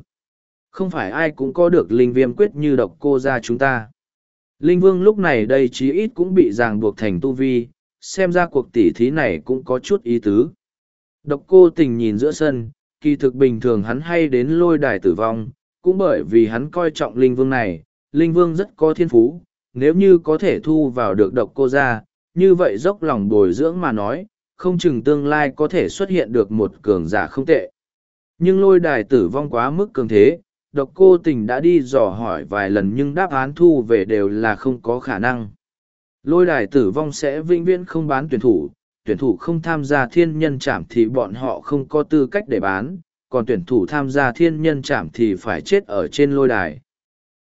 [SPEAKER 1] không phải ai cũng có được linh viêm quyết như độc cô gia chúng ta. Linh Vương lúc này đây chí ít cũng bị ràng buộc thành tu vi, xem ra cuộc tỉ thí này cũng có chút ý tứ. Độc cô tình nhìn giữa sân, kỳ thực bình thường hắn hay đến lôi đài tử vong, cũng bởi vì hắn coi trọng Linh Vương này, Linh Vương rất có thiên phú, nếu như có thể thu vào được độc cô ra, như vậy dốc lòng bồi dưỡng mà nói, không chừng tương lai có thể xuất hiện được một cường giả không tệ. Nhưng lôi đài tử vong quá mức cường thế, độc cô tình đã đi dò hỏi vài lần nhưng đáp án thu về đều là không có khả năng. Lôi đài tử vong sẽ vĩnh viễn không bán tuyển thủ, tuyển thủ không tham gia thiên nhân chạm thì bọn họ không có tư cách để bán, còn tuyển thủ tham gia thiên nhân chạm thì phải chết ở trên lôi đài.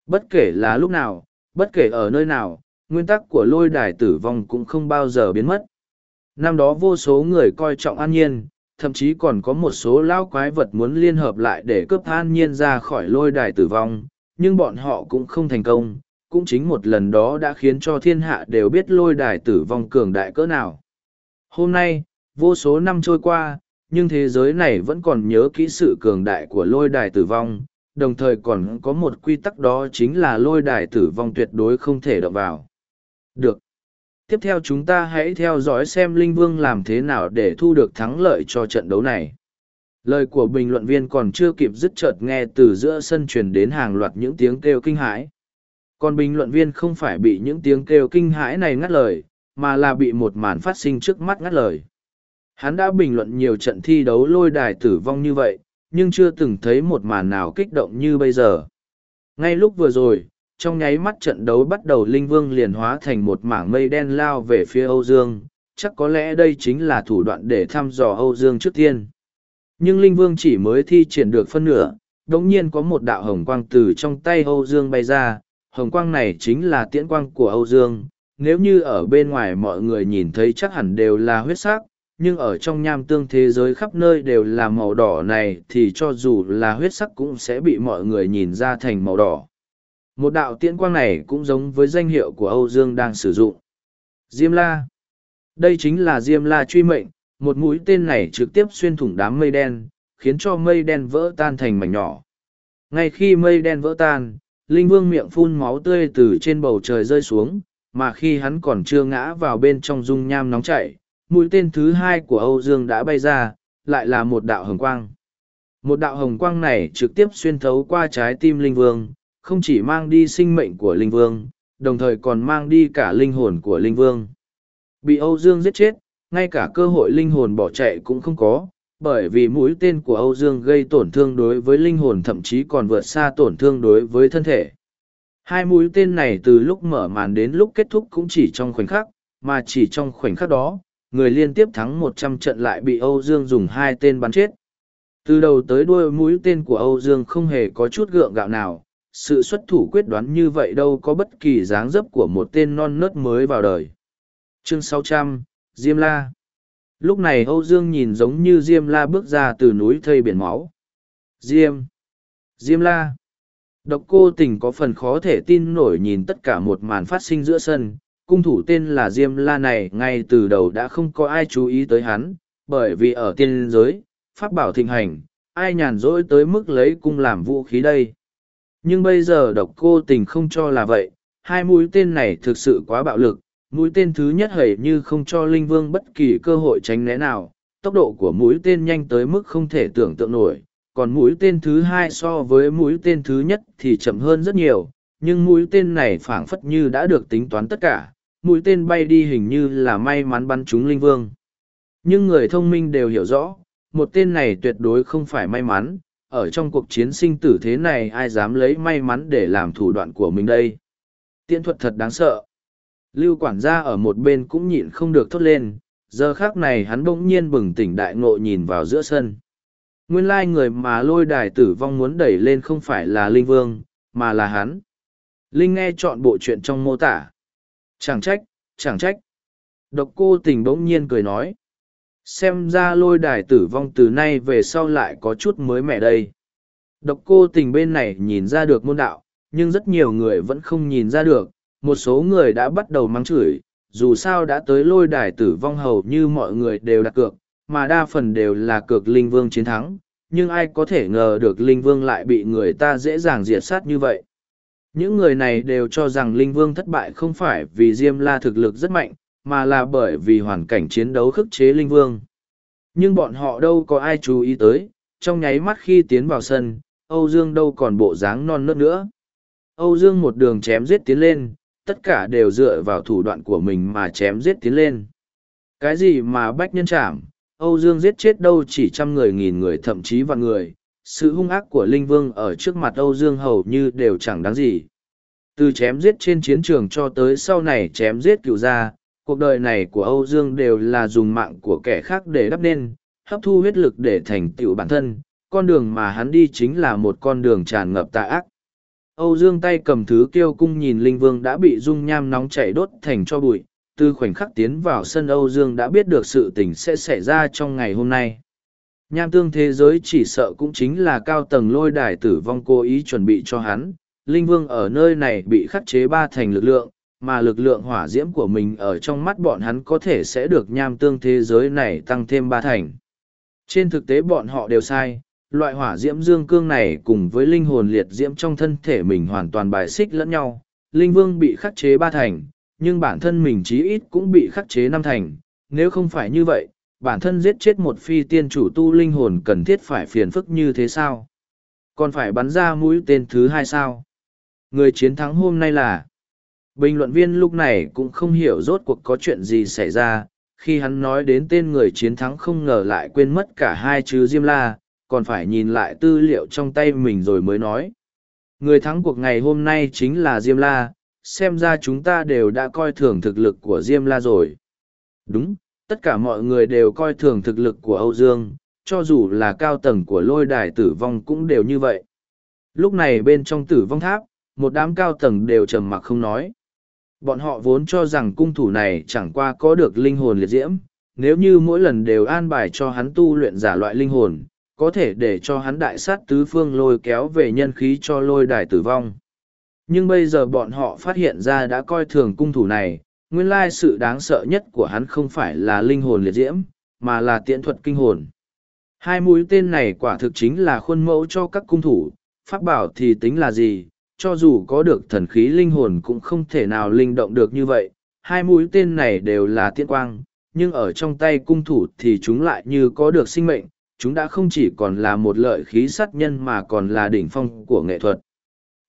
[SPEAKER 1] Bất kể là lúc nào, bất kể ở nơi nào, nguyên tắc của lôi đài tử vong cũng không bao giờ biến mất. Năm đó vô số người coi trọng an nhiên, thậm chí còn có một số lão quái vật muốn liên hợp lại để cướp an nhiên ra khỏi lôi đài tử vong, nhưng bọn họ cũng không thành công, cũng chính một lần đó đã khiến cho thiên hạ đều biết lôi đài tử vong cường đại cỡ nào. Hôm nay, vô số năm trôi qua, nhưng thế giới này vẫn còn nhớ kỹ sự cường đại của lôi đài tử vong, đồng thời còn có một quy tắc đó chính là lôi đài tử vong tuyệt đối không thể động vào. Được. Tiếp theo chúng ta hãy theo dõi xem Linh Vương làm thế nào để thu được thắng lợi cho trận đấu này. Lời của bình luận viên còn chưa kịp dứt chợt nghe từ giữa sân truyền đến hàng loạt những tiếng kêu kinh hãi. Còn bình luận viên không phải bị những tiếng kêu kinh hãi này ngắt lời, mà là bị một màn phát sinh trước mắt ngắt lời. Hắn đã bình luận nhiều trận thi đấu lôi đài tử vong như vậy, nhưng chưa từng thấy một màn nào kích động như bây giờ. Ngay lúc vừa rồi, trong nháy mắt trận đấu bắt đầu Linh Vương liền hóa thành một mảng mây đen lao về phía Âu Dương, chắc có lẽ đây chính là thủ đoạn để thăm dò Âu Dương trước tiên. Nhưng Linh Vương chỉ mới thi triển được phân nửa, đống nhiên có một đạo hồng quang từ trong tay Âu Dương bay ra, hồng quang này chính là tiễn quang của Âu Dương, nếu như ở bên ngoài mọi người nhìn thấy chắc hẳn đều là huyết sắc, nhưng ở trong nham tương thế giới khắp nơi đều là màu đỏ này thì cho dù là huyết sắc cũng sẽ bị mọi người nhìn ra thành màu đỏ. Một đạo tiễn quang này cũng giống với danh hiệu của Âu Dương đang sử dụng. Diêm La Đây chính là Diêm La truy mệnh, một mũi tên này trực tiếp xuyên thủng đám mây đen, khiến cho mây đen vỡ tan thành mảnh nhỏ. Ngay khi mây đen vỡ tan, Linh Vương miệng phun máu tươi từ trên bầu trời rơi xuống, mà khi hắn còn chưa ngã vào bên trong dung nham nóng chảy, mũi tên thứ hai của Âu Dương đã bay ra, lại là một đạo hồng quang. Một đạo hồng quang này trực tiếp xuyên thấu qua trái tim Linh Vương, không chỉ mang đi sinh mệnh của Linh Vương, đồng thời còn mang đi cả linh hồn của Linh Vương. Bị Âu Dương giết chết, ngay cả cơ hội linh hồn bỏ chạy cũng không có, bởi vì mũi tên của Âu Dương gây tổn thương đối với linh hồn thậm chí còn vượt xa tổn thương đối với thân thể. Hai mũi tên này từ lúc mở màn đến lúc kết thúc cũng chỉ trong khoảnh khắc, mà chỉ trong khoảnh khắc đó, người liên tiếp thắng một trăm trận lại bị Âu Dương dùng hai tên bắn chết. Từ đầu tới đuôi mũi tên của Âu Dương không hề có chút gượng gạo nào, sự xuất thủ quyết đoán như vậy đâu có bất kỳ dáng dấp của một tên non nớt mới vào đời. Chương 600, Diêm La Lúc này Âu Dương nhìn giống như Diêm La bước ra từ núi thây biển máu. Diêm! Diêm La! Độc cô tình có phần khó thể tin nổi nhìn tất cả một màn phát sinh giữa sân, cung thủ tên là Diêm La này ngay từ đầu đã không có ai chú ý tới hắn, bởi vì ở tiên giới, pháp bảo thịnh hành, ai nhàn rỗi tới mức lấy cung làm vũ khí đây. Nhưng bây giờ độc cô tình không cho là vậy, hai mũi tên này thực sự quá bạo lực, mũi tên thứ nhất hầy như không cho Linh Vương bất kỳ cơ hội tránh né nào, tốc độ của mũi tên nhanh tới mức không thể tưởng tượng nổi, còn mũi tên thứ hai so với mũi tên thứ nhất thì chậm hơn rất nhiều, nhưng mũi tên này phảng phất như đã được tính toán tất cả, mũi tên bay đi hình như là may mắn bắn trúng Linh Vương. Nhưng người thông minh đều hiểu rõ, một tên này tuyệt đối không phải may mắn, ở trong cuộc chiến sinh tử thế này ai dám lấy may mắn để làm thủ đoạn của mình đây. Tiễn thuật thật đáng sợ. Lưu quản gia ở một bên cũng nhịn không được thốt lên, giờ khác này hắn bỗng nhiên bừng tỉnh đại ngộ nhìn vào giữa sân. Nguyên lai người mà lôi đài tử vong muốn đẩy lên không phải là Linh Vương, mà là hắn. Linh nghe chọn bộ chuyện trong mô tả. Chẳng trách, chẳng trách. Độc cô tình bỗng nhiên cười nói. Xem ra lôi đài tử vong từ nay về sau lại có chút mới mẻ đây. Độc cô tình bên này nhìn ra được môn đạo, nhưng rất nhiều người vẫn không nhìn ra được. Một số người đã bắt đầu mắng chửi, dù sao đã tới lôi đài tử vong hầu như mọi người đều đặt cược, mà đa phần đều là cược Linh Vương chiến thắng, nhưng ai có thể ngờ được Linh Vương lại bị người ta dễ dàng diệt sát như vậy. Những người này đều cho rằng Linh Vương thất bại không phải vì Diêm La thực lực rất mạnh, mà là bởi vì hoàn cảnh chiến đấu khức chế Linh Vương. Nhưng bọn họ đâu có ai chú ý tới, trong nháy mắt khi tiến vào sân, Âu Dương đâu còn bộ dáng non nớt nữa. Âu Dương một đường chém giết tiến lên, tất cả đều dựa vào thủ đoạn của mình mà chém giết tiến lên. Cái gì mà bách nhân chảm, Âu Dương giết chết đâu chỉ trăm người nghìn người thậm chí vạn người, sự hung ác của Linh Vương ở trước mặt Âu Dương hầu như đều chẳng đáng gì. Từ chém giết trên chiến trường cho tới sau này chém giết cựu gia, cuộc đời này của Âu Dương đều là dùng mạng của kẻ khác để đắp nên, hấp thu huyết lực để thành tựu bản thân, con đường mà hắn đi chính là một con đường tràn ngập tà ác. Âu Dương tay cầm thứ kiêu cung nhìn Linh Vương đã bị dung nham nóng chảy đốt thành cho bụi, từ khoảnh khắc tiến vào sân Âu Dương đã biết được sự tình sẽ xảy ra trong ngày hôm nay. Nham tương thế giới chỉ sợ cũng chính là cao tầng lôi đài tử vong cố ý chuẩn bị cho hắn. Linh Vương ở nơi này bị khắc chế ba thành lực lượng, mà lực lượng hỏa diễm của mình ở trong mắt bọn hắn có thể sẽ được nham tương thế giới này tăng thêm ba thành. Trên thực tế bọn họ đều sai, loại hỏa diễm dương cương này cùng với linh hồn liệt diễm trong thân thể mình hoàn toàn bài xích lẫn nhau. Linh Vương bị khắc chế ba thành, nhưng bản thân mình chí ít cũng bị khắc chế năm thành. Nếu không phải như vậy, bản thân giết chết một phi tiên chủ tu linh hồn cần thiết phải phiền phức như thế sao? Còn phải bắn ra mũi tên thứ hai sao? Người chiến thắng hôm nay là... Bình luận viên lúc này cũng không hiểu rốt cuộc có chuyện gì xảy ra, khi hắn nói đến tên người chiến thắng không ngờ lại quên mất cả hai chữ Diêm La, còn phải nhìn lại tư liệu trong tay mình rồi mới nói. Người thắng cuộc ngày hôm nay chính là Diêm La, xem ra chúng ta đều đã coi thường thực lực của Diêm La rồi. Đúng, tất cả mọi người đều coi thường thực lực của Âu Dương, cho dù là cao tầng của lôi đài tử vong cũng đều như vậy. Lúc này bên trong tử vong tháp, một đám cao tầng đều trầm mặc không nói. Bọn họ vốn cho rằng cung thủ này chẳng qua có được linh hồn liệt diễm, nếu như mỗi lần đều an bài cho hắn tu luyện giả loại linh hồn, có thể để cho hắn đại sát tứ phương lôi kéo về nhân khí cho lôi đài tử vong. Nhưng bây giờ bọn họ phát hiện ra đã coi thường cung thủ này, nguyên lai sự đáng sợ nhất của hắn không phải là linh hồn liệt diễm, mà là tiện thuật kinh hồn. Hai mũi tên này quả thực chính là khuôn mẫu cho các cung thủ, pháp bảo thì tính là gì, cho dù có được thần khí linh hồn cũng không thể nào linh động được như vậy. Hai mũi tên này đều là tiện quang, nhưng ở trong tay cung thủ thì chúng lại như có được sinh mệnh, chúng đã không chỉ còn là một lợi khí sát nhân mà còn là đỉnh phong của nghệ thuật.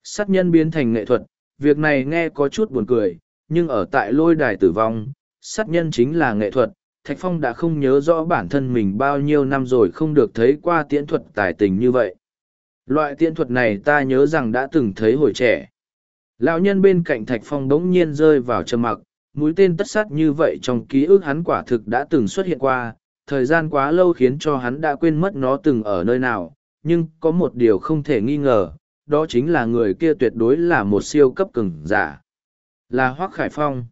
[SPEAKER 1] Sát nhân biến thành nghệ thuật, việc này nghe có chút buồn cười, nhưng ở tại lôi đài tử vong, sát nhân chính là nghệ thuật. Thạch Phong đã không nhớ rõ bản thân mình bao nhiêu năm rồi không được thấy qua tiễn thuật tài tình như vậy. Loại tiện thuật này ta nhớ rằng đã từng thấy hồi trẻ. Lão nhân bên cạnh Thạch Phong bỗng nhiên rơi vào trầm mặc, mũi tên tất sát như vậy trong ký ức hắn quả thực đã từng xuất hiện qua, thời gian quá lâu khiến cho hắn đã quên mất nó từng ở nơi nào, nhưng có một điều không thể nghi ngờ, đó chính là người kia tuyệt đối là một siêu cấp cường giả. Là Hoác Khải Phong.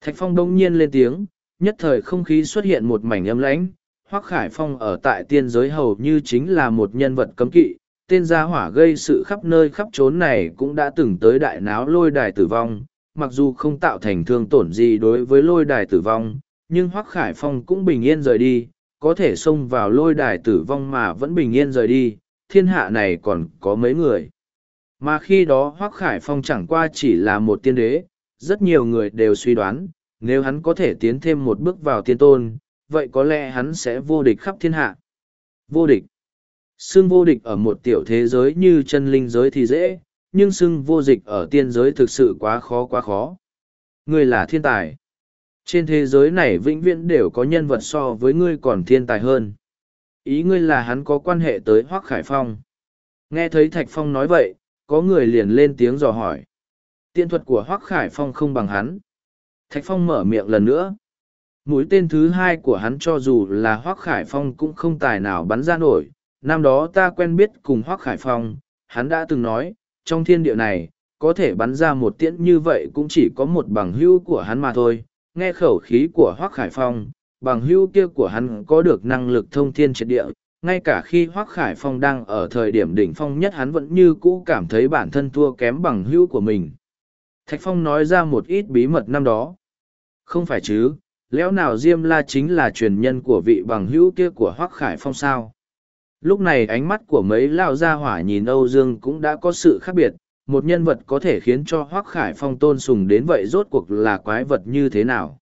[SPEAKER 1] Thạch Phong đông nhiên lên tiếng, nhất thời không khí xuất hiện một mảnh âm lãnh. Hoác Khải Phong ở tại tiên giới hầu như chính là một nhân vật cấm kỵ, tên gia hỏa gây sự khắp nơi khắp trốn này cũng đã từng tới đại náo lôi đài tử vong, mặc dù không tạo thành thương tổn gì đối với lôi đài tử vong, nhưng Hoác Khải Phong cũng bình yên rời đi, có thể xông vào lôi đài tử vong mà vẫn bình yên rời đi, thiên hạ này còn có mấy người. Mà khi đó Hoác Khải Phong chẳng qua chỉ là một tiên đế, rất nhiều người đều suy đoán, nếu hắn có thể tiến thêm một bước vào tiên tôn, vậy có lẽ hắn sẽ vô địch khắp thiên hạ. Vô địch. Xưng vô địch ở một tiểu thế giới như chân linh giới thì dễ, nhưng xưng vô địch ở tiên giới thực sự quá khó quá khó. Ngươi là thiên tài. Trên thế giới này vĩnh viễn đều có nhân vật so với ngươi còn thiên tài hơn. Ý ngươi là hắn có quan hệ tới Hoác Khải Phong. Nghe thấy Thạch Phong nói vậy, có người liền lên tiếng dò hỏi. Tiên thuật của Hoác Khải Phong không bằng hắn. Thạch Phong mở miệng lần nữa. Mũi tên thứ hai của hắn cho dù là Hoác Khải Phong cũng không tài nào bắn ra nổi. Năm đó ta quen biết cùng Hoác Khải Phong, hắn đã từng nói, trong thiên địa này, có thể bắn ra một tiễn như vậy cũng chỉ có một bằng hữu của hắn mà thôi. Nghe khẩu khí của Hoác Khải Phong, bằng hữu kia của hắn có được năng lực thông thiên triệt địa, ngay cả khi Hoác Khải Phong đang ở thời điểm đỉnh phong nhất hắn vẫn như cũ cảm thấy bản thân thua kém bằng hữu của mình. Thạch Phong nói ra một ít bí mật năm đó. Không phải chứ, lẽ nào Diêm La chính là truyền nhân của vị bằng hữu kia của Hoác Khải Phong sao? Lúc này ánh mắt của mấy lao gia hỏa nhìn Âu Dương cũng đã có sự khác biệt, một nhân vật có thể khiến cho Hoác Khải Phong tôn sùng đến vậy rốt cuộc là quái vật như thế nào.